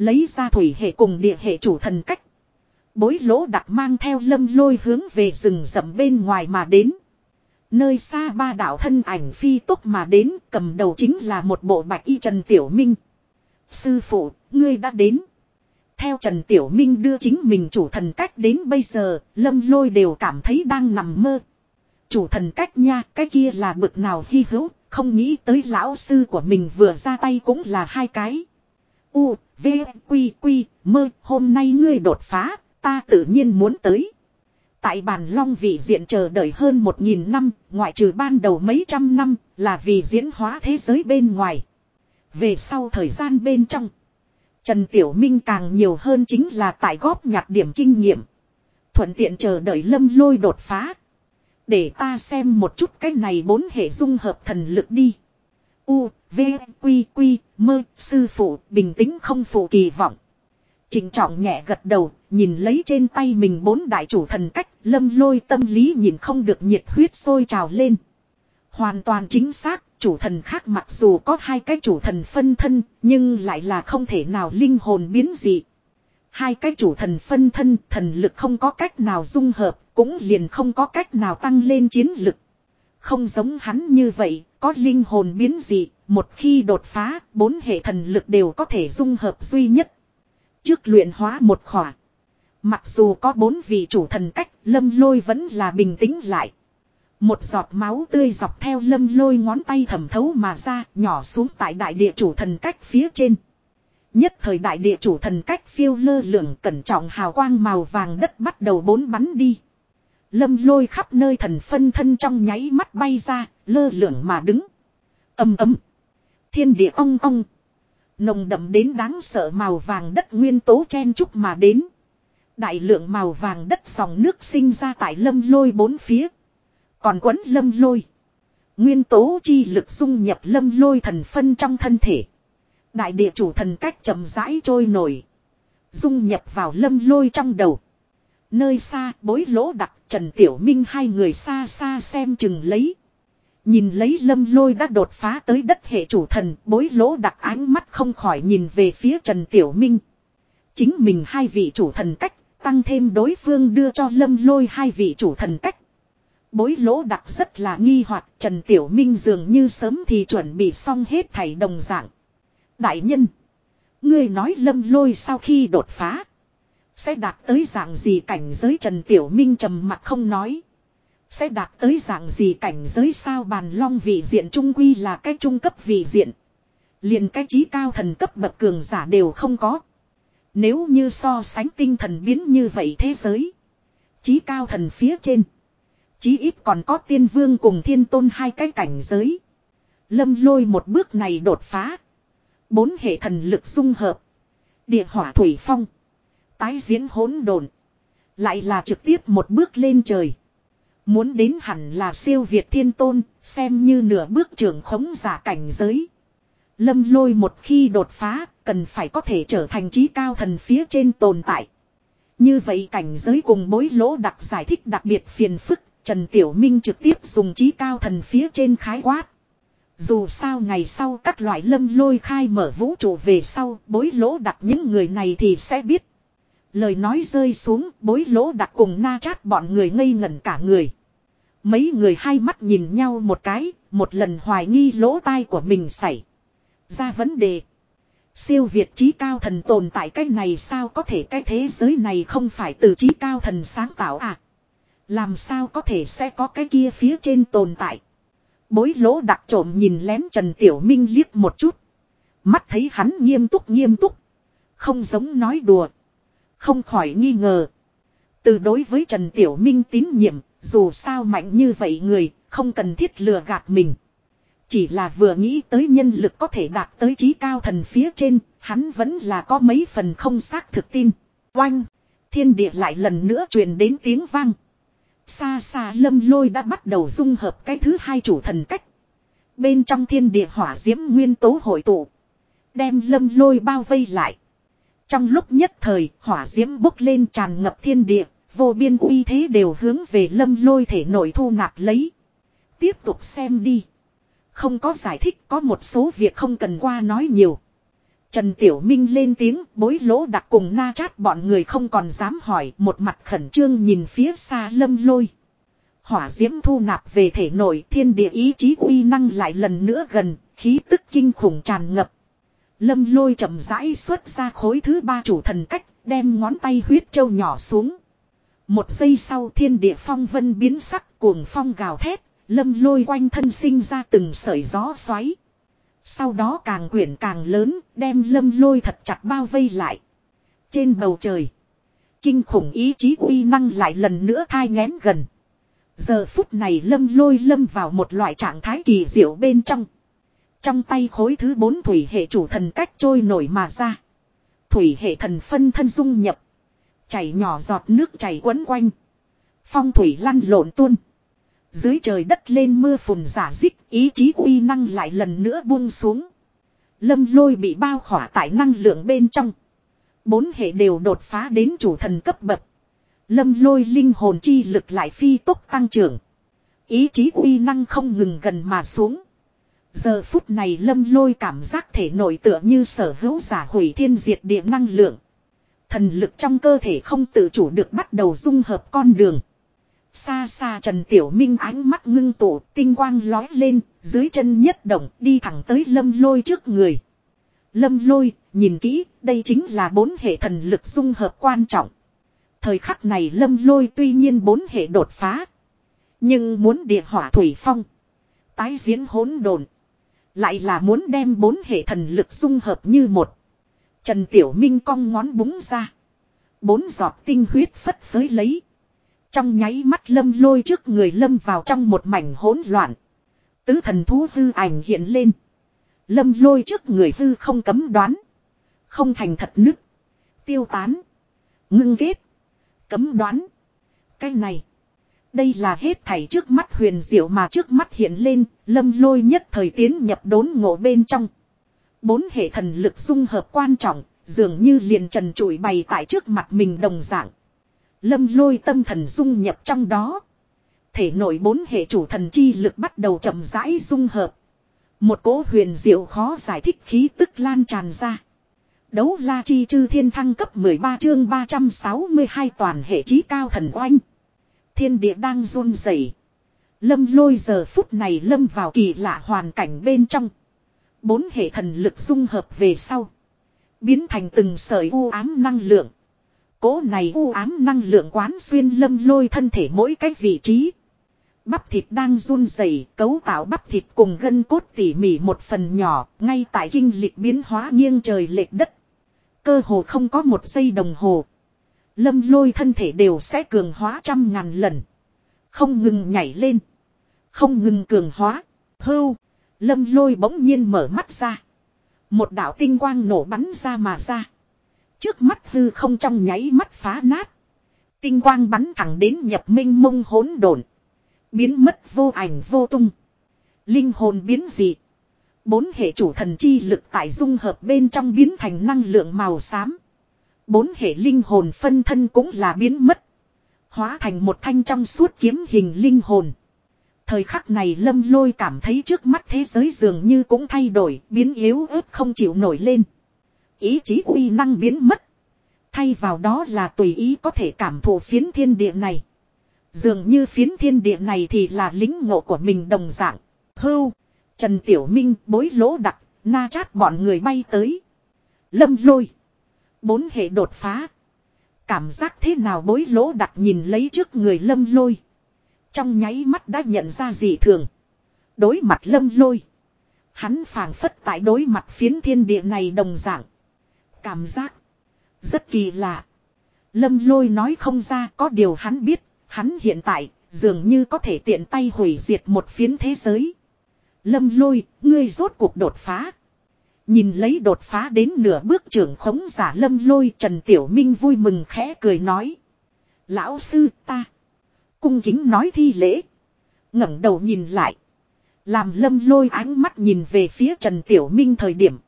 Lấy ra thủy hệ cùng địa hệ chủ thần cách. Bối lỗ đặc mang theo lâm lôi hướng về rừng rậm bên ngoài mà đến. Nơi xa ba đạo thân ảnh phi tốc mà đến cầm đầu chính là một bộ bạch y Trần Tiểu Minh. Sư phụ, ngươi đã đến. Theo Trần Tiểu Minh đưa chính mình chủ thần cách đến bây giờ, lâm lôi đều cảm thấy đang nằm mơ. Chủ thần cách nha, cái kia là bực nào hy hữu, không nghĩ tới lão sư của mình vừa ra tay cũng là hai cái. U, V, Quy, Quy, mơ, hôm nay ngươi đột phá, ta tự nhiên muốn tới. Tại bàn long vị diện chờ đợi hơn một nghìn năm, ngoại trừ ban đầu mấy trăm năm, là vì diễn hóa thế giới bên ngoài. Về sau thời gian bên trong, Trần Tiểu Minh càng nhiều hơn chính là tại góp nhặt điểm kinh nghiệm. Thuận tiện chờ đợi lâm lôi đột phá. Để ta xem một chút cái này bốn hệ dung hợp thần lực đi. U, V, Quy, Quy, mơ, sư phụ, bình tĩnh không phụ kỳ vọng. trịnh trọng nhẹ gật đầu, nhìn lấy trên tay mình bốn đại chủ thần cách, lâm lôi tâm lý nhìn không được nhiệt huyết sôi trào lên. Hoàn toàn chính xác, chủ thần khác mặc dù có hai cái chủ thần phân thân, nhưng lại là không thể nào linh hồn biến dị. Hai cái chủ thần phân thân, thần lực không có cách nào dung hợp, cũng liền không có cách nào tăng lên chiến lực. Không giống hắn như vậy, có linh hồn biến dị, một khi đột phá, bốn hệ thần lực đều có thể dung hợp duy nhất. Trước luyện hóa một khỏa. Mặc dù có bốn vị chủ thần cách, lâm lôi vẫn là bình tĩnh lại. Một giọt máu tươi dọc theo lâm lôi ngón tay thẩm thấu mà ra, nhỏ xuống tại đại địa chủ thần cách phía trên. Nhất thời đại địa chủ thần cách phiêu lơ lửng cẩn trọng hào quang màu vàng đất bắt đầu bốn bắn đi. Lâm lôi khắp nơi thần phân thân trong nháy mắt bay ra, lơ lửng mà đứng. ầm ầm Thiên địa ong ong. Nồng đậm đến đáng sợ màu vàng đất nguyên tố chen chúc mà đến. Đại lượng màu vàng đất dòng nước sinh ra tại lâm lôi bốn phía. Còn quấn lâm lôi. Nguyên tố chi lực dung nhập lâm lôi thần phân trong thân thể. Đại địa chủ thần cách chậm rãi trôi nổi. Dung nhập vào lâm lôi trong đầu. Nơi xa, bối lỗ đặc Trần Tiểu Minh hai người xa xa xem chừng lấy. Nhìn lấy lâm lôi đã đột phá tới đất hệ chủ thần, bối lỗ đặc ánh mắt không khỏi nhìn về phía Trần Tiểu Minh. Chính mình hai vị chủ thần cách, tăng thêm đối phương đưa cho lâm lôi hai vị chủ thần cách. Bối lỗ đặc rất là nghi hoặc, Trần Tiểu Minh dường như sớm thì chuẩn bị xong hết thảy đồng dạng. Đại nhân. Ngươi nói lâm lôi sau khi đột phá. Sẽ đạt tới dạng gì cảnh giới Trần Tiểu Minh trầm mặt không nói. Sẽ đạt tới dạng gì cảnh giới sao bàn long vị diện trung quy là cái trung cấp vị diện. liền cái trí cao thần cấp bậc cường giả đều không có. Nếu như so sánh tinh thần biến như vậy thế giới. Trí cao thần phía trên. Chí ít còn có tiên vương cùng thiên tôn hai cái cảnh giới. Lâm lôi một bước này đột phá. Bốn hệ thần lực dung hợp. Địa hỏa thủy phong. Tái diễn hỗn độn Lại là trực tiếp một bước lên trời. Muốn đến hẳn là siêu việt thiên tôn, xem như nửa bước trưởng khống giả cảnh giới. Lâm lôi một khi đột phá, cần phải có thể trở thành trí cao thần phía trên tồn tại. Như vậy cảnh giới cùng bối lỗ đặc giải thích đặc biệt phiền phức, Trần Tiểu Minh trực tiếp dùng trí cao thần phía trên khái quát. Dù sao ngày sau các loại lâm lôi khai mở vũ trụ về sau, bối lỗ đặc những người này thì sẽ biết. Lời nói rơi xuống, bối lỗ đặt cùng na chát bọn người ngây ngẩn cả người. Mấy người hai mắt nhìn nhau một cái, một lần hoài nghi lỗ tai của mình xảy. Ra vấn đề. Siêu Việt trí cao thần tồn tại cái này sao có thể cái thế giới này không phải từ trí cao thần sáng tạo à? Làm sao có thể sẽ có cái kia phía trên tồn tại? Bối lỗ đặc trộm nhìn lén Trần Tiểu Minh liếc một chút. Mắt thấy hắn nghiêm túc nghiêm túc. Không giống nói đùa. Không khỏi nghi ngờ. Từ đối với Trần Tiểu Minh tín nhiệm, dù sao mạnh như vậy người, không cần thiết lừa gạt mình. Chỉ là vừa nghĩ tới nhân lực có thể đạt tới trí cao thần phía trên, hắn vẫn là có mấy phần không xác thực tin. Oanh! Thiên địa lại lần nữa truyền đến tiếng vang. Xa xa lâm lôi đã bắt đầu dung hợp cái thứ hai chủ thần cách. Bên trong thiên địa hỏa diễm nguyên tố hội tụ. Đem lâm lôi bao vây lại. Trong lúc nhất thời hỏa diễm bốc lên tràn ngập thiên địa. Vô biên uy thế đều hướng về lâm lôi thể nội thu nạp lấy. Tiếp tục xem đi. Không có giải thích có một số việc không cần qua nói nhiều. Trần Tiểu Minh lên tiếng bối lỗ đặc cùng na chát bọn người không còn dám hỏi một mặt khẩn trương nhìn phía xa lâm lôi. Hỏa diễm thu nạp về thể nội thiên địa ý chí uy năng lại lần nữa gần, khí tức kinh khủng tràn ngập. Lâm lôi chậm rãi xuất ra khối thứ ba chủ thần cách, đem ngón tay huyết châu nhỏ xuống. Một giây sau thiên địa phong vân biến sắc cuồng phong gào thét, lâm lôi quanh thân sinh ra từng sợi gió xoáy. Sau đó càng quyển càng lớn, đem lâm lôi thật chặt bao vây lại. Trên bầu trời, kinh khủng ý chí uy năng lại lần nữa thai ngén gần. Giờ phút này lâm lôi lâm vào một loại trạng thái kỳ diệu bên trong. Trong tay khối thứ bốn thủy hệ chủ thần cách trôi nổi mà ra. Thủy hệ thần phân thân dung nhập. Chảy nhỏ giọt nước chảy quấn quanh. Phong thủy lăn lộn tuôn. Dưới trời đất lên mưa phùn giả dích, ý chí uy năng lại lần nữa buông xuống. Lâm lôi bị bao khỏa tại năng lượng bên trong. Bốn hệ đều đột phá đến chủ thần cấp bậc. Lâm lôi linh hồn chi lực lại phi tốc tăng trưởng. Ý chí uy năng không ngừng gần mà xuống. Giờ phút này lâm lôi cảm giác thể nội tựa như sở hữu giả hủy thiên diệt địa năng lượng. Thần lực trong cơ thể không tự chủ được bắt đầu dung hợp con đường. Xa xa Trần Tiểu Minh ánh mắt ngưng tụ, tinh quang lói lên, dưới chân nhất động đi thẳng tới lâm lôi trước người. Lâm lôi, nhìn kỹ, đây chính là bốn hệ thần lực dung hợp quan trọng. Thời khắc này lâm lôi tuy nhiên bốn hệ đột phá. Nhưng muốn địa hỏa thủy phong. Tái diễn hỗn độn lại là muốn đem bốn hệ thần lực dung hợp như một. Trần Tiểu Minh cong ngón búng ra. Bốn giọt tinh huyết phất phới lấy. Trong nháy mắt lâm lôi trước người lâm vào trong một mảnh hỗn loạn. Tứ thần thú hư ảnh hiện lên. Lâm lôi trước người hư không cấm đoán. Không thành thật nứt. Tiêu tán. Ngưng kết. Cấm đoán. Cái này. Đây là hết thảy trước mắt huyền diệu mà trước mắt hiện lên. Lâm lôi nhất thời tiến nhập đốn ngộ bên trong. Bốn hệ thần lực dung hợp quan trọng. Dường như liền trần trụi bày tại trước mặt mình đồng dạng. Lâm lôi tâm thần dung nhập trong đó. Thể nội bốn hệ chủ thần chi lực bắt đầu chậm rãi dung hợp. Một cỗ huyền diệu khó giải thích khí tức lan tràn ra. Đấu la chi chư thiên thăng cấp 13 chương 362 toàn hệ trí cao thần oanh. Thiên địa đang run rẩy. Lâm lôi giờ phút này lâm vào kỳ lạ hoàn cảnh bên trong. Bốn hệ thần lực dung hợp về sau. Biến thành từng sợi u ám năng lượng. Cố này u ám năng lượng quán xuyên lâm lôi thân thể mỗi cái vị trí. Bắp thịt đang run rẩy, cấu tạo bắp thịt cùng gân cốt tỉ mỉ một phần nhỏ, ngay tại kinh lịch biến hóa nghiêng trời lệch đất. Cơ hồ không có một giây đồng hồ. Lâm lôi thân thể đều sẽ cường hóa trăm ngàn lần. Không ngừng nhảy lên. Không ngừng cường hóa. Hưu. Lâm lôi bỗng nhiên mở mắt ra. Một đạo tinh quang nổ bắn ra mà ra. Trước mắt hư không trong nháy mắt phá nát. Tinh quang bắn thẳng đến nhập minh mông hỗn độn Biến mất vô ảnh vô tung. Linh hồn biến dị. Bốn hệ chủ thần chi lực tại dung hợp bên trong biến thành năng lượng màu xám. Bốn hệ linh hồn phân thân cũng là biến mất. Hóa thành một thanh trong suốt kiếm hình linh hồn. Thời khắc này lâm lôi cảm thấy trước mắt thế giới dường như cũng thay đổi, biến yếu ớt không chịu nổi lên. Ý chí uy năng biến mất. Thay vào đó là tùy ý có thể cảm thụ phiến thiên địa này. Dường như phiến thiên địa này thì là lính ngộ của mình đồng dạng. Hưu, Trần Tiểu Minh bối lỗ đặc, na chát bọn người bay tới. Lâm lôi. Bốn hệ đột phá. Cảm giác thế nào bối lỗ đặt nhìn lấy trước người lâm lôi. Trong nháy mắt đã nhận ra gì thường. Đối mặt lâm lôi. Hắn phảng phất tại đối mặt phiến thiên địa này đồng dạng. Cảm giác. Rất kỳ lạ. Lâm lôi nói không ra có điều hắn biết. Hắn hiện tại dường như có thể tiện tay hủy diệt một phiến thế giới. Lâm lôi, ngươi rốt cuộc đột phá. Nhìn lấy đột phá đến nửa bước trưởng khống giả lâm lôi Trần Tiểu Minh vui mừng khẽ cười nói. Lão sư ta. Cung kính nói thi lễ. ngẩng đầu nhìn lại. Làm lâm lôi ánh mắt nhìn về phía Trần Tiểu Minh thời điểm.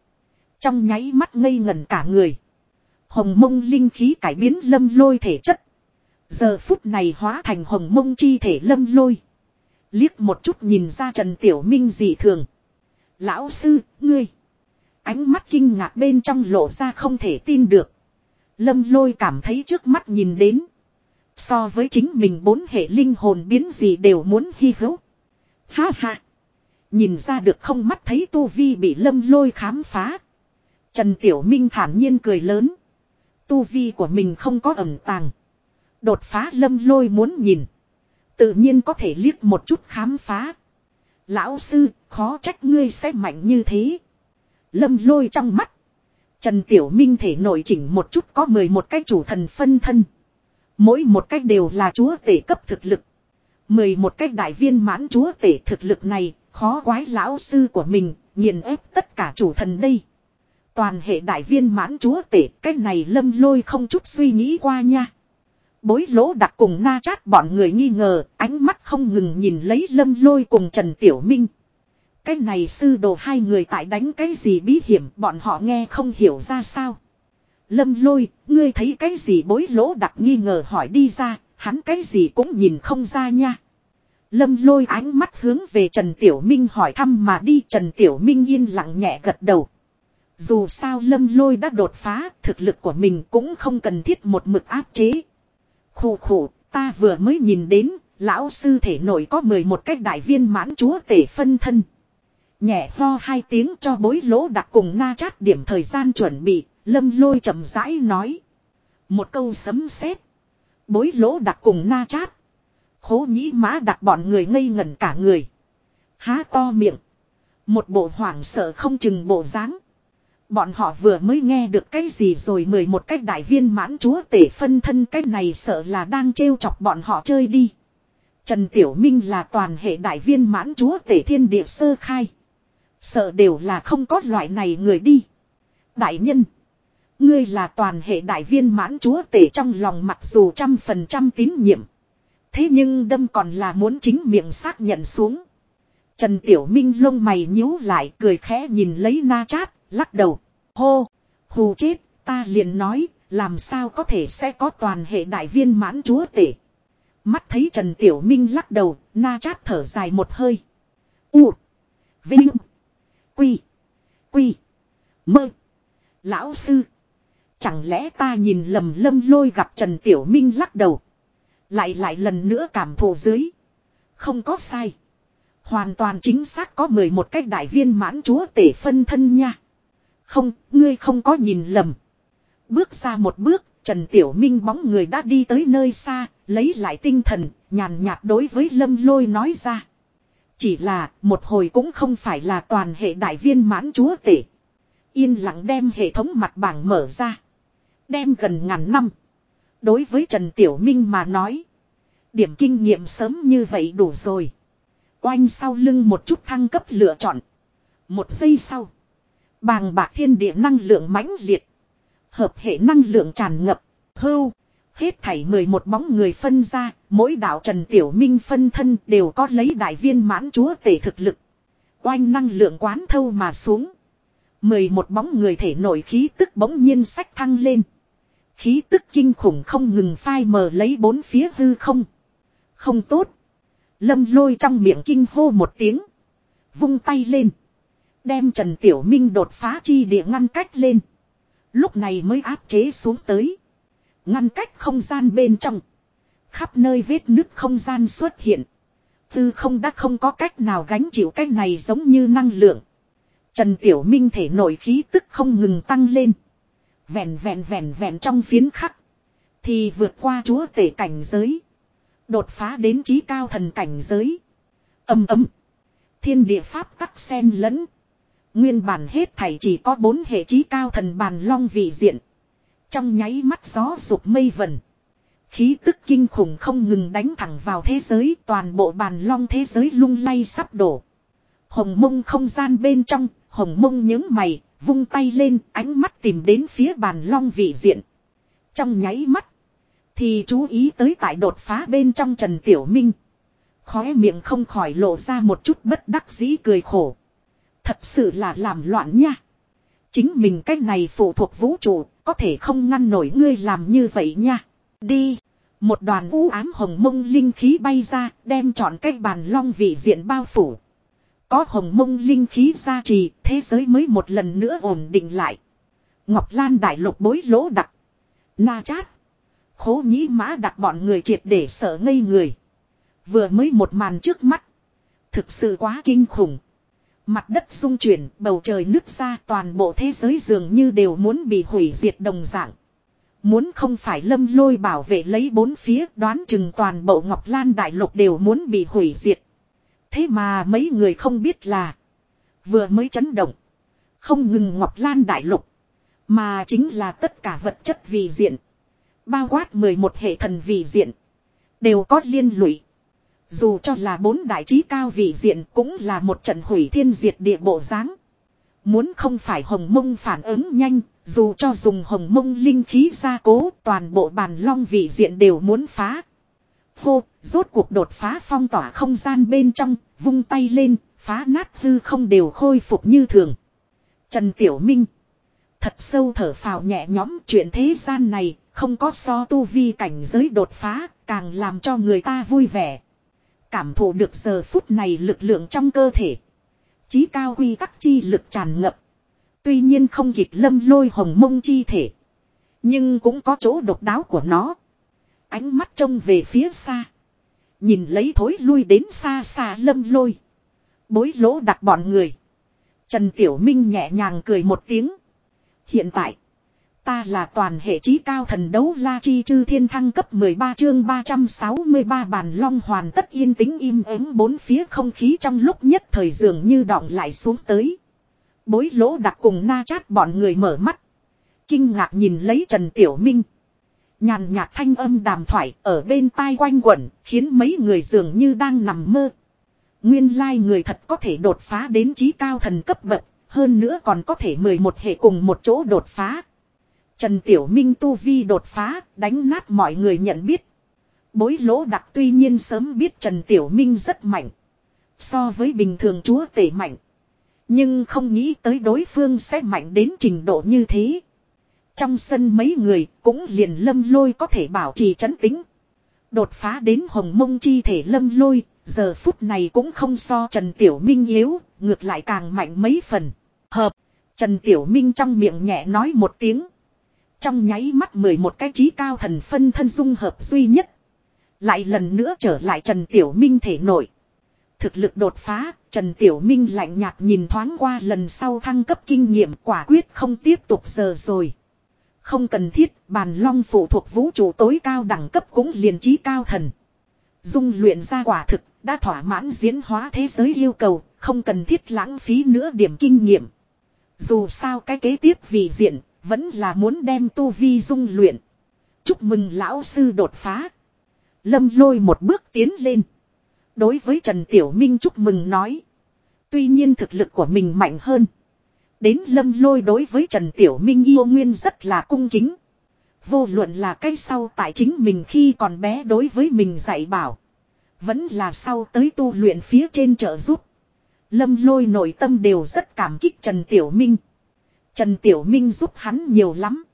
Trong nháy mắt ngây ngẩn cả người. Hồng mông linh khí cải biến lâm lôi thể chất. Giờ phút này hóa thành hồng mông chi thể lâm lôi. Liếc một chút nhìn ra Trần Tiểu Minh dị thường. Lão sư, ngươi. Ánh mắt kinh ngạc bên trong lộ ra không thể tin được. Lâm lôi cảm thấy trước mắt nhìn đến. So với chính mình bốn hệ linh hồn biến gì đều muốn hy hữu. Ha ha. Nhìn ra được không mắt thấy tu vi bị lâm lôi khám phá. Trần Tiểu Minh thản nhiên cười lớn. Tu vi của mình không có ẩn tàng. Đột phá lâm lôi muốn nhìn. Tự nhiên có thể liếc một chút khám phá. Lão sư, khó trách ngươi sẽ mạnh như thế. Lâm lôi trong mắt. Trần Tiểu Minh thể nội chỉnh một chút có 11 cái chủ thần phân thân. Mỗi một cách đều là chúa tể cấp thực lực. 11 cách đại viên mãn chúa tể thực lực này, khó quái lão sư của mình, nghiền ép tất cả chủ thần đây. Toàn hệ đại viên mãn chúa tể, cách này lâm lôi không chút suy nghĩ qua nha. Bối lỗ đặt cùng na chát bọn người nghi ngờ, ánh mắt không ngừng nhìn lấy lâm lôi cùng Trần Tiểu Minh. Cái này sư đồ hai người tại đánh cái gì bí hiểm bọn họ nghe không hiểu ra sao. Lâm lôi, ngươi thấy cái gì bối lỗ đặc nghi ngờ hỏi đi ra, hắn cái gì cũng nhìn không ra nha. Lâm lôi ánh mắt hướng về Trần Tiểu Minh hỏi thăm mà đi Trần Tiểu Minh yên lặng nhẹ gật đầu. Dù sao lâm lôi đã đột phá, thực lực của mình cũng không cần thiết một mực áp chế. Khủ khủ, ta vừa mới nhìn đến, lão sư thể nội có 11 cách đại viên mãn chúa tể phân thân. Nhẹ ho hai tiếng cho bối lỗ đặc cùng na chát điểm thời gian chuẩn bị, lâm lôi chậm rãi nói. Một câu sấm sét Bối lỗ đặc cùng na chát. Khố nhĩ mã đặc bọn người ngây ngẩn cả người. Há to miệng. Một bộ hoảng sợ không chừng bộ dáng Bọn họ vừa mới nghe được cái gì rồi mời một cách đại viên mãn chúa tể phân thân cái này sợ là đang trêu chọc bọn họ chơi đi. Trần Tiểu Minh là toàn hệ đại viên mãn chúa tể thiên địa sơ khai. Sợ đều là không có loại này người đi. Đại nhân. Ngươi là toàn hệ đại viên mãn chúa tể trong lòng mặc dù trăm phần trăm tín nhiệm. Thế nhưng đâm còn là muốn chính miệng xác nhận xuống. Trần Tiểu Minh lông mày nhíu lại cười khẽ nhìn lấy na chát, lắc đầu. Hô, hù chết, ta liền nói, làm sao có thể sẽ có toàn hệ đại viên mãn chúa tể. Mắt thấy Trần Tiểu Minh lắc đầu, na chát thở dài một hơi. U, Vinh, Quy, Quy, Mơ, Lão Sư. Chẳng lẽ ta nhìn lầm lâm lôi gặp Trần Tiểu Minh lắc đầu. Lại lại lần nữa cảm thụ dưới. Không có sai. Hoàn toàn chính xác có 11 cách đại viên mãn chúa tể phân thân nha. Không, ngươi không có nhìn lầm. Bước ra một bước, Trần Tiểu Minh bóng người đã đi tới nơi xa, lấy lại tinh thần, nhàn nhạt đối với lâm lôi nói ra. Chỉ là, một hồi cũng không phải là toàn hệ đại viên mãn chúa tể. Yên lặng đem hệ thống mặt bảng mở ra. Đem gần ngàn năm. Đối với Trần Tiểu Minh mà nói. Điểm kinh nghiệm sớm như vậy đủ rồi. Oanh sau lưng một chút thăng cấp lựa chọn. Một giây sau. Bàng bạc thiên địa năng lượng mãnh liệt. Hợp hệ năng lượng tràn ngập. Hưu. Hết thảy 11 bóng người phân ra, mỗi đạo Trần Tiểu Minh phân thân đều có lấy đại viên mãn chúa tể thực lực. Oanh năng lượng quán thâu mà xuống. 11 bóng người thể nổi khí tức bỗng nhiên sách thăng lên. Khí tức kinh khủng không ngừng phai mờ lấy bốn phía hư không. Không tốt. Lâm lôi trong miệng kinh hô một tiếng. Vung tay lên. Đem Trần Tiểu Minh đột phá chi địa ngăn cách lên. Lúc này mới áp chế xuống tới. Ngăn cách không gian bên trong. Khắp nơi vết nứt không gian xuất hiện. Tư không đã không có cách nào gánh chịu cái này giống như năng lượng. Trần Tiểu Minh thể nội khí tức không ngừng tăng lên. Vẹn vẹn vẹn vẹn trong phiến khắc. Thì vượt qua chúa tể cảnh giới. Đột phá đến trí cao thần cảnh giới. Âm ấm. Thiên địa pháp tắc sen lẫn. Nguyên bản hết thảy chỉ có bốn hệ trí cao thần bàn long vị diện. Trong nháy mắt gió rụt mây vần. Khí tức kinh khủng không ngừng đánh thẳng vào thế giới toàn bộ bàn long thế giới lung lay sắp đổ. Hồng mông không gian bên trong, hồng mông những mày, vung tay lên ánh mắt tìm đến phía bàn long vị diện. Trong nháy mắt, thì chú ý tới tại đột phá bên trong Trần Tiểu Minh. Khóe miệng không khỏi lộ ra một chút bất đắc dĩ cười khổ. Thật sự là làm loạn nha. Chính mình cách này phụ thuộc vũ trụ, có thể không ngăn nổi ngươi làm như vậy nha. Đi. Một đoàn u ám hồng mông linh khí bay ra, đem chọn cái bàn long vị diện bao phủ. Có hồng mông linh khí gia trì, thế giới mới một lần nữa ổn định lại. Ngọc Lan đại lục bối lỗ đặc. Na chát. Khố nhĩ mã đặt bọn người triệt để sợ ngây người. Vừa mới một màn trước mắt. Thực sự quá kinh khủng. Mặt đất rung chuyển, bầu trời nứt ra toàn bộ thế giới dường như đều muốn bị hủy diệt đồng dạng. Muốn không phải lâm lôi bảo vệ lấy bốn phía đoán chừng toàn bộ Ngọc Lan Đại Lục đều muốn bị hủy diệt. Thế mà mấy người không biết là vừa mới chấn động. Không ngừng Ngọc Lan Đại Lục. Mà chính là tất cả vật chất vì diện. Bao quát 11 hệ thần vì diện. Đều có liên lụy. Dù cho là bốn đại trí cao vị diện cũng là một trận hủy thiên diệt địa bộ dáng Muốn không phải hồng mông phản ứng nhanh, dù cho dùng hồng mông linh khí gia cố toàn bộ bàn long vị diện đều muốn phá. Hô, rốt cuộc đột phá phong tỏa không gian bên trong, vung tay lên, phá nát hư không đều khôi phục như thường. Trần Tiểu Minh. Thật sâu thở phào nhẹ nhõm chuyện thế gian này, không có so tu vi cảnh giới đột phá, càng làm cho người ta vui vẻ. Cảm thụ được giờ phút này lực lượng trong cơ thể. Chí cao quy tắc chi lực tràn ngập. Tuy nhiên không kịp lâm lôi hồng mông chi thể. Nhưng cũng có chỗ độc đáo của nó. Ánh mắt trông về phía xa. Nhìn lấy thối lui đến xa xa lâm lôi. Bối lỗ đặt bọn người. Trần Tiểu Minh nhẹ nhàng cười một tiếng. Hiện tại. Ta là toàn hệ trí cao thần đấu la chi chư thiên thăng cấp 13 chương 363 bàn long hoàn tất yên tĩnh im ắng bốn phía không khí trong lúc nhất thời dường như đọng lại xuống tới. Bối lỗ đặc cùng na chát bọn người mở mắt. Kinh ngạc nhìn lấy Trần Tiểu Minh. Nhàn nhạt thanh âm đàm thoại ở bên tai quanh quẩn khiến mấy người dường như đang nằm mơ. Nguyên lai người thật có thể đột phá đến trí cao thần cấp bậc, hơn nữa còn có thể 11 hệ cùng một chỗ đột phá. Trần Tiểu Minh tu vi đột phá, đánh nát mọi người nhận biết. Bối lỗ đặc tuy nhiên sớm biết Trần Tiểu Minh rất mạnh. So với bình thường chúa tể mạnh. Nhưng không nghĩ tới đối phương sẽ mạnh đến trình độ như thế. Trong sân mấy người cũng liền lâm lôi có thể bảo trì trấn tính. Đột phá đến hồng mông chi thể lâm lôi, giờ phút này cũng không so Trần Tiểu Minh yếu, ngược lại càng mạnh mấy phần. Hợp, Trần Tiểu Minh trong miệng nhẹ nói một tiếng. Trong nháy mắt mười một cái trí cao thần phân thân dung hợp duy nhất. Lại lần nữa trở lại Trần Tiểu Minh thể nổi. thực lực đột phá, Trần Tiểu Minh lạnh nhạt nhìn thoáng qua lần sau thăng cấp kinh nghiệm quả quyết không tiếp tục giờ rồi. Không cần thiết, bàn long phụ thuộc vũ trụ tối cao đẳng cấp cũng liền trí cao thần. Dung luyện ra quả thực, đã thỏa mãn diễn hóa thế giới yêu cầu, không cần thiết lãng phí nữa điểm kinh nghiệm. Dù sao cái kế tiếp vì diện, vẫn là muốn đem tu vi dung luyện. Chúc mừng lão sư đột phá. Lâm lôi một bước tiến lên. Đối với Trần Tiểu Minh chúc mừng nói. Tuy nhiên thực lực của mình mạnh hơn. Đến lâm lôi đối với Trần Tiểu Minh yêu nguyên rất là cung kính. Vô luận là cái sau tại chính mình khi còn bé đối với mình dạy bảo. Vẫn là sau tới tu luyện phía trên trợ giúp. Lâm lôi nội tâm đều rất cảm kích Trần Tiểu Minh. Trần Tiểu Minh giúp hắn nhiều lắm.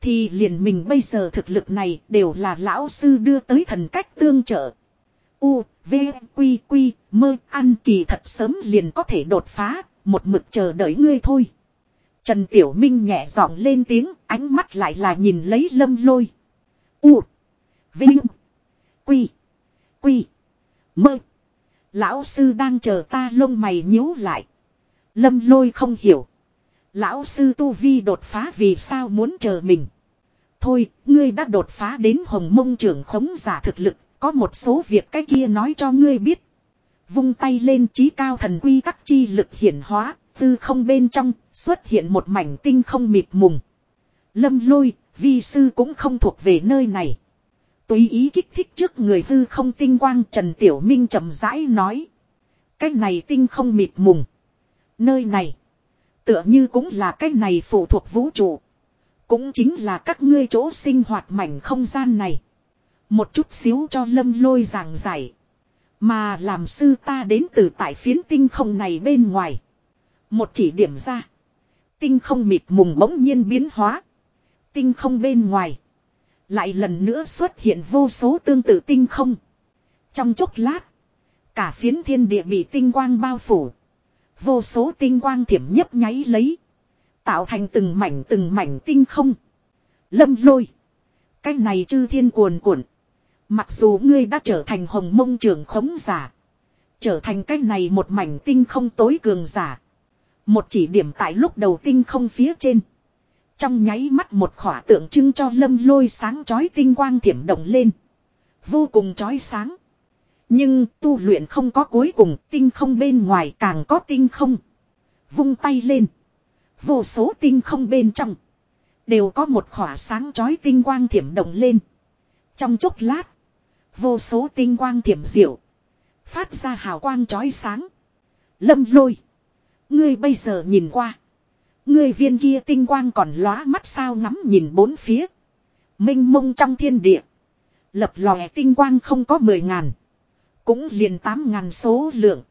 Thì liền mình bây giờ thực lực này đều là lão sư đưa tới thần cách tương trợ. U, V, Quy, Quy, mơ, ăn kỳ thật sớm liền có thể đột phá, một mực chờ đợi ngươi thôi. Trần Tiểu Minh nhẹ giọng lên tiếng, ánh mắt lại là nhìn lấy lâm lôi. U, Vinh, Quy, Quy, mơ. Lão sư đang chờ ta lông mày nhíu lại. Lâm lôi không hiểu. Lão sư Tu Vi đột phá vì sao muốn chờ mình. Thôi, ngươi đã đột phá đến hồng mông trưởng khống giả thực lực, có một số việc cái kia nói cho ngươi biết. Vung tay lên trí cao thần quy tắc chi lực hiển hóa, tư không bên trong, xuất hiện một mảnh tinh không mịt mùng. Lâm lôi, vi sư cũng không thuộc về nơi này. Tùy ý kích thích trước người hư không tinh quang Trần Tiểu Minh chậm rãi nói. Cái này tinh không mịt mùng. Nơi này. Tựa như cũng là cái này phụ thuộc vũ trụ. Cũng chính là các ngươi chỗ sinh hoạt mảnh không gian này. Một chút xíu cho lâm lôi giảng giải. Mà làm sư ta đến từ tại phiến tinh không này bên ngoài. Một chỉ điểm ra. Tinh không mịt mùng bỗng nhiên biến hóa. Tinh không bên ngoài. Lại lần nữa xuất hiện vô số tương tự tinh không. Trong chốc lát. Cả phiến thiên địa bị tinh quang bao phủ. Vô số tinh quang thiểm nhấp nháy lấy. Tạo thành từng mảnh từng mảnh tinh không. Lâm lôi. Cái này chư thiên cuồn cuộn. Mặc dù ngươi đã trở thành hồng mông trường khống giả. Trở thành cái này một mảnh tinh không tối cường giả. Một chỉ điểm tại lúc đầu tinh không phía trên. Trong nháy mắt một khỏa tượng trưng cho lâm lôi sáng chói tinh quang thiểm động lên. Vô cùng chói sáng. Nhưng tu luyện không có cuối cùng, tinh không bên ngoài càng có tinh không. Vung tay lên. Vô số tinh không bên trong. Đều có một khỏa sáng chói tinh quang thiểm động lên. Trong chốc lát. Vô số tinh quang thiểm diệu. Phát ra hào quang chói sáng. Lâm lôi. Ngươi bây giờ nhìn qua. Ngươi viên kia tinh quang còn lóa mắt sao ngắm nhìn bốn phía. Minh mông trong thiên địa. Lập lòe tinh quang không có mười ngàn. Cũng liền tám ngàn số lượng.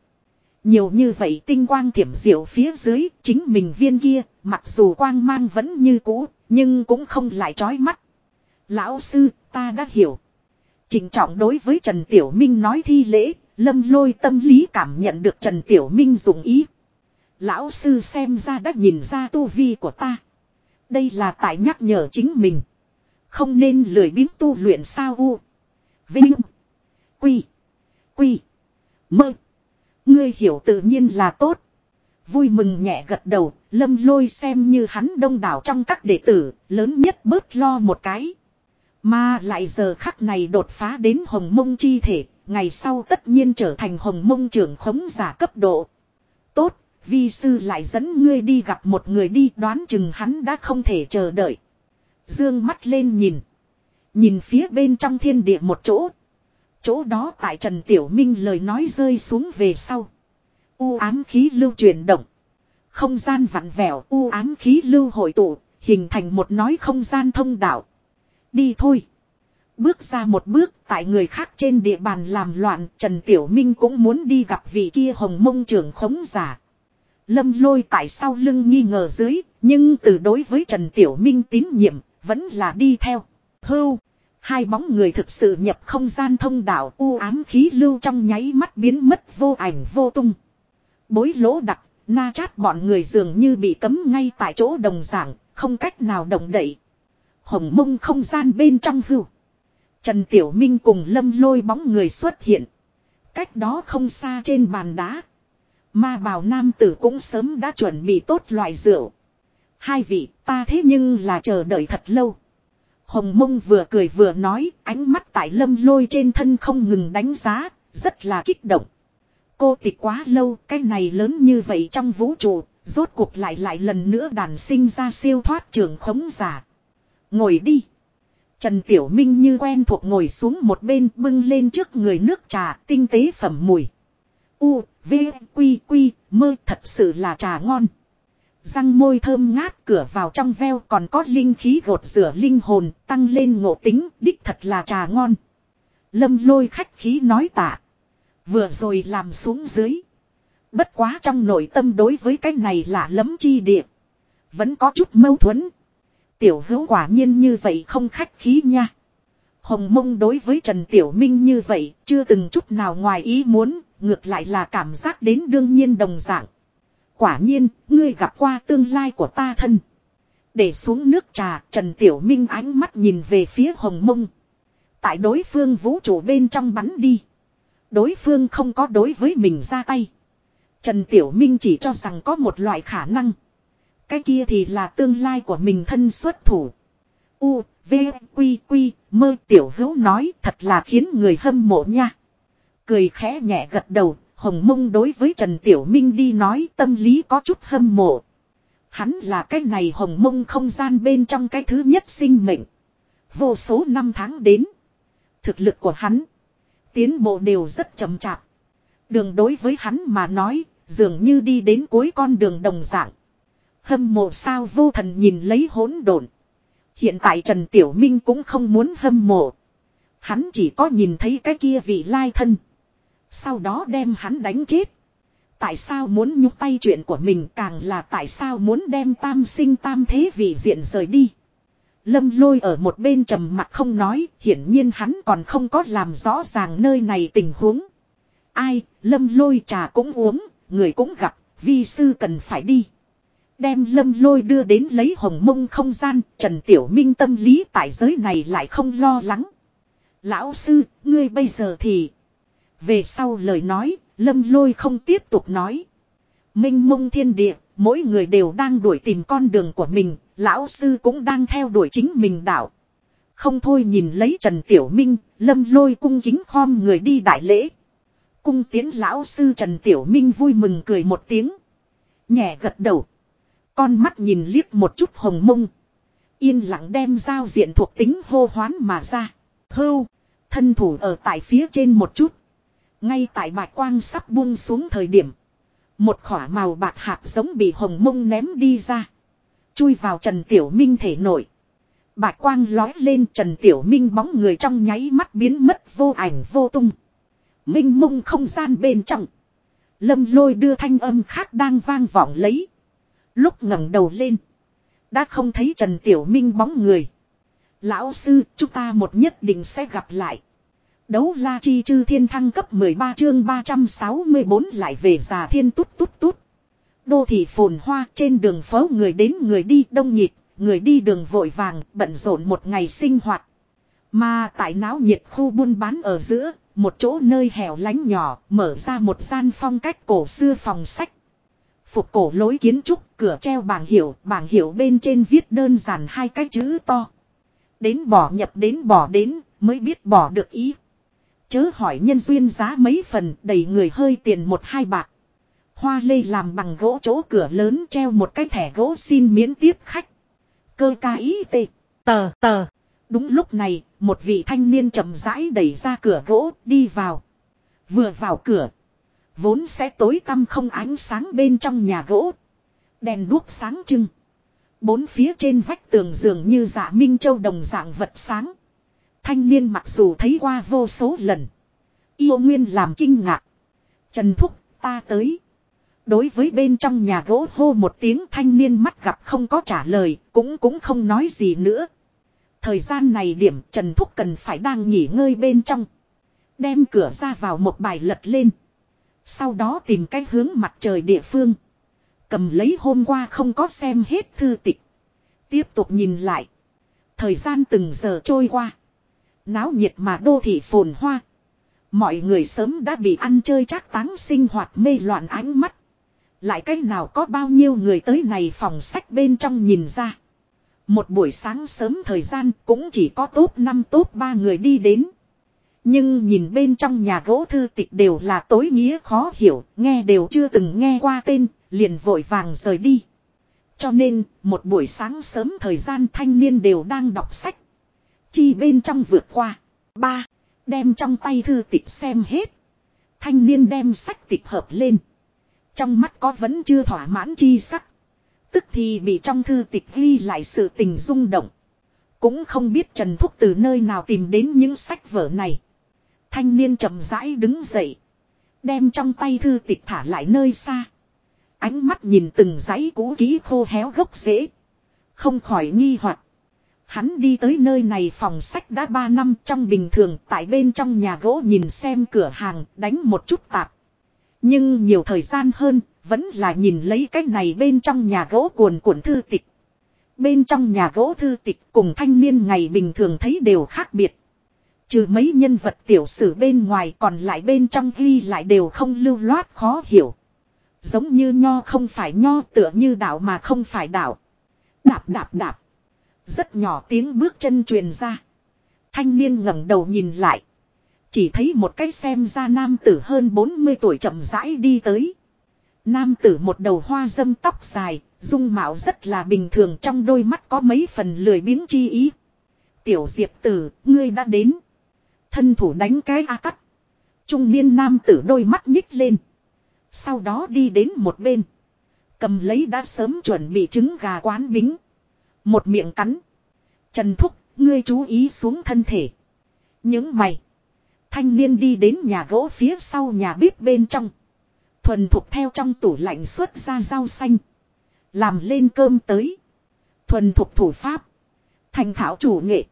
Nhiều như vậy tinh quang thiểm diệu phía dưới, chính mình viên kia. Mặc dù quang mang vẫn như cũ. Nhưng cũng không lại trói mắt. Lão sư, ta đã hiểu. Trình trọng đối với Trần Tiểu Minh nói thi lễ. Lâm lôi tâm lý cảm nhận được Trần Tiểu Minh dùng ý. Lão sư xem ra đã nhìn ra tu vi của ta. Đây là tại nhắc nhở chính mình. Không nên lười biếng tu luyện sao u. Vinh. Quy. Quy. Mơ. Ngươi hiểu tự nhiên là tốt. Vui mừng nhẹ gật đầu, lâm lôi xem như hắn đông đảo trong các đệ tử, lớn nhất bớt lo một cái. Mà lại giờ khắc này đột phá đến hồng mông chi thể, ngày sau tất nhiên trở thành hồng mông trưởng khống giả cấp độ. Tốt, vi sư lại dẫn ngươi đi gặp một người đi đoán chừng hắn đã không thể chờ đợi. Dương mắt lên nhìn. Nhìn phía bên trong thiên địa một chỗ. Chỗ đó tại Trần Tiểu Minh lời nói rơi xuống về sau. U ám khí lưu chuyển động. Không gian vặn vẹo u ám khí lưu hội tụ, hình thành một nói không gian thông đạo. Đi thôi. Bước ra một bước tại người khác trên địa bàn làm loạn Trần Tiểu Minh cũng muốn đi gặp vị kia hồng mông trưởng khống giả. Lâm lôi tại sau lưng nghi ngờ dưới, nhưng từ đối với Trần Tiểu Minh tín nhiệm, vẫn là đi theo. Hưu, hai bóng người thực sự nhập không gian thông đạo u ám khí lưu trong nháy mắt biến mất vô ảnh vô tung. Bối lỗ đặc, na chát bọn người dường như bị cấm ngay tại chỗ đồng giảng, không cách nào động đậy. Hồng mông không gian bên trong hưu. Trần Tiểu Minh cùng lâm lôi bóng người xuất hiện. Cách đó không xa trên bàn đá. Ma bào nam tử cũng sớm đã chuẩn bị tốt loại rượu. Hai vị ta thế nhưng là chờ đợi thật lâu. Hồng mông vừa cười vừa nói ánh mắt tại lâm lôi trên thân không ngừng đánh giá, rất là kích động. Cô tịch quá lâu, cái này lớn như vậy trong vũ trụ, rốt cuộc lại lại lần nữa đàn sinh ra siêu thoát trường khống giả. Ngồi đi. Trần Tiểu Minh như quen thuộc ngồi xuống một bên bưng lên trước người nước trà tinh tế phẩm mùi. U, V, Quy, Quy, mơ thật sự là trà ngon. Răng môi thơm ngát cửa vào trong veo còn có linh khí gột rửa linh hồn tăng lên ngộ tính đích thật là trà ngon. Lâm lôi khách khí nói tạ. Vừa rồi làm xuống dưới. Bất quá trong nội tâm đối với cái này là lấm chi địa. Vẫn có chút mâu thuẫn. Tiểu hữu quả nhiên như vậy không khách khí nha. Hồng mông đối với Trần Tiểu Minh như vậy chưa từng chút nào ngoài ý muốn, ngược lại là cảm giác đến đương nhiên đồng dạng. Quả nhiên, ngươi gặp qua tương lai của ta thân. Để xuống nước trà, Trần Tiểu Minh ánh mắt nhìn về phía hồng mông. Tại đối phương vũ trụ bên trong bắn đi. Đối phương không có đối với mình ra tay. Trần Tiểu Minh chỉ cho rằng có một loại khả năng. Cái kia thì là tương lai của mình thân xuất thủ. U, V, Quy, Quy, mơ tiểu hữu nói thật là khiến người hâm mộ nha. Cười khẽ nhẹ gật đầu, hồng mông đối với Trần Tiểu Minh đi nói tâm lý có chút hâm mộ. Hắn là cái này hồng mông không gian bên trong cái thứ nhất sinh mệnh. Vô số năm tháng đến. Thực lực của hắn. Tiến bộ đều rất chậm chạp. Đường đối với hắn mà nói, dường như đi đến cuối con đường đồng dạng. Hâm mộ sao vô thần nhìn lấy hỗn độn. Hiện tại Trần Tiểu Minh cũng không muốn hâm mộ. Hắn chỉ có nhìn thấy cái kia vị lai thân. Sau đó đem hắn đánh chết. Tại sao muốn nhúc tay chuyện của mình càng là tại sao muốn đem tam sinh tam thế vị diện rời đi. Lâm lôi ở một bên trầm mặt không nói, hiển nhiên hắn còn không có làm rõ ràng nơi này tình huống. Ai, lâm lôi trà cũng uống, người cũng gặp, vi sư cần phải đi. Đem lâm lôi đưa đến lấy hồng mông không gian, Trần Tiểu Minh tâm lý tại giới này lại không lo lắng. Lão sư, ngươi bây giờ thì... Về sau lời nói, lâm lôi không tiếp tục nói. Minh mông thiên địa, mỗi người đều đang đuổi tìm con đường của mình, lão sư cũng đang theo đuổi chính mình đạo. Không thôi nhìn lấy Trần Tiểu Minh, lâm lôi cung kính khom người đi đại lễ. Cung tiến lão sư Trần Tiểu Minh vui mừng cười một tiếng. Nhẹ gật đầu. Con mắt nhìn liếc một chút hồng mông. Yên lặng đem giao diện thuộc tính hô hoán mà ra. Hưu. Thân thủ ở tại phía trên một chút. Ngay tại bạch quang sắp buông xuống thời điểm. Một khỏa màu bạc hạt giống bị hồng mông ném đi ra. Chui vào Trần Tiểu Minh thể nổi. Bạch quang lói lên Trần Tiểu Minh bóng người trong nháy mắt biến mất vô ảnh vô tung. Minh mông không gian bên trong. Lâm lôi đưa thanh âm khác đang vang vọng lấy. Lúc ngẩng đầu lên. Đã không thấy Trần Tiểu Minh bóng người. Lão sư, chúng ta một nhất định sẽ gặp lại. Đấu la chi chư thiên thăng cấp 13 chương 364 lại về già thiên tút tút tút. Đô thị phồn hoa trên đường phố người đến người đi đông nhịp, người đi đường vội vàng, bận rộn một ngày sinh hoạt. Mà tại náo nhiệt khu buôn bán ở giữa, một chỗ nơi hẻo lánh nhỏ, mở ra một gian phong cách cổ xưa phòng sách. Phục cổ lối kiến trúc, cửa treo bảng hiệu, bảng hiệu bên trên viết đơn giản hai cái chữ to. Đến bỏ nhập đến bỏ đến, mới biết bỏ được ý. Chớ hỏi nhân duyên giá mấy phần, đầy người hơi tiền một hai bạc. Hoa lê làm bằng gỗ chỗ cửa lớn treo một cái thẻ gỗ xin miễn tiếp khách. Cơ ca ý tê, tờ tờ. Đúng lúc này, một vị thanh niên chậm rãi đẩy ra cửa gỗ, đi vào. Vừa vào cửa. Vốn sẽ tối tăm không ánh sáng bên trong nhà gỗ. Đèn đuốc sáng trưng. Bốn phía trên vách tường dường như dạ minh châu đồng dạng vật sáng. Thanh niên mặc dù thấy qua vô số lần. Yêu nguyên làm kinh ngạc. Trần Thúc, ta tới. Đối với bên trong nhà gỗ hô một tiếng thanh niên mắt gặp không có trả lời, cũng cũng không nói gì nữa. Thời gian này điểm Trần Thúc cần phải đang nghỉ ngơi bên trong. Đem cửa ra vào một bài lật lên. Sau đó tìm cái hướng mặt trời địa phương. Cầm lấy hôm qua không có xem hết thư tịch. Tiếp tục nhìn lại. Thời gian từng giờ trôi qua. Náo nhiệt mà đô thị phồn hoa. Mọi người sớm đã bị ăn chơi trác táng sinh hoạt mê loạn ánh mắt. Lại cách nào có bao nhiêu người tới này phòng sách bên trong nhìn ra. Một buổi sáng sớm thời gian cũng chỉ có tốt năm tốt ba người đi đến. Nhưng nhìn bên trong nhà gỗ thư tịch đều là tối nghĩa khó hiểu, nghe đều chưa từng nghe qua tên, liền vội vàng rời đi. Cho nên, một buổi sáng sớm thời gian thanh niên đều đang đọc sách. Chi bên trong vượt qua. Ba, đem trong tay thư tịch xem hết. Thanh niên đem sách tịch hợp lên. Trong mắt có vẫn chưa thỏa mãn chi sắc. Tức thì bị trong thư tịch ghi lại sự tình rung động. Cũng không biết Trần Thúc từ nơi nào tìm đến những sách vở này. Thanh niên chậm rãi đứng dậy. Đem trong tay thư tịch thả lại nơi xa. Ánh mắt nhìn từng giấy cũ kỹ khô héo gốc rễ. Không khỏi nghi hoặc. Hắn đi tới nơi này phòng sách đã 3 năm trong bình thường tại bên trong nhà gỗ nhìn xem cửa hàng đánh một chút tạp. Nhưng nhiều thời gian hơn, vẫn là nhìn lấy cái này bên trong nhà gỗ cuồn cuộn thư tịch. Bên trong nhà gỗ thư tịch cùng thanh niên ngày bình thường thấy đều khác biệt. Trừ mấy nhân vật tiểu sử bên ngoài còn lại bên trong ghi lại đều không lưu loát khó hiểu. Giống như nho không phải nho tựa như đạo mà không phải đạo. Đạp đạp đạp. Rất nhỏ tiếng bước chân truyền ra. Thanh niên ngẩng đầu nhìn lại. Chỉ thấy một cái xem ra nam tử hơn 40 tuổi chậm rãi đi tới. Nam tử một đầu hoa dâm tóc dài, dung mạo rất là bình thường trong đôi mắt có mấy phần lười biếng chi ý. Tiểu diệp tử, ngươi đã đến. Thân thủ đánh cái A cắt. Trung niên nam tử đôi mắt nhích lên. Sau đó đi đến một bên. Cầm lấy đã sớm chuẩn bị trứng gà quán bính. Một miệng cắn. Trần Thúc, ngươi chú ý xuống thân thể. Những mày. Thanh niên đi đến nhà gỗ phía sau nhà bếp bên trong. Thuần thục theo trong tủ lạnh xuất ra rau xanh. Làm lên cơm tới. Thuần thục thủ pháp. Thành thảo chủ nghệ.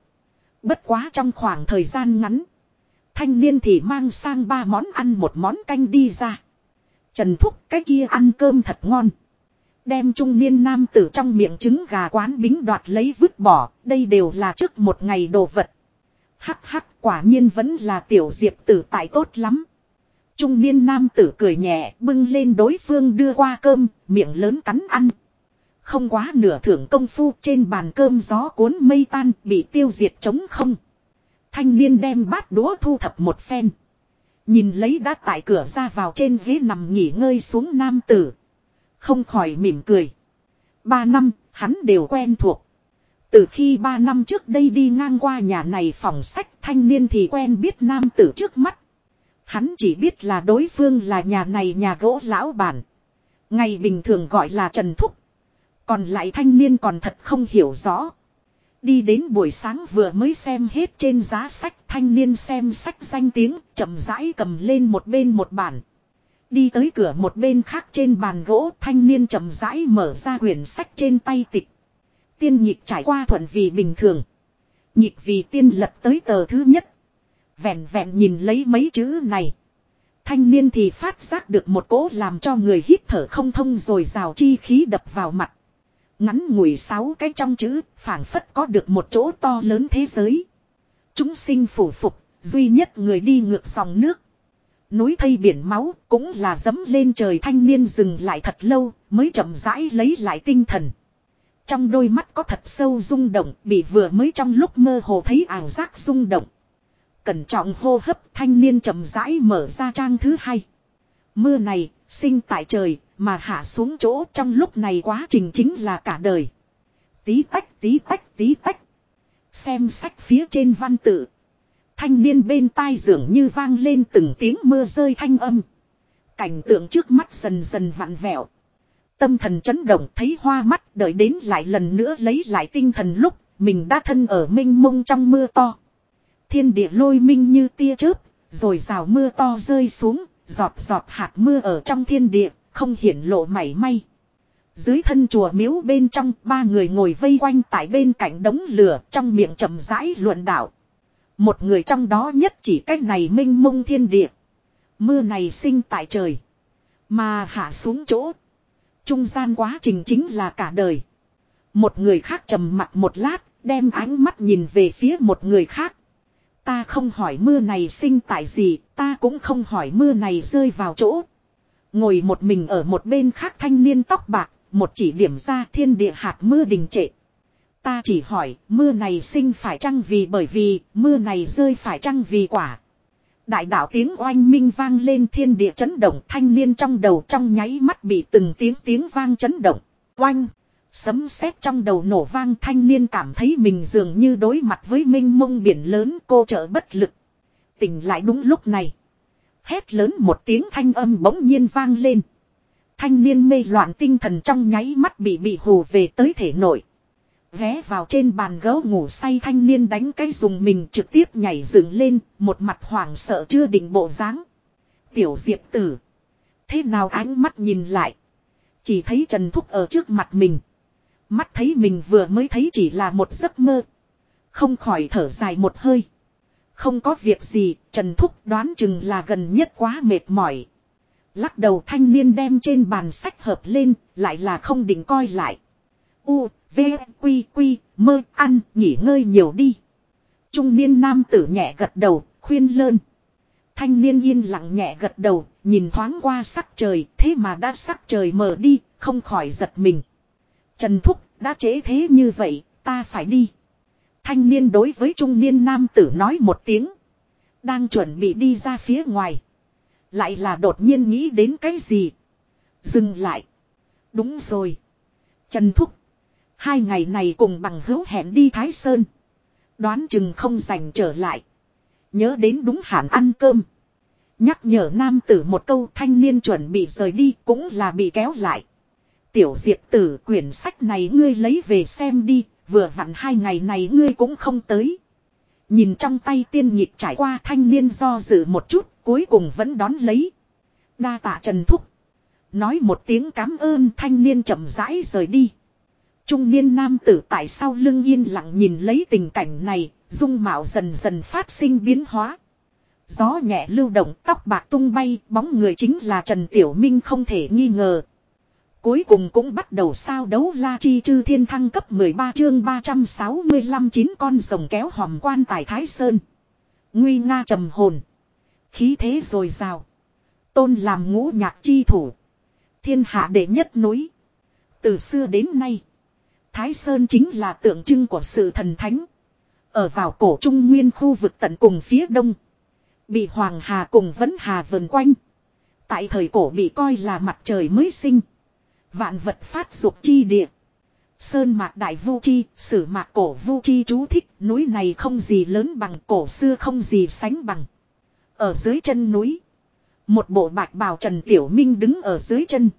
Bất quá trong khoảng thời gian ngắn. Thanh niên thì mang sang ba món ăn một món canh đi ra. Trần Thúc cái kia ăn cơm thật ngon. Đem trung niên nam tử trong miệng trứng gà quán bính đoạt lấy vứt bỏ. Đây đều là trước một ngày đồ vật. Hắc hắc quả nhiên vẫn là tiểu diệp tử tại tốt lắm. Trung niên nam tử cười nhẹ bưng lên đối phương đưa qua cơm, miệng lớn cắn ăn. Không quá nửa thưởng công phu trên bàn cơm gió cuốn mây tan bị tiêu diệt trống không. Thanh niên đem bát đũa thu thập một phen. Nhìn lấy đã tại cửa ra vào trên ghế nằm nghỉ ngơi xuống nam tử. Không khỏi mỉm cười. Ba năm, hắn đều quen thuộc. Từ khi ba năm trước đây đi ngang qua nhà này phòng sách thanh niên thì quen biết nam tử trước mắt. Hắn chỉ biết là đối phương là nhà này nhà gỗ lão bản. Ngày bình thường gọi là Trần Thúc. Còn lại thanh niên còn thật không hiểu rõ. Đi đến buổi sáng vừa mới xem hết trên giá sách thanh niên xem sách danh tiếng chậm rãi cầm lên một bên một bản. Đi tới cửa một bên khác trên bàn gỗ thanh niên chậm rãi mở ra quyển sách trên tay tịch. Tiên nhịp trải qua thuận vì bình thường. Nhịp vì tiên lật tới tờ thứ nhất. Vẹn vẹn nhìn lấy mấy chữ này. Thanh niên thì phát giác được một cỗ làm cho người hít thở không thông rồi rào chi khí đập vào mặt. Ngắn ngủi sáu cái trong chữ, phảng phất có được một chỗ to lớn thế giới. Chúng sinh phủ phục, duy nhất người đi ngược dòng nước. Núi thây biển máu cũng là dấm lên trời thanh niên dừng lại thật lâu mới chậm rãi lấy lại tinh thần. Trong đôi mắt có thật sâu rung động, bị vừa mới trong lúc mơ hồ thấy ảo giác rung động. Cẩn trọng hô hấp, thanh niên chậm rãi mở ra trang thứ hai. Mưa này, sinh tại trời, mà hạ xuống chỗ trong lúc này quá trình chính là cả đời. Tí tách tí tách tí tách. Xem sách phía trên văn tự. Thanh niên bên tai dường như vang lên từng tiếng mưa rơi thanh âm. Cảnh tượng trước mắt dần dần vặn vẹo. Tâm thần chấn động thấy hoa mắt đợi đến lại lần nữa lấy lại tinh thần lúc mình đã thân ở minh mông trong mưa to. Thiên địa lôi minh như tia chớp, rồi rào mưa to rơi xuống, giọt giọt hạt mưa ở trong thiên địa, không hiển lộ mảy may. Dưới thân chùa miếu bên trong, ba người ngồi vây quanh tại bên cạnh đống lửa, trong miệng chậm rãi luận đạo. Một người trong đó nhất chỉ cách này minh mông thiên địa. Mưa này sinh tại trời. Mà hạ xuống chỗ. Trung gian quá trình chính là cả đời. Một người khác trầm mặt một lát, đem ánh mắt nhìn về phía một người khác. Ta không hỏi mưa này sinh tại gì, ta cũng không hỏi mưa này rơi vào chỗ. Ngồi một mình ở một bên khác thanh niên tóc bạc, một chỉ điểm ra thiên địa hạt mưa đình trệ. Ta chỉ hỏi, mưa này sinh phải chăng vì bởi vì, mưa này rơi phải chăng vì quả. Đại đạo tiếng oanh minh vang lên, thiên địa chấn động, thanh niên trong đầu trong nháy mắt bị từng tiếng tiếng vang chấn động. Oanh! Sấm sét trong đầu nổ vang, thanh niên cảm thấy mình dường như đối mặt với minh mông biển lớn, cô trợ bất lực. Tỉnh lại đúng lúc này. Hét lớn một tiếng, thanh âm bỗng nhiên vang lên. Thanh niên mê loạn tinh thần trong nháy mắt bị bị hù về tới thể nội. Ghé vào trên bàn gấu ngủ say thanh niên đánh cái dùng mình trực tiếp nhảy dựng lên, một mặt hoảng sợ chưa định bộ dáng. Tiểu diệp tử. Thế nào ánh mắt nhìn lại. Chỉ thấy Trần Thúc ở trước mặt mình. Mắt thấy mình vừa mới thấy chỉ là một giấc mơ. Không khỏi thở dài một hơi. Không có việc gì, Trần Thúc đoán chừng là gần nhất quá mệt mỏi. Lắc đầu thanh niên đem trên bàn sách hợp lên, lại là không định coi lại. U, V, Quy, Quy, mơ, ăn, nghỉ ngơi nhiều đi. Trung niên nam tử nhẹ gật đầu, khuyên lơn. Thanh niên yên lặng nhẹ gật đầu, nhìn thoáng qua sắc trời, thế mà đã sắc trời mờ đi, không khỏi giật mình. Trần Thúc, đã chế thế như vậy, ta phải đi. Thanh niên đối với trung niên nam tử nói một tiếng. Đang chuẩn bị đi ra phía ngoài. Lại là đột nhiên nghĩ đến cái gì. Dừng lại. Đúng rồi. Trần Thúc. Hai ngày này cùng bằng hữu hẹn đi Thái Sơn. Đoán chừng không dành trở lại. Nhớ đến đúng hạn ăn cơm. Nhắc nhở nam tử một câu thanh niên chuẩn bị rời đi cũng là bị kéo lại. Tiểu diệp tử quyển sách này ngươi lấy về xem đi, vừa vặn hai ngày này ngươi cũng không tới. Nhìn trong tay tiên nhịp trải qua thanh niên do dự một chút, cuối cùng vẫn đón lấy. Đa tạ Trần Thúc. Nói một tiếng cảm ơn thanh niên chậm rãi rời đi. Trung niên nam tử tại sau lưng yên lặng nhìn lấy tình cảnh này, dung mạo dần dần phát sinh biến hóa. Gió nhẹ lưu động tóc bạc tung bay, bóng người chính là Trần Tiểu Minh không thể nghi ngờ. Cuối cùng cũng bắt đầu sao đấu la chi chư thiên thăng cấp 13 chương 365 chín con rồng kéo hòm quan tài Thái Sơn. Nguy nga trầm hồn. Khí thế rồi rào. Tôn làm ngũ nhạc chi thủ. Thiên hạ đệ nhất núi. Từ xưa đến nay. Thái Sơn chính là tượng trưng của sự thần thánh. Ở vào cổ trung nguyên khu vực tận cùng phía đông. Bị Hoàng Hà cùng Vấn Hà vần quanh. Tại thời cổ bị coi là mặt trời mới sinh. Vạn vật phát dục chi địa. Sơn mạc đại vu chi, sử mạc cổ vu chi chú thích, núi này không gì lớn bằng cổ xưa không gì sánh bằng. Ở dưới chân núi. Một bộ bạch bào Trần Tiểu Minh đứng ở dưới chân.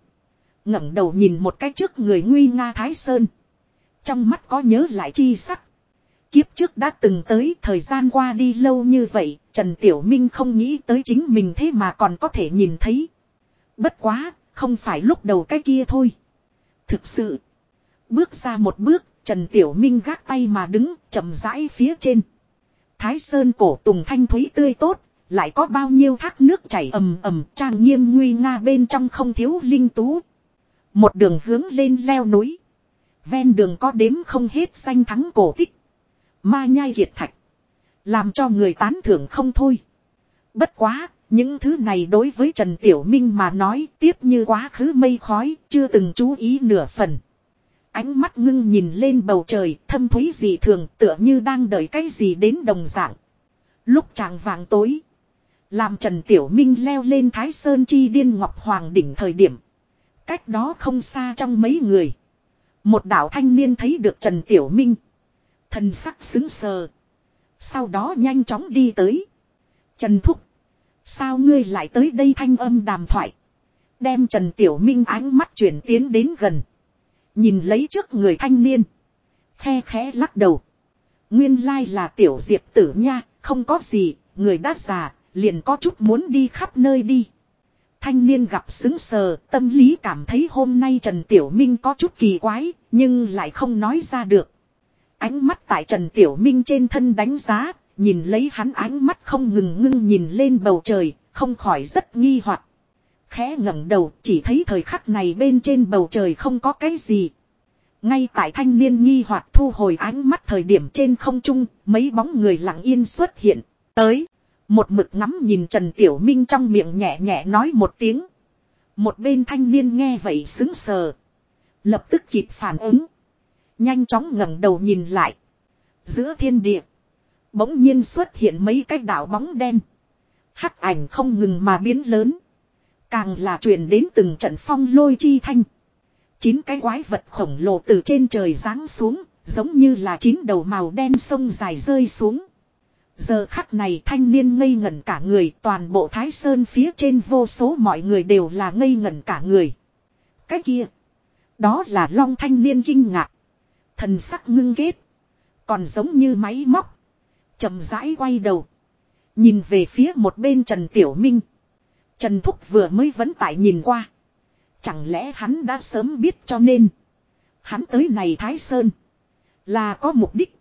ngẩng đầu nhìn một cách trước người nguy nga Thái Sơn. Trong mắt có nhớ lại chi sắc. Kiếp trước đã từng tới thời gian qua đi lâu như vậy, Trần Tiểu Minh không nghĩ tới chính mình thế mà còn có thể nhìn thấy. Bất quá, không phải lúc đầu cái kia thôi. Thực sự. Bước ra một bước, Trần Tiểu Minh gác tay mà đứng, chậm rãi phía trên. Thái Sơn cổ tùng thanh thúy tươi tốt, lại có bao nhiêu thác nước chảy ầm ầm trang nghiêm nguy nga bên trong không thiếu linh tú. Một đường hướng lên leo núi. Ven đường có đếm không hết danh thắng cổ tích. Ma nhai hiệt thạch. Làm cho người tán thưởng không thôi. Bất quá, những thứ này đối với Trần Tiểu Minh mà nói tiếp như quá khứ mây khói, chưa từng chú ý nửa phần. Ánh mắt ngưng nhìn lên bầu trời, thâm thúy dị thường tựa như đang đợi cái gì đến đồng dạng. Lúc chàng vàng tối, làm Trần Tiểu Minh leo lên Thái Sơn Chi Điên Ngọc Hoàng đỉnh thời điểm. Cách đó không xa trong mấy người. Một đạo thanh niên thấy được Trần Tiểu Minh. Thần sắc xứng sờ. Sau đó nhanh chóng đi tới. Trần Thúc. Sao ngươi lại tới đây thanh âm đàm thoại. Đem Trần Tiểu Minh ánh mắt chuyển tiến đến gần. Nhìn lấy trước người thanh niên. Khe khẽ lắc đầu. Nguyên lai là Tiểu Diệp tử nha, không có gì, người đã già, liền có chút muốn đi khắp nơi đi. Thanh niên gặp xứng sờ, tâm lý cảm thấy hôm nay Trần Tiểu Minh có chút kỳ quái, nhưng lại không nói ra được. Ánh mắt tại Trần Tiểu Minh trên thân đánh giá, nhìn lấy hắn ánh mắt không ngừng ngưng nhìn lên bầu trời, không khỏi rất nghi hoặc. Khẽ ngẩng đầu, chỉ thấy thời khắc này bên trên bầu trời không có cái gì. Ngay tại thanh niên nghi hoặc thu hồi ánh mắt thời điểm trên không trung, mấy bóng người lặng yên xuất hiện. Tới. Một mực ngắm nhìn Trần Tiểu Minh trong miệng nhẹ nhẹ nói một tiếng. Một bên thanh niên nghe vậy xứng sờ. Lập tức kịp phản ứng. Nhanh chóng ngẩng đầu nhìn lại. Giữa thiên địa. Bỗng nhiên xuất hiện mấy cái đảo bóng đen. Hắc ảnh không ngừng mà biến lớn. Càng là truyền đến từng trận phong lôi chi thanh. Chín cái quái vật khổng lồ từ trên trời giáng xuống, giống như là chín đầu màu đen sông dài rơi xuống. Giờ khắc này thanh niên ngây ngẩn cả người, toàn bộ Thái Sơn phía trên vô số mọi người đều là ngây ngẩn cả người. Cái kia, đó là long thanh niên kinh ngạc. Thần sắc ngưng ghét, còn giống như máy móc. chậm rãi quay đầu, nhìn về phía một bên Trần Tiểu Minh. Trần Thúc vừa mới vẫn tại nhìn qua. Chẳng lẽ hắn đã sớm biết cho nên. Hắn tới này Thái Sơn. Là có mục đích.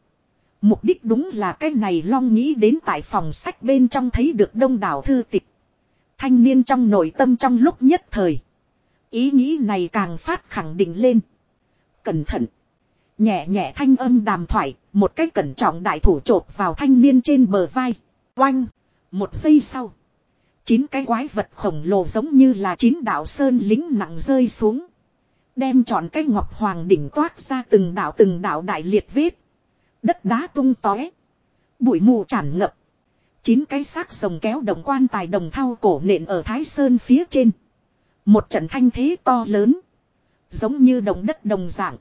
Mục đích đúng là cái này long nghĩ đến tại phòng sách bên trong thấy được đông đảo thư tịch. Thanh niên trong nội tâm trong lúc nhất thời. Ý nghĩ này càng phát khẳng định lên. Cẩn thận. Nhẹ nhẹ thanh âm đàm thoại, một cái cẩn trọng đại thủ trộp vào thanh niên trên bờ vai. Oanh. Một giây sau. Chín cái quái vật khổng lồ giống như là chín đạo sơn lính nặng rơi xuống. Đem chọn cái ngọc hoàng đỉnh toát ra từng đạo từng đạo đại liệt vết. Đất đá tung tóe. Bụi mù tràn ngập. Chín cái xác rồng kéo đồng quan tài đồng thau cổ nện ở Thái Sơn phía trên. Một trận thanh thế to lớn. Giống như đồng đất đồng dạng.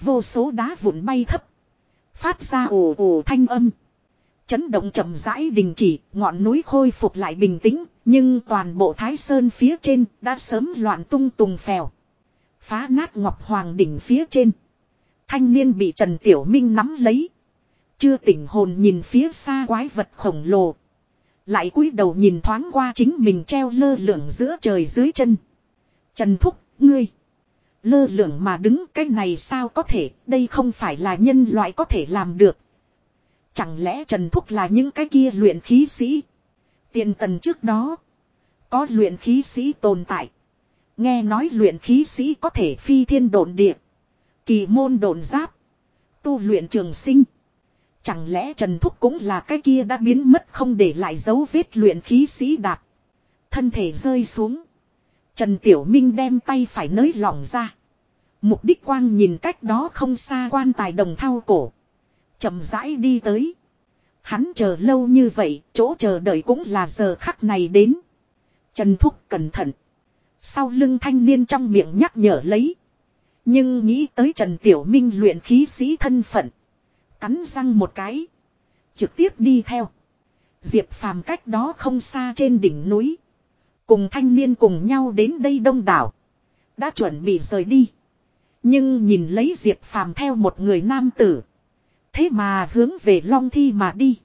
Vô số đá vụn bay thấp. Phát ra ồ ồ thanh âm. Chấn động chậm rãi đình chỉ, ngọn núi khôi phục lại bình tĩnh, nhưng toàn bộ Thái Sơn phía trên đã sớm loạn tung tùng phèo. Phá nát ngọc hoàng đỉnh phía trên. Thanh niên bị Trần Tiểu Minh nắm lấy. Chưa tỉnh hồn nhìn phía xa quái vật khổng lồ. Lại cúi đầu nhìn thoáng qua chính mình treo lơ lửng giữa trời dưới chân. Trần Thúc, ngươi. Lơ lửng mà đứng cái này sao có thể, đây không phải là nhân loại có thể làm được. Chẳng lẽ Trần Thúc là những cái kia luyện khí sĩ? Tiền tần trước đó. Có luyện khí sĩ tồn tại. Nghe nói luyện khí sĩ có thể phi thiên độn địa. Kỳ môn đồn giáp. Tu luyện trường sinh. Chẳng lẽ Trần Thúc cũng là cái kia đã biến mất không để lại dấu vết luyện khí sĩ đạp. Thân thể rơi xuống. Trần Tiểu Minh đem tay phải nới lỏng ra. Mục đích quang nhìn cách đó không xa quan tài đồng thao cổ chậm rãi đi tới. Hắn chờ lâu như vậy, chỗ chờ đợi cũng là giờ khắc này đến. Trần Thúc cẩn thận. Sau lưng thanh niên trong miệng nhắc nhở lấy. Nhưng nghĩ tới Trần Tiểu Minh luyện khí sĩ thân phận. Cắn răng một cái. Trực tiếp đi theo. Diệp phàm cách đó không xa trên đỉnh núi. Cùng thanh niên cùng nhau đến đây đông đảo. Đã chuẩn bị rời đi. Nhưng nhìn lấy Diệp phàm theo một người nam tử. Thế mà hướng về long thi mà đi.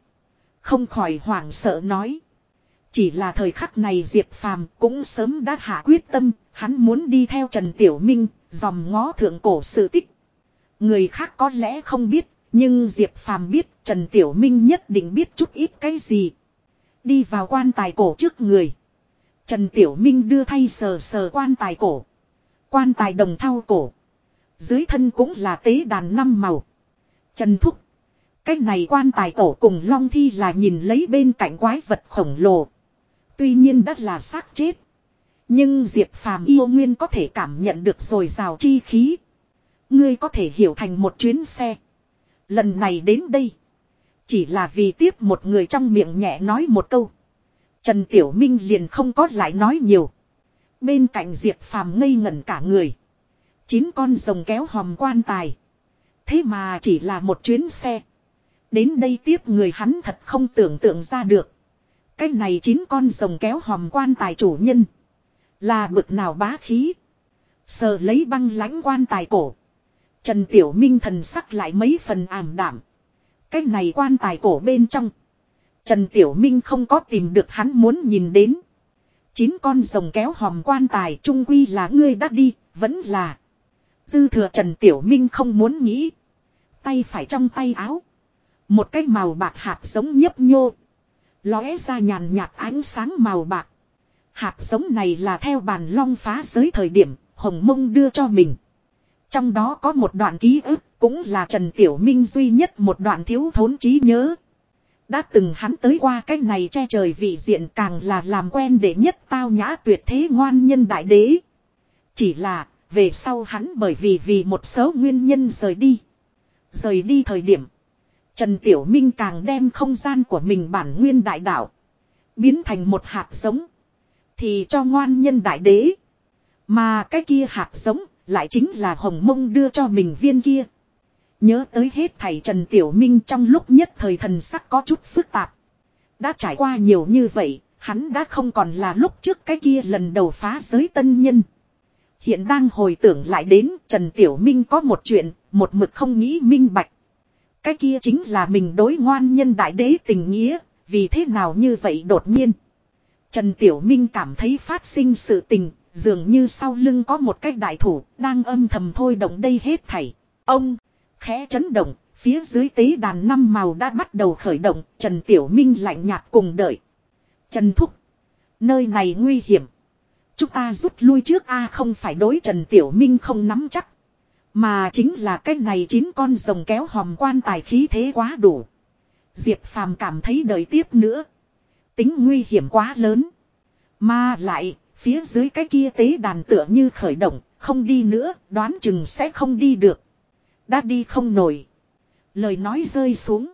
Không khỏi hoảng sợ nói. Chỉ là thời khắc này Diệp Phàm cũng sớm đã hạ quyết tâm, hắn muốn đi theo Trần Tiểu Minh, dòng ngó thượng cổ sự tích. Người khác có lẽ không biết, nhưng Diệp Phàm biết Trần Tiểu Minh nhất định biết chút ít cái gì. Đi vào quan tài cổ trước người. Trần Tiểu Minh đưa thay sờ sờ quan tài cổ. Quan tài đồng thao cổ. Dưới thân cũng là tế đàn năm màu. Trần Thúc. Cái này quan tài cổ cùng long thi là nhìn lấy bên cạnh quái vật khổng lồ. Tuy nhiên đất là xác chết. Nhưng Diệp Phàm yêu nguyên có thể cảm nhận được rồi rào chi khí. Ngươi có thể hiểu thành một chuyến xe. Lần này đến đây. Chỉ là vì tiếp một người trong miệng nhẹ nói một câu. Trần Tiểu Minh liền không có lại nói nhiều. Bên cạnh Diệp Phàm ngây ngẩn cả người. Chín con rồng kéo hòm quan tài. Thế mà chỉ là một chuyến xe. Đến đây tiếp người hắn thật không tưởng tượng ra được. Cái này chín con rồng kéo hòm quan tài chủ nhân. Là bực nào bá khí. Sờ lấy băng lãnh quan tài cổ. Trần Tiểu Minh thần sắc lại mấy phần ảm đảm. Cái này quan tài cổ bên trong. Trần Tiểu Minh không có tìm được hắn muốn nhìn đến. Chín con rồng kéo hòm quan tài trung quy là ngươi đã đi, vẫn là. Dư thừa Trần Tiểu Minh không muốn nghĩ. Tay phải trong tay áo. Một cái màu bạc hạt giống nhấp nhô. Lóe ra nhàn nhạt ánh sáng màu bạc. Hạt giống này là theo bàn long phá giới thời điểm Hồng Mông đưa cho mình. Trong đó có một đoạn ký ức cũng là Trần Tiểu Minh duy nhất một đoạn thiếu thốn trí nhớ. Đã từng hắn tới qua cái này che trời vị diện càng là làm quen để nhất tao nhã tuyệt thế ngoan nhân đại đế. Chỉ là, về sau hắn bởi vì vì một số nguyên nhân rời đi. Rời đi thời điểm. Trần Tiểu Minh càng đem không gian của mình bản nguyên đại đạo. Biến thành một hạt giống. Thì cho ngoan nhân đại đế. Mà cái kia hạt giống lại chính là hồng mông đưa cho mình viên kia. Nhớ tới hết thầy Trần Tiểu Minh trong lúc nhất thời thần sắc có chút phức tạp. Đã trải qua nhiều như vậy, hắn đã không còn là lúc trước cái kia lần đầu phá giới tân nhân. Hiện đang hồi tưởng lại đến Trần Tiểu Minh có một chuyện, một mực không nghĩ minh bạch. Cái kia chính là mình đối ngoan nhân đại đế tình nghĩa, vì thế nào như vậy đột nhiên. Trần Tiểu Minh cảm thấy phát sinh sự tình, dường như sau lưng có một cái đại thủ, đang âm thầm thôi động đây hết thảy. Ông, khẽ chấn động, phía dưới tế đàn năm màu đã bắt đầu khởi động, Trần Tiểu Minh lạnh nhạt cùng đợi. Trần Thúc, nơi này nguy hiểm. Chúng ta rút lui trước A không phải đối Trần Tiểu Minh không nắm chắc. Mà chính là cái này chín con rồng kéo hòm quan tài khí thế quá đủ. Diệp Phàm cảm thấy đợi tiếp nữa. Tính nguy hiểm quá lớn. Mà lại, phía dưới cái kia tế đàn tựa như khởi động, không đi nữa, đoán chừng sẽ không đi được. Đã đi không nổi. Lời nói rơi xuống.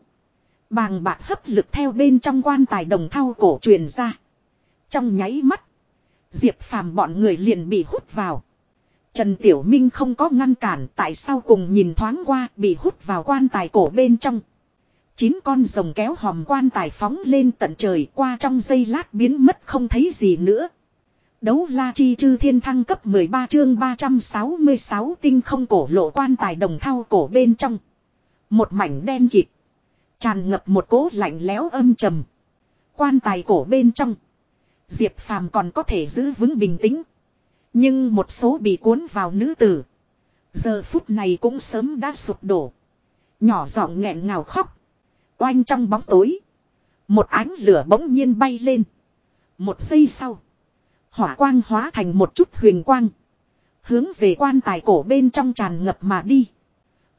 Bàng bạc hấp lực theo bên trong quan tài đồng thau cổ truyền ra. Trong nháy mắt. Diệp phàm bọn người liền bị hút vào. Trần Tiểu Minh không có ngăn cản tại sao cùng nhìn thoáng qua bị hút vào quan tài cổ bên trong. Chín con rồng kéo hòm quan tài phóng lên tận trời qua trong giây lát biến mất không thấy gì nữa. Đấu la chi chư thiên thăng cấp 13 chương 366 tinh không cổ lộ quan tài đồng thau cổ bên trong. Một mảnh đen kịt. Tràn ngập một cỗ lạnh lẽo âm trầm. Quan tài cổ bên trong. Diệp phàm còn có thể giữ vững bình tĩnh. Nhưng một số bị cuốn vào nữ tử. Giờ phút này cũng sớm đã sụp đổ. Nhỏ giọng nghẹn ngào khóc. Oanh trong bóng tối. Một ánh lửa bỗng nhiên bay lên. Một giây sau. Hỏa quang hóa thành một chút huyền quang. Hướng về quan tài cổ bên trong tràn ngập mà đi.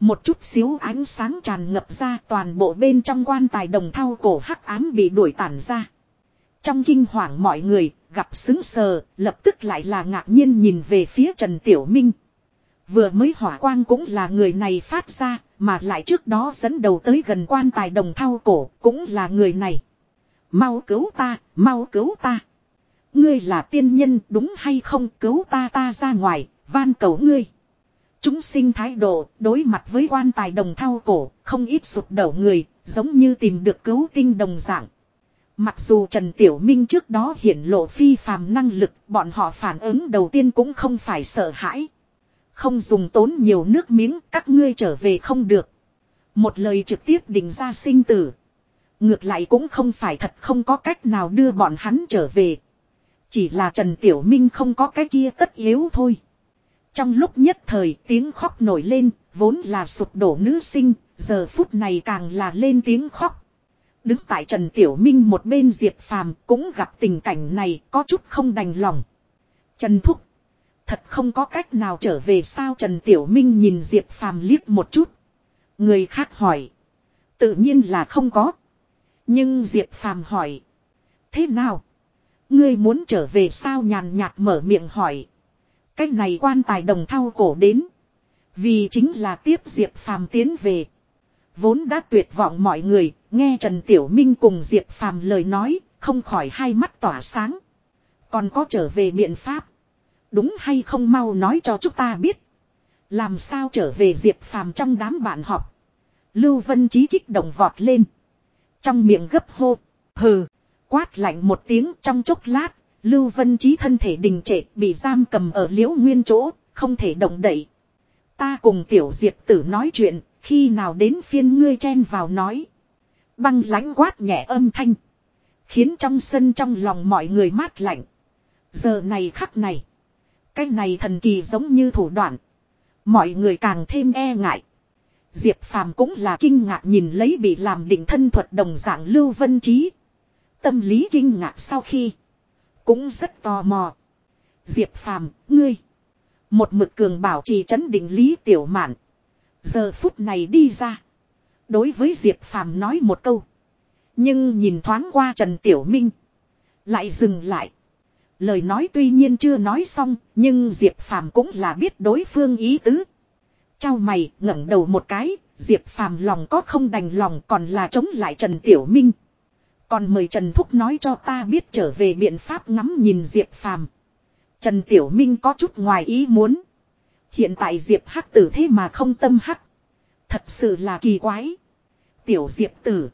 Một chút xíu ánh sáng tràn ngập ra, toàn bộ bên trong quan tài đồng thau cổ hắc ám bị đuổi tản ra. Trong kinh hoàng mọi người gặp xứng sờ, lập tức lại là ngạc nhiên nhìn về phía Trần Tiểu Minh. Vừa mới hỏa quang cũng là người này phát ra mà lại trước đó dẫn đầu tới gần quan tài đồng thau cổ cũng là người này. Mau cứu ta, mau cứu ta. Ngươi là tiên nhân đúng hay không cứu ta ta ra ngoài, van cầu ngươi. Chúng sinh thái độ, đối mặt với quan tài đồng thao cổ, không ít sụp đổ người, giống như tìm được cứu tinh đồng dạng. Mặc dù Trần Tiểu Minh trước đó hiển lộ phi phàm năng lực, bọn họ phản ứng đầu tiên cũng không phải sợ hãi. Không dùng tốn nhiều nước miếng, các ngươi trở về không được. Một lời trực tiếp định ra sinh tử. Ngược lại cũng không phải thật không có cách nào đưa bọn hắn trở về. Chỉ là Trần Tiểu Minh không có cái kia tất yếu thôi. Trong lúc nhất thời tiếng khóc nổi lên, vốn là sụp đổ nữ sinh, giờ phút này càng là lên tiếng khóc. Đứng tại Trần Tiểu Minh một bên Diệp Phàm cũng gặp tình cảnh này có chút không đành lòng. Trần Thúc. Thật không có cách nào trở về sao Trần Tiểu Minh nhìn Diệp Phàm liếc một chút. Người khác hỏi. Tự nhiên là không có. Nhưng Diệp Phàm hỏi. Thế nào? Ngươi muốn trở về sao nhàn nhạt mở miệng hỏi. Cách này quan tài đồng thao cổ đến. Vì chính là tiếp Diệp Phàm tiến về. Vốn đã tuyệt vọng mọi người, nghe Trần Tiểu Minh cùng Diệp Phàm lời nói, không khỏi hai mắt tỏa sáng. Còn có trở về biện pháp. Đúng hay không mau nói cho chúng ta biết. Làm sao trở về Diệp Phàm trong đám bạn họp. Lưu Vân Chí kích động vọt lên. Trong miệng gấp hô. Hừ. Quát lạnh một tiếng trong chốc lát. Lưu Vân Chí thân thể đình trệ bị giam cầm ở liễu nguyên chỗ. Không thể động đậy. Ta cùng tiểu diệp tử nói chuyện. Khi nào đến phiên ngươi chen vào nói. Băng lãnh quát nhẹ âm thanh. Khiến trong sân trong lòng mọi người mát lạnh. Giờ này khắc này. Cái này thần kỳ giống như thủ đoạn. Mọi người càng thêm e ngại. Diệp Phàm cũng là kinh ngạc nhìn lấy bị làm định thân thuật đồng dạng Lưu Vân Trí. Tâm lý kinh ngạc sau khi. Cũng rất tò mò. Diệp Phàm, ngươi. Một mực cường bảo trì chấn định lý tiểu mạn. Giờ phút này đi ra. Đối với Diệp Phàm nói một câu. Nhưng nhìn thoáng qua Trần Tiểu Minh. Lại dừng lại. Lời nói tuy nhiên chưa nói xong, nhưng Diệp Phàm cũng là biết đối phương ý tứ. Chau mày, ngẩng đầu một cái, Diệp Phàm lòng có không đành lòng còn là chống lại Trần Tiểu Minh. Còn mời Trần Thúc nói cho ta biết trở về biện pháp ngắm nhìn Diệp Phàm. Trần Tiểu Minh có chút ngoài ý muốn. Hiện tại Diệp Hắc tử thế mà không tâm hắc. Thật sự là kỳ quái. Tiểu Diệp tử.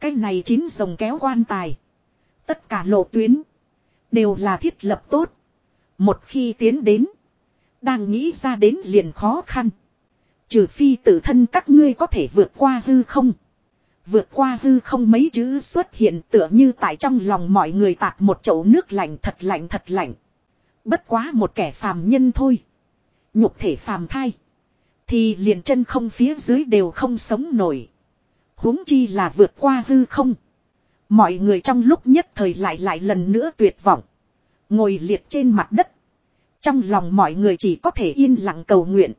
Cái này chín rồng kéo quan tài. Tất cả lộ tuyến. Đều là thiết lập tốt. Một khi tiến đến. Đang nghĩ ra đến liền khó khăn. Trừ phi tự thân các ngươi có thể vượt qua hư không. Vượt qua hư không mấy chữ xuất hiện tựa như tại trong lòng mọi người tạt một chậu nước lạnh thật lạnh thật lạnh. Bất quá một kẻ phàm nhân thôi. Nhục thể phàm thai. Thì liền chân không phía dưới đều không sống nổi. huống chi là vượt qua hư không. Mọi người trong lúc nhất thời lại lại lần nữa tuyệt vọng. Ngồi liệt trên mặt đất. Trong lòng mọi người chỉ có thể yên lặng cầu nguyện.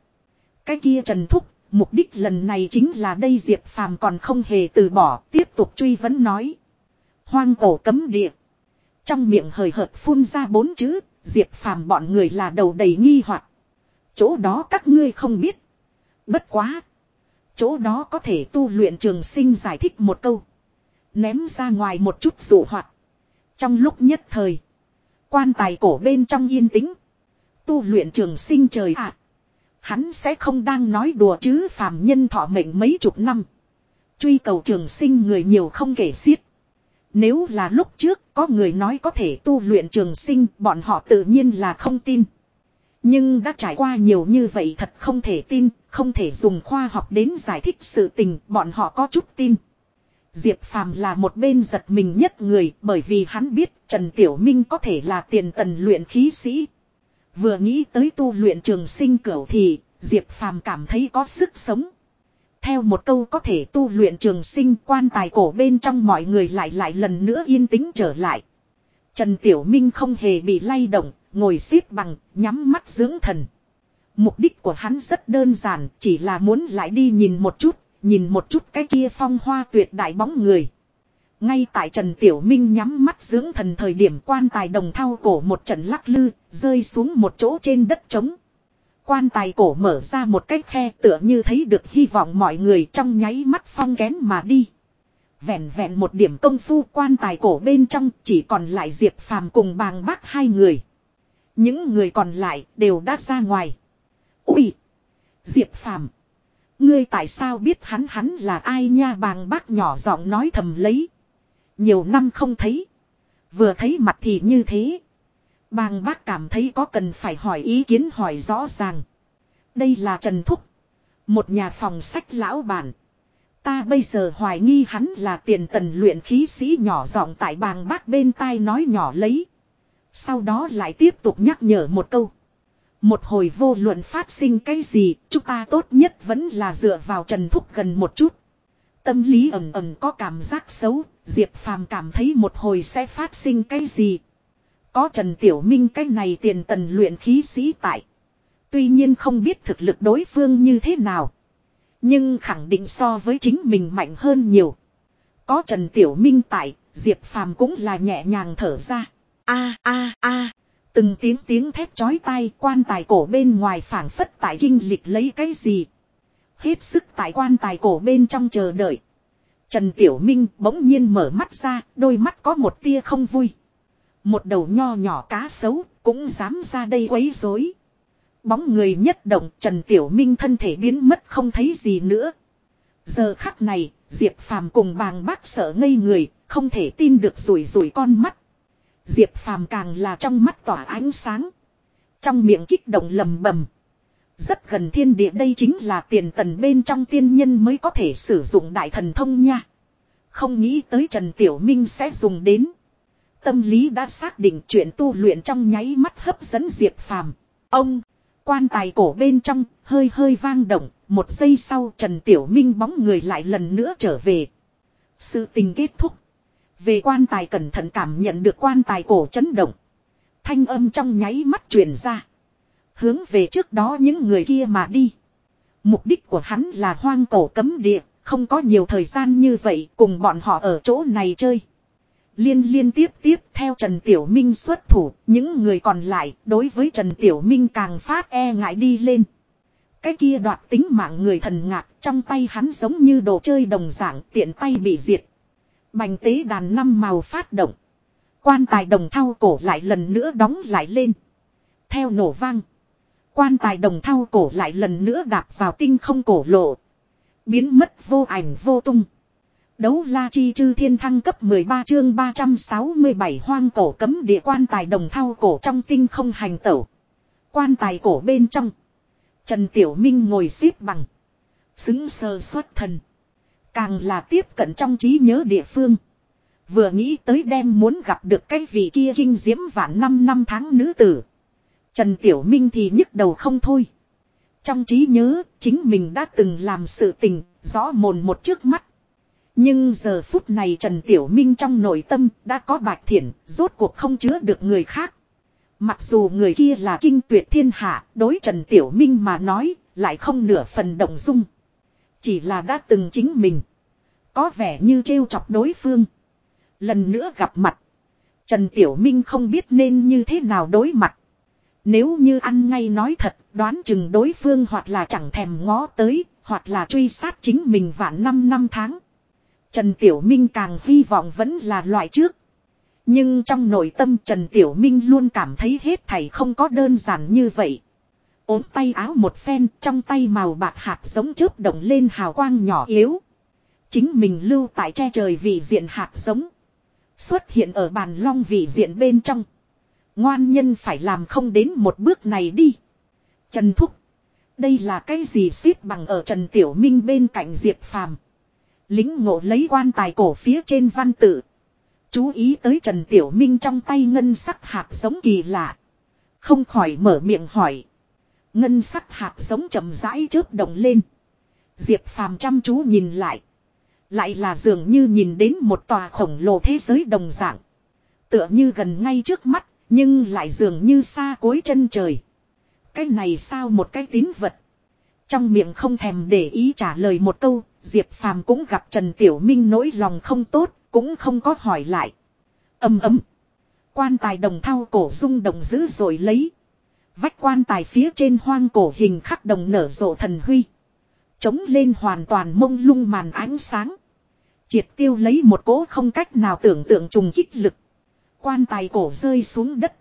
Cái kia Trần Thúc, mục đích lần này chính là đây Diệp Phàm còn không hề từ bỏ, tiếp tục truy vấn nói. Hoang cổ cấm địa. Trong miệng hời hợt phun ra bốn chữ, Diệp Phàm bọn người là đầu đầy nghi hoặc. Chỗ đó các ngươi không biết. Bất quá. Chỗ đó có thể tu luyện trường sinh giải thích một câu. Ném ra ngoài một chút dụ hoạt. Trong lúc nhất thời. Quan tài cổ bên trong yên tĩnh. Tu luyện trường sinh trời ạ. Hắn sẽ không đang nói đùa chứ phàm nhân thọ mệnh mấy chục năm. Truy cầu trường sinh người nhiều không kể xiết. Nếu là lúc trước có người nói có thể tu luyện trường sinh bọn họ tự nhiên là không tin. Nhưng đã trải qua nhiều như vậy thật không thể tin, không thể dùng khoa học đến giải thích sự tình, bọn họ có chút tin. Diệp Phàm là một bên giật mình nhất người bởi vì hắn biết Trần Tiểu Minh có thể là tiền tần luyện khí sĩ. Vừa nghĩ tới tu luyện trường sinh cửu thì Diệp Phàm cảm thấy có sức sống. Theo một câu có thể tu luyện trường sinh quan tài cổ bên trong mọi người lại lại lần nữa yên tĩnh trở lại. Trần Tiểu Minh không hề bị lay động, ngồi xếp bằng, nhắm mắt dưỡng thần. Mục đích của hắn rất đơn giản, chỉ là muốn lại đi nhìn một chút, nhìn một chút cái kia phong hoa tuyệt đại bóng người. Ngay tại Trần Tiểu Minh nhắm mắt dưỡng thần thời điểm quan tài đồng thao cổ một trận lắc lư, rơi xuống một chỗ trên đất trống. Quan tài cổ mở ra một cái khe tựa như thấy được hy vọng mọi người trong nháy mắt phong kén mà đi. Vẹn vẹn một điểm công phu quan tài cổ bên trong chỉ còn lại Diệp Phàm cùng bàng bác hai người. Những người còn lại đều đã ra ngoài. Ui! Diệp Phàm Ngươi tại sao biết hắn hắn là ai nha bàng bác nhỏ giọng nói thầm lấy. Nhiều năm không thấy. Vừa thấy mặt thì như thế. Bàng bác cảm thấy có cần phải hỏi ý kiến hỏi rõ ràng. Đây là Trần Thúc. Một nhà phòng sách lão bản. Ta bây giờ hoài nghi hắn là tiền tần luyện khí sĩ nhỏ giọng tại bàng bác bên tai nói nhỏ lấy. Sau đó lại tiếp tục nhắc nhở một câu. Một hồi vô luận phát sinh cái gì, chúng ta tốt nhất vẫn là dựa vào Trần Thúc gần một chút. Tâm lý ẩm ẩm có cảm giác xấu, Diệp Phàm cảm thấy một hồi sẽ phát sinh cái gì. Có Trần Tiểu Minh cái này tiền tần luyện khí sĩ tại. Tuy nhiên không biết thực lực đối phương như thế nào. Nhưng khẳng định so với chính mình mạnh hơn nhiều. Có Trần Tiểu Minh tại, Diệp Phàm cũng là nhẹ nhàng thở ra. A a a Từng tiếng tiếng thét chói tai quan tài cổ bên ngoài phảng phất tại kinh lịch lấy cái gì. Hết sức tại quan tài cổ bên trong chờ đợi. Trần Tiểu Minh bỗng nhiên mở mắt ra, đôi mắt có một tia không vui. Một đầu nho nhỏ cá sấu, cũng dám ra đây quấy rối. Bóng người nhất động Trần Tiểu Minh thân thể biến mất không thấy gì nữa. Giờ khắc này, Diệp Phàm cùng bàng bác sợ ngây người, không thể tin được rủi rủi con mắt. Diệp Phàm càng là trong mắt tỏa ánh sáng. Trong miệng kích động lầm bầm. Rất gần thiên địa đây chính là tiền tần bên trong tiên nhân mới có thể sử dụng đại thần thông nha. Không nghĩ tới Trần Tiểu Minh sẽ dùng đến. Tâm lý đã xác định chuyện tu luyện trong nháy mắt hấp dẫn Diệp Phàm. Ông, quan tài cổ bên trong, hơi hơi vang động, một giây sau Trần Tiểu Minh bóng người lại lần nữa trở về. Sự tình kết thúc. Về quan tài cẩn thận cảm nhận được quan tài cổ chấn động. Thanh âm trong nháy mắt truyền ra. Hướng về trước đó những người kia mà đi. Mục đích của hắn là hoang cổ cấm địa, không có nhiều thời gian như vậy cùng bọn họ ở chỗ này chơi. Liên liên tiếp tiếp theo Trần Tiểu Minh xuất thủ, những người còn lại đối với Trần Tiểu Minh càng phát e ngại đi lên. Cái kia đoạt tính mạng người thần ngạc trong tay hắn giống như đồ chơi đồng dạng tiện tay bị diệt. Bành tế đàn năm màu phát động. Quan tài đồng thau cổ lại lần nữa đóng lại lên. Theo nổ vang. Quan tài đồng thau cổ lại lần nữa đạp vào tinh không cổ lộ. Biến mất vô ảnh vô tung. Đấu la chi chư thiên thăng cấp 13 chương 367 hoang cổ cấm địa quan tài đồng thau cổ trong tinh không hành tẩu. Quan tài cổ bên trong. Trần Tiểu Minh ngồi xếp bằng. Xứng sờ xuất thần. Càng là tiếp cận trong trí nhớ địa phương. Vừa nghĩ tới đem muốn gặp được cái vị kia kinh diễm vạn năm năm tháng nữ tử. Trần Tiểu Minh thì nhức đầu không thôi. Trong trí nhớ, chính mình đã từng làm sự tình, rõ mồn một trước mắt. Nhưng giờ phút này Trần Tiểu Minh trong nội tâm đã có bạch thiện, rốt cuộc không chứa được người khác. Mặc dù người kia là kinh tuyệt thiên hạ, đối Trần Tiểu Minh mà nói, lại không nửa phần động dung. Chỉ là đã từng chính mình. Có vẻ như trêu chọc đối phương. Lần nữa gặp mặt. Trần Tiểu Minh không biết nên như thế nào đối mặt. Nếu như ăn ngay nói thật, đoán chừng đối phương hoặc là chẳng thèm ngó tới, hoặc là truy sát chính mình vạn năm năm tháng. Trần Tiểu Minh càng hy vọng vẫn là loại trước. Nhưng trong nội tâm Trần Tiểu Minh luôn cảm thấy hết thảy không có đơn giản như vậy ốm tay áo một phen, trong tay màu bạc hạt giống chớp động lên hào quang nhỏ yếu. Chính mình lưu tại che trời vị diện hạt giống. Xuất hiện ở bàn long vị diện bên trong. Ngoan nhân phải làm không đến một bước này đi. Trần Thúc. Đây là cái gì xếp bằng ở Trần Tiểu Minh bên cạnh Diệp Phàm. Lính ngộ lấy quan tài cổ phía trên văn tự. Chú ý tới Trần Tiểu Minh trong tay ngân sắc hạt giống kỳ lạ. Không khỏi mở miệng hỏi. Ngân sắc hạt giống chậm rãi chớp động lên. Diệp Phàm chăm chú nhìn lại. Lại là dường như nhìn đến một tòa khổng lồ thế giới đồng dạng. Tựa như gần ngay trước mắt, nhưng lại dường như xa cuối chân trời. Cái này sao một cái tín vật. Trong miệng không thèm để ý trả lời một câu, Diệp Phàm cũng gặp Trần Tiểu Minh nỗi lòng không tốt, cũng không có hỏi lại. Âm ấm. Quan tài đồng thao cổ rung đồng dữ rồi lấy. Vách quan tài phía trên hoang cổ hình khắc đồng nở rộ thần huy. Chống lên hoàn toàn mông lung màn ánh sáng. Triệt tiêu lấy một cỗ không cách nào tưởng tượng trùng kích lực. Quan tài cổ rơi xuống đất.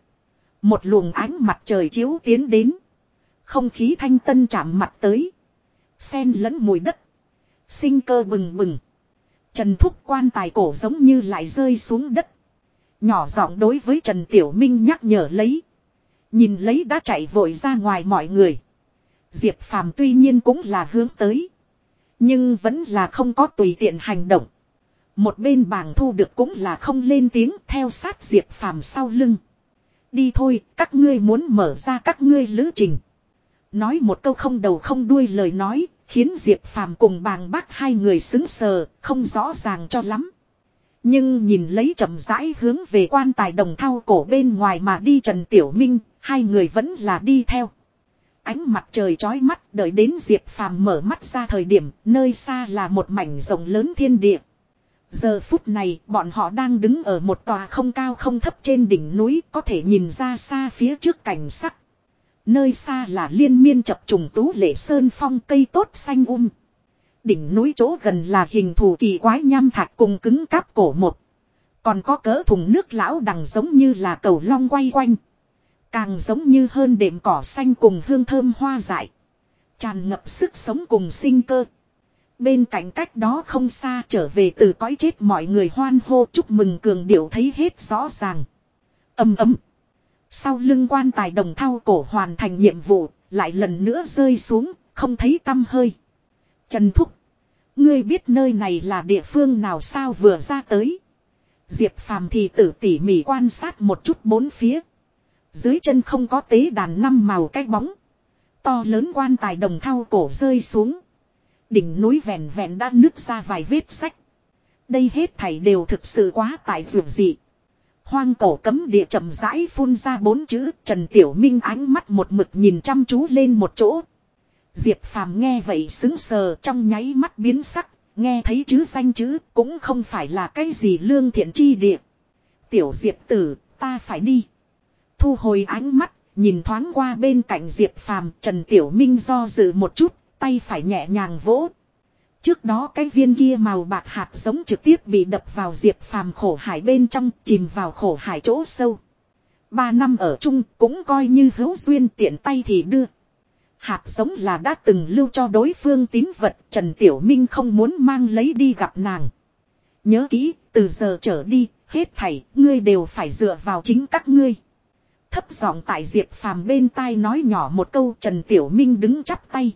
Một luồng ánh mặt trời chiếu tiến đến. Không khí thanh tân chạm mặt tới. Xen lẫn mùi đất. Sinh cơ bừng bừng. Trần Thúc quan tài cổ giống như lại rơi xuống đất. Nhỏ giọng đối với Trần Tiểu Minh nhắc nhở lấy. Nhìn lấy đã chạy vội ra ngoài mọi người. Diệp Phàm tuy nhiên cũng là hướng tới. Nhưng vẫn là không có tùy tiện hành động. Một bên bàng thu được cũng là không lên tiếng theo sát Diệp Phàm sau lưng. Đi thôi, các ngươi muốn mở ra các ngươi lữ trình. Nói một câu không đầu không đuôi lời nói, khiến Diệp Phàm cùng bàng bác hai người xứng sờ, không rõ ràng cho lắm. Nhưng nhìn lấy chậm rãi hướng về quan tài đồng thao cổ bên ngoài mà đi Trần Tiểu Minh, hai người vẫn là đi theo. Ánh mặt trời chói mắt đợi đến Diệp Phàm mở mắt ra thời điểm, nơi xa là một mảnh rộng lớn thiên địa. Giờ phút này, bọn họ đang đứng ở một tòa không cao không thấp trên đỉnh núi, có thể nhìn ra xa phía trước cảnh sắc. Nơi xa là liên miên chập trùng tú lệ sơn phong cây tốt xanh um. Đỉnh núi chỗ gần là hình thù kỳ quái nham thạch cùng cứng cáp cổ một. Còn có cỡ thùng nước lão đằng giống như là cầu long quay quanh. Càng giống như hơn đệm cỏ xanh cùng hương thơm hoa dại. Tràn ngập sức sống cùng sinh cơ. Bên cạnh cách đó không xa trở về từ cõi chết mọi người hoan hô chúc mừng cường điệu thấy hết rõ ràng. Âm ấm. Sau lưng quan tài đồng thao cổ hoàn thành nhiệm vụ, lại lần nữa rơi xuống, không thấy tâm hơi. Trần Thúc. Ngươi biết nơi này là địa phương nào sao vừa ra tới. Diệp phàm thì tử tỉ mỉ quan sát một chút bốn phía. Dưới chân không có tế đàn năm màu cái bóng. To lớn quan tài đồng thao cổ rơi xuống. Đỉnh núi vẹn vẹn đã nứt ra vài vết sách. Đây hết thảy đều thực sự quá tại vượt dị. Hoang cổ cấm địa chậm rãi phun ra bốn chữ Trần Tiểu Minh ánh mắt một mực nhìn chăm chú lên một chỗ. Diệp Phàm nghe vậy xứng sờ trong nháy mắt biến sắc, nghe thấy chữ xanh chữ cũng không phải là cái gì lương thiện chi địa. Tiểu Diệp tử, ta phải đi. Thu hồi ánh mắt, nhìn thoáng qua bên cạnh Diệp Phàm, Trần Tiểu Minh do dự một chút, tay phải nhẹ nhàng vỗ. Trước đó cái viên kia màu bạc hạt giống trực tiếp bị đập vào Diệp Phàm khổ hải bên trong, chìm vào khổ hải chỗ sâu. Ba năm ở chung cũng coi như hữu duyên tiện tay thì đưa. Hạt giống là đã từng lưu cho đối phương tín vật Trần Tiểu Minh không muốn mang lấy đi gặp nàng. Nhớ kỹ, từ giờ trở đi, hết thảy, ngươi đều phải dựa vào chính các ngươi. Thấp giọng tại Diệp Phàm bên tai nói nhỏ một câu, Trần Tiểu Minh đứng chắp tay.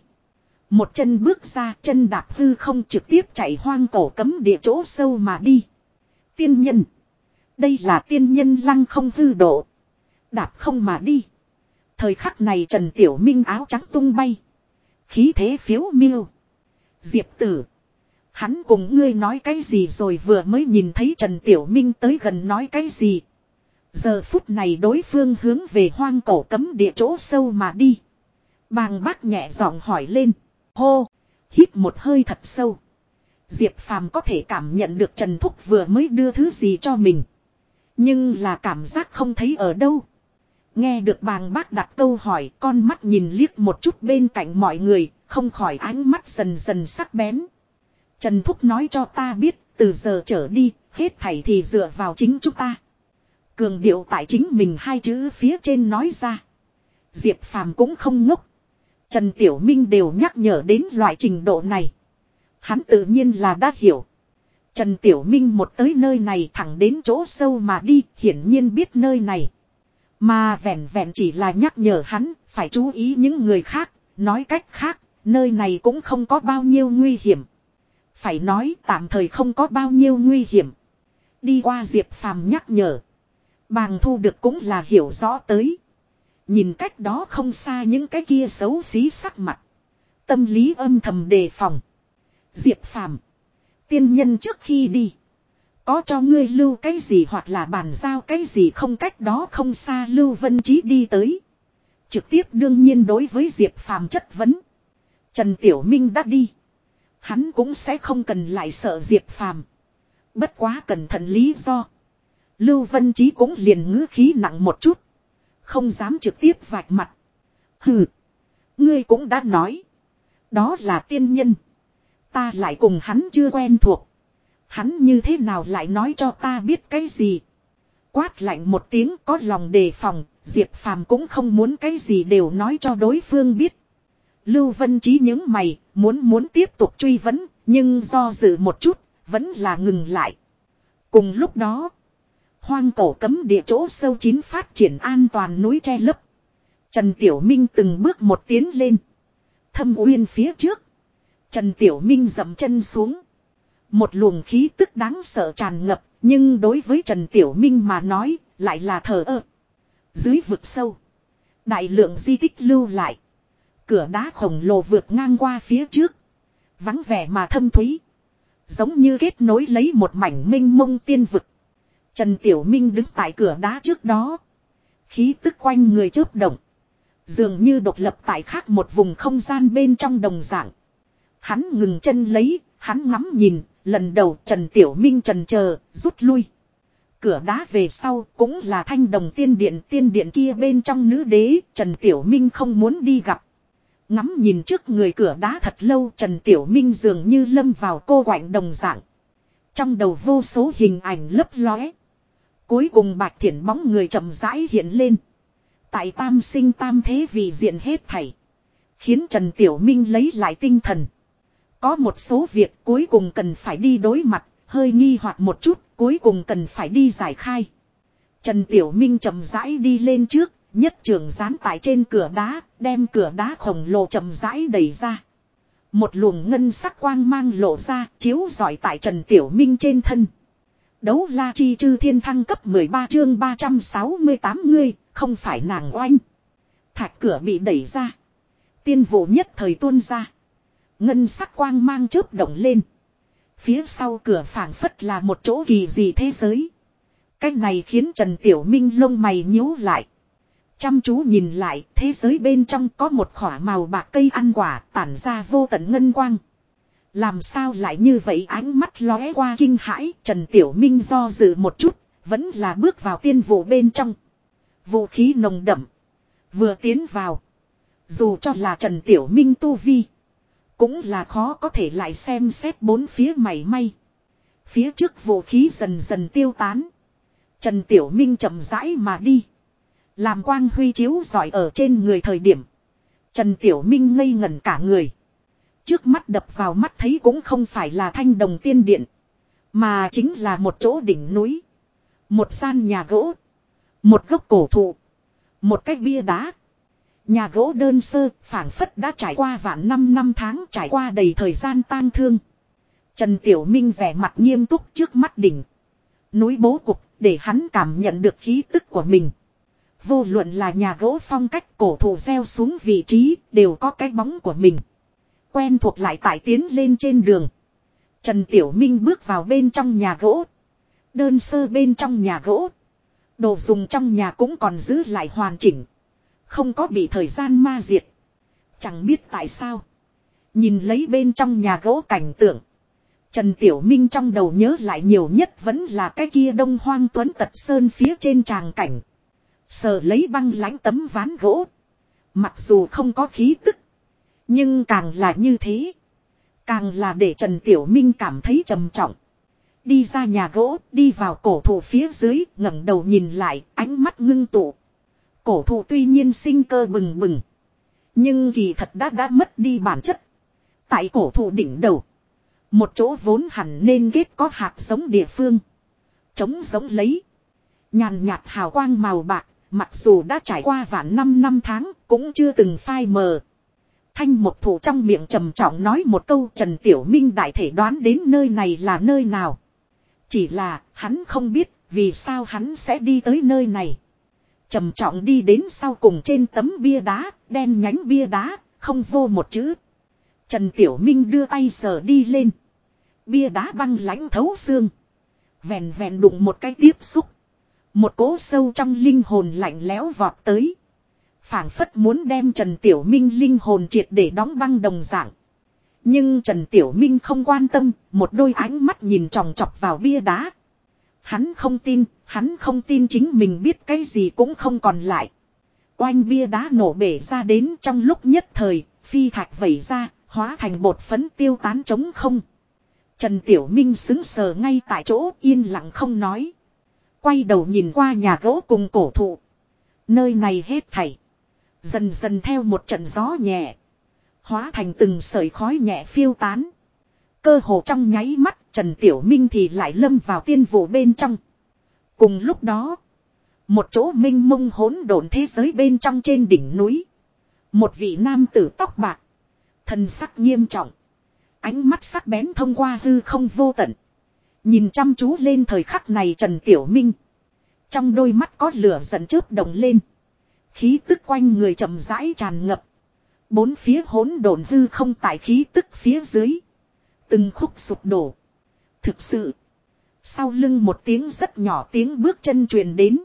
Một chân bước ra, chân đạp hư không trực tiếp chạy hoang cổ cấm địa chỗ sâu mà đi. Tiên nhân. Đây là tiên nhân lăng không hư độ. Đạp không mà đi. Thời khắc này Trần Tiểu Minh áo trắng tung bay. Khí thế phiếu miêu. Diệp tử. Hắn cùng ngươi nói cái gì rồi vừa mới nhìn thấy Trần Tiểu Minh tới gần nói cái gì. Giờ phút này đối phương hướng về hoang cổ cấm địa chỗ sâu mà đi. Bàng bác nhẹ giọng hỏi lên. Hô. Hít một hơi thật sâu. Diệp Phàm có thể cảm nhận được Trần Thúc vừa mới đưa thứ gì cho mình. Nhưng là cảm giác không thấy ở đâu. Nghe được bàng bác đặt câu hỏi con mắt nhìn liếc một chút bên cạnh mọi người, không khỏi ánh mắt dần dần sắc bén. Trần Thúc nói cho ta biết, từ giờ trở đi, hết thảy thì dựa vào chính chúng ta. Cường điệu tại chính mình hai chữ phía trên nói ra. Diệp Phàm cũng không ngốc. Trần Tiểu Minh đều nhắc nhở đến loại trình độ này. Hắn tự nhiên là đã hiểu. Trần Tiểu Minh một tới nơi này thẳng đến chỗ sâu mà đi, hiển nhiên biết nơi này. Mà vẹn vẹn chỉ là nhắc nhở hắn, phải chú ý những người khác, nói cách khác, nơi này cũng không có bao nhiêu nguy hiểm. Phải nói tạm thời không có bao nhiêu nguy hiểm. Đi qua Diệp Phàm nhắc nhở. Bàng thu được cũng là hiểu rõ tới. Nhìn cách đó không xa những cái kia xấu xí sắc mặt. Tâm lý âm thầm đề phòng. Diệp Phàm, Tiên nhân trước khi đi. Có cho ngươi lưu cái gì hoặc là bàn giao cái gì không cách đó không xa lưu vân trí đi tới. Trực tiếp đương nhiên đối với Diệp Phàm chất vấn. Trần Tiểu Minh đã đi. Hắn cũng sẽ không cần lại sợ Diệp Phàm. Bất quá cẩn thận lý do. Lưu Vân Trí cũng liền ngữ khí nặng một chút. Không dám trực tiếp vạch mặt. Hừ. Ngươi cũng đã nói. Đó là tiên nhân. Ta lại cùng hắn chưa quen thuộc. Hắn như thế nào lại nói cho ta biết cái gì. Quát lạnh một tiếng có lòng đề phòng. Diệp Phàm cũng không muốn cái gì đều nói cho đối phương biết. Lưu Vân Trí những mày, muốn muốn tiếp tục truy vấn, nhưng do dự một chút, vẫn là ngừng lại. Cùng lúc đó, hoang cổ cấm địa chỗ sâu chín phát triển an toàn núi tre lấp. Trần Tiểu Minh từng bước một tiến lên. Thâm uyên phía trước. Trần Tiểu Minh dậm chân xuống. Một luồng khí tức đáng sợ tràn ngập, nhưng đối với Trần Tiểu Minh mà nói, lại là thờ ơ. Dưới vực sâu, đại lượng di tích lưu lại. Cửa đá khổng lồ vượt ngang qua phía trước. Vắng vẻ mà thâm thúy. Giống như kết nối lấy một mảnh minh mông tiên vực. Trần Tiểu Minh đứng tại cửa đá trước đó. Khí tức quanh người chớp động. Dường như độc lập tại khác một vùng không gian bên trong đồng dạng. Hắn ngừng chân lấy, hắn ngắm nhìn, lần đầu Trần Tiểu Minh trần chờ rút lui. Cửa đá về sau cũng là thanh đồng tiên điện tiên điện kia bên trong nữ đế, Trần Tiểu Minh không muốn đi gặp. Ngắm nhìn trước người cửa đá thật lâu Trần Tiểu Minh dường như lâm vào cô quạnh đồng dạng. Trong đầu vô số hình ảnh lấp lóe. Cuối cùng bạch thiển bóng người chậm rãi hiện lên. Tại tam sinh tam thế vì diện hết thảy. Khiến Trần Tiểu Minh lấy lại tinh thần. Có một số việc cuối cùng cần phải đi đối mặt, hơi nghi hoặc một chút, cuối cùng cần phải đi giải khai. Trần Tiểu Minh chậm rãi đi lên trước, nhất trường dán tại trên cửa đá, đem cửa đá khổng lồ chậm rãi đẩy ra. Một luồng ngân sắc quang mang lộ ra, chiếu rọi tại Trần Tiểu Minh trên thân. Đấu la chi chư thiên thăng cấp 13 chương 368 ngươi, không phải nàng oanh. Thạch cửa bị đẩy ra. Tiên vụ nhất thời tuôn ra. Ngân sắc quang mang chớp động lên. Phía sau cửa phảng phất là một chỗ kỳ gì thế giới. Cách này khiến Trần Tiểu Minh lông mày nhíu lại. Chăm chú nhìn lại, thế giới bên trong có một khỏa màu bạc cây ăn quả tản ra vô tận ngân quang. Làm sao lại như vậy ánh mắt lóe qua kinh hãi, Trần Tiểu Minh do dự một chút, vẫn là bước vào tiên vụ bên trong. Vũ khí nồng đậm. Vừa tiến vào. Dù cho là Trần Tiểu Minh tu vi. Cũng là khó có thể lại xem xét bốn phía mảy may. Phía trước vũ khí dần dần tiêu tán. Trần Tiểu Minh chậm rãi mà đi. Làm quang huy chiếu giỏi ở trên người thời điểm. Trần Tiểu Minh ngây ngẩn cả người. Trước mắt đập vào mắt thấy cũng không phải là thanh đồng tiên điện. Mà chính là một chỗ đỉnh núi. Một gian nhà gỗ. Một gốc cổ thụ. Một cái bia đá. Nhà gỗ đơn sơ, phảng phất đã trải qua vạn năm năm tháng trải qua đầy thời gian tang thương. Trần Tiểu Minh vẻ mặt nghiêm túc trước mắt đỉnh. Núi bố cục, để hắn cảm nhận được khí tức của mình. Vô luận là nhà gỗ phong cách cổ thụ gieo xuống vị trí, đều có cái bóng của mình. Quen thuộc lại tải tiến lên trên đường. Trần Tiểu Minh bước vào bên trong nhà gỗ. Đơn sơ bên trong nhà gỗ. Đồ dùng trong nhà cũng còn giữ lại hoàn chỉnh. Không có bị thời gian ma diệt. Chẳng biết tại sao. Nhìn lấy bên trong nhà gỗ cảnh tượng. Trần Tiểu Minh trong đầu nhớ lại nhiều nhất vẫn là cái kia đông hoang tuấn tật sơn phía trên tràng cảnh. Sờ lấy băng lãnh tấm ván gỗ. Mặc dù không có khí tức. Nhưng càng là như thế. Càng là để Trần Tiểu Minh cảm thấy trầm trọng. Đi ra nhà gỗ, đi vào cổ thụ phía dưới, ngẩng đầu nhìn lại, ánh mắt ngưng tụ. Cổ thụ tuy nhiên sinh cơ bừng bừng. Nhưng kỳ thật đã đã mất đi bản chất. Tại cổ thụ đỉnh đầu. Một chỗ vốn hẳn nên kết có hạt giống địa phương. Chống giống lấy. Nhàn nhạt hào quang màu bạc, mặc dù đã trải qua vạn năm năm tháng, cũng chưa từng phai mờ. Thanh một thủ trong miệng trầm trọng nói một câu Trần Tiểu Minh đại thể đoán đến nơi này là nơi nào. Chỉ là, hắn không biết, vì sao hắn sẽ đi tới nơi này. trầm trọng đi đến sau cùng trên tấm bia đá, đen nhánh bia đá, không vô một chữ. Trần Tiểu Minh đưa tay sờ đi lên. Bia đá băng lãnh thấu xương. Vèn vèn đụng một cái tiếp xúc. Một cỗ sâu trong linh hồn lạnh lẽo vọt tới phảng phất muốn đem Trần Tiểu Minh linh hồn triệt để đóng băng đồng dạng. Nhưng Trần Tiểu Minh không quan tâm, một đôi ánh mắt nhìn tròng trọc vào bia đá. Hắn không tin, hắn không tin chính mình biết cái gì cũng không còn lại. Oanh bia đá nổ bể ra đến trong lúc nhất thời, phi thạch vẩy ra, hóa thành bột phấn tiêu tán trống không. Trần Tiểu Minh xứng sờ ngay tại chỗ yên lặng không nói. Quay đầu nhìn qua nhà gỗ cùng cổ thụ. Nơi này hết thảy. Dần dần theo một trận gió nhẹ. Hóa thành từng sợi khói nhẹ phiêu tán. Cơ hồ trong nháy mắt, Trần Tiểu Minh thì lại lâm vào tiên vụ bên trong. Cùng lúc đó. Một chỗ minh mông hỗn độn thế giới bên trong trên đỉnh núi. Một vị nam tử tóc bạc. Thần sắc nghiêm trọng. Ánh mắt sắc bén thông qua hư không vô tận. Nhìn chăm chú lên thời khắc này Trần Tiểu Minh. Trong đôi mắt có lửa giận chớp động lên. Khí tức quanh người chậm rãi tràn ngập. Bốn phía hỗn độn hư không tại khí tức phía dưới. Từng khúc sụp đổ. Thực sự. Sau lưng một tiếng rất nhỏ tiếng bước chân truyền đến.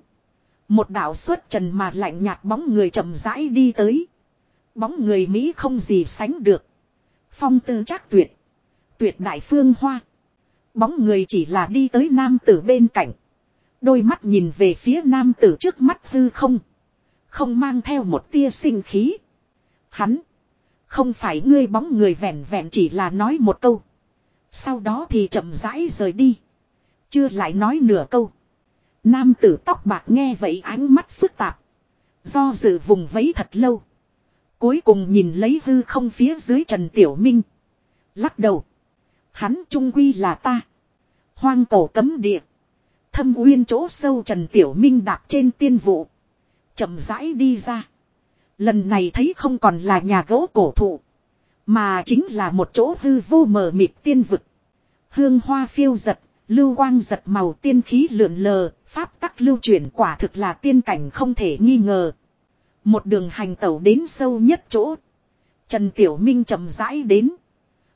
Một đạo xuất trần mà lạnh nhạt bóng người chậm rãi đi tới. Bóng người Mỹ không gì sánh được. Phong tư chắc tuyệt. Tuyệt đại phương hoa. Bóng người chỉ là đi tới nam tử bên cạnh. Đôi mắt nhìn về phía nam tử trước mắt hư không. Không mang theo một tia sinh khí. Hắn. Không phải ngươi bóng người vẹn vẹn chỉ là nói một câu. Sau đó thì chậm rãi rời đi. Chưa lại nói nửa câu. Nam tử tóc bạc nghe vậy ánh mắt phức tạp. Do dự vùng vẫy thật lâu. Cuối cùng nhìn lấy hư không phía dưới Trần Tiểu Minh. Lắc đầu. Hắn trung quy là ta. Hoang cổ cấm địa. Thâm uyên chỗ sâu Trần Tiểu Minh đạp trên tiên vụ chậm rãi đi ra. Lần này thấy không còn là nhà gỗ cổ thụ. Mà chính là một chỗ hư vô mờ mịt tiên vực. Hương hoa phiêu giật, lưu quang giật màu tiên khí lượn lờ, pháp tắc lưu chuyển quả thực là tiên cảnh không thể nghi ngờ. Một đường hành tẩu đến sâu nhất chỗ. Trần Tiểu Minh chậm rãi đến.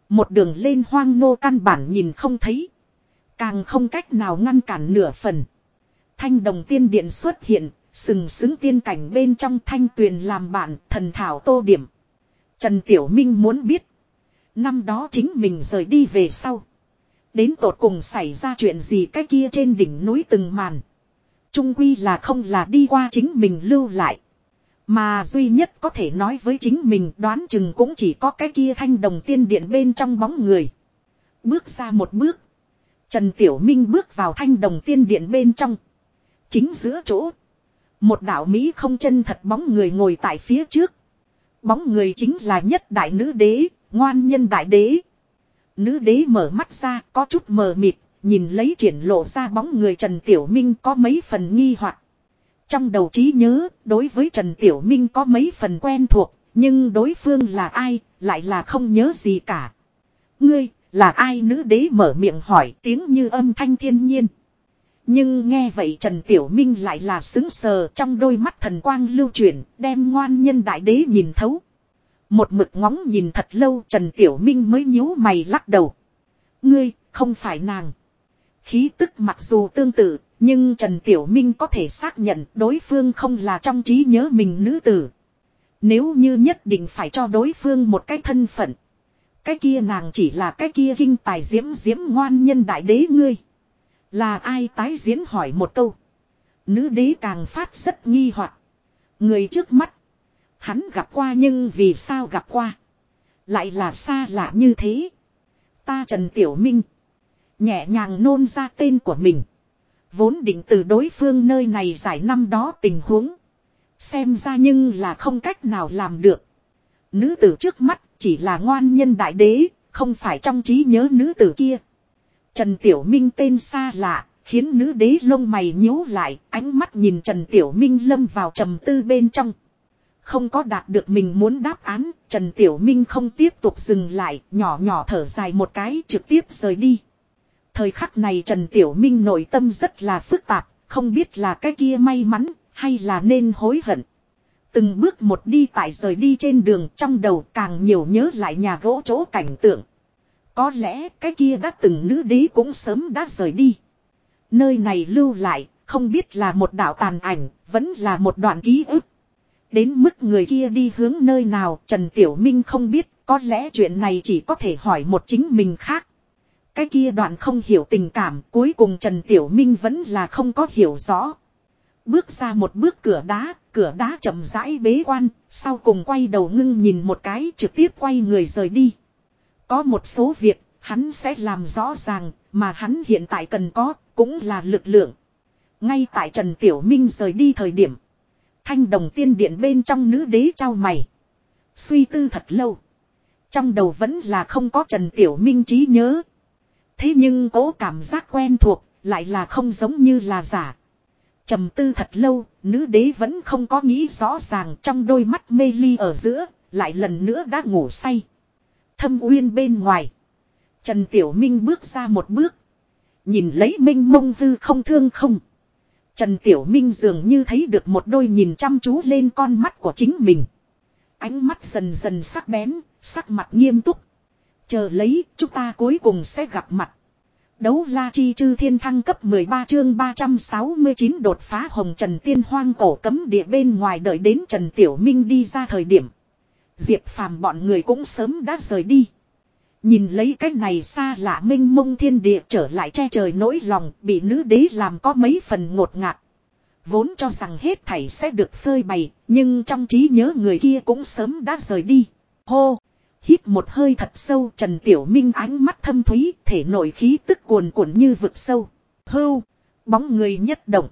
Một đường lên hoang nô căn bản nhìn không thấy. Càng không cách nào ngăn cản nửa phần. Thanh đồng tiên điện xuất hiện, sừng sững tiên cảnh bên trong thanh tuyền làm bạn, thần thảo tô điểm. Trần Tiểu Minh muốn biết. Năm đó chính mình rời đi về sau. Đến tột cùng xảy ra chuyện gì cái kia trên đỉnh núi từng màn. Trung quy là không là đi qua chính mình lưu lại. Mà duy nhất có thể nói với chính mình đoán chừng cũng chỉ có cái kia thanh đồng tiên điện bên trong bóng người. Bước ra một bước. Trần Tiểu Minh bước vào thanh đồng tiên điện bên trong. Chính giữa chỗ. Một đạo Mỹ không chân thật bóng người ngồi tại phía trước. Bóng người chính là nhất đại nữ đế, ngoan nhân đại đế. Nữ đế mở mắt ra có chút mờ mịt, nhìn lấy triển lộ ra bóng người Trần Tiểu Minh có mấy phần nghi hoặc Trong đầu trí nhớ, đối với Trần Tiểu Minh có mấy phần quen thuộc, nhưng đối phương là ai, lại là không nhớ gì cả. Ngươi, là ai nữ đế mở miệng hỏi tiếng như âm thanh thiên nhiên. Nhưng nghe vậy Trần Tiểu Minh lại là xứng sờ trong đôi mắt thần quang lưu chuyển, đem ngoan nhân đại đế nhìn thấu. Một mực ngóng nhìn thật lâu Trần Tiểu Minh mới nhíu mày lắc đầu. Ngươi, không phải nàng. Khí tức mặc dù tương tự, nhưng Trần Tiểu Minh có thể xác nhận đối phương không là trong trí nhớ mình nữ tử. Nếu như nhất định phải cho đối phương một cái thân phận. Cái kia nàng chỉ là cái kia kinh tài diễm diễm ngoan nhân đại đế ngươi. Là ai tái diễn hỏi một câu. Nữ đế càng phát rất nghi hoặc Người trước mắt. Hắn gặp qua nhưng vì sao gặp qua. Lại là xa lạ như thế. Ta Trần Tiểu Minh. Nhẹ nhàng nôn ra tên của mình. Vốn định từ đối phương nơi này giải năm đó tình huống. Xem ra nhưng là không cách nào làm được. Nữ tử trước mắt chỉ là ngoan nhân đại đế, không phải trong trí nhớ nữ tử kia. Trần Tiểu Minh tên xa lạ, khiến nữ đế lông mày nhíu lại, ánh mắt nhìn Trần Tiểu Minh lâm vào trầm tư bên trong. Không có đạt được mình muốn đáp án, Trần Tiểu Minh không tiếp tục dừng lại, nhỏ nhỏ thở dài một cái trực tiếp rời đi. Thời khắc này Trần Tiểu Minh nội tâm rất là phức tạp, không biết là cái kia may mắn, hay là nên hối hận. Từng bước một đi tại rời đi trên đường trong đầu càng nhiều nhớ lại nhà gỗ chỗ cảnh tượng. Có lẽ cái kia đã từng nữ đế cũng sớm đã rời đi. Nơi này lưu lại, không biết là một đạo tàn ảnh, vẫn là một đoạn ký ức. Đến mức người kia đi hướng nơi nào Trần Tiểu Minh không biết, có lẽ chuyện này chỉ có thể hỏi một chính mình khác. Cái kia đoạn không hiểu tình cảm, cuối cùng Trần Tiểu Minh vẫn là không có hiểu rõ. Bước ra một bước cửa đá, cửa đá chậm rãi bế quan, sau cùng quay đầu ngưng nhìn một cái trực tiếp quay người rời đi. Có một số việc, hắn sẽ làm rõ ràng, mà hắn hiện tại cần có, cũng là lực lượng. Ngay tại Trần Tiểu Minh rời đi thời điểm. Thanh đồng tiên điện bên trong nữ đế trao mày. Suy tư thật lâu. Trong đầu vẫn là không có Trần Tiểu Minh trí nhớ. Thế nhưng cố cảm giác quen thuộc, lại là không giống như là giả trầm tư thật lâu, nữ đế vẫn không có nghĩ rõ ràng trong đôi mắt mê ly ở giữa, lại lần nữa đã ngủ say. Thâm uyên bên ngoài. Trần Tiểu Minh bước ra một bước. Nhìn lấy minh mông hư không thương không. Trần Tiểu Minh dường như thấy được một đôi nhìn chăm chú lên con mắt của chính mình. Ánh mắt dần dần sắc bén, sắc mặt nghiêm túc. Chờ lấy, chúng ta cuối cùng sẽ gặp mặt. Đấu la chi chư thiên thăng cấp 13 chương 369 đột phá hồng trần tiên hoang cổ cấm địa bên ngoài đợi đến Trần Tiểu Minh đi ra thời điểm. Diệp phàm bọn người cũng sớm đã rời đi. Nhìn lấy cái này xa lạ minh mông thiên địa trở lại che trời nỗi lòng bị nữ đế làm có mấy phần ngột ngạt. Vốn cho rằng hết thảy sẽ được phơi bày, nhưng trong trí nhớ người kia cũng sớm đã rời đi. Hô! Hít một hơi thật sâu Trần Tiểu Minh ánh mắt thâm thúy, thể nội khí tức cuồn cuộn như vực sâu. Hưu, bóng người nhất động.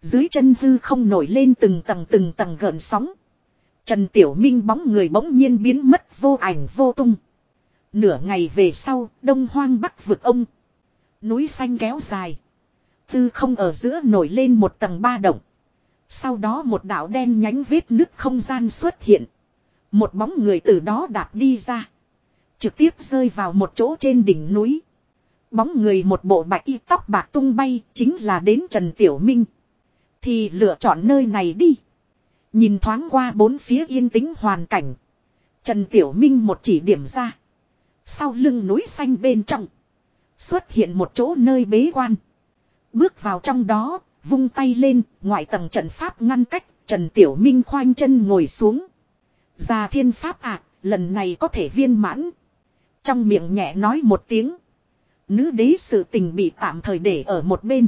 Dưới chân hư không nổi lên từng tầng từng tầng gợn sóng. Trần Tiểu Minh bóng người bỗng nhiên biến mất vô ảnh vô tung. Nửa ngày về sau, đông hoang bắc vực ông. Núi xanh kéo dài. Tư không ở giữa nổi lên một tầng ba động. Sau đó một đạo đen nhánh vết nứt không gian xuất hiện. Một bóng người từ đó đạp đi ra. Trực tiếp rơi vào một chỗ trên đỉnh núi. Bóng người một bộ bạch y tóc bạc tung bay chính là đến Trần Tiểu Minh. Thì lựa chọn nơi này đi. Nhìn thoáng qua bốn phía yên tĩnh hoàn cảnh. Trần Tiểu Minh một chỉ điểm ra. Sau lưng núi xanh bên trong. Xuất hiện một chỗ nơi bế quan. Bước vào trong đó, vung tay lên, ngoại tầng trận pháp ngăn cách, Trần Tiểu Minh khoanh chân ngồi xuống. Già thiên pháp ạ, à, lần này có thể viên mãn. Trong miệng nhẹ nói một tiếng. Nữ đế sự tình bị tạm thời để ở một bên.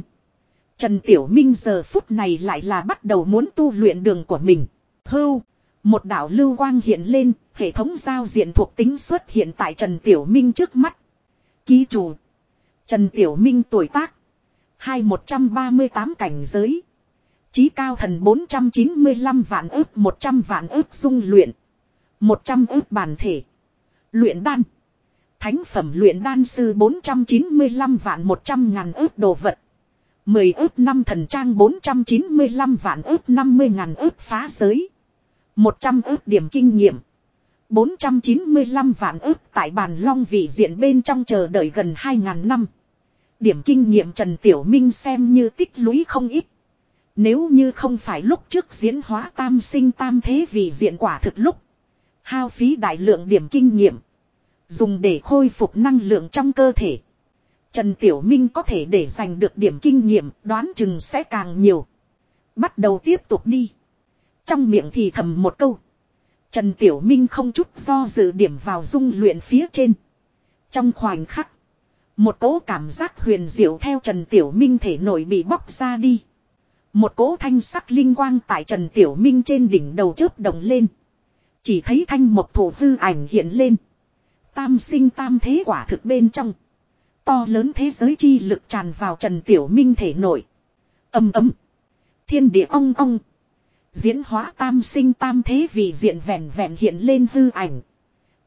Trần Tiểu Minh giờ phút này lại là bắt đầu muốn tu luyện đường của mình. Hưu. Một đạo lưu quang hiện lên, hệ thống giao diện thuộc tính xuất hiện tại Trần Tiểu Minh trước mắt. Ký chủ. Trần Tiểu Minh tuổi tác. Hai một trăm ba mươi tám cảnh giới. Chí cao thần bốn trăm chín mươi lăm vạn ước một trăm vạn ước dung luyện. một trăm ước bản thể. Luyện đan. Thánh phẩm luyện đan sư bốn trăm chín mươi lăm vạn một trăm ngàn ước đồ vật mười ước năm thần trang bốn trăm chín mươi lăm vạn ước năm mươi ngàn ước phá giới. một trăm ước điểm kinh nghiệm. 495 vạn ước tại bàn long vị diện bên trong chờ đợi gần 2.000 năm. Điểm kinh nghiệm Trần Tiểu Minh xem như tích lũy không ít. Nếu như không phải lúc trước diễn hóa tam sinh tam thế vì diện quả thực lúc. Hao phí đại lượng điểm kinh nghiệm. Dùng để khôi phục năng lượng trong cơ thể. Trần Tiểu Minh có thể để giành được điểm kinh nghiệm, đoán chừng sẽ càng nhiều. Bắt đầu tiếp tục đi. Trong miệng thì thầm một câu. Trần Tiểu Minh không chút do dự điểm vào dung luyện phía trên. Trong khoảnh khắc. Một cỗ cảm giác huyền diệu theo Trần Tiểu Minh thể nổi bị bóc ra đi. Một cỗ thanh sắc linh quang tại Trần Tiểu Minh trên đỉnh đầu chớp động lên. Chỉ thấy thanh một thủ hư ảnh hiện lên. Tam sinh tam thế quả thực bên trong. To lớn thế giới chi lực tràn vào Trần Tiểu Minh thể nổi. Âm ấm. Thiên địa ong ong. Diễn hóa tam sinh tam thế vị diện vẹn vẹn hiện lên hư ảnh.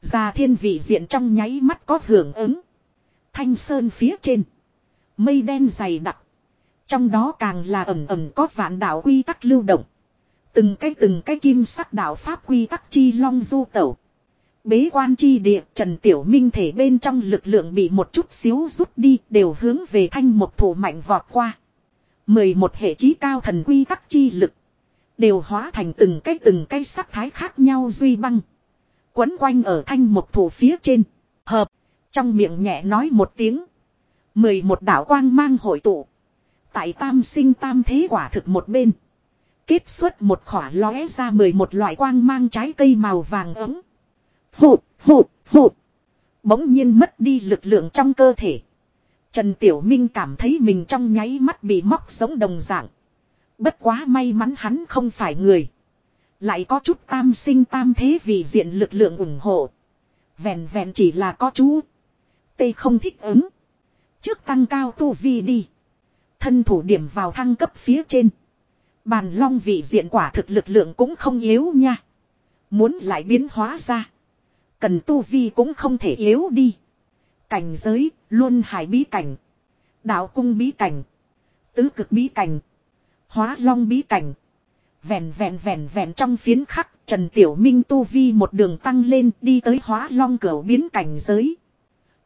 Già thiên vị diện trong nháy mắt có hưởng ứng. Thanh sơn phía trên. Mây đen dày đặc. Trong đó càng là ẩm ẩm có vạn đạo quy tắc lưu động. Từng cái từng cái kim sắc đạo pháp quy tắc chi long du tẩu. Bế quan chi địa, Trần Tiểu Minh thể bên trong lực lượng bị một chút xíu rút đi, đều hướng về thanh một thủ mạnh vọt qua. 11 hệ trí cao thần quy tắc chi lực. Đều hóa thành từng cái từng cái sắc thái khác nhau duy băng. Quấn quanh ở thanh một thủ phía trên. Hợp. Trong miệng nhẹ nói một tiếng. Mười một đảo quang mang hội tụ. Tại tam sinh tam thế quả thực một bên. Kết xuất một khỏa lóe ra mười một loại quang mang trái cây màu vàng ấm. Phụt, phụt, phụt. Bỗng nhiên mất đi lực lượng trong cơ thể. Trần Tiểu Minh cảm thấy mình trong nháy mắt bị móc sống đồng dạng. Bất quá may mắn hắn không phải người. Lại có chút tam sinh tam thế vì diện lực lượng ủng hộ. Vẹn vẹn chỉ là có chú. tây không thích ứng. Trước tăng cao tu vi đi. Thân thủ điểm vào thăng cấp phía trên. Bàn long vị diện quả thực lực lượng cũng không yếu nha. Muốn lại biến hóa ra. Cần tu vi cũng không thể yếu đi. Cảnh giới, luôn hải bí cảnh. Đạo cung bí cảnh. Tứ cực bí cảnh. Hóa long bí cảnh. Vẹn vẹn vẹn vẹn trong phiến khắc, Trần Tiểu Minh tu vi một đường tăng lên đi tới hóa long cửa biến cảnh giới.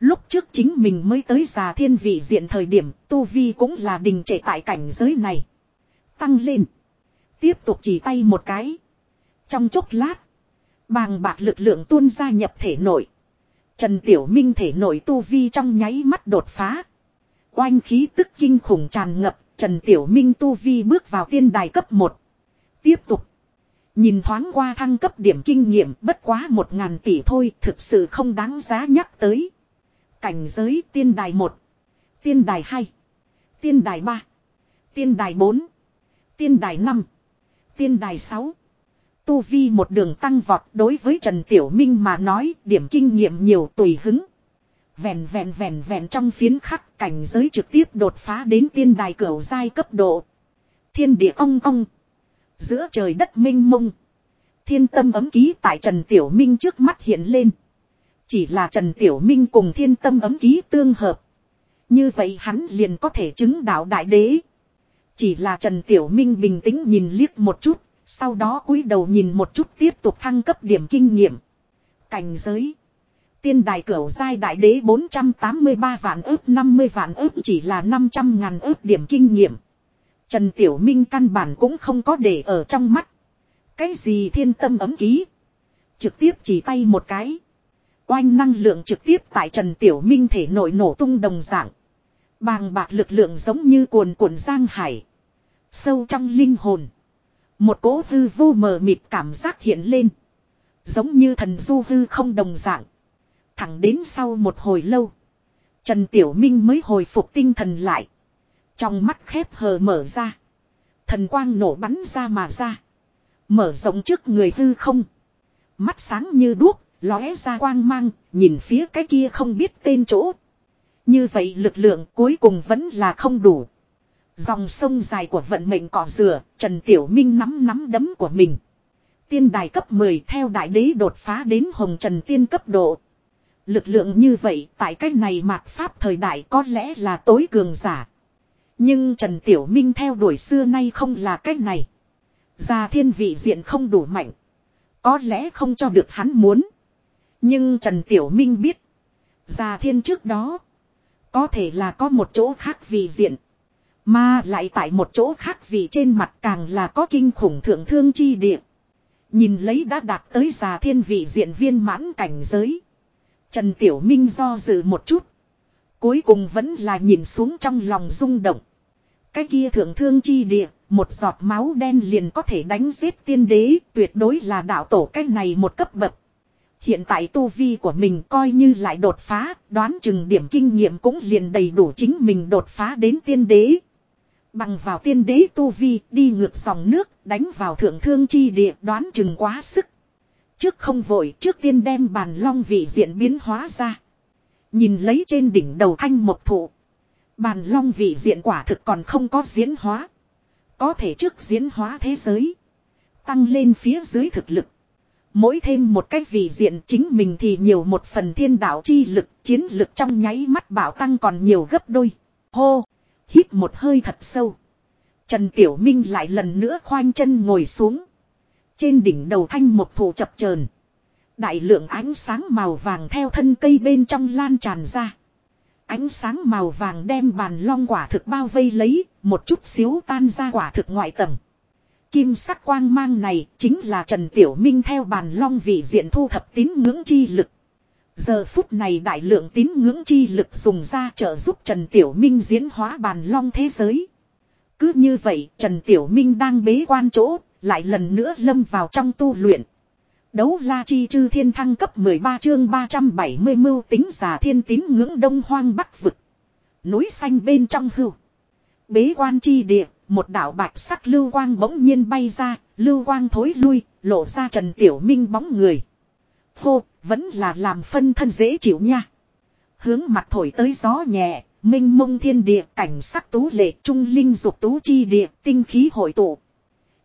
Lúc trước chính mình mới tới già thiên vị diện thời điểm tu vi cũng là đình trệ tại cảnh giới này. Tăng lên. Tiếp tục chỉ tay một cái. Trong chốc lát. Bàng bạc lực lượng tuôn ra nhập thể nội. Trần Tiểu Minh thể nội tu vi trong nháy mắt đột phá. Oanh khí tức kinh khủng tràn ngập, Trần Tiểu Minh tu vi bước vào tiên đài cấp 1. Tiếp tục. Nhìn thoáng qua thăng cấp điểm kinh nghiệm, bất quá 1.000 tỷ thôi, thực sự không đáng giá nhắc tới. Cảnh giới tiên đài 1. Tiên đài 2. Tiên đài 3. Tiên đài 4. Tiên đài 5. Tiên đài 6. Tu vi một đường tăng vọt đối với Trần Tiểu Minh mà nói điểm kinh nghiệm nhiều tùy hứng. Vẹn vẹn vẹn vẹn trong phiến khắc cảnh giới trực tiếp đột phá đến tiên đài cửu giai cấp độ. Thiên địa ong ong. Giữa trời đất minh mông. Thiên tâm ấm ký tại Trần Tiểu Minh trước mắt hiện lên. Chỉ là Trần Tiểu Minh cùng thiên tâm ấm ký tương hợp. Như vậy hắn liền có thể chứng đạo đại đế. Chỉ là Trần Tiểu Minh bình tĩnh nhìn liếc một chút, sau đó cúi đầu nhìn một chút tiếp tục thăng cấp điểm kinh nghiệm. Cảnh giới. Tiên đài cửu giai đại đế 483 vạn ước 50 vạn ước chỉ là 500 ngàn ước điểm kinh nghiệm. Trần Tiểu Minh căn bản cũng không có để ở trong mắt. Cái gì thiên tâm ấm ký. Trực tiếp chỉ tay một cái. Oanh năng lượng trực tiếp tại Trần Tiểu Minh thể nội nổ tung đồng dạng. Bàng bạc lực lượng giống như cuồn cuộn giang hải. Sâu trong linh hồn. Một cỗ hư vô mờ mịt cảm giác hiện lên. Giống như thần du hư không đồng dạng. Thẳng đến sau một hồi lâu. Trần Tiểu Minh mới hồi phục tinh thần lại. Trong mắt khép hờ mở ra. Thần quang nổ bắn ra mà ra. Mở rộng trước người hư không. Mắt sáng như đuốc, lóe ra quang mang, nhìn phía cái kia không biết tên chỗ. Như vậy lực lượng cuối cùng vẫn là không đủ. Dòng sông dài của vận mệnh cỏ rửa, Trần Tiểu Minh nắm nắm đấm của mình. Tiên đài cấp 10 theo đại đế đột phá đến hồng trần tiên cấp độ. Lực lượng như vậy tại cách này mạt pháp thời đại có lẽ là tối cường giả. Nhưng Trần Tiểu Minh theo đuổi xưa nay không là cách này. Gia thiên vị diện không đủ mạnh. Có lẽ không cho được hắn muốn. Nhưng Trần Tiểu Minh biết. Gia thiên trước đó. Có thể là có một chỗ khác vị diện. Mà lại tại một chỗ khác vì trên mặt càng là có kinh khủng thượng thương chi địa. Nhìn lấy đã đạt tới già thiên vị diện viên mãn cảnh giới. Trần Tiểu Minh do dự một chút. Cuối cùng vẫn là nhìn xuống trong lòng rung động. Cái kia thượng thương chi địa, một giọt máu đen liền có thể đánh giết tiên đế, tuyệt đối là đạo tổ cái này một cấp bậc. Hiện tại tu vi của mình coi như lại đột phá, đoán chừng điểm kinh nghiệm cũng liền đầy đủ chính mình đột phá đến tiên đế. Bằng vào tiên đế tu vi đi ngược dòng nước đánh vào thượng thương chi địa đoán chừng quá sức. Trước không vội trước tiên đem bàn long vị diện biến hóa ra. Nhìn lấy trên đỉnh đầu thanh một thụ. Bàn long vị diện quả thực còn không có diễn hóa. Có thể trước diễn hóa thế giới. Tăng lên phía dưới thực lực. Mỗi thêm một cách vị diện chính mình thì nhiều một phần thiên đạo chi lực, chiến lực trong nháy mắt bảo tăng còn nhiều gấp đôi. Hô! Hít một hơi thật sâu. Trần Tiểu Minh lại lần nữa khoanh chân ngồi xuống. Trên đỉnh đầu thanh một thủ chập chờn Đại lượng ánh sáng màu vàng theo thân cây bên trong lan tràn ra. Ánh sáng màu vàng đem bàn long quả thực bao vây lấy, một chút xíu tan ra quả thực ngoại tầng. Kim sắc quang mang này chính là Trần Tiểu Minh theo bàn long vị diện thu thập tín ngưỡng chi lực. Giờ phút này đại lượng tín ngưỡng chi lực dùng ra trợ giúp Trần Tiểu Minh diễn hóa bàn long thế giới. Cứ như vậy Trần Tiểu Minh đang bế quan chỗ, lại lần nữa lâm vào trong tu luyện. Đấu la chi chư thiên thăng cấp 13 chương 370 mưu tính giả thiên tín ngưỡng đông hoang bắc vực. Núi xanh bên trong hưu. Bế quan chi địa, một đạo bạch sắc lưu quang bỗng nhiên bay ra, lưu quang thối lui, lộ ra Trần Tiểu Minh bóng người. Hô, vẫn là làm phân thân dễ chịu nha. Hướng mặt thổi tới gió nhẹ, minh mông thiên địa cảnh sắc tú lệ trung linh dục tú chi địa tinh khí hội tụ.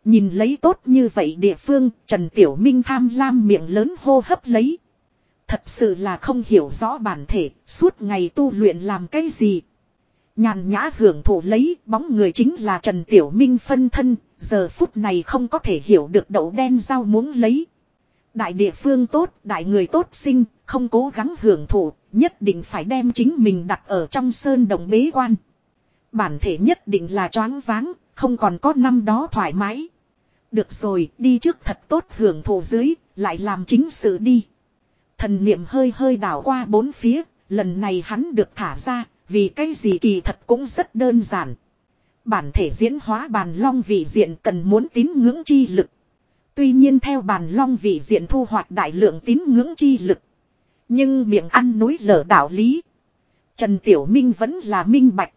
Nhìn lấy tốt như vậy địa phương, Trần Tiểu Minh tham lam miệng lớn hô hấp lấy. Thật sự là không hiểu rõ bản thể, suốt ngày tu luyện làm cái gì. Nhàn nhã hưởng thụ lấy, bóng người chính là Trần Tiểu Minh phân thân, giờ phút này không có thể hiểu được đậu đen rau muốn lấy. Đại địa phương tốt, đại người tốt sinh, không cố gắng hưởng thụ, nhất định phải đem chính mình đặt ở trong sơn đồng bế quan. Bản thể nhất định là choáng váng, không còn có năm đó thoải mái. Được rồi, đi trước thật tốt hưởng thụ dưới, lại làm chính sự đi. Thần niệm hơi hơi đảo qua bốn phía, lần này hắn được thả ra, vì cái gì kỳ thật cũng rất đơn giản. Bản thể diễn hóa bàn long vị diện cần muốn tín ngưỡng chi lực. Tuy nhiên theo bàn long vị diện thu hoạch đại lượng tín ngưỡng chi lực. Nhưng miệng ăn núi lở đạo lý. Trần Tiểu Minh vẫn là minh bạch.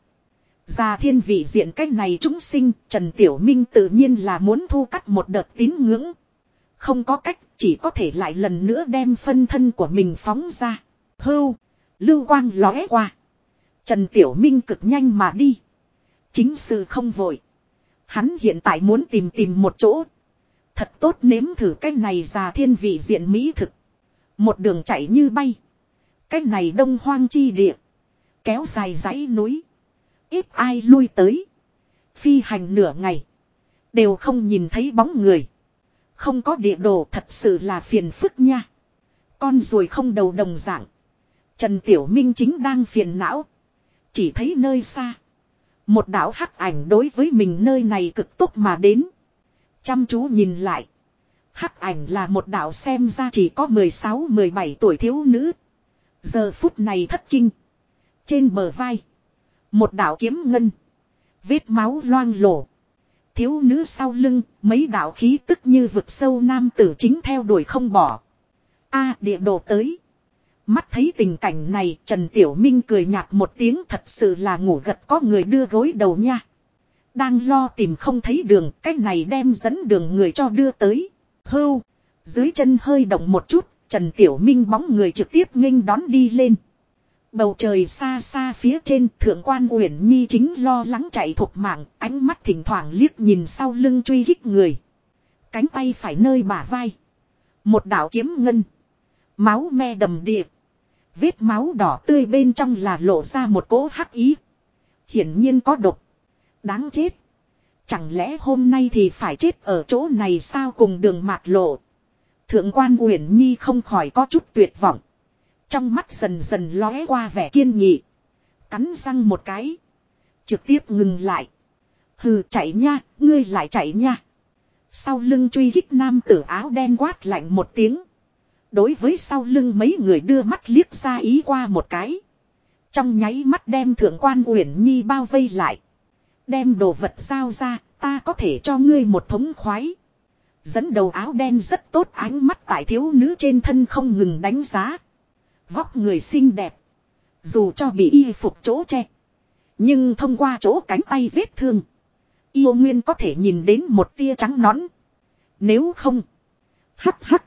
Già thiên vị diện cách này chúng sinh, Trần Tiểu Minh tự nhiên là muốn thu cắt một đợt tín ngưỡng. Không có cách, chỉ có thể lại lần nữa đem phân thân của mình phóng ra. Hưu, lưu quang lóe qua. Trần Tiểu Minh cực nhanh mà đi. Chính sự không vội. Hắn hiện tại muốn tìm tìm một chỗ. Thật tốt nếm thử cái này già thiên vị diện mỹ thực. Một đường chạy như bay. Cái này đông hoang chi địa. Kéo dài dãy núi. Ít ai lui tới. Phi hành nửa ngày. Đều không nhìn thấy bóng người. Không có địa đồ thật sự là phiền phức nha. Con ruồi không đầu đồng dạng. Trần Tiểu Minh chính đang phiền não. Chỉ thấy nơi xa. Một đảo hắc ảnh đối với mình nơi này cực tốt mà đến. Chăm chú nhìn lại. Hắc ảnh là một đạo xem ra chỉ có 16-17 tuổi thiếu nữ. Giờ phút này thất kinh. Trên bờ vai. Một đạo kiếm ngân. Vết máu loang lổ. Thiếu nữ sau lưng, mấy đạo khí tức như vực sâu nam tử chính theo đuổi không bỏ. A địa đồ tới. Mắt thấy tình cảnh này Trần Tiểu Minh cười nhạt một tiếng thật sự là ngủ gật có người đưa gối đầu nha. Đang lo tìm không thấy đường, cách này đem dẫn đường người cho đưa tới. Hưu, dưới chân hơi động một chút, Trần Tiểu Minh bóng người trực tiếp nghênh đón đi lên. Bầu trời xa xa phía trên thượng quan Uyển Nhi chính lo lắng chạy thuộc mạng, ánh mắt thỉnh thoảng liếc nhìn sau lưng truy hích người. Cánh tay phải nơi bả vai. Một đạo kiếm ngân. Máu me đầm điệp. Vết máu đỏ tươi bên trong là lộ ra một cỗ hắc ý. Hiển nhiên có độc. Đáng chết. Chẳng lẽ hôm nay thì phải chết ở chỗ này sao cùng đường mạt lộ. Thượng quan Uyển Nhi không khỏi có chút tuyệt vọng. Trong mắt dần dần lóe qua vẻ kiên nghị. Cắn răng một cái. Trực tiếp ngừng lại. Hừ chạy nha, ngươi lại chạy nha. Sau lưng truy hích nam tử áo đen quát lạnh một tiếng. Đối với sau lưng mấy người đưa mắt liếc ra ý qua một cái. Trong nháy mắt đem thượng quan Uyển Nhi bao vây lại. Đem đồ vật giao ra, ta có thể cho ngươi một thống khoái. Dẫn đầu áo đen rất tốt ánh mắt tại thiếu nữ trên thân không ngừng đánh giá. Vóc người xinh đẹp. Dù cho bị y phục chỗ che. Nhưng thông qua chỗ cánh tay vết thương. Yêu nguyên có thể nhìn đến một tia trắng nón. Nếu không. Hắc hắc.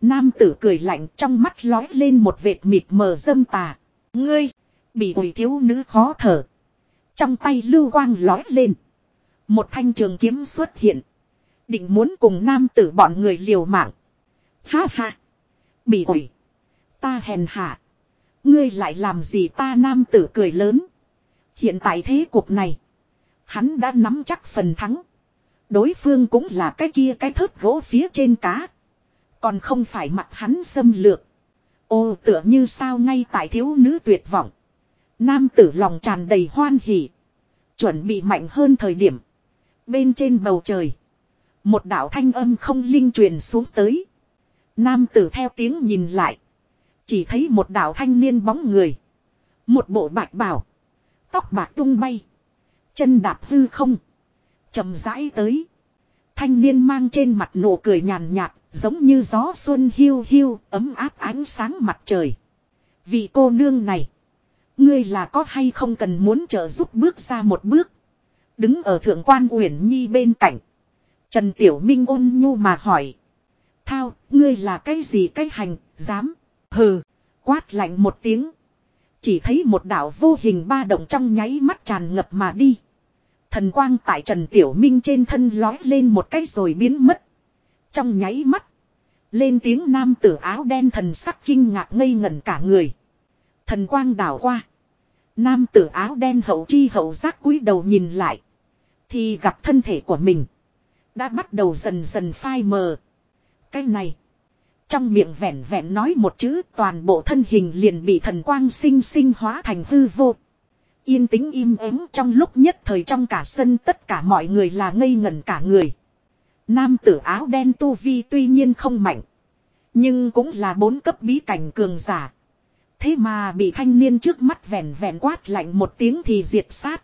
Nam tử cười lạnh trong mắt lói lên một vệt mịt mờ dâm tà. Ngươi. Bị ủi thiếu nữ khó thở. Trong tay lưu quang lói lên. Một thanh trường kiếm xuất hiện. Định muốn cùng nam tử bọn người liều mạng. Ha ha. Bị ủi. Ta hèn hạ. Ngươi lại làm gì ta nam tử cười lớn. Hiện tại thế cuộc này. Hắn đã nắm chắc phần thắng. Đối phương cũng là cái kia cái thớt gỗ phía trên cá. Còn không phải mặt hắn xâm lược. Ô, tựa như sao ngay tại thiếu nữ tuyệt vọng. Nam tử lòng tràn đầy hoan hỉ. Chuẩn bị mạnh hơn thời điểm. Bên trên bầu trời. Một đạo thanh âm không linh truyền xuống tới. Nam tử theo tiếng nhìn lại. Chỉ thấy một đạo thanh niên bóng người. Một bộ bạch bào. Tóc bạc tung bay. Chân đạp hư không. chậm rãi tới. Thanh niên mang trên mặt nụ cười nhàn nhạt. Giống như gió xuân hiu hiu, ấm áp ánh sáng mặt trời. Vị cô nương này. Ngươi là có hay không cần muốn trợ giúp bước ra một bước. Đứng ở thượng quan Uyển Nhi bên cạnh. Trần Tiểu Minh ôn nhu mà hỏi. Thao, ngươi là cái gì cái hành, dám. Hừ, quát lạnh một tiếng. Chỉ thấy một đạo vô hình ba động trong nháy mắt tràn ngập mà đi. Thần quang tại Trần Tiểu Minh trên thân lói lên một cái rồi biến mất. Trong nháy mắt. Lên tiếng nam tử áo đen thần sắc kinh ngạc ngây ngẩn cả người. Thần quang đảo qua. Nam tử áo đen hậu chi hậu giác cúi đầu nhìn lại. Thì gặp thân thể của mình. Đã bắt đầu dần dần phai mờ. Cái này. Trong miệng vẹn vẹn nói một chữ toàn bộ thân hình liền bị thần quang sinh sinh hóa thành hư vô. Yên tĩnh im ắng trong lúc nhất thời trong cả sân tất cả mọi người là ngây ngẩn cả người. Nam tử áo đen tu vi tuy nhiên không mạnh. Nhưng cũng là bốn cấp bí cảnh cường giả. Thế mà bị thanh niên trước mắt vẹn vẹn quát lạnh một tiếng thì diệt sát.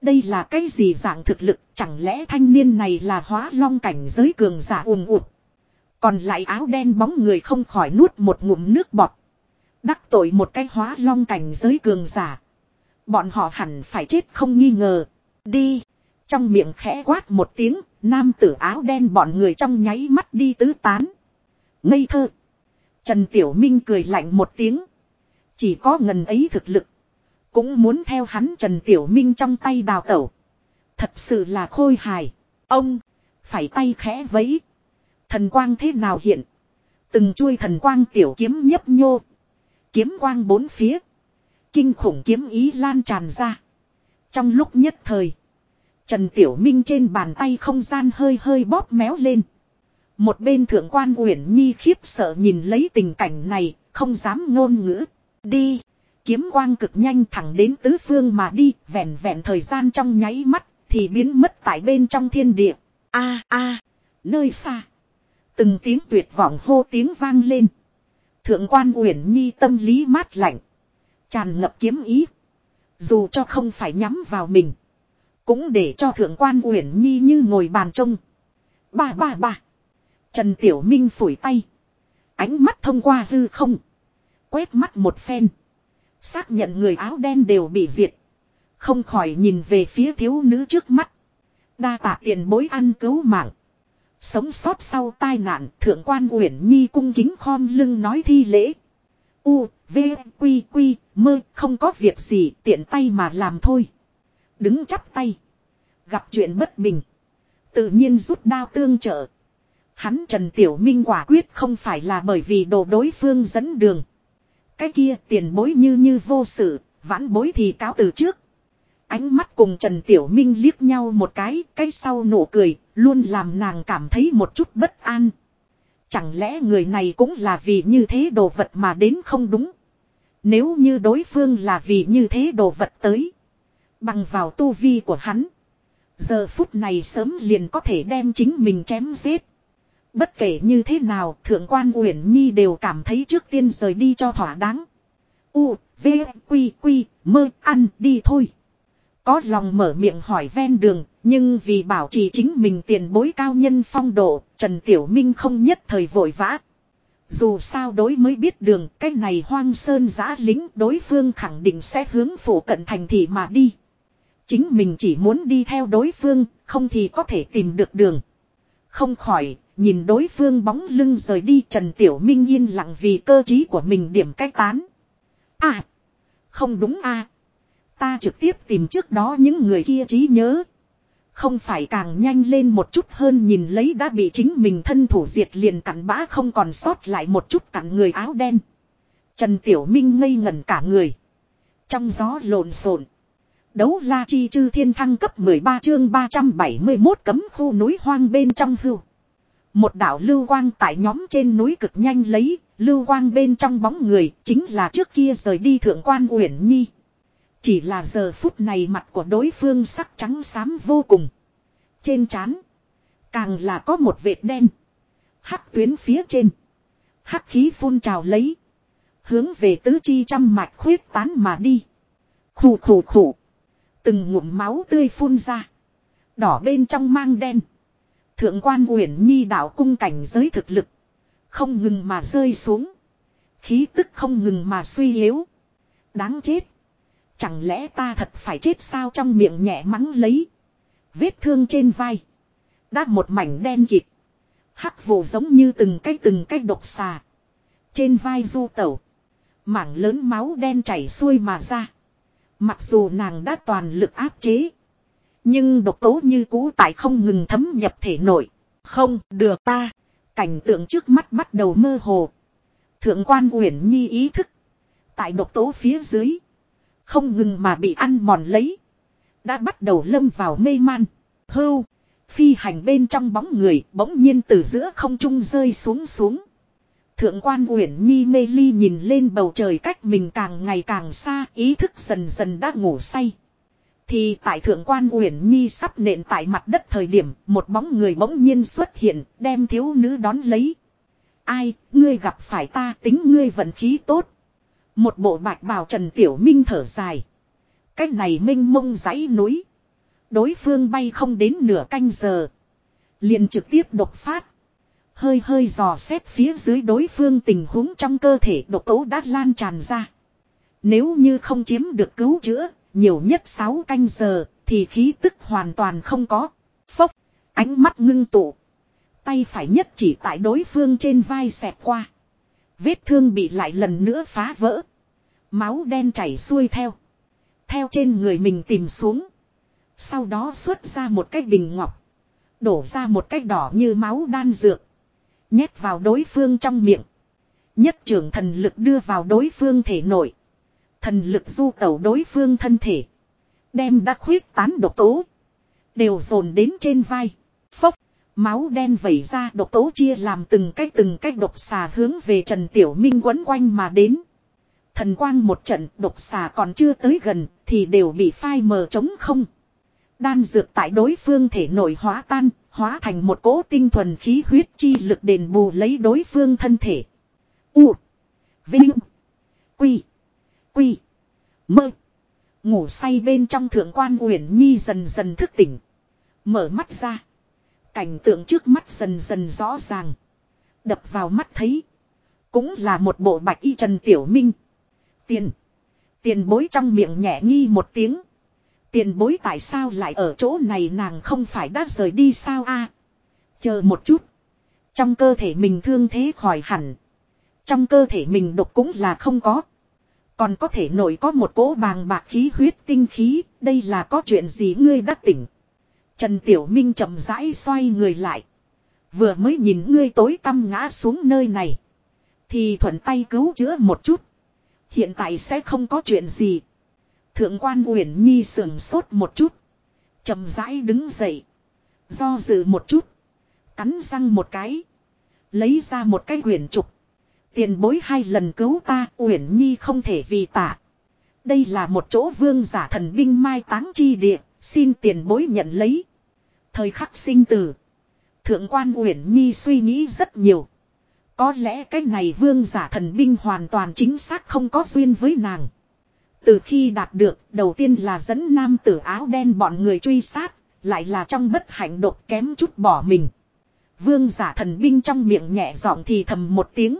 Đây là cái gì dạng thực lực chẳng lẽ thanh niên này là hóa long cảnh giới cường giả ùm ụt. Còn lại áo đen bóng người không khỏi nuốt một ngụm nước bọt. Đắc tội một cái hóa long cảnh giới cường giả. Bọn họ hẳn phải chết không nghi ngờ. Đi. Trong miệng khẽ quát một tiếng, nam tử áo đen bọn người trong nháy mắt đi tứ tán. Ngây thơ. Trần Tiểu Minh cười lạnh một tiếng. Chỉ có ngần ấy thực lực. Cũng muốn theo hắn Trần Tiểu Minh trong tay đào tẩu. Thật sự là khôi hài. Ông. Phải tay khẽ vấy. Thần quang thế nào hiện. Từng chuôi thần quang tiểu kiếm nhấp nhô. Kiếm quang bốn phía. Kinh khủng kiếm ý lan tràn ra. Trong lúc nhất thời. Trần Tiểu Minh trên bàn tay không gian hơi hơi bóp méo lên. Một bên thượng quan Uyển Nhi khiếp sợ nhìn lấy tình cảnh này, không dám ngôn ngữ. Đi. Kiếm quang cực nhanh thẳng đến tứ phương mà đi, vẹn vẹn thời gian trong nháy mắt, thì biến mất tại bên trong thiên địa. A a, nơi xa. Từng tiếng tuyệt vọng hô tiếng vang lên. Thượng quan Uyển Nhi tâm lý mát lạnh. Tràn ngập kiếm ý. Dù cho không phải nhắm vào mình. Cũng để cho thượng quan Uyển Nhi như ngồi bàn trông. Ba ba ba. Trần Tiểu Minh phủi tay. Ánh mắt thông qua hư không. Quét mắt một phen. Xác nhận người áo đen đều bị diệt. Không khỏi nhìn về phía thiếu nữ trước mắt. Đa tạ tiền bối ăn cứu mạng. Sống sót sau tai nạn thượng quan uyển nhi cung kính khom lưng nói thi lễ. U, V, Quy, Quy, mơ không có việc gì tiện tay mà làm thôi. Đứng chắp tay. Gặp chuyện bất bình. Tự nhiên rút đao tương trợ. Hắn Trần Tiểu Minh quả quyết không phải là bởi vì đồ đối phương dẫn đường. Cái kia tiền bối như như vô sự, vãn bối thì cáo từ trước. Ánh mắt cùng Trần Tiểu Minh liếc nhau một cái, cái sau nụ cười, luôn làm nàng cảm thấy một chút bất an. Chẳng lẽ người này cũng là vì như thế đồ vật mà đến không đúng? Nếu như đối phương là vì như thế đồ vật tới. Bằng vào tu vi của hắn. Giờ phút này sớm liền có thể đem chính mình chém giết. Bất kể như thế nào, thượng quan Uyển Nhi đều cảm thấy trước tiên rời đi cho thỏa đáng. U, V, Quy, Quy, mơ, ăn, đi thôi. Có lòng mở miệng hỏi ven đường, nhưng vì bảo trì chính mình tiền bối cao nhân phong độ, Trần Tiểu Minh không nhất thời vội vã. Dù sao đối mới biết đường, cái này hoang sơn giã lính đối phương khẳng định sẽ hướng phủ cận thành thị mà đi. Chính mình chỉ muốn đi theo đối phương, không thì có thể tìm được đường. Không khỏi, nhìn đối phương bóng lưng rời đi Trần Tiểu Minh yên lặng vì cơ trí của mình điểm cách tán. À, không đúng à. Ta trực tiếp tìm trước đó những người kia trí nhớ. Không phải càng nhanh lên một chút hơn nhìn lấy đã bị chính mình thân thủ diệt liền cặn bã không còn sót lại một chút cặn người áo đen. Trần Tiểu Minh ngây ngẩn cả người. Trong gió lộn xộn. Đấu la chi chư thiên thăng cấp 13 chương 371 cấm khu núi hoang bên trong hưu. Một đảo lưu quang tại nhóm trên núi cực nhanh lấy, lưu quang bên trong bóng người chính là trước kia rời đi thượng quan Uyển Nhi. Chỉ là giờ phút này mặt của đối phương sắc trắng xám vô cùng. Trên trán càng là có một vệt đen. Hắc tuyến phía trên. Hắc khí phun trào lấy. Hướng về tứ chi trăm mạch khuyết tán mà đi. Khủ khủ khủ. Từng ngụm máu tươi phun ra. Đỏ bên trong mang đen. Thượng quan uyển nhi đạo cung cảnh giới thực lực. Không ngừng mà rơi xuống. Khí tức không ngừng mà suy yếu. Đáng chết. Chẳng lẽ ta thật phải chết sao trong miệng nhẹ mắng lấy. Vết thương trên vai. Đã một mảnh đen kịt. Hắc vụ giống như từng cái từng cái độc xà. Trên vai du tẩu. Mảng lớn máu đen chảy xuôi mà ra. Mặc dù nàng đã toàn lực áp chế. Nhưng độc tố như cũ tại không ngừng thấm nhập thể nội. Không, được ta. Cảnh tượng trước mắt bắt đầu mơ hồ. Thượng quan Uyển Nhi ý thức. Tại độc tố phía dưới. Không ngừng mà bị ăn mòn lấy. Đã bắt đầu lâm vào mê man. Hưu. Phi hành bên trong bóng người bỗng nhiên từ giữa không trung rơi xuống xuống. Thượng quan Uyển Nhi mê ly nhìn lên bầu trời cách mình càng ngày càng xa, ý thức dần dần đã ngủ say. Thì tại thượng quan Uyển Nhi sắp nện tại mặt đất thời điểm một bóng người bỗng nhiên xuất hiện đem thiếu nữ đón lấy. Ai, ngươi gặp phải ta tính ngươi vận khí tốt. Một bộ bạch bào Trần Tiểu Minh thở dài. Cách này minh mông dãy núi. Đối phương bay không đến nửa canh giờ. Liền trực tiếp đột phát. Hơi hơi dò xét phía dưới đối phương tình huống trong cơ thể độc tố đã lan tràn ra. Nếu như không chiếm được cứu chữa, nhiều nhất 6 canh giờ, thì khí tức hoàn toàn không có. Phốc, ánh mắt ngưng tụ. Tay phải nhất chỉ tại đối phương trên vai xẹt qua. Vết thương bị lại lần nữa phá vỡ. Máu đen chảy xuôi theo. Theo trên người mình tìm xuống. Sau đó xuất ra một cái bình ngọc. Đổ ra một cái đỏ như máu đan dược. Nhét vào đối phương trong miệng. Nhất trưởng thần lực đưa vào đối phương thể nội. Thần lực du tẩu đối phương thân thể. Đem đã khuyết tán độc tố. Đều dồn đến trên vai. Phốc. Máu đen vẩy ra độc tố chia làm từng cách từng cách độc xà hướng về Trần Tiểu Minh quấn quanh mà đến. Thần quang một trận độc xà còn chưa tới gần thì đều bị phai mờ trống không. Đan dược tại đối phương thể nội hóa tan, hóa thành một cỗ tinh thuần khí huyết chi lực đền bù lấy đối phương thân thể. U. Vinh. Quy. Quy. Mơ. Ngủ say bên trong thượng quan uyển nhi dần dần thức tỉnh. Mở mắt ra. Cảnh tượng trước mắt dần dần rõ ràng. Đập vào mắt thấy. Cũng là một bộ bạch y Trần Tiểu Minh. Tiền. Tiền bối trong miệng nhẹ nghi một tiếng. Tiền bối tại sao lại ở chỗ này nàng không phải đã rời đi sao a Chờ một chút. Trong cơ thể mình thương thế khỏi hẳn. Trong cơ thể mình độc cũng là không có. Còn có thể nổi có một cỗ bàng bạc khí huyết tinh khí, đây là có chuyện gì ngươi đã tỉnh. Trần Tiểu Minh chậm rãi xoay người lại. Vừa mới nhìn ngươi tối tăm ngã xuống nơi này. Thì thuận tay cứu chữa một chút. Hiện tại sẽ không có chuyện gì. Thượng quan Uyển Nhi sườn sốt một chút. chậm rãi đứng dậy. Do dự một chút. Cắn răng một cái. Lấy ra một cái quyển trục. Tiền bối hai lần cứu ta, Uyển Nhi không thể vì tạ. Đây là một chỗ vương giả thần binh mai táng chi địa, xin tiền bối nhận lấy. Thời khắc sinh tử. Thượng quan Uyển Nhi suy nghĩ rất nhiều. Có lẽ cái này vương giả thần binh hoàn toàn chính xác không có duyên với nàng. Từ khi đạt được, đầu tiên là dẫn nam tử áo đen bọn người truy sát, lại là trong bất hạnh đột kém chút bỏ mình. Vương giả thần binh trong miệng nhẹ giọng thì thầm một tiếng.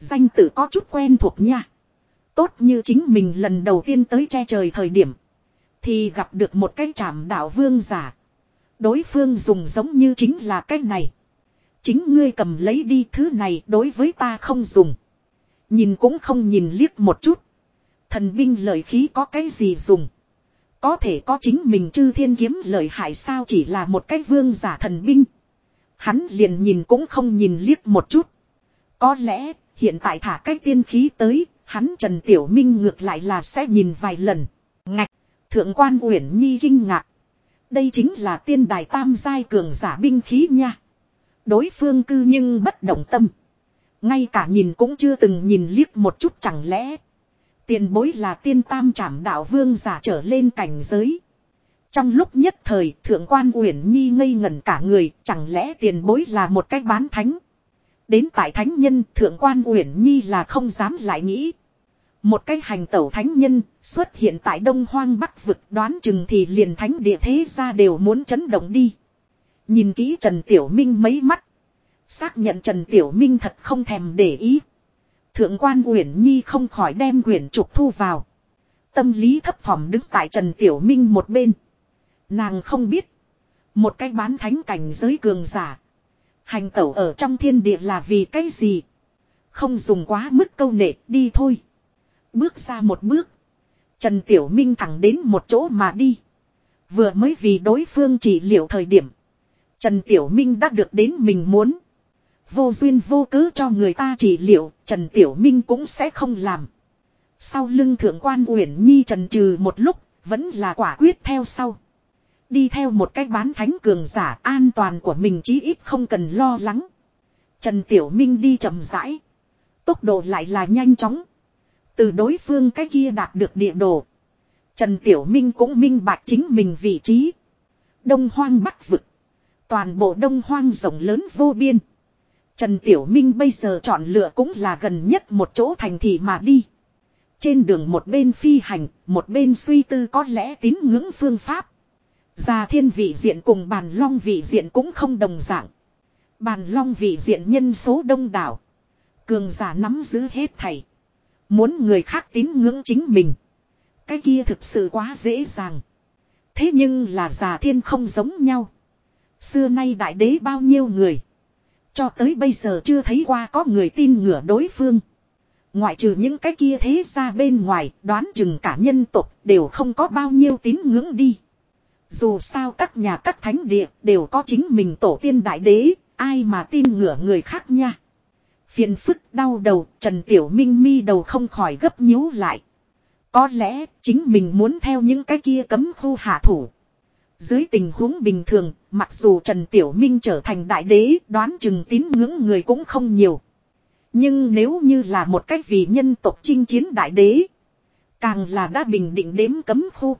Danh tử có chút quen thuộc nha. Tốt như chính mình lần đầu tiên tới che trời thời điểm. Thì gặp được một cái trảm đạo vương giả. Đối phương dùng giống như chính là cái này. Chính ngươi cầm lấy đi thứ này đối với ta không dùng. Nhìn cũng không nhìn liếc một chút. Thần binh lợi khí có cái gì dùng. Có thể có chính mình chư thiên kiếm lợi hại sao chỉ là một cái vương giả thần binh. Hắn liền nhìn cũng không nhìn liếc một chút. Có lẽ hiện tại thả cái tiên khí tới, hắn Trần Tiểu Minh ngược lại là sẽ nhìn vài lần. Ngạch, thượng quan Uyển Nhi kinh ngạc. Đây chính là tiên đài tam giai cường giả binh khí nha. Đối phương cư nhưng bất động tâm. Ngay cả nhìn cũng chưa từng nhìn liếc một chút chẳng lẽ. Tiền bối là tiên tam trảm đạo vương giả trở lên cảnh giới. Trong lúc nhất thời thượng quan Uyển Nhi ngây ngẩn cả người chẳng lẽ tiền bối là một cách bán thánh. Đến tại thánh nhân, thượng quan Uyển Nhi là không dám lại nghĩ. Một cái hành tẩu thánh nhân, xuất hiện tại đông hoang bắc vực, đoán chừng thì liền thánh địa thế ra đều muốn chấn động đi. Nhìn kỹ Trần Tiểu Minh mấy mắt. Xác nhận Trần Tiểu Minh thật không thèm để ý. Thượng quan Uyển Nhi không khỏi đem quyển trục thu vào. Tâm lý thấp thỏm đứng tại Trần Tiểu Minh một bên. Nàng không biết. Một cái bán thánh cảnh giới cường giả. Hành tẩu ở trong thiên địa là vì cái gì? Không dùng quá mức câu nệ đi thôi. Bước ra một bước. Trần Tiểu Minh thẳng đến một chỗ mà đi. Vừa mới vì đối phương chỉ liệu thời điểm. Trần Tiểu Minh đã được đến mình muốn. Vô duyên vô cớ cho người ta chỉ liệu, Trần Tiểu Minh cũng sẽ không làm. Sau lưng thượng quan Uyển Nhi trần trừ một lúc, vẫn là quả quyết theo sau. Đi theo một cách bán thánh cường giả an toàn của mình chí ít không cần lo lắng. Trần Tiểu Minh đi chậm rãi. Tốc độ lại là nhanh chóng. Từ đối phương cái kia đạt được địa đồ. Trần Tiểu Minh cũng minh bạch chính mình vị trí. Đông hoang bắc vực. Toàn bộ đông hoang rộng lớn vô biên. Trần Tiểu Minh bây giờ chọn lựa cũng là gần nhất một chỗ thành thị mà đi. Trên đường một bên phi hành, một bên suy tư có lẽ tín ngưỡng phương pháp. Già thiên vị diện cùng bàn long vị diện cũng không đồng dạng. Bàn long vị diện nhân số đông đảo. Cường giả nắm giữ hết thảy. Muốn người khác tín ngưỡng chính mình. Cái kia thực sự quá dễ dàng. Thế nhưng là già thiên không giống nhau. Xưa nay đại đế bao nhiêu người. Cho tới bây giờ chưa thấy qua có người tin ngửa đối phương. Ngoại trừ những cái kia thế ra bên ngoài, đoán chừng cả nhân tục đều không có bao nhiêu tín ngưỡng đi. Dù sao các nhà các thánh địa đều có chính mình tổ tiên đại đế, ai mà tin ngửa người khác nha. Phiền phức đau đầu, Trần Tiểu Minh mi đầu không khỏi gấp nhíu lại. Có lẽ chính mình muốn theo những cái kia cấm khu hạ thủ. Dưới tình huống bình thường, mặc dù Trần Tiểu Minh trở thành đại đế, đoán chừng tín ngưỡng người cũng không nhiều. Nhưng nếu như là một cách vì nhân tộc chinh chiến đại đế, càng là đã bình định đếm cấm khu.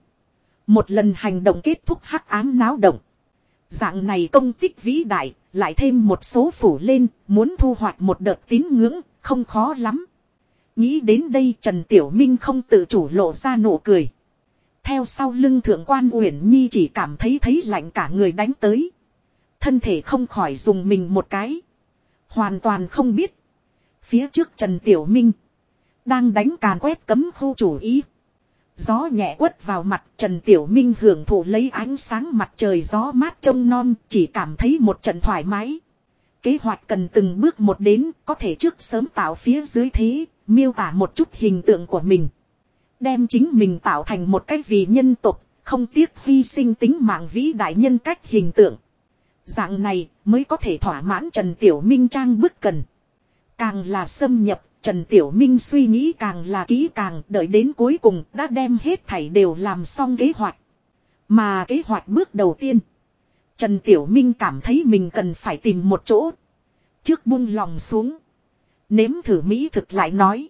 Một lần hành động kết thúc hắc ám náo động. Dạng này công tích vĩ đại, lại thêm một số phủ lên, muốn thu hoạch một đợt tín ngưỡng, không khó lắm. Nghĩ đến đây Trần Tiểu Minh không tự chủ lộ ra nụ cười. Theo sau lưng thượng quan Uyển Nhi chỉ cảm thấy thấy lạnh cả người đánh tới. Thân thể không khỏi dùng mình một cái. Hoàn toàn không biết. Phía trước Trần Tiểu Minh. Đang đánh càn quét cấm khu chủ ý. Gió nhẹ quất vào mặt Trần Tiểu Minh hưởng thụ lấy ánh sáng mặt trời gió mát trông non chỉ cảm thấy một trận thoải mái. Kế hoạch cần từng bước một đến có thể trước sớm tạo phía dưới thế, miêu tả một chút hình tượng của mình. Đem chính mình tạo thành một cách vì nhân tục, không tiếc hy sinh tính mạng vĩ đại nhân cách hình tượng. Dạng này mới có thể thỏa mãn Trần Tiểu Minh trang bức cần. Càng là xâm nhập, Trần Tiểu Minh suy nghĩ càng là kỹ càng, đợi đến cuối cùng đã đem hết thảy đều làm xong kế hoạch. Mà kế hoạch bước đầu tiên, Trần Tiểu Minh cảm thấy mình cần phải tìm một chỗ. Trước buông lòng xuống. Nếm thử Mỹ thực lại nói.